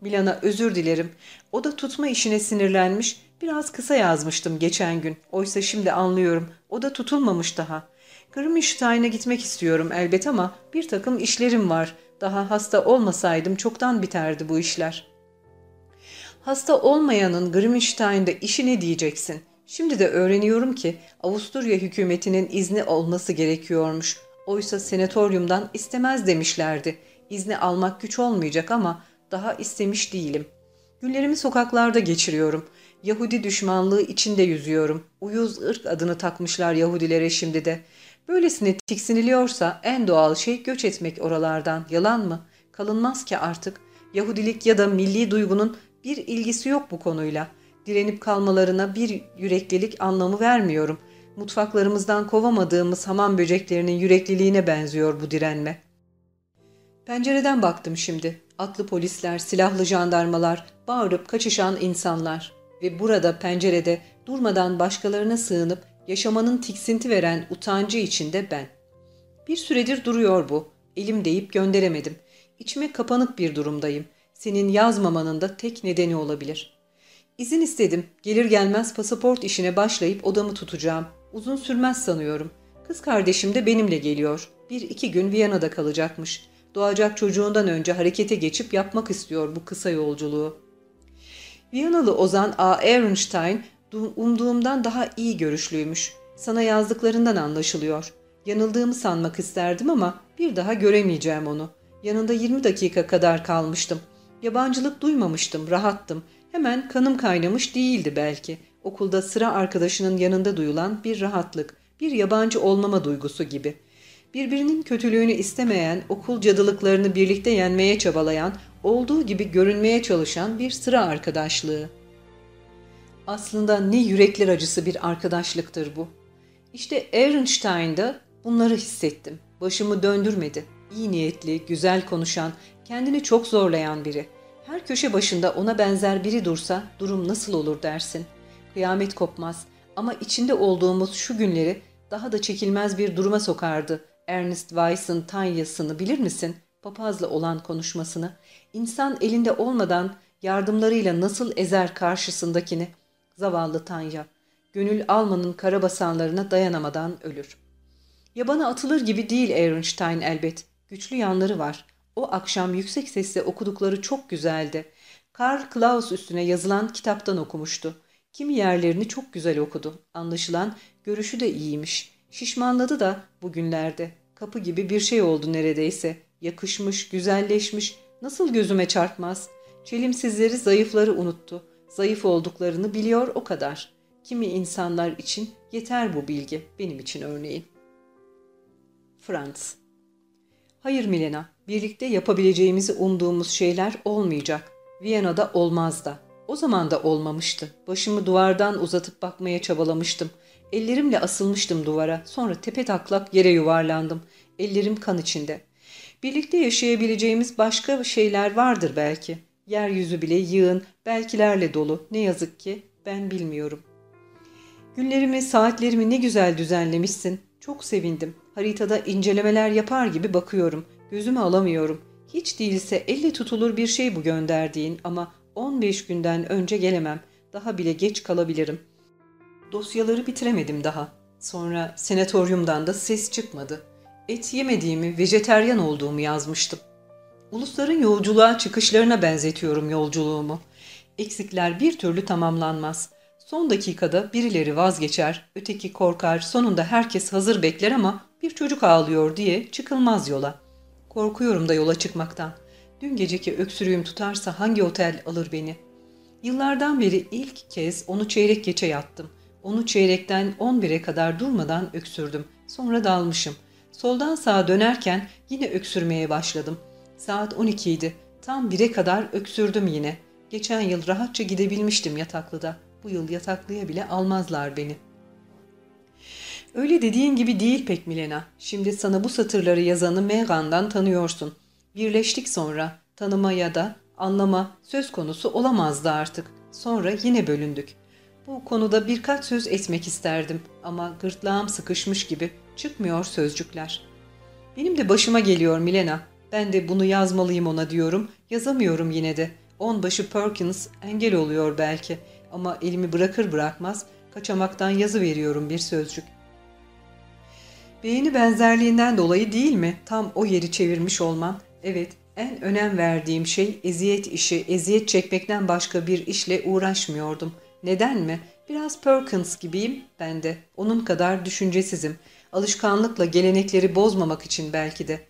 S1: Milan'a özür dilerim. O da tutma işine sinirlenmiş. Biraz kısa yazmıştım geçen gün. Oysa şimdi anlıyorum. O da tutulmamış daha. Grimmelstein'a gitmek istiyorum elbet ama bir takım işlerim var. Daha hasta olmasaydım çoktan biterdi bu işler. Hasta olmayanın Grimmelstein'de işi ne diyeceksin? Şimdi de öğreniyorum ki Avusturya hükümetinin izni olması gerekiyormuş. Oysa senatoryumdan istemez demişlerdi. İzni almak güç olmayacak ama daha istemiş değilim. Günlerimi sokaklarda geçiriyorum. Yahudi düşmanlığı içinde yüzüyorum. Uyuz ırk adını takmışlar Yahudilere şimdi de. Böylesine tiksiniliyorsa en doğal şey göç etmek oralardan. Yalan mı? Kalınmaz ki artık. Yahudilik ya da milli duygunun bir ilgisi yok bu konuyla. Direnip kalmalarına bir yüreklilik anlamı vermiyorum. Mutfaklarımızdan kovamadığımız hamam böceklerinin yürekliliğine benziyor bu direnme. Pencereden baktım şimdi. Atlı polisler, silahlı jandarmalar, bağırıp kaçışan insanlar. Ve burada pencerede durmadan başkalarına sığınıp yaşamanın tiksinti veren utancı içinde ben. Bir süredir duruyor bu. Elim deyip gönderemedim. İçime kapanık bir durumdayım. Senin yazmamanın da tek nedeni olabilir. İzin istedim. Gelir gelmez pasaport işine başlayıp odamı tutacağım. Uzun sürmez sanıyorum. Kız kardeşim de benimle geliyor. Bir iki gün Viyana'da kalacakmış. Doğacak çocuğundan önce harekete geçip yapmak istiyor bu kısa yolculuğu. Viyanalı Ozan A. Ehrenstein umduğumdan daha iyi görüşlüymüş. Sana yazdıklarından anlaşılıyor. Yanıldığımı sanmak isterdim ama bir daha göremeyeceğim onu. Yanında 20 dakika kadar kalmıştım. Yabancılık duymamıştım, rahattım. Hemen kanım kaynamış değildi belki. Okulda sıra arkadaşının yanında duyulan bir rahatlık, bir yabancı olmama duygusu gibi. Birbirinin kötülüğünü istemeyen, okul cadılıklarını birlikte yenmeye çabalayan, olduğu gibi görünmeye çalışan bir sıra arkadaşlığı. Aslında ne yürekler acısı bir arkadaşlıktır bu. İşte Ehrenstein'da bunları hissettim. Başımı döndürmedi. İyi niyetli, güzel konuşan, kendini çok zorlayan biri. Her köşe başında ona benzer biri dursa durum nasıl olur dersin. Kıyamet kopmaz ama içinde olduğumuz şu günleri daha da çekilmez bir duruma sokardı. Ernest Weiss'ın Tanya'sını bilir misin? Papazla olan konuşmasını. İnsan elinde olmadan yardımlarıyla nasıl ezer karşısındakini. Zavallı Tanya. Gönül almanın karabasanlarına dayanamadan ölür. Yabana atılır gibi değil Ehrenstein elbet. Güçlü yanları var. O akşam yüksek sesle okudukları çok güzeldi. Karl Klaus üstüne yazılan kitaptan okumuştu. Kimi yerlerini çok güzel okudu. Anlaşılan görüşü de iyiymiş. Şişmanladı da bugünlerde. Kapı gibi bir şey oldu neredeyse. Yakışmış, güzelleşmiş. Nasıl gözüme çarpmaz? Çelimsizleri, zayıfları unuttu. Zayıf olduklarını biliyor o kadar. Kimi insanlar için yeter bu bilgi. Benim için örneğin. Franz Hayır Milena, Birlikte yapabileceğimizi umduğumuz şeyler olmayacak. Viyana'da olmaz da. O zaman da olmamıştı. Başımı duvardan uzatıp bakmaya çabalamıştım. Ellerimle asılmıştım duvara. Sonra tepe taklak yere yuvarlandım. Ellerim kan içinde. Birlikte yaşayabileceğimiz başka şeyler vardır belki. Yeryüzü bile yığın, belkilerle dolu. Ne yazık ki ben bilmiyorum. Günlerimi, saatlerimi ne güzel düzenlemişsin. Çok sevindim. Haritada incelemeler yapar gibi bakıyorum. Gözümü alamıyorum. Hiç değilse elle tutulur bir şey bu gönderdiğin ama 15 günden önce gelemem. Daha bile geç kalabilirim. Dosyaları bitiremedim daha. Sonra senatoryumdan da ses çıkmadı. Et yemediğimi, vejeteryan olduğumu yazmıştım. Ulusların yolculuğa çıkışlarına benzetiyorum yolculuğumu. Eksikler bir türlü tamamlanmaz. Son dakikada birileri vazgeçer, öteki korkar, sonunda herkes hazır bekler ama bir çocuk ağlıyor diye çıkılmaz yola. Korkuyorum da yola çıkmaktan. Dün geceki öksürüğüm tutarsa hangi otel alır beni? Yıllardan beri ilk kez onu çeyrek geçe yattım. Onu çeyrekten 11'e kadar durmadan öksürdüm. Sonra dalmışım. Soldan sağa dönerken yine öksürmeye başladım. Saat 12 idi. Tam 1'e kadar öksürdüm yine. Geçen yıl rahatça gidebilmiştim yataklıda. Bu yıl yataklıya bile almazlar beni. Öyle dediğin gibi değil pek Milena. Şimdi sana bu satırları yazanı Megan'dan tanıyorsun. Birleştik sonra. Tanıma ya da anlama söz konusu olamazdı artık. Sonra yine bölündük. Bu konuda birkaç söz etmek isterdim ama gırtlağım sıkışmış gibi çıkmıyor sözcükler. Benim de başıma geliyor Milena. Ben de bunu yazmalıyım ona diyorum. Yazamıyorum yine de. Onbaşı Perkins engel oluyor belki. Ama elimi bırakır bırakmaz kaçamaktan yazı veriyorum bir sözcük. Beğeni benzerliğinden dolayı değil mi? Tam o yeri çevirmiş olman. Evet, en önem verdiğim şey eziyet işi, eziyet çekmekten başka bir işle uğraşmıyordum. Neden mi? Biraz Perkins gibiyim ben de. Onun kadar düşüncesizim. Alışkanlıkla gelenekleri bozmamak için belki de.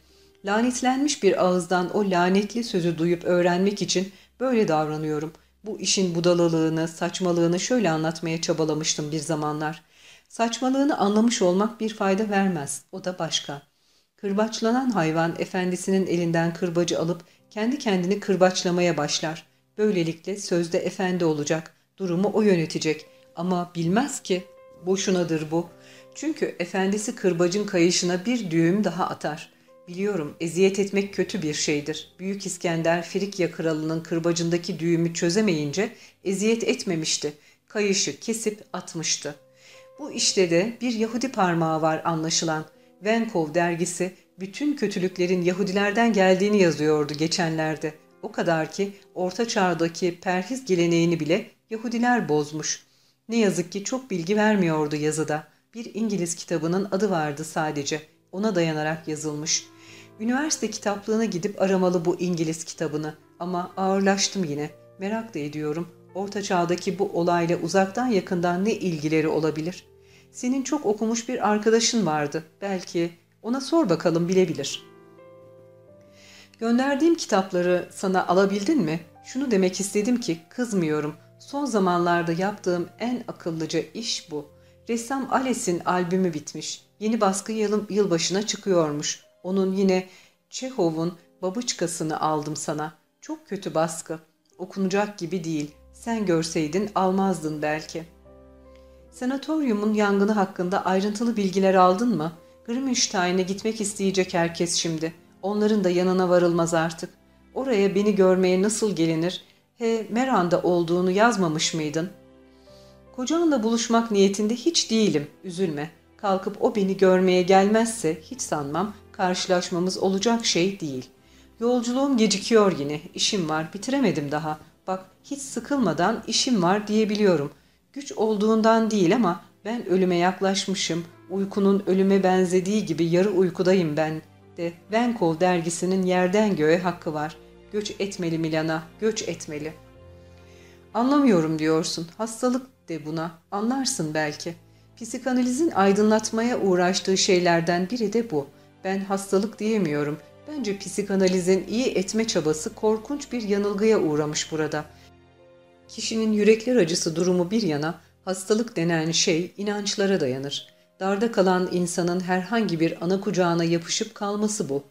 S1: Lanetlenmiş bir ağızdan o lanetli sözü duyup öğrenmek için böyle davranıyorum. Bu işin budalılığını, saçmalığını şöyle anlatmaya çabalamıştım bir zamanlar. Saçmalığını anlamış olmak bir fayda vermez. O da başka. Kırbaçlanan hayvan efendisinin elinden kırbacı alıp kendi kendini kırbaçlamaya başlar. Böylelikle sözde efendi olacak. Durumu o yönetecek. Ama bilmez ki. Boşunadır bu. Çünkü efendisi kırbacın kayışına bir düğüm daha atar. Biliyorum eziyet etmek kötü bir şeydir. Büyük İskender Frikya kralının kırbacındaki düğümü çözemeyince eziyet etmemişti. Kayışı kesip atmıştı. Bu işte de bir Yahudi parmağı var anlaşılan. Venkov dergisi bütün kötülüklerin Yahudilerden geldiğini yazıyordu geçenlerde. O kadar ki Orta Çağ'daki perhiz geleneğini bile Yahudiler bozmuş. Ne yazık ki çok bilgi vermiyordu yazıda. Bir İngiliz kitabının adı vardı sadece. Ona dayanarak yazılmış. Üniversite kitaplığına gidip aramalı bu İngiliz kitabını. Ama ağırlaştım yine. Merak da ediyorum. Orta çağdaki bu olayla uzaktan yakından ne ilgileri olabilir? Senin çok okumuş bir arkadaşın vardı. Belki ona sor bakalım bilebilir. Gönderdiğim kitapları sana alabildin mi? Şunu demek istedim ki kızmıyorum. Son zamanlarda yaptığım en akıllıca iş bu. Ressam Ales'in albümü bitmiş. Yeni baskı yıl, yılbaşına çıkıyormuş. Onun yine Çehov'un Babıçkasını aldım sana. Çok kötü baskı. Okunacak gibi değil. Sen görseydin almazdın belki. Senatoryumun yangını hakkında ayrıntılı bilgiler aldın mı? Grimmenstein'e gitmek isteyecek herkes şimdi. Onların da yanına varılmaz artık. Oraya beni görmeye nasıl gelinir? He, Meran'da olduğunu yazmamış mıydın? Kocanla buluşmak niyetinde hiç değilim, üzülme. Kalkıp o beni görmeye gelmezse hiç sanmam karşılaşmamız olacak şey değil. Yolculuğum gecikiyor yine, işim var, bitiremedim daha. Bak hiç sıkılmadan işim var diyebiliyorum. Güç olduğundan değil ama ben ölüme yaklaşmışım. Uykunun ölüme benzediği gibi yarı uykudayım ben de. Venkov dergisinin yerden göğe hakkı var. Göç etmeli Milan'a, göç etmeli. Anlamıyorum diyorsun. Hastalık de buna. Anlarsın belki. Psikanalizin aydınlatmaya uğraştığı şeylerden biri de bu. Ben hastalık diyemiyorum. Bence psikanalizin iyi etme çabası korkunç bir yanılgıya uğramış burada. Kişinin yürekler acısı durumu bir yana, hastalık denen şey inançlara dayanır. Darda kalan insanın herhangi bir ana kucağına yapışıp kalması bu.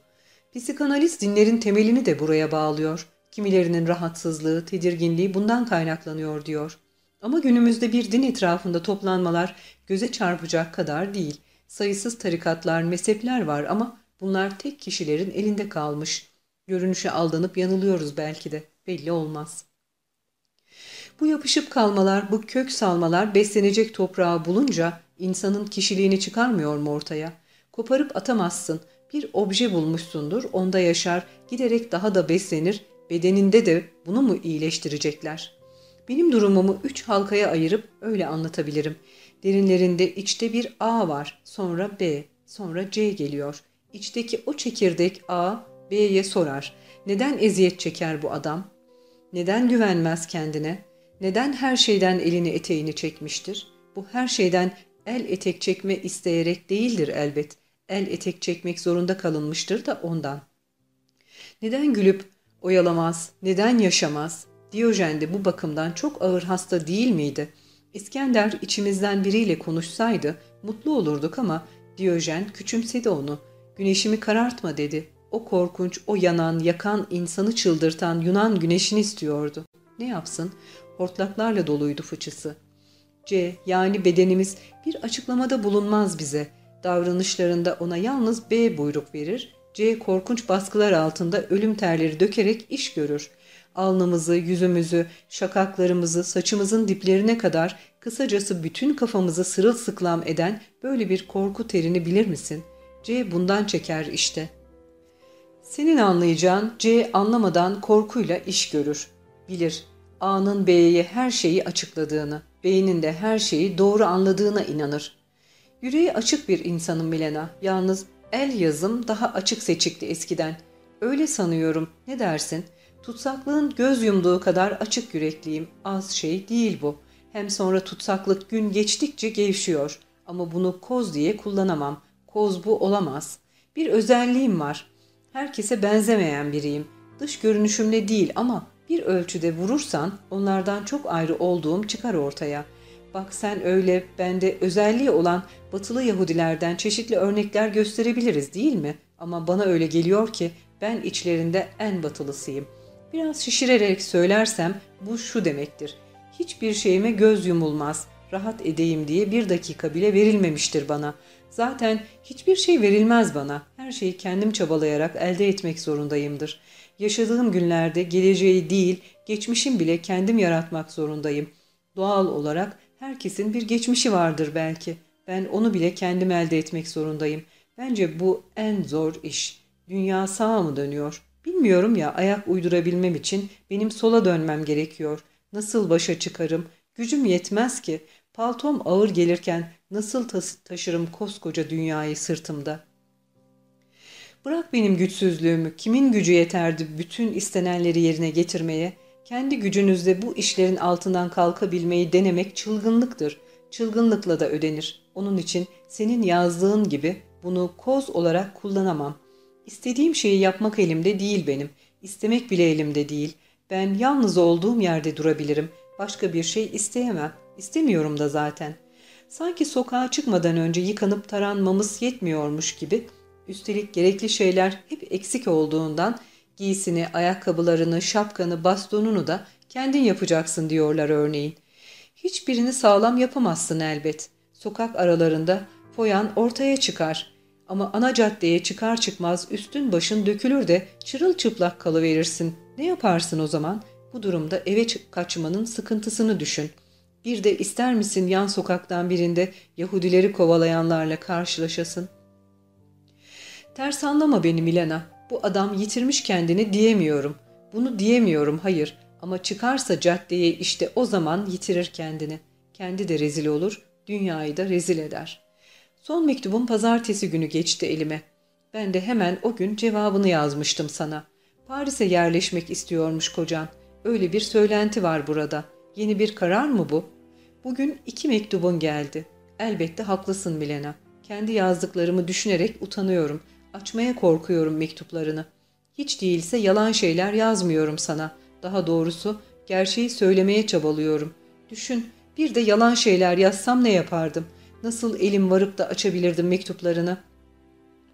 S1: Psikanaliz dinlerin temelini de buraya bağlıyor. Kimilerinin rahatsızlığı, tedirginliği bundan kaynaklanıyor diyor. Ama günümüzde bir din etrafında toplanmalar göze çarpacak kadar değil. Sayısız tarikatlar, mezhepler var ama bunlar tek kişilerin elinde kalmış. Görünüşe aldanıp yanılıyoruz belki de. Belli olmaz. Bu yapışıp kalmalar, bu kök salmalar beslenecek toprağı bulunca insanın kişiliğini çıkarmıyor mu ortaya? Koparıp atamazsın. Bir obje bulmuşsundur, onda yaşar, giderek daha da beslenir, bedeninde de bunu mu iyileştirecekler? Benim durumumu üç halkaya ayırıp öyle anlatabilirim. Derinlerinde içte bir A var, sonra B, sonra C geliyor. İçteki o çekirdek A, B'ye sorar. Neden eziyet çeker bu adam? Neden güvenmez kendine? Neden her şeyden elini eteğini çekmiştir? Bu her şeyden el etek çekme isteyerek değildir elbet. El etek çekmek zorunda kalınmıştır da ondan. Neden gülüp oyalamaz, neden yaşamaz? Diyojen de bu bakımdan çok ağır hasta değil miydi? İskender içimizden biriyle konuşsaydı mutlu olurduk ama Diyojen küçümsedi onu. Güneşimi karartma dedi. O korkunç, o yanan, yakan, insanı çıldırtan Yunan güneşini istiyordu. Ne yapsın? Hortlaklarla doluydu fıçısı. C yani bedenimiz bir açıklamada bulunmaz bize. Davranışlarında ona yalnız B buyruk verir. C korkunç baskılar altında ölüm terleri dökerek iş görür. Alnımızı, yüzümüzü, şakaklarımızı, saçımızın diplerine kadar kısacası bütün kafamızı sırılsıklam eden böyle bir korku terini bilir misin? C bundan çeker işte. Senin anlayacağın C anlamadan korkuyla iş görür. Bilir. A'nın B'ye her şeyi açıkladığını, B'nin de her şeyi doğru anladığına inanır. Yüreği açık bir insanım Milena. Yalnız el yazım daha açık seçikti eskiden. Öyle sanıyorum. Ne dersin? Tutsaklığın göz yumduğu kadar açık yürekliyim. Az şey değil bu. Hem sonra tutsaklık gün geçtikçe gevşiyor. Ama bunu koz diye kullanamam. Koz bu olamaz. Bir özelliğim var. Herkese benzemeyen biriyim. Dış görünüşümle değil ama bir ölçüde vurursan onlardan çok ayrı olduğum çıkar ortaya. Bak sen öyle bende özelliği olan batılı Yahudilerden çeşitli örnekler gösterebiliriz değil mi? Ama bana öyle geliyor ki ben içlerinde en batılısıyım. Biraz şişirerek söylersem bu şu demektir. Hiçbir şeyime göz yumulmaz. Rahat edeyim diye bir dakika bile verilmemiştir bana. Zaten hiçbir şey verilmez bana. Her şeyi kendim çabalayarak elde etmek zorundayımdır. Yaşadığım günlerde geleceği değil, geçmişim bile kendim yaratmak zorundayım. Doğal olarak herkesin bir geçmişi vardır belki. Ben onu bile kendim elde etmek zorundayım. Bence bu en zor iş. Dünya sağa mı dönüyor? Bilmiyorum ya ayak uydurabilmem için benim sola dönmem gerekiyor. Nasıl başa çıkarım? Gücüm yetmez ki. Paltom ağır gelirken nasıl taşırım koskoca dünyayı sırtımda? Bırak benim güçsüzlüğümü, kimin gücü yeterdi bütün istenenleri yerine getirmeye? Kendi gücünüzle bu işlerin altından kalkabilmeyi denemek çılgınlıktır. Çılgınlıkla da ödenir. Onun için senin yazdığın gibi bunu koz olarak kullanamam. İstediğim şeyi yapmak elimde değil benim. İstemek bile elimde değil. Ben yalnız olduğum yerde durabilirim. Başka bir şey isteyemem. İstemiyorum da zaten. Sanki sokağa çıkmadan önce yıkanıp taranmamız yetmiyormuş gibi Üstelik gerekli şeyler hep eksik olduğundan giysini, ayakkabılarını, şapkanı, bastonunu da kendin yapacaksın diyorlar örneğin. Hiçbirini sağlam yapamazsın elbet. Sokak aralarında foyan ortaya çıkar. Ama ana caddeye çıkar çıkmaz üstün başın dökülür de çırılçıplak kalıverirsin. Ne yaparsın o zaman? Bu durumda eve kaçmanın sıkıntısını düşün. Bir de ister misin yan sokaktan birinde Yahudileri kovalayanlarla karşılaşasın? Ters anlama beni Milena. Bu adam yitirmiş kendini diyemiyorum. Bunu diyemiyorum hayır. Ama çıkarsa caddeye işte o zaman yitirir kendini. Kendi de rezil olur, dünyayı da rezil eder. Son mektubum pazartesi günü geçti elime. Ben de hemen o gün cevabını yazmıştım sana. Paris'e yerleşmek istiyormuş kocan. Öyle bir söylenti var burada. Yeni bir karar mı bu? Bugün iki mektubun geldi. Elbette haklısın Milena. Kendi yazdıklarımı düşünerek utanıyorum. Açmaya korkuyorum mektuplarını. Hiç değilse yalan şeyler yazmıyorum sana. Daha doğrusu gerçeği söylemeye çabalıyorum. Düşün, bir de yalan şeyler yazsam ne yapardım? Nasıl elim varıp da açabilirdim mektuplarını?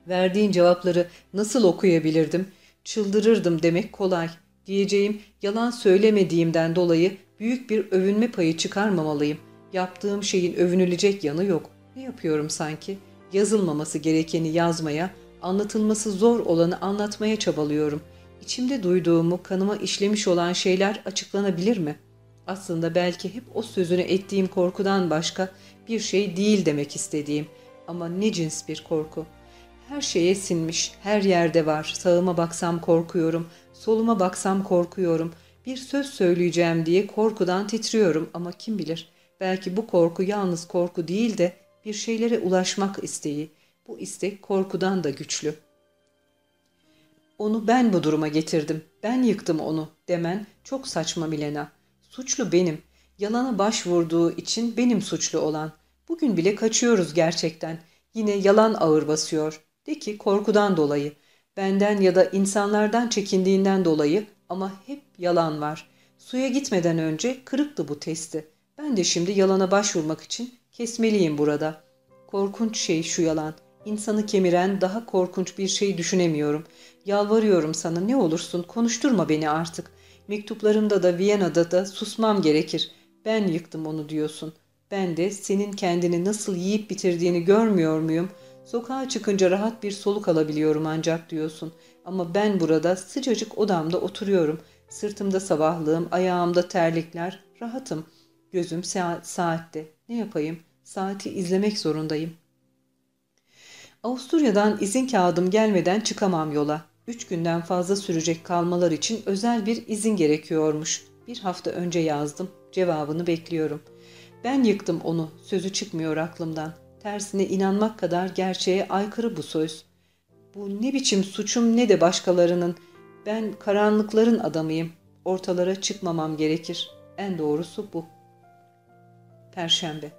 S1: Verdiğin cevapları nasıl okuyabilirdim? Çıldırırdım demek kolay. Diyeceğim yalan söylemediğimden dolayı büyük bir övünme payı çıkarmamalıyım. Yaptığım şeyin övünülecek yanı yok. Ne yapıyorum sanki? Yazılmaması gerekeni yazmaya, anlatılması zor olanı anlatmaya çabalıyorum. İçimde duyduğumu, kanıma işlemiş olan şeyler açıklanabilir mi? Aslında belki hep o sözünü ettiğim korkudan başka bir şey değil demek istediğim. Ama ne cins bir korku. Her şeye sinmiş, her yerde var. Sağıma baksam korkuyorum, soluma baksam korkuyorum. Bir söz söyleyeceğim diye korkudan titriyorum ama kim bilir belki bu korku yalnız korku değil de bir şeylere ulaşmak isteği. Bu istek korkudan da güçlü. Onu ben bu duruma getirdim, ben yıktım onu demen çok saçma Milena. Suçlu benim. Yalana başvurduğu için benim suçlu olan. Bugün bile kaçıyoruz gerçekten. Yine yalan ağır basıyor. De ki korkudan dolayı. Benden ya da insanlardan çekindiğinden dolayı ama hep yalan var. Suya gitmeden önce kırıktı bu testi. Ben de şimdi yalana başvurmak için kesmeliyim burada. Korkunç şey şu yalan. İnsanı kemiren daha korkunç bir şey düşünemiyorum. Yalvarıyorum sana ne olursun konuşturma beni artık. Mektuplarımda da Viyana'da da susmam gerekir. Ben yıktım onu diyorsun. Ben de senin kendini nasıl yiyip bitirdiğini görmüyor muyum? Sokağa çıkınca rahat bir soluk alabiliyorum ancak diyorsun. Ama ben burada sıcacık odamda oturuyorum. Sırtımda sabahlığım, ayağımda terlikler, rahatım. Gözüm saat, saatte. Ne yapayım? Saati izlemek zorundayım. Avusturya'dan izin kağıdım gelmeden çıkamam yola. Üç günden fazla sürecek kalmalar için özel bir izin gerekiyormuş. Bir hafta önce yazdım. Cevabını bekliyorum. Ben yıktım onu. Sözü çıkmıyor aklımdan. Tersine inanmak kadar gerçeğe aykırı bu söz. Bu ne biçim suçum ne de başkalarının. Ben karanlıkların adamıyım. Ortalara çıkmamam gerekir. En doğrusu bu. Perşembe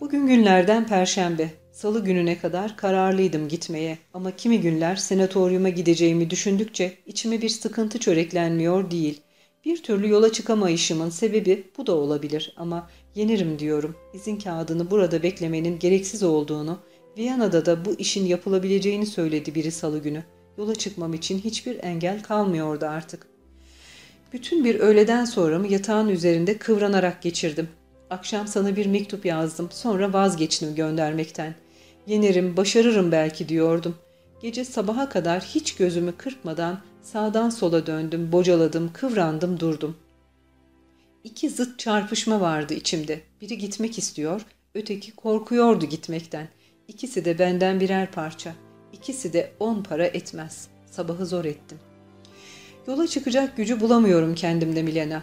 S1: Bugün günlerden perşembe. Salı gününe kadar kararlıydım gitmeye ama kimi günler senatoryuma gideceğimi düşündükçe içime bir sıkıntı çöreklenmiyor değil. Bir türlü yola çıkamayışımın sebebi bu da olabilir ama yenirim diyorum. İzin kağıdını burada beklemenin gereksiz olduğunu, Viyana'da da bu işin yapılabileceğini söyledi biri salı günü. Yola çıkmam için hiçbir engel kalmıyordu artık. Bütün bir öğleden sonramı yatağın üzerinde kıvranarak geçirdim. Akşam sana bir mektup yazdım. Sonra vazgeçtim göndermekten. Yenerim, başarırım belki diyordum. Gece sabaha kadar hiç gözümü kırpmadan sağdan sola döndüm, bocaladım, kıvrandım, durdum. İki zıt çarpışma vardı içimde. Biri gitmek istiyor, öteki korkuyordu gitmekten. İkisi de benden birer parça. İkisi de on para etmez. Sabahı zor ettim. Yola çıkacak gücü bulamıyorum kendimde Milena.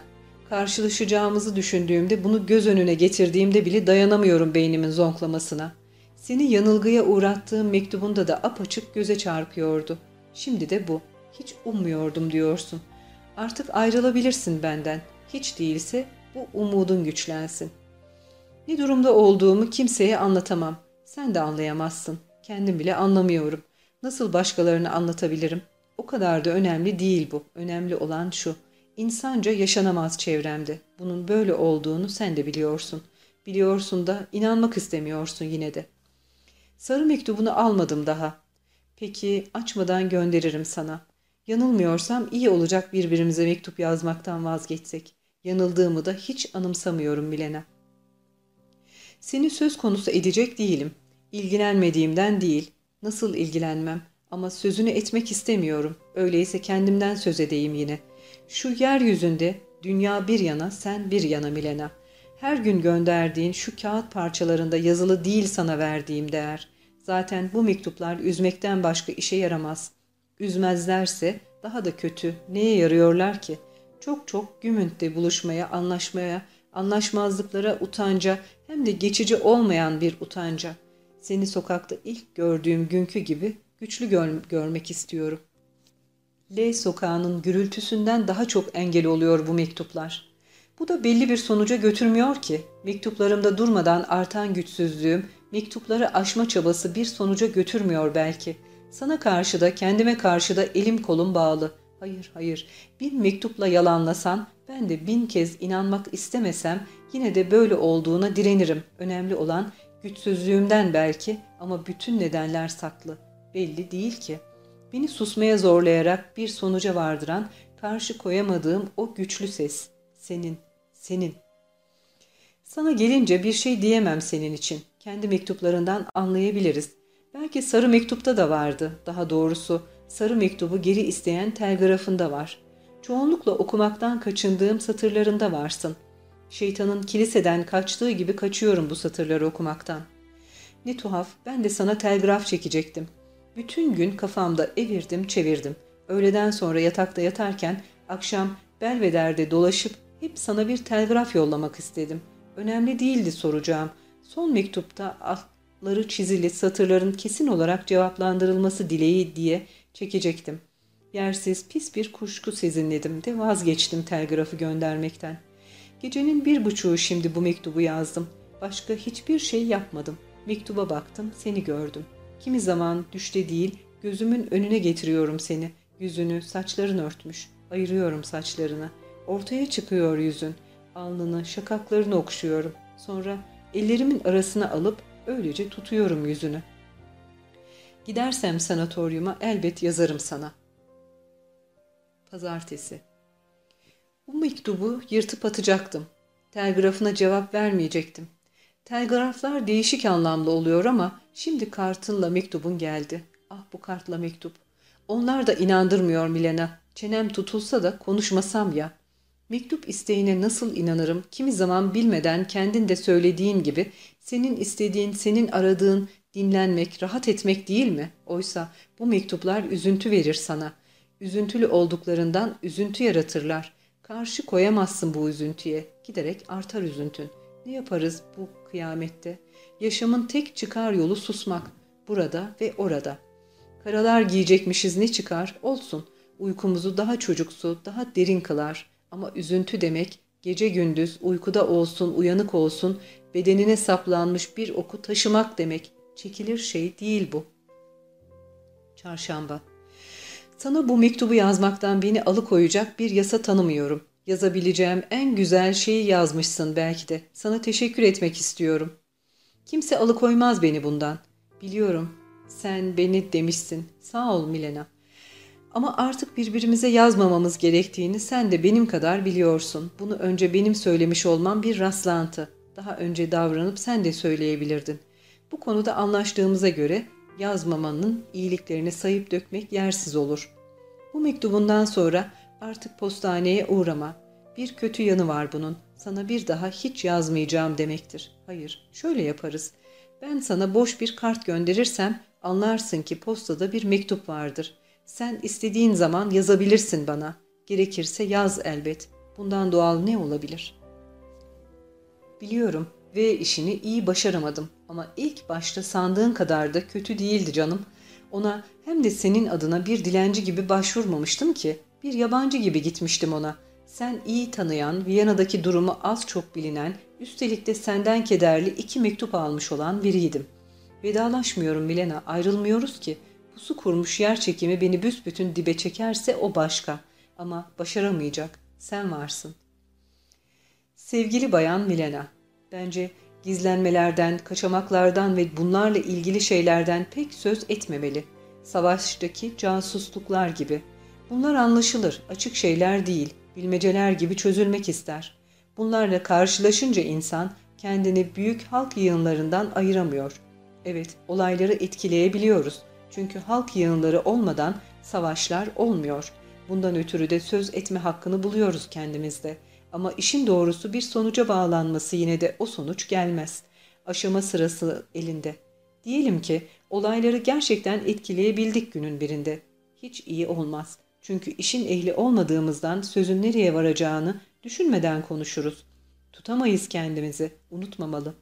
S1: Karşılaşacağımızı düşündüğümde bunu göz önüne getirdiğimde bile dayanamıyorum beynimin zonklamasına. Seni yanılgıya uğrattığım mektubunda da apaçık göze çarpıyordu. Şimdi de bu. Hiç ummuyordum diyorsun. Artık ayrılabilirsin benden. Hiç değilse bu umudun güçlensin. Ne durumda olduğumu kimseye anlatamam. Sen de anlayamazsın. Kendim bile anlamıyorum. Nasıl başkalarını anlatabilirim? O kadar da önemli değil bu. Önemli olan şu. İnsanca yaşanamaz çevremde. Bunun böyle olduğunu sen de biliyorsun. Biliyorsun da inanmak istemiyorsun yine de. Sarı mektubunu almadım daha. Peki açmadan gönderirim sana. Yanılmıyorsam iyi olacak birbirimize mektup yazmaktan vazgeçsek. Yanıldığımı da hiç anımsamıyorum Milena. Seni söz konusu edecek değilim. İlgilenmediğimden değil. Nasıl ilgilenmem? Ama sözünü etmek istemiyorum. Öyleyse kendimden söz edeyim yine. Şu yeryüzünde dünya bir yana, sen bir yana Milena. Her gün gönderdiğin şu kağıt parçalarında yazılı değil sana verdiğim değer. Zaten bu mektuplar üzmekten başka işe yaramaz. Üzmezlerse daha da kötü. Neye yarıyorlar ki? Çok çok gümüntte buluşmaya, anlaşmaya, anlaşmazlıklara utanca hem de geçici olmayan bir utanca. Seni sokakta ilk gördüğüm günkü gibi güçlü gör görmek istiyorum. L sokağının gürültüsünden daha çok engel oluyor bu mektuplar. Bu da belli bir sonuca götürmüyor ki. Mektuplarımda durmadan artan güçsüzlüğüm, mektupları aşma çabası bir sonuca götürmüyor belki. Sana karşı da kendime karşı da elim kolum bağlı. Hayır hayır bin mektupla yalanlasan ben de bin kez inanmak istemesem yine de böyle olduğuna direnirim. Önemli olan güçsüzlüğümden belki ama bütün nedenler saklı. Belli değil ki. Beni susmaya zorlayarak bir sonuca vardıran, karşı koyamadığım o güçlü ses. Senin, senin. Sana gelince bir şey diyemem senin için. Kendi mektuplarından anlayabiliriz. Belki sarı mektupta da vardı. Daha doğrusu sarı mektubu geri isteyen telgrafında var. Çoğunlukla okumaktan kaçındığım satırlarında varsın. Şeytanın kiliseden kaçtığı gibi kaçıyorum bu satırları okumaktan. Ne tuhaf, ben de sana telgraf çekecektim. Bütün gün kafamda evirdim çevirdim. Öğleden sonra yatakta yatarken akşam Belveder'de dolaşıp hep sana bir telgraf yollamak istedim. Önemli değildi soracağım. Son mektupta altları çizili satırların kesin olarak cevaplandırılması dileği diye çekecektim. Yersiz pis bir kuşku sezinledim de vazgeçtim telgrafı göndermekten. Gecenin bir buçuğu şimdi bu mektubu yazdım. Başka hiçbir şey yapmadım. Mektuba baktım, seni gördüm. Kimi zaman düşte değil, gözümün önüne getiriyorum seni. Yüzünü, saçların örtmüş. Ayırıyorum saçlarını. Ortaya çıkıyor yüzün. Alnını, şakaklarını okşuyorum. Sonra ellerimin arasına alıp öylece tutuyorum yüzünü. Gidersem sanatoryuma elbet yazarım sana. Pazartesi Bu mektubu yırtıp atacaktım. Telgrafına cevap vermeyecektim. Telgraflar değişik anlamlı oluyor ama şimdi kartınla mektubun geldi. Ah bu kartla mektup. Onlar da inandırmıyor Milena. Çenem tutulsa da konuşmasam ya. Mektup isteğine nasıl inanırım? Kimi zaman bilmeden kendin de söylediğin gibi senin istediğin, senin aradığın dinlenmek, rahat etmek değil mi? Oysa bu mektuplar üzüntü verir sana. Üzüntülü olduklarından üzüntü yaratırlar. Karşı koyamazsın bu üzüntüye. Giderek artar üzüntün. Ne yaparız bu kıyamette? Yaşamın tek çıkar yolu susmak. Burada ve orada. Karalar giyecekmişiz ne çıkar? Olsun. Uykumuzu daha çocuksu, daha derin kılar. Ama üzüntü demek gece gündüz uykuda olsun, uyanık olsun, bedenine saplanmış bir oku taşımak demek. Çekilir şey değil bu. Çarşamba. Sana bu mektubu yazmaktan beni alıkoyacak bir yasa tanımıyorum. Yazabileceğim en güzel şeyi yazmışsın belki de. Sana teşekkür etmek istiyorum. Kimse alıkoymaz beni bundan. Biliyorum. Sen beni demişsin. Sağ ol Milena. Ama artık birbirimize yazmamamız gerektiğini sen de benim kadar biliyorsun. Bunu önce benim söylemiş olmam bir rastlantı. Daha önce davranıp sen de söyleyebilirdin. Bu konuda anlaştığımıza göre yazmamanın iyiliklerini sayıp dökmek yersiz olur. Bu mektubundan sonra artık postaneye uğrama. Bir kötü yanı var bunun. Sana bir daha hiç yazmayacağım demektir. Hayır, şöyle yaparız. Ben sana boş bir kart gönderirsem anlarsın ki postada bir mektup vardır. Sen istediğin zaman yazabilirsin bana. Gerekirse yaz elbet. Bundan doğal ne olabilir? Biliyorum ve işini iyi başaramadım ama ilk başta sandığın kadar da kötü değildi canım. Ona hem de senin adına bir dilenci gibi başvurmamıştım ki. Bir yabancı gibi gitmiştim ona. Sen iyi tanıyan, Viyana'daki durumu az çok bilinen, üstelik de senden kederli iki mektup almış olan biriydim. Vedalaşmıyorum Milena, ayrılmıyoruz ki. Pusu kurmuş yer çekimi beni büsbütün dibe çekerse o başka. Ama başaramayacak. Sen varsın. Sevgili bayan Milena, bence gizlenmelerden, kaçamaklardan ve bunlarla ilgili şeylerden pek söz etmemeli. Savaştaki casusluklar gibi. Bunlar anlaşılır, açık şeyler değil, bilmeceler gibi çözülmek ister. Bunlarla karşılaşınca insan kendini büyük halk yığınlarından ayıramıyor. Evet, olayları etkileyebiliyoruz. Çünkü halk yığınları olmadan savaşlar olmuyor. Bundan ötürü de söz etme hakkını buluyoruz kendimizde. Ama işin doğrusu bir sonuca bağlanması yine de o sonuç gelmez. Aşama sırası elinde. Diyelim ki olayları gerçekten etkileyebildik günün birinde. Hiç iyi olmaz. Çünkü işin ehli olmadığımızdan sözün nereye varacağını düşünmeden konuşuruz. Tutamayız kendimizi, unutmamalı.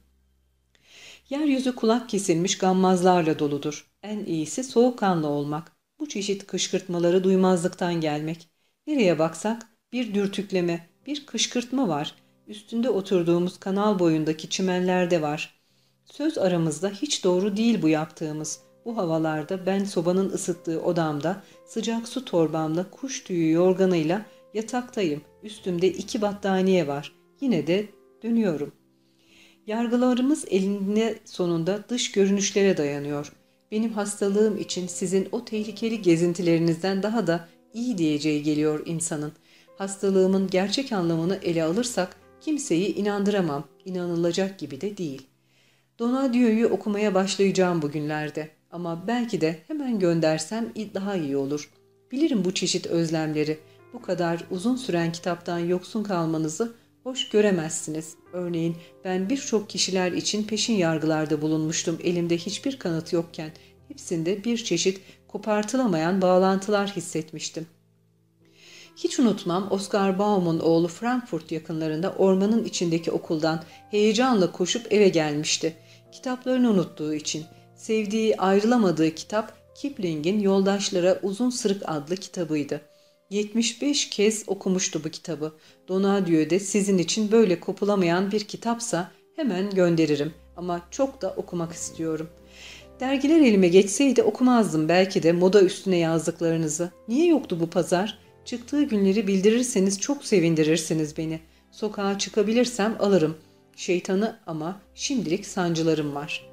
S1: Yeryüzü kulak kesilmiş gammazlarla doludur. En iyisi soğukkanlı olmak. Bu çeşit kışkırtmaları duymazlıktan gelmek. Nereye baksak bir dürtükleme, bir kışkırtma var. Üstünde oturduğumuz kanal boyundaki çimenlerde var. Söz aramızda hiç doğru değil bu yaptığımız. Bu havalarda ben sobanın ısıttığı odamda sıcak su torbamla kuş tüyü yorganıyla yataktayım. Üstümde iki battaniye var. Yine de dönüyorum. Yargılarımız elinde sonunda dış görünüşlere dayanıyor. Benim hastalığım için sizin o tehlikeli gezintilerinizden daha da iyi diyeceği geliyor insanın. Hastalığımın gerçek anlamını ele alırsak kimseyi inandıramam, inanılacak gibi de değil. Donadio'yu okumaya başlayacağım bugünlerde ama belki de hemen göndersem daha iyi olur. Bilirim bu çeşit özlemleri, bu kadar uzun süren kitaptan yoksun kalmanızı hoş göremezsiniz. Örneğin ben birçok kişiler için peşin yargılarda bulunmuştum elimde hiçbir kanıt yokken. Hepsinde bir çeşit kopartılamayan bağlantılar hissetmiştim. Hiç unutmam Oscar Baum'un oğlu Frankfurt yakınlarında ormanın içindeki okuldan heyecanla koşup eve gelmişti. Kitaplarını unuttuğu için. Sevdiği ayrılamadığı kitap Kipling'in Yoldaşlara Uzun Sırık adlı kitabıydı. 75 kez okumuştu bu kitabı. Donadio'de sizin için böyle kopulamayan bir kitapsa hemen gönderirim ama çok da okumak istiyorum. Dergiler elime geçseydi okumazdım belki de moda üstüne yazdıklarınızı. Niye yoktu bu pazar? Çıktığı günleri bildirirseniz çok sevindirirsiniz beni. Sokağa çıkabilirsem alırım. Şeytanı ama şimdilik sancılarım var.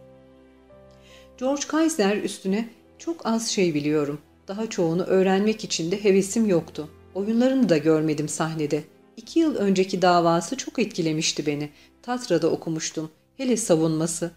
S1: George Kaiser üstüne çok az şey biliyorum. Daha çoğunu öğrenmek için de hevesim yoktu. Oyunlarını da görmedim sahnede. İki yıl önceki davası çok etkilemişti beni. Tatra'da okumuştum. Hele savunması.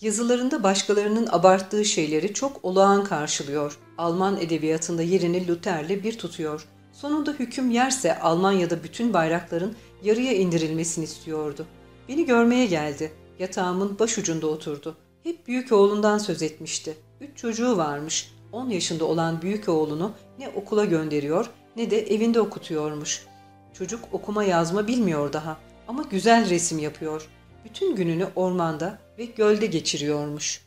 S1: Yazılarında başkalarının abarttığı şeyleri çok olağan karşılıyor. Alman edebiyatında yerini Luther'le bir tutuyor. Sonunda hüküm yerse Almanya'da bütün bayrakların yarıya indirilmesini istiyordu. Beni görmeye geldi. Yatağımın başucunda oturdu. Hep büyük oğlundan söz etmişti. Üç çocuğu varmış. 10 yaşında olan büyük oğlunu ne okula gönderiyor ne de evinde okutuyormuş. Çocuk okuma yazma bilmiyor daha ama güzel resim yapıyor. Bütün gününü ormanda ve gölde geçiriyormuş.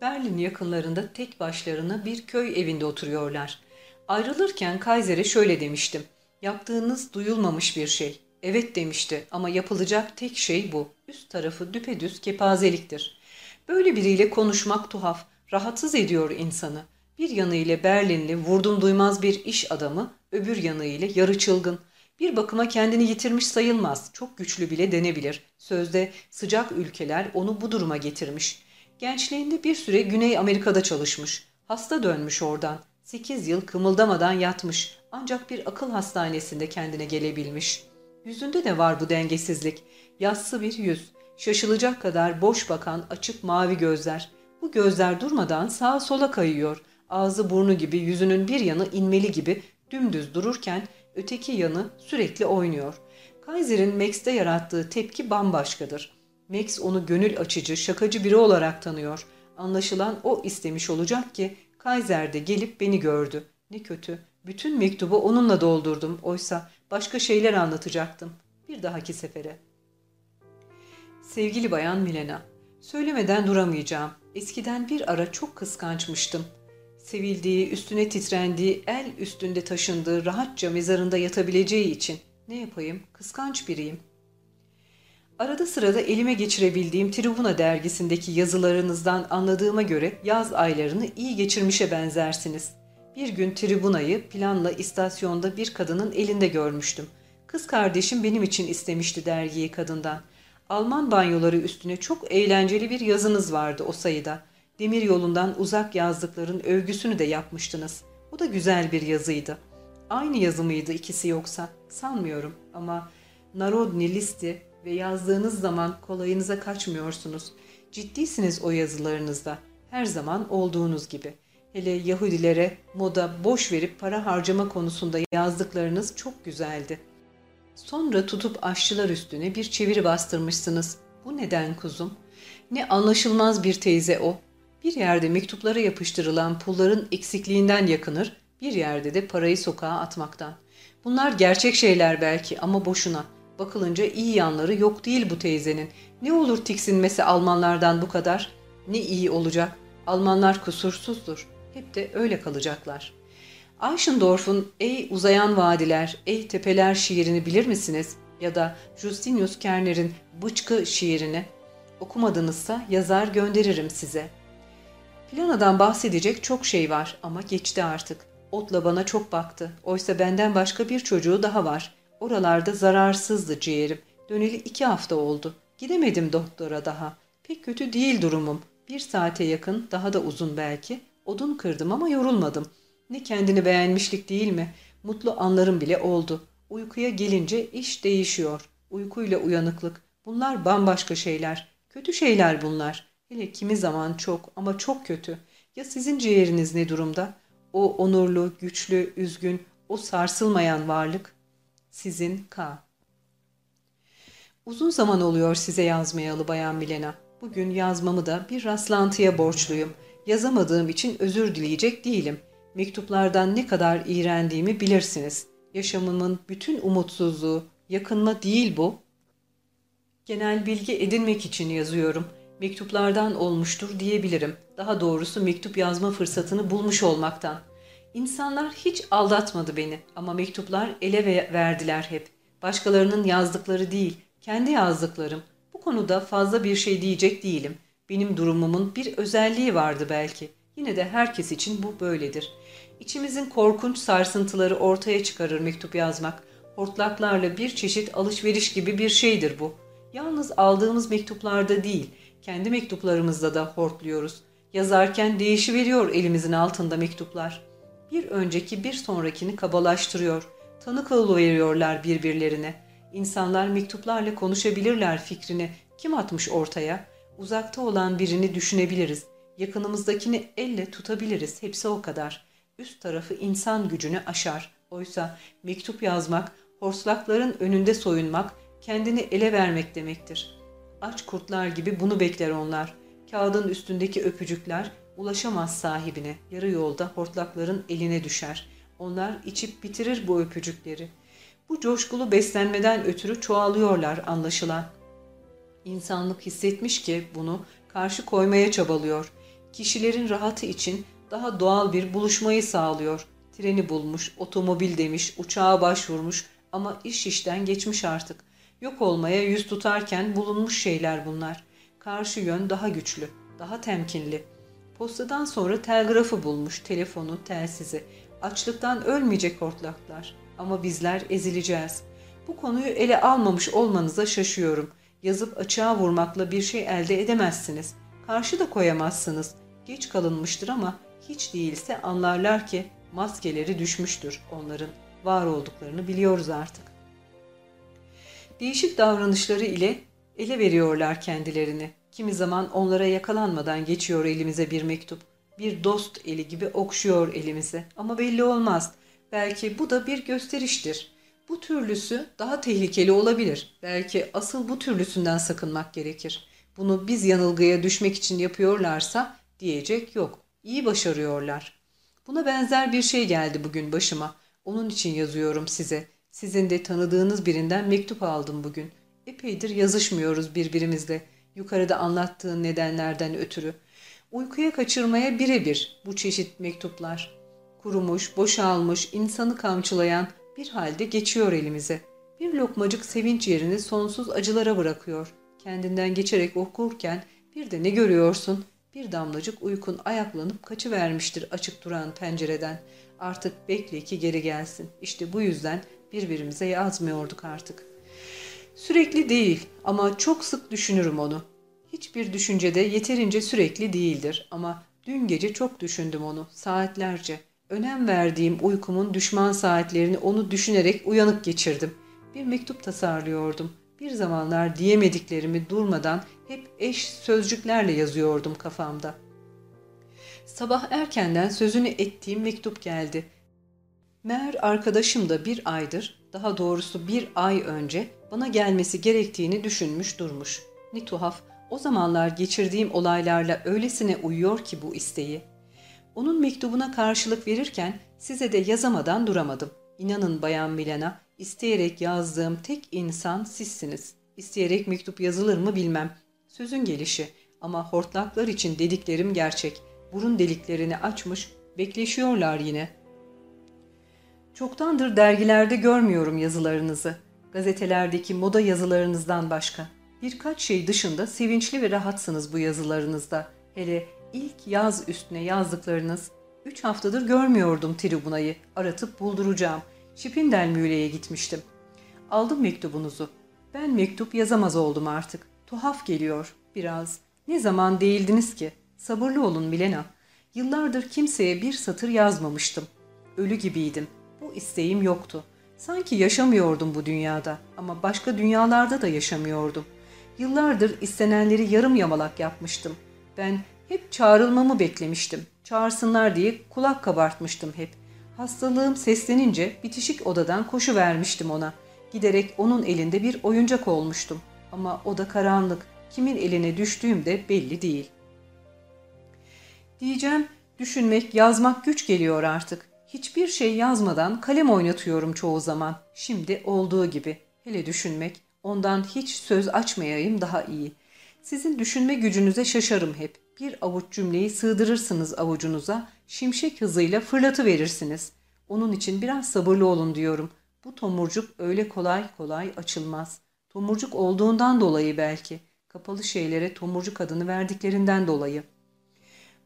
S1: Berlin yakınlarında tek başlarına bir köy evinde oturuyorlar. Ayrılırken Kaiser'e şöyle demiştim. Yaptığınız duyulmamış bir şey. Evet demişti ama yapılacak tek şey bu. Üst tarafı düpedüz kepazeliktir. Böyle biriyle konuşmak tuhaf rahatsız ediyor insanı. Bir yanıyla Berlinli, vurdum duymaz bir iş adamı, öbür yanıyla yarı çılgın. Bir bakıma kendini yitirmiş sayılmaz, çok güçlü bile denebilir. Sözde sıcak ülkeler onu bu duruma getirmiş. Gençliğinde bir süre Güney Amerika'da çalışmış. Hasta dönmüş oradan. Sekiz yıl kımıldamadan yatmış. Ancak bir akıl hastanesinde kendine gelebilmiş. Yüzünde de var bu dengesizlik. Yassı bir yüz. Şaşılacak kadar boş bakan açık mavi gözler. Bu gözler durmadan sağa sola kayıyor. Ağzı burnu gibi yüzünün bir yanı inmeli gibi dümdüz dururken öteki yanı sürekli oynuyor. Kaiser'in Max'te yarattığı tepki bambaşkadır. Max onu gönül açıcı, şakacı biri olarak tanıyor. Anlaşılan o istemiş olacak ki Kaiser de gelip beni gördü. Ne kötü. Bütün mektubu onunla doldurdum. Oysa başka şeyler anlatacaktım. Bir dahaki sefere. Sevgili bayan Milena, söylemeden duramayacağım. Eskiden bir ara çok kıskançmıştım. Sevildiği, üstüne titrendiği, el üstünde taşındığı, rahatça mezarında yatabileceği için. Ne yapayım? Kıskanç biriyim. Arada sırada elime geçirebildiğim Tribuna dergisindeki yazılarınızdan anladığıma göre yaz aylarını iyi geçirmişe benzersiniz. Bir gün Tribuna'yı planla istasyonda bir kadının elinde görmüştüm. Kız kardeşim benim için istemişti dergiyi kadından. Alman banyoları üstüne çok eğlenceli bir yazınız vardı o sayıda. Demir yolundan uzak yazdıkların övgüsünü de yapmıştınız. O da güzel bir yazıydı. Aynı yazı mıydı ikisi yoksa? Sanmıyorum ama Narodni listi ve yazdığınız zaman kolayınıza kaçmıyorsunuz. Ciddisiniz o yazılarınızda. Her zaman olduğunuz gibi. Hele Yahudilere moda boş verip para harcama konusunda yazdıklarınız çok güzeldi. Sonra tutup aşçılar üstüne bir çeviri bastırmışsınız. Bu neden kuzum? Ne anlaşılmaz bir teyze o. Bir yerde mektuplara yapıştırılan pulların eksikliğinden yakınır, bir yerde de parayı sokağa atmaktan. Bunlar gerçek şeyler belki ama boşuna. Bakılınca iyi yanları yok değil bu teyzenin. Ne olur tiksinmesi Almanlardan bu kadar? Ne iyi olacak? Almanlar kusursuzdur. Hep de öyle kalacaklar. Eichendorff'un Ey uzayan vadiler, ey tepeler şiirini bilir misiniz? Ya da Justinius Kerner'in Bıçkı şiirini. Okumadınızsa yazar gönderirim size. Plana'dan bahsedecek çok şey var ama geçti artık. Otla bana çok baktı. Oysa benden başka bir çocuğu daha var. Oralarda zararsızdı ciğerim. Döneli iki hafta oldu. Gidemedim doktora daha. Pek kötü değil durumum. Bir saate yakın, daha da uzun belki. Odun kırdım ama yorulmadım. Ne kendini beğenmişlik değil mi? Mutlu anlarım bile oldu. Uykuya gelince iş değişiyor. Uykuyla uyanıklık. Bunlar bambaşka şeyler. Kötü şeyler bunlar. Hele kimi zaman çok ama çok kötü. Ya sizin ciğeriniz ne durumda? O onurlu, güçlü, üzgün, o sarsılmayan varlık. Sizin K. Uzun zaman oluyor size yazmayalı Bayan Milena. Bugün yazmamı da bir rastlantıya borçluyum. Yazamadığım için özür dileyecek değilim. Mektuplardan ne kadar iğrendiğimi bilirsiniz. Yaşamımın bütün umutsuzluğu, yakınma değil bu. Genel bilgi edinmek için yazıyorum. Mektuplardan olmuştur diyebilirim. Daha doğrusu mektup yazma fırsatını bulmuş olmaktan. İnsanlar hiç aldatmadı beni ama mektuplar ele verdiler hep. Başkalarının yazdıkları değil, kendi yazdıklarım. Bu konuda fazla bir şey diyecek değilim. Benim durumumun bir özelliği vardı belki. Yine de herkes için bu böyledir. İçimizin korkunç sarsıntıları ortaya çıkarır mektup yazmak. Hortlaklarla bir çeşit alışveriş gibi bir şeydir bu. Yalnız aldığımız mektuplarda değil, kendi mektuplarımızda da hortluyoruz. Yazarken değişiveriyor elimizin altında mektuplar. Bir önceki bir sonrakini kabalaştırıyor. Tanık veriyorlar birbirlerine. İnsanlar mektuplarla konuşabilirler fikrini. Kim atmış ortaya? Uzakta olan birini düşünebiliriz. Yakınımızdakini elle tutabiliriz. Hepsi o kadar. Üst tarafı insan gücünü aşar. Oysa mektup yazmak, horslakların önünde soyunmak, kendini ele vermek demektir. Aç kurtlar gibi bunu bekler onlar. Kağıdın üstündeki öpücükler ulaşamaz sahibine. Yarı yolda hortlakların eline düşer. Onlar içip bitirir bu öpücükleri. Bu coşkulu beslenmeden ötürü çoğalıyorlar anlaşılan. İnsanlık hissetmiş ki bunu karşı koymaya çabalıyor. Kişilerin rahatı için daha doğal bir buluşmayı sağlıyor. Treni bulmuş, otomobil demiş, uçağa başvurmuş ama iş işten geçmiş artık. Yok olmaya yüz tutarken bulunmuş şeyler bunlar. Karşı yön daha güçlü, daha temkinli. Postadan sonra telgrafı bulmuş, telefonu, telsizi. Açlıktan ölmeyecek hortlaklar. Ama bizler ezileceğiz. Bu konuyu ele almamış olmanıza şaşıyorum. Yazıp açığa vurmakla bir şey elde edemezsiniz. Karşı da koyamazsınız. Geç kalınmıştır ama hiç değilse anlarlar ki maskeleri düşmüştür onların. Var olduklarını biliyoruz artık. Değişik davranışları ile ele veriyorlar kendilerini. Kimi zaman onlara yakalanmadan geçiyor elimize bir mektup. Bir dost eli gibi okşuyor elimize ama belli olmaz. Belki bu da bir gösteriştir. Bu türlüsü daha tehlikeli olabilir. Belki asıl bu türlüsünden sakınmak gerekir. Bunu biz yanılgıya düşmek için yapıyorlarsa diyecek yok. İyi başarıyorlar. Buna benzer bir şey geldi bugün başıma. Onun için yazıyorum size. Sizin de tanıdığınız birinden mektup aldım bugün. Epeydir yazışmıyoruz birbirimizle. Yukarıda anlattığın nedenlerden ötürü. Uykuya kaçırmaya birebir bu çeşit mektuplar. Kurumuş, boşalmış, insanı kamçılayan bir halde geçiyor elimize. Bir lokmacık sevinç yerini sonsuz acılara bırakıyor. Kendinden geçerek okurken bir de ne görüyorsun? Bir damlacık uykun ayaklanıp kaçıvermiştir açık duran pencereden. Artık bekle ki geri gelsin. İşte bu yüzden birbirimize yazmıyorduk artık. Sürekli değil ama çok sık düşünürüm onu. Hiçbir düşüncede yeterince sürekli değildir ama dün gece çok düşündüm onu saatlerce. Önem verdiğim uykumun düşman saatlerini onu düşünerek uyanık geçirdim. Bir mektup tasarlıyordum. Bir zamanlar diyemediklerimi durmadan hep eş sözcüklerle yazıyordum kafamda. Sabah erkenden sözünü ettiğim mektup geldi. Meğer arkadaşım da bir aydır, daha doğrusu bir ay önce bana gelmesi gerektiğini düşünmüş durmuş. Ne tuhaf, o zamanlar geçirdiğim olaylarla öylesine uyuyor ki bu isteği. Onun mektubuna karşılık verirken size de yazamadan duramadım. İnanın Bayan Milena, isteyerek yazdığım tek insan sizsiniz. İsteyerek mektup yazılır mı bilmem. Sözün gelişi ama hortlaklar için dediklerim gerçek. Burun deliklerini açmış, bekleşiyorlar yine. Çoktandır dergilerde görmüyorum yazılarınızı. Gazetelerdeki moda yazılarınızdan başka. Birkaç şey dışında sevinçli ve rahatsınız bu yazılarınızda. Hele ilk yaz üstüne yazdıklarınız. Üç haftadır görmüyordum tribunayı. Aratıp bulduracağım. Şipindel Müle'ye gitmiştim. Aldım mektubunuzu. Ben mektup yazamaz oldum artık. Tuhaf geliyor biraz. Ne zaman değildiniz ki? Sabırlı olun Milena. Yıllardır kimseye bir satır yazmamıştım. Ölü gibiydim. Bu isteğim yoktu. Sanki yaşamıyordum bu dünyada ama başka dünyalarda da yaşamıyordum. Yıllardır istenenleri yarım yamalak yapmıştım. Ben hep çağrılmamı beklemiştim. Çağırsınlar diye kulak kabartmıştım hep. Hastalığım seslenince bitişik odadan koşu vermiştim ona. Giderek onun elinde bir oyuncak olmuştum. Ama o da karanlık. Kimin eline düştüğüm de belli değil. Diyeceğim, düşünmek, yazmak güç geliyor artık. Hiçbir şey yazmadan kalem oynatıyorum çoğu zaman. Şimdi olduğu gibi. Hele düşünmek, ondan hiç söz açmayayım daha iyi. Sizin düşünme gücünüze şaşarım hep. Bir avuç cümleyi sığdırırsınız avucunuza, şimşek hızıyla fırlatı verirsiniz. Onun için biraz sabırlı olun diyorum. Bu tomurcuk öyle kolay kolay açılmaz. Tomurcuk olduğundan dolayı belki. Kapalı şeylere tomurcuk adını verdiklerinden dolayı.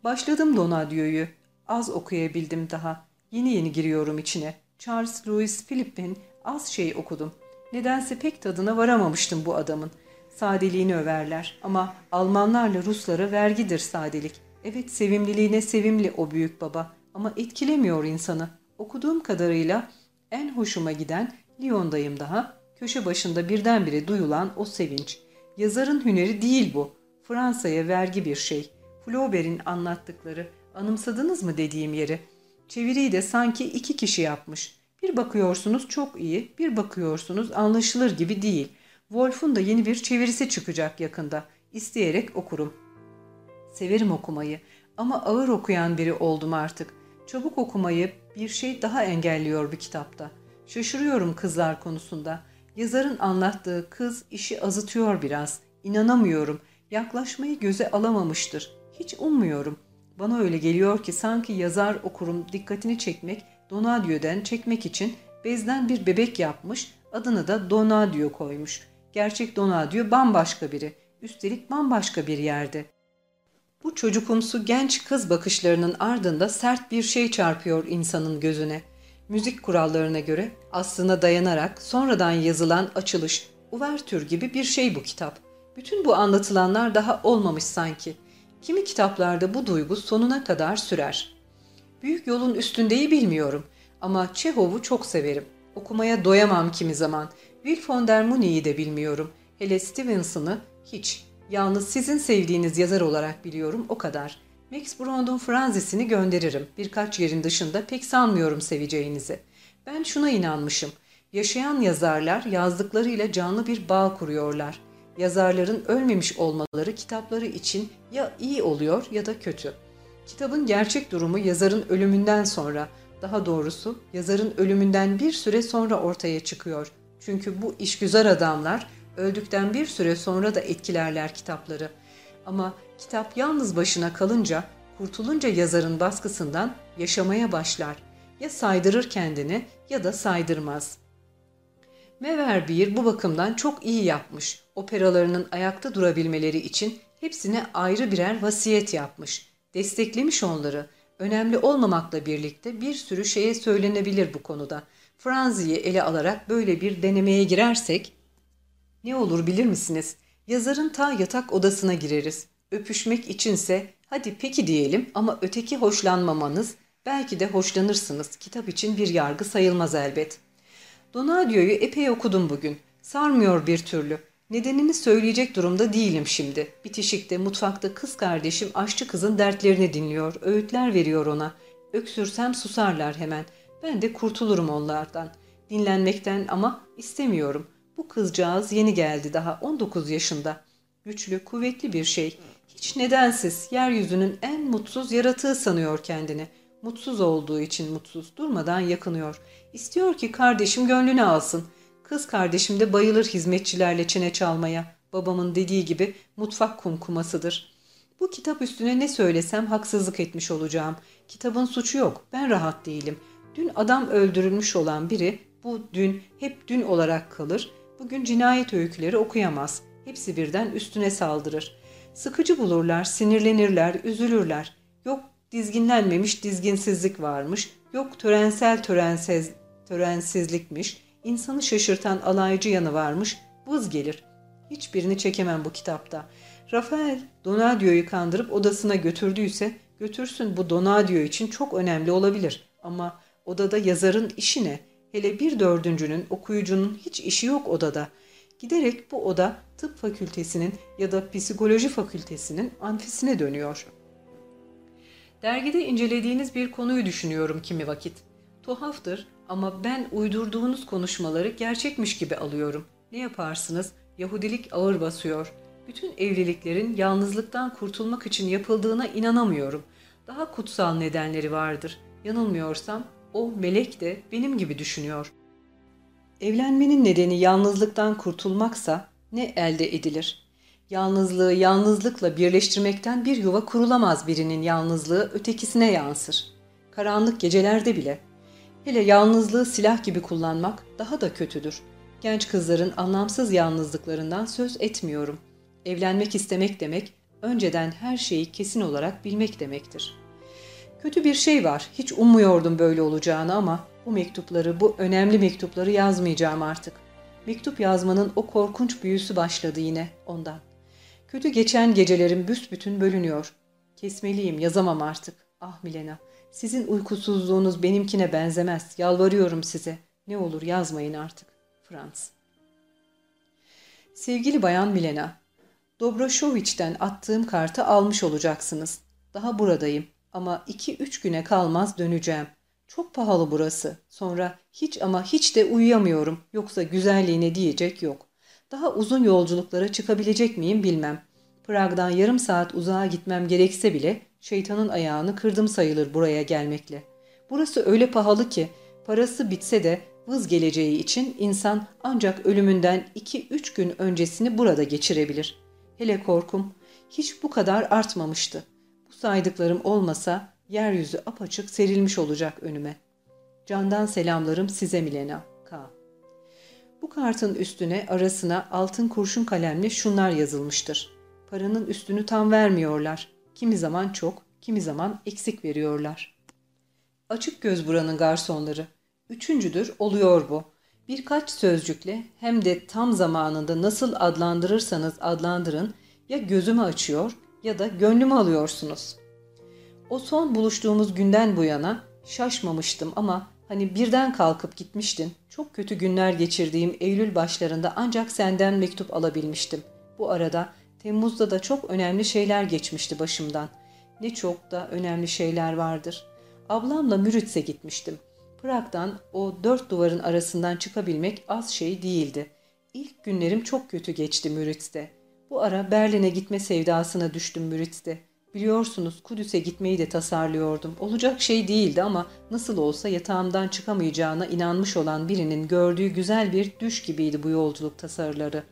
S1: Başladım Donadio'yu. Az okuyabildim daha. Yeni yeni giriyorum içine. Charles Louis Philippin az şey okudum. Nedense pek tadına varamamıştım bu adamın. Sadeliğini överler ama Almanlarla Ruslara vergidir sadelik. Evet sevimliliğine sevimli o büyük baba ama etkilemiyor insanı. Okuduğum kadarıyla en hoşuma giden Lyon'dayım daha. Köşe başında birdenbire duyulan o sevinç. Yazarın hüneri değil bu. Fransa'ya vergi bir şey. Flaubert'in anlattıkları. Anımsadınız mı dediğim yeri? Çeviriyi de sanki iki kişi yapmış. Bir bakıyorsunuz çok iyi, bir bakıyorsunuz anlaşılır gibi değil. Wolf'un da yeni bir çevirisi çıkacak yakında. İsteyerek okurum. Severim okumayı ama ağır okuyan biri oldum artık. Çabuk okumayı bir şey daha engelliyor bir kitapta. Şaşırıyorum kızlar konusunda. Yazarın anlattığı kız işi azıtıyor biraz. İnanamıyorum. Yaklaşmayı göze alamamıştır. Hiç ummuyorum. Bana öyle geliyor ki sanki yazar okurum dikkatini çekmek, Donadio'den çekmek için bezden bir bebek yapmış, adını da Donadio koymuş. Gerçek Donadio bambaşka biri, üstelik bambaşka bir yerde. Bu çocukumsu genç kız bakışlarının ardında sert bir şey çarpıyor insanın gözüne. Müzik kurallarına göre aslına dayanarak sonradan yazılan açılış, uvertür gibi bir şey bu kitap. Bütün bu anlatılanlar daha olmamış sanki. Kimi kitaplarda bu duygu sonuna kadar sürer. Büyük yolun üstündeyi bilmiyorum ama Çehov'u çok severim. Okumaya doyamam kimi zaman. Will von der Muni'yi de bilmiyorum. Hele Stevenson'ı hiç. Yalnız sizin sevdiğiniz yazar olarak biliyorum o kadar. Max Brond'un Franzis'ini gönderirim. Birkaç yerin dışında pek sanmıyorum seveceğinizi. Ben şuna inanmışım. Yaşayan yazarlar yazdıklarıyla canlı bir bağ kuruyorlar. Yazarların ölmemiş olmaları kitapları için ya iyi oluyor ya da kötü. Kitabın gerçek durumu yazarın ölümünden sonra, daha doğrusu yazarın ölümünden bir süre sonra ortaya çıkıyor. Çünkü bu işgüzar adamlar öldükten bir süre sonra da etkilerler kitapları. Ama kitap yalnız başına kalınca, kurtulunca yazarın baskısından yaşamaya başlar. Ya saydırır kendini ya da saydırmaz. Meverbeer bu bakımdan çok iyi yapmış. Operalarının ayakta durabilmeleri için hepsine ayrı birer vasiyet yapmış. Desteklemiş onları. Önemli olmamakla birlikte bir sürü şeye söylenebilir bu konuda. Franzi'yi ele alarak böyle bir denemeye girersek ne olur bilir misiniz? Yazarın ta yatak odasına gireriz. Öpüşmek içinse hadi peki diyelim ama öteki hoşlanmamanız belki de hoşlanırsınız. Kitap için bir yargı sayılmaz elbet. Donadio'yu epey okudum bugün. Sarmıyor bir türlü. Nedenini söyleyecek durumda değilim şimdi. Bitişikte mutfakta kız kardeşim aşçı kızın dertlerini dinliyor, öğütler veriyor ona. Öksürsem susarlar hemen. Ben de kurtulurum onlardan. Dinlenmekten ama istemiyorum. Bu kızcağız yeni geldi daha 19 yaşında. Güçlü, kuvvetli bir şey. Hiç nedensiz yeryüzünün en mutsuz yaratığı sanıyor kendini. Mutsuz olduğu için mutsuz, durmadan yakınıyor. İstiyor ki kardeşim gönlünü alsın. Kız kardeşim de bayılır hizmetçilerle çene çalmaya. Babamın dediği gibi mutfak kumkumasıdır. Bu kitap üstüne ne söylesem haksızlık etmiş olacağım. Kitabın suçu yok, ben rahat değilim. Dün adam öldürülmüş olan biri bu dün hep dün olarak kalır. Bugün cinayet öyküleri okuyamaz. Hepsi birden üstüne saldırır. Sıkıcı bulurlar, sinirlenirler, üzülürler. Dizginlenmemiş dizginsizlik varmış, yok törensel törensiz, törensizlikmiş, insanı şaşırtan alaycı yanı varmış, vız gelir. Hiçbirini çekemem bu kitapta. Rafael, Donadio'yu kandırıp odasına götürdüyse götürsün bu Donadio için çok önemli olabilir. Ama odada yazarın işi ne? Hele bir dördüncünün, okuyucunun hiç işi yok odada. Giderek bu oda tıp fakültesinin ya da psikoloji fakültesinin anfisine dönüyor. Dergide incelediğiniz bir konuyu düşünüyorum kimi vakit. Tuhaftır ama ben uydurduğunuz konuşmaları gerçekmiş gibi alıyorum. Ne yaparsınız? Yahudilik ağır basıyor. Bütün evliliklerin yalnızlıktan kurtulmak için yapıldığına inanamıyorum. Daha kutsal nedenleri vardır. Yanılmıyorsam o melek de benim gibi düşünüyor. Evlenmenin nedeni yalnızlıktan kurtulmaksa ne elde edilir? Yalnızlığı yalnızlıkla birleştirmekten bir yuva kurulamaz birinin yalnızlığı ötekisine yansır. Karanlık gecelerde bile. Hele yalnızlığı silah gibi kullanmak daha da kötüdür. Genç kızların anlamsız yalnızlıklarından söz etmiyorum. Evlenmek istemek demek, önceden her şeyi kesin olarak bilmek demektir. Kötü bir şey var, hiç ummuyordum böyle olacağını ama bu mektupları, bu önemli mektupları yazmayacağım artık. Mektup yazmanın o korkunç büyüsü başladı yine ondan. Kötü geçen gecelerim büsbütün bölünüyor. Kesmeliyim, yazamam artık. Ah Milena, sizin uykusuzluğunuz benimkine benzemez. Yalvarıyorum size. Ne olur yazmayın artık. Frans. Sevgili Bayan Milena, Dobroşoviç'ten attığım kartı almış olacaksınız. Daha buradayım ama iki üç güne kalmaz döneceğim. Çok pahalı burası. Sonra hiç ama hiç de uyuyamıyorum. Yoksa güzelliğine diyecek yok. Daha uzun yolculuklara çıkabilecek miyim bilmem. Prag'dan yarım saat uzağa gitmem gerekse bile şeytanın ayağını kırdım sayılır buraya gelmekle. Burası öyle pahalı ki parası bitse de vız geleceği için insan ancak ölümünden 2-3 gün öncesini burada geçirebilir. Hele korkum hiç bu kadar artmamıştı. Bu saydıklarım olmasa yeryüzü apaçık serilmiş olacak önüme. Candan selamlarım size Milena. Bu kartın üstüne arasına altın kurşun kalemle şunlar yazılmıştır. Paranın üstünü tam vermiyorlar. Kimi zaman çok, kimi zaman eksik veriyorlar. Açık göz buranın garsonları. Üçüncüdür oluyor bu. Birkaç sözcükle hem de tam zamanında nasıl adlandırırsanız adlandırın ya gözümü açıyor ya da gönlümü alıyorsunuz. O son buluştuğumuz günden bu yana şaşmamıştım ama hani birden kalkıp gitmiştin. Çok kötü günler geçirdiğim Eylül başlarında ancak senden mektup alabilmiştim. Bu arada Temmuz'da da çok önemli şeyler geçmişti başımdan. Ne çok da önemli şeyler vardır. Ablamla Müritz'e gitmiştim. Prag'dan o dört duvarın arasından çıkabilmek az şey değildi. İlk günlerim çok kötü geçti Müritz'te. Bu ara Berlin'e gitme sevdasına düştüm Müritz'te. Biliyorsunuz Kudüs'e gitmeyi de tasarlıyordum. Olacak şey değildi ama nasıl olsa yatağımdan çıkamayacağına inanmış olan birinin gördüğü güzel bir düş gibiydi bu yolculuk tasarıları.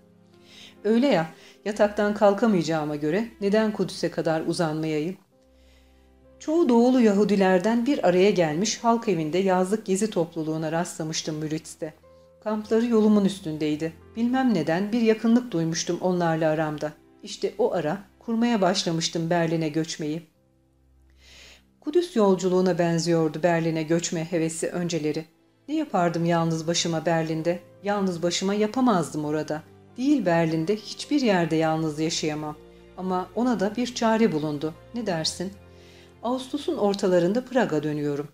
S1: Öyle ya, yataktan kalkamayacağıma göre neden Kudüs'e kadar uzanmayayım? Çoğu doğulu Yahudilerden bir araya gelmiş halk evinde yazlık gezi topluluğuna rastlamıştım Müritz'te. Kampları yolumun üstündeydi. Bilmem neden bir yakınlık duymuştum onlarla aramda. İşte o ara kurmaya başlamıştım Berlin'e göçmeyi. Kudüs yolculuğuna benziyordu Berlin'e göçme hevesi önceleri. Ne yapardım yalnız başıma Berlin'de? Yalnız başıma yapamazdım orada. Değil Berlin'de hiçbir yerde yalnız yaşayamam. Ama ona da bir çare bulundu. Ne dersin?'' Ağustos'un ortalarında Praga dönüyorum.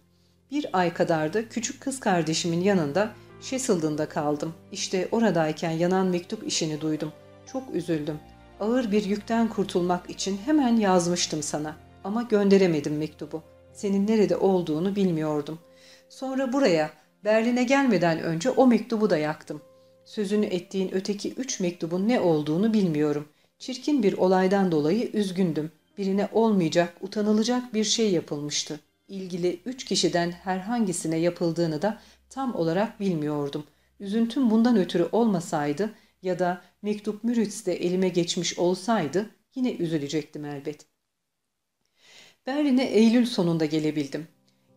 S1: Bir ay kadar da küçük kız kardeşimin yanında Şesilden'da kaldım. İşte oradayken yanan mektup işini duydum. Çok üzüldüm. Ağır bir yükten kurtulmak için hemen yazmıştım sana. Ama gönderemedim mektubu. Senin nerede olduğunu bilmiyordum. Sonra buraya, Berlin'e gelmeden önce o mektubu da yaktım. Sözünü ettiğin öteki üç mektubun ne olduğunu bilmiyorum. Çirkin bir olaydan dolayı üzgündüm birine olmayacak, utanılacak bir şey yapılmıştı. İlgili üç kişiden herhangisine yapıldığını da tam olarak bilmiyordum. Üzüntüm bundan ötürü olmasaydı ya da mektup Müritz'te elime geçmiş olsaydı yine üzülecektim elbet. Berlin'e Eylül sonunda gelebildim.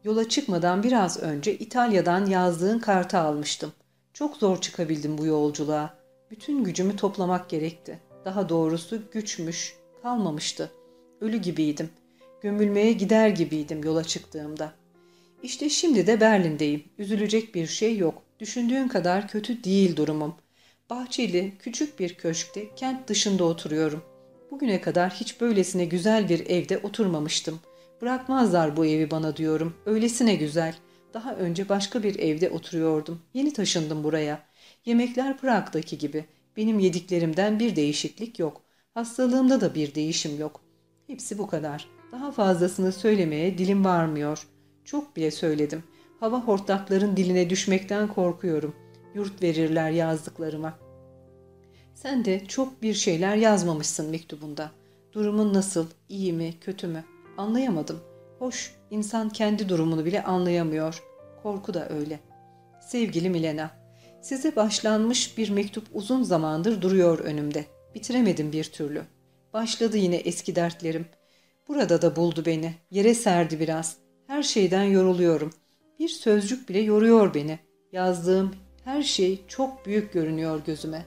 S1: Yola çıkmadan biraz önce İtalya'dan yazdığın kartı almıştım. Çok zor çıkabildim bu yolculuğa. Bütün gücümü toplamak gerekti. Daha doğrusu güçmüş, kalmamıştı. Ölü gibiydim. Gömülmeye gider gibiydim yola çıktığımda. İşte şimdi de Berlin'deyim. Üzülecek bir şey yok. Düşündüğün kadar kötü değil durumum. Bahçeli, küçük bir köşkte kent dışında oturuyorum. Bugüne kadar hiç böylesine güzel bir evde oturmamıştım. Bırakmazlar bu evi bana diyorum. Öylesine güzel. Daha önce başka bir evde oturuyordum. Yeni taşındım buraya. Yemekler Prag'daki gibi. Benim yediklerimden bir değişiklik yok. Hastalığımda da bir değişim yok. Hepsi bu kadar. Daha fazlasını söylemeye dilim varmıyor. Çok bile söyledim. Hava hortlakların diline düşmekten korkuyorum. Yurt verirler yazdıklarıma. Sen de çok bir şeyler yazmamışsın mektubunda. Durumun nasıl, iyi mi, kötü mü? Anlayamadım. Hoş, insan kendi durumunu bile anlayamıyor. Korku da öyle. Sevgili Milena, size başlanmış bir mektup uzun zamandır duruyor önümde. Bitiremedim bir türlü. Başladı yine eski dertlerim. Burada da buldu beni. Yere serdi biraz. Her şeyden yoruluyorum. Bir sözcük bile yoruyor beni. Yazdığım her şey çok büyük görünüyor gözüme.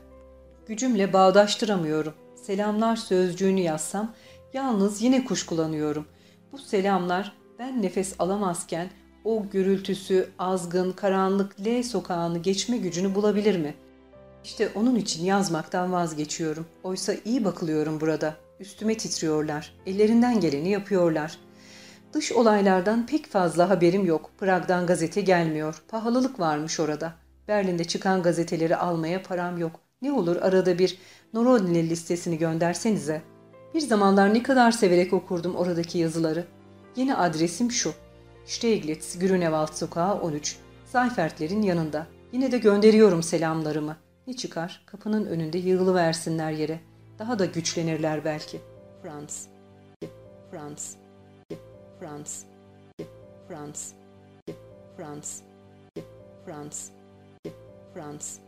S1: Gücümle bağdaştıramıyorum. Selamlar sözcüğünü yazsam yalnız yine kuşkulanıyorum. Bu selamlar ben nefes alamazken o gürültüsü, azgın, karanlık L sokağını geçme gücünü bulabilir mi? İşte onun için yazmaktan vazgeçiyorum. Oysa iyi bakılıyorum burada. Üstüme titriyorlar. Ellerinden geleni yapıyorlar. Dış olaylardan pek fazla haberim yok. Prag'dan gazete gelmiyor. Pahalılık varmış orada. Berlin'de çıkan gazeteleri almaya param yok. Ne olur arada bir Norodli listesini göndersenize. Bir zamanlar ne kadar severek okurdum oradaki yazıları. Yeni adresim şu. Steglitz, Grünewald Sokağı 13. Seyfertlerin yanında. Yine de gönderiyorum selamlarımı. Ne çıkar? Kapının önünde yığılıversinler yere. Daha da güçlenirler belki. Frans. Frans. Frans. Frans. Frans. Frans. Frans.